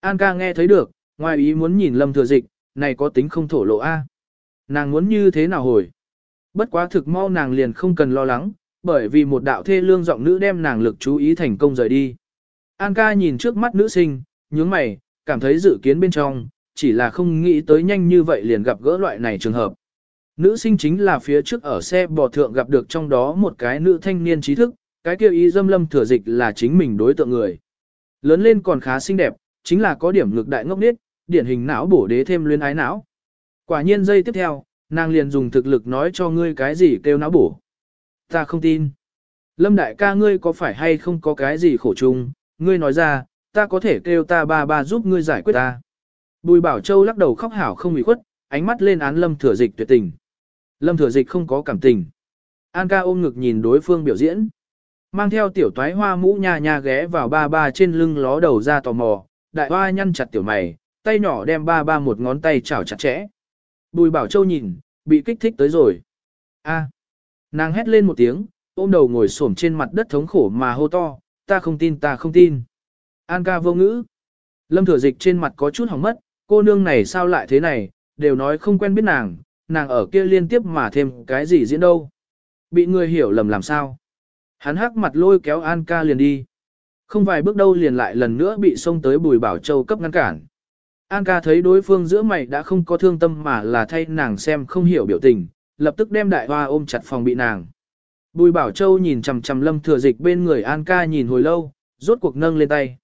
An ca nghe thấy được, ngoài ý muốn nhìn lâm thừa dịch, này có tính không thổ lộ a Nàng muốn như thế nào hồi? Bất quá thực mau nàng liền không cần lo lắng, bởi vì một đạo thê lương giọng nữ đem nàng lực chú ý thành công rời đi. An ca nhìn trước mắt nữ sinh, nhướng mày, cảm thấy dự kiến bên trong, chỉ là không nghĩ tới nhanh như vậy liền gặp gỡ loại này trường hợp. Nữ sinh chính là phía trước ở xe bò thượng gặp được trong đó một cái nữ thanh niên trí thức, cái kêu ý dâm lâm thừa dịch là chính mình đối tượng người. Lớn lên còn khá xinh đẹp, chính là có điểm ngược đại ngốc nết, điển hình não bổ đế thêm luyến ái não. Quả nhiên giây tiếp theo, nàng liền dùng thực lực nói cho ngươi cái gì kêu náo bổ. Ta không tin. Lâm đại ca ngươi có phải hay không có cái gì khổ chung, ngươi nói ra, ta có thể kêu ta ba ba giúp ngươi giải quyết ta. Bùi Bảo Châu lắc đầu khóc hảo không bị khuất, ánh mắt lên án Lâm Thừa Dịch tuyệt tình. Lâm Thừa Dịch không có cảm tình. An ca ôm ngực nhìn đối phương biểu diễn. Mang theo tiểu toái hoa mũ nha nha ghé vào ba ba trên lưng ló đầu ra tò mò, đại hoa nhăn chặt tiểu mày, tay nhỏ đem ba ba một ngón tay chảo chặt chẽ. Bùi Bảo Châu nhìn, bị kích thích tới rồi. A. Nàng hét lên một tiếng, ôm đầu ngồi xổm trên mặt đất thống khổ mà hô to, ta không tin ta không tin. An ca vô ngữ. Lâm thừa dịch trên mặt có chút hỏng mất, cô nương này sao lại thế này, đều nói không quen biết nàng, nàng ở kia liên tiếp mà thêm cái gì diễn đâu. Bị người hiểu lầm làm sao. Hắn hắc mặt lôi kéo An ca liền đi. Không vài bước đâu liền lại lần nữa bị xông tới bùi bảo châu cấp ngăn cản. An ca thấy đối phương giữa mày đã không có thương tâm mà là thay nàng xem không hiểu biểu tình, lập tức đem đại hoa ôm chặt phòng bị nàng. Bùi bảo châu nhìn chằm chằm lâm thừa dịch bên người An ca nhìn hồi lâu, rốt cuộc nâng lên tay.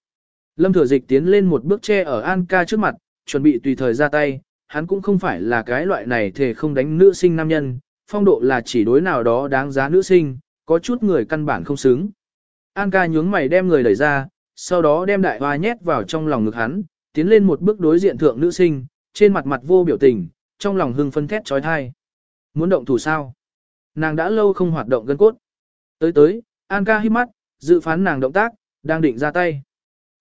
Lâm thừa dịch tiến lên một bước che ở An ca trước mặt, chuẩn bị tùy thời ra tay, hắn cũng không phải là cái loại này thể không đánh nữ sinh nam nhân, phong độ là chỉ đối nào đó đáng giá nữ sinh, có chút người căn bản không xứng. An ca nhướng mày đem người đẩy ra, sau đó đem đại hoa nhét vào trong lòng ngực hắn, tiến lên một bước đối diện thượng nữ sinh, trên mặt mặt vô biểu tình, trong lòng hưng phân thét trói thai. Muốn động thủ sao? Nàng đã lâu không hoạt động gân cốt. Tới tới, An ca hít mắt, dự phán nàng động tác, đang định ra tay.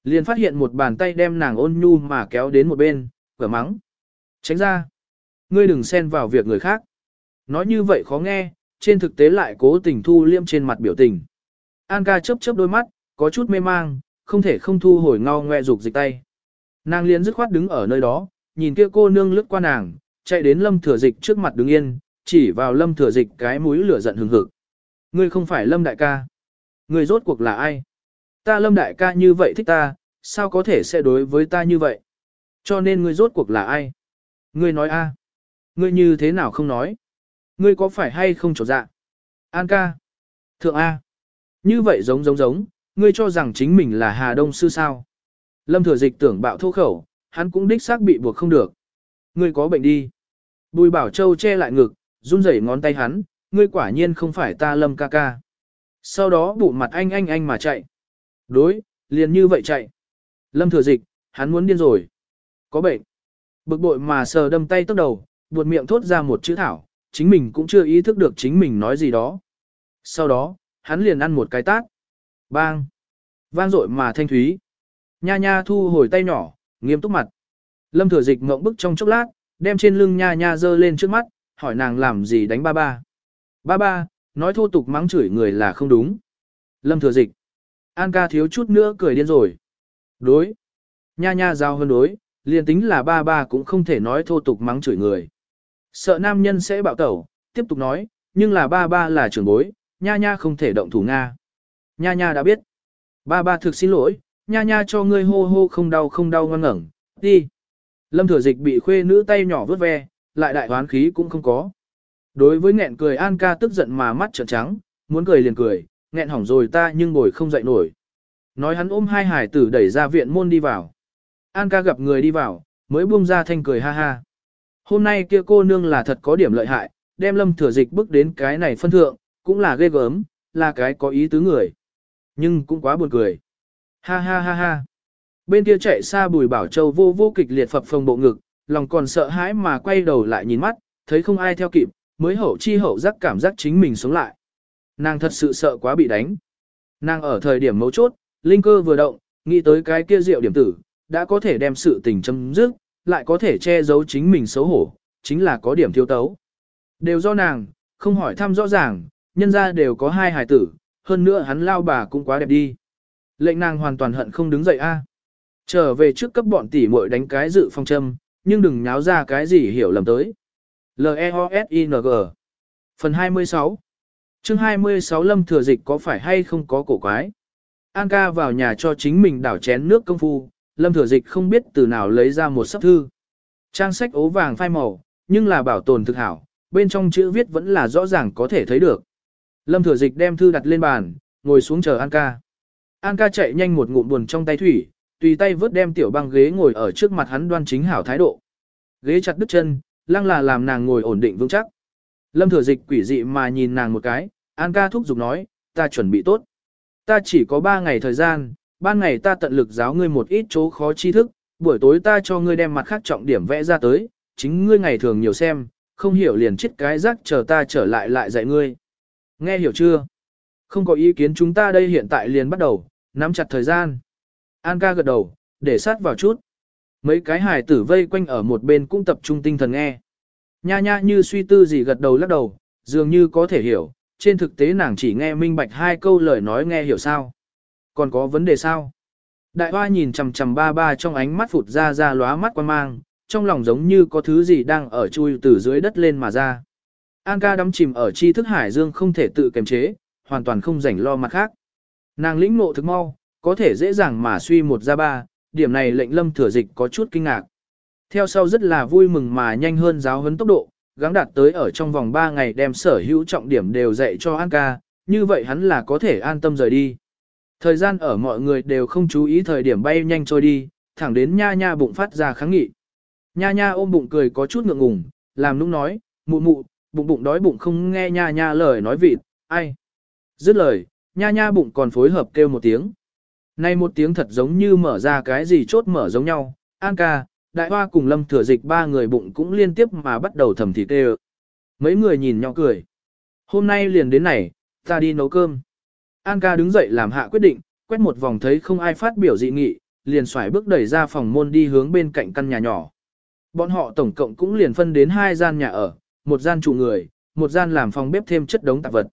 Liền phát hiện một bàn tay đem nàng ôn nhu mà kéo đến một bên, cửa mắng. Tránh ra. Ngươi đừng xen vào việc người khác. Nói như vậy khó nghe, trên thực tế lại cố tình thu liêm trên mặt biểu tình. An ca chớp chớp đôi mắt, có chút mê mang, không thể không thu hồi ngao ngoe dục dịch tay. Nàng liền dứt khoát đứng ở nơi đó, nhìn kia cô nương lướt qua nàng, chạy đến lâm thừa dịch trước mặt đứng yên, chỉ vào lâm thừa dịch cái mũi lửa giận hừng hực. Ngươi không phải lâm đại ca. Ngươi rốt cuộc là ai? Ta lâm đại ca như vậy thích ta, sao có thể sẽ đối với ta như vậy? Cho nên ngươi rốt cuộc là ai? Ngươi nói a? Ngươi như thế nào không nói? Ngươi có phải hay không trột dạ? An ca. Thượng A. Như vậy giống giống giống, ngươi cho rằng chính mình là Hà Đông Sư sao? Lâm thừa dịch tưởng bạo thô khẩu, hắn cũng đích xác bị buộc không được. Ngươi có bệnh đi. Bùi bảo châu che lại ngực, run rẩy ngón tay hắn, ngươi quả nhiên không phải ta lâm ca ca. Sau đó bụ mặt anh anh anh mà chạy. Đối, liền như vậy chạy. Lâm thừa dịch, hắn muốn điên rồi. Có bệnh. Bực bội mà sờ đâm tay tốc đầu, buột miệng thốt ra một chữ thảo, chính mình cũng chưa ý thức được chính mình nói gì đó. Sau đó, hắn liền ăn một cái tát. Bang. Vang dội mà thanh thúy. Nha nha thu hồi tay nhỏ, nghiêm túc mặt. Lâm thừa dịch ngộng bức trong chốc lát, đem trên lưng nha nha dơ lên trước mắt, hỏi nàng làm gì đánh ba ba. Ba ba, nói thô tục mắng chửi người là không đúng. Lâm thừa dịch. An ca thiếu chút nữa cười điên rồi. Đối. Nha nha giao hơn đối, liền tính là ba ba cũng không thể nói thô tục mắng chửi người. Sợ nam nhân sẽ bạo tẩu, tiếp tục nói, nhưng là ba ba là trưởng bối, nha nha không thể động thủ Nga. Nha nha đã biết. Ba ba thực xin lỗi, nha nha cho ngươi hô hô không đau không đau ngon ngẩn, đi. Lâm thừa dịch bị khuê nữ tay nhỏ vớt ve, lại đại hoán khí cũng không có. Đối với nghẹn cười An ca tức giận mà mắt trợn trắng, muốn cười liền cười, nghẹn hỏng rồi ta nhưng ngồi không dậy nổi. Nói hắn ôm hai hải tử đẩy ra viện môn đi vào. An ca gặp người đi vào, mới buông ra thanh cười ha ha. Hôm nay kia cô nương là thật có điểm lợi hại, đem lâm thừa dịch bước đến cái này phân thượng, cũng là ghê gớm, là cái có ý tứ người. Nhưng cũng quá buồn cười. Ha ha ha ha. Bên kia chạy xa bùi bảo châu vô vô kịch liệt phập phồng bộ ngực, lòng còn sợ hãi mà quay đầu lại nhìn mắt, thấy không ai theo kịp, mới hậu chi hậu giác cảm giác chính mình sống lại. Nàng thật sự sợ quá bị đánh. Nàng ở thời điểm mấu chốt, linh cơ vừa động, nghĩ tới cái kia rượu điểm tử, đã có thể đem sự tình chấm dứt, lại có thể che giấu chính mình xấu hổ, chính là có điểm thiếu tấu. Đều do nàng, không hỏi thăm rõ ràng, nhân ra đều có hai hài tử, hơn nữa hắn lao bà cũng quá đẹp đi. Lệnh nàng hoàn toàn hận không đứng dậy a. Trở về trước cấp bọn tỷ muội đánh cái dự phong châm, nhưng đừng nháo ra cái gì hiểu lầm tới. L-E-O-S-I-N-G Phần 26 chương 26 Lâm Thừa Dịch có phải hay không có cổ quái? An ca vào nhà cho chính mình đảo chén nước công phu, Lâm Thừa Dịch không biết từ nào lấy ra một sắp thư. Trang sách ố vàng phai màu, nhưng là bảo tồn thực hảo, bên trong chữ viết vẫn là rõ ràng có thể thấy được. Lâm Thừa Dịch đem thư đặt lên bàn, ngồi xuống chờ An ca. An ca chạy nhanh một ngụm buồn trong tay thủy, tùy tay vớt đem tiểu băng ghế ngồi ở trước mặt hắn đoan chính hảo thái độ. Ghế chặt đứt chân, lăng là làm nàng ngồi ổn định vững chắc. Lâm Thừa Dịch quỷ dị mà nhìn nàng một cái, An ca thúc giục nói, ta chuẩn bị tốt. Ta chỉ có 3 ngày thời gian, ban ngày ta tận lực giáo ngươi một ít chỗ khó tri thức, buổi tối ta cho ngươi đem mặt khác trọng điểm vẽ ra tới, chính ngươi ngày thường nhiều xem, không hiểu liền chết cái rắc chờ ta trở lại lại dạy ngươi. Nghe hiểu chưa? Không có ý kiến chúng ta đây hiện tại liền bắt đầu, nắm chặt thời gian. An ca gật đầu, để sát vào chút. Mấy cái hài tử vây quanh ở một bên cũng tập trung tinh thần nghe. Nha nha như suy tư gì gật đầu lắc đầu, dường như có thể hiểu, trên thực tế nàng chỉ nghe minh bạch hai câu lời nói nghe hiểu sao. Còn có vấn đề sao? Đại hoa nhìn chằm chằm ba ba trong ánh mắt phụt ra ra lóa mắt quan mang, trong lòng giống như có thứ gì đang ở chui từ dưới đất lên mà ra. An ca đắm chìm ở tri thức hải dương không thể tự kiềm chế, hoàn toàn không rảnh lo mặt khác. Nàng lĩnh ngộ thực mau, có thể dễ dàng mà suy một ra ba, điểm này lệnh lâm thừa dịch có chút kinh ngạc. Theo sau rất là vui mừng mà nhanh hơn giáo huấn tốc độ, gắng đạt tới ở trong vòng 3 ngày đem sở hữu trọng điểm đều dạy cho An ca, như vậy hắn là có thể an tâm rời đi. Thời gian ở mọi người đều không chú ý thời điểm bay nhanh trôi đi, thẳng đến nha nha bụng phát ra kháng nghị. Nha nha ôm bụng cười có chút ngượng ngùng, làm nũng nói, mụ mụ, bụng bụng đói bụng không nghe nha nha lời nói vịt, ai. Dứt lời, nha nha bụng còn phối hợp kêu một tiếng. Nay một tiếng thật giống như mở ra cái gì chốt mở giống nhau, An ca, đại hoa cùng lâm thừa dịch ba người bụng cũng liên tiếp mà bắt đầu thầm thịt kêu. Mấy người nhìn nhau cười. Hôm nay liền đến này, ta đi nấu cơm. An ca đứng dậy làm hạ quyết định, quét một vòng thấy không ai phát biểu dị nghị, liền xoải bước đẩy ra phòng môn đi hướng bên cạnh căn nhà nhỏ. Bọn họ tổng cộng cũng liền phân đến hai gian nhà ở, một gian trụ người, một gian làm phòng bếp thêm chất đống tạp vật.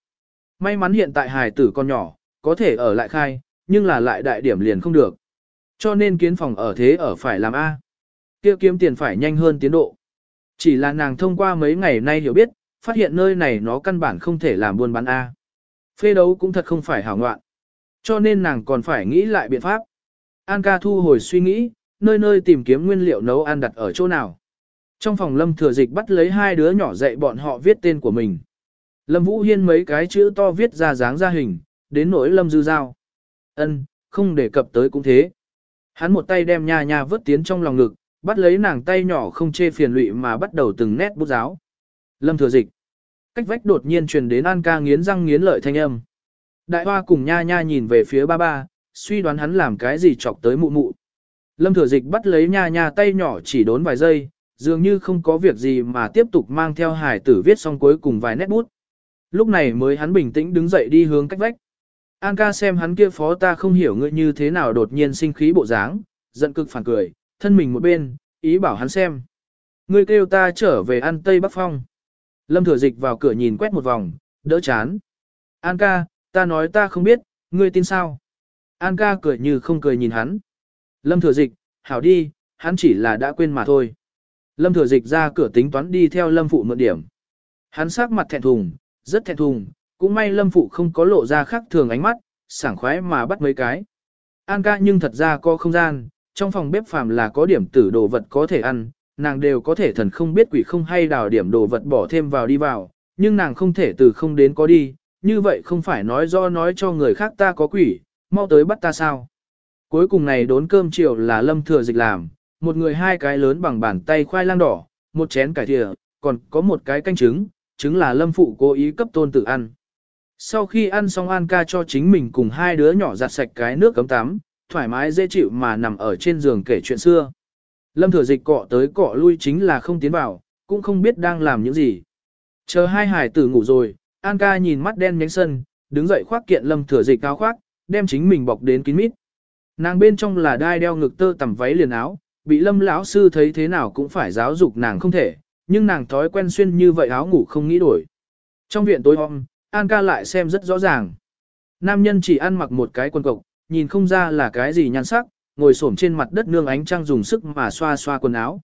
May mắn hiện tại hài tử con nhỏ, có thể ở lại khai, nhưng là lại đại điểm liền không được. Cho nên kiến phòng ở thế ở phải làm A. kia kiếm tiền phải nhanh hơn tiến độ. Chỉ là nàng thông qua mấy ngày nay hiểu biết, phát hiện nơi này nó căn bản không thể làm buôn bán A. Phê đấu cũng thật không phải hảo ngoạn. Cho nên nàng còn phải nghĩ lại biện pháp. An ca thu hồi suy nghĩ, nơi nơi tìm kiếm nguyên liệu nấu ăn đặt ở chỗ nào. Trong phòng lâm thừa dịch bắt lấy hai đứa nhỏ dạy bọn họ viết tên của mình. Lâm Vũ Hiên mấy cái chữ to viết ra dáng ra hình, đến nỗi lâm dư giao. ân không đề cập tới cũng thế. Hắn một tay đem nha nha vớt tiến trong lòng ngực, bắt lấy nàng tay nhỏ không chê phiền lụy mà bắt đầu từng nét bút giáo. Lâm thừa dịch. Cách vách đột nhiên truyền đến An ca nghiến răng nghiến lợi thanh âm. Đại hoa cùng nha nha nhìn về phía ba ba, suy đoán hắn làm cái gì chọc tới mụ mụ. Lâm thừa dịch bắt lấy nha nha tay nhỏ chỉ đốn vài giây, dường như không có việc gì mà tiếp tục mang theo hải tử viết xong cuối cùng vài nét bút. Lúc này mới hắn bình tĩnh đứng dậy đi hướng cách vách. An ca xem hắn kia phó ta không hiểu ngươi như thế nào đột nhiên sinh khí bộ dáng, giận cực phản cười, thân mình một bên, ý bảo hắn xem. Ngươi kêu ta trở về ăn Tây Bắc Phong. Lâm thừa dịch vào cửa nhìn quét một vòng, đỡ chán. An ca, ta nói ta không biết, ngươi tin sao? An ca cười như không cười nhìn hắn. Lâm thừa dịch, hảo đi, hắn chỉ là đã quên mà thôi. Lâm thừa dịch ra cửa tính toán đi theo lâm phụ mượn điểm. Hắn sắc mặt thẹn thùng, rất thẹn thùng, cũng may lâm phụ không có lộ ra khác thường ánh mắt, sảng khoái mà bắt mấy cái. An ca nhưng thật ra có không gian, trong phòng bếp phàm là có điểm tử đồ vật có thể ăn, nàng đều có thể thần không biết quỷ không hay đào điểm đồ vật bỏ thêm vào đi vào, nhưng nàng không thể từ không đến có đi, như vậy không phải nói do nói cho người khác ta có quỷ, mau tới bắt ta sao. Cuối cùng này đốn cơm chiều là lâm thừa dịch làm, một người hai cái lớn bằng bàn tay khoai lang đỏ, một chén cải thịa, còn có một cái canh trứng, chứng là lâm phụ cố ý cấp tôn tử ăn. Sau khi ăn xong An ca cho chính mình cùng hai đứa nhỏ giặt sạch cái nước cấm tắm, thoải mái dễ chịu mà nằm ở trên giường kể chuyện xưa. Lâm thừa dịch cọ tới cọ lui chính là không tiến vào, cũng không biết đang làm những gì. Chờ hai hải tử ngủ rồi, An ca nhìn mắt đen nhánh sân, đứng dậy khoác kiện lâm thừa dịch cao khoác, đem chính mình bọc đến kín mít. Nàng bên trong là đai đeo ngực tơ tằm váy liền áo, bị lâm lão sư thấy thế nào cũng phải giáo dục nàng không thể, nhưng nàng thói quen xuyên như vậy áo ngủ không nghĩ đổi. Trong viện tối hôm, An ca lại xem rất rõ ràng. Nam nhân chỉ ăn mặc một cái quần cộc, nhìn không ra là cái gì nhan sắc, ngồi xổm trên mặt đất nương ánh trăng dùng sức mà xoa xoa quần áo,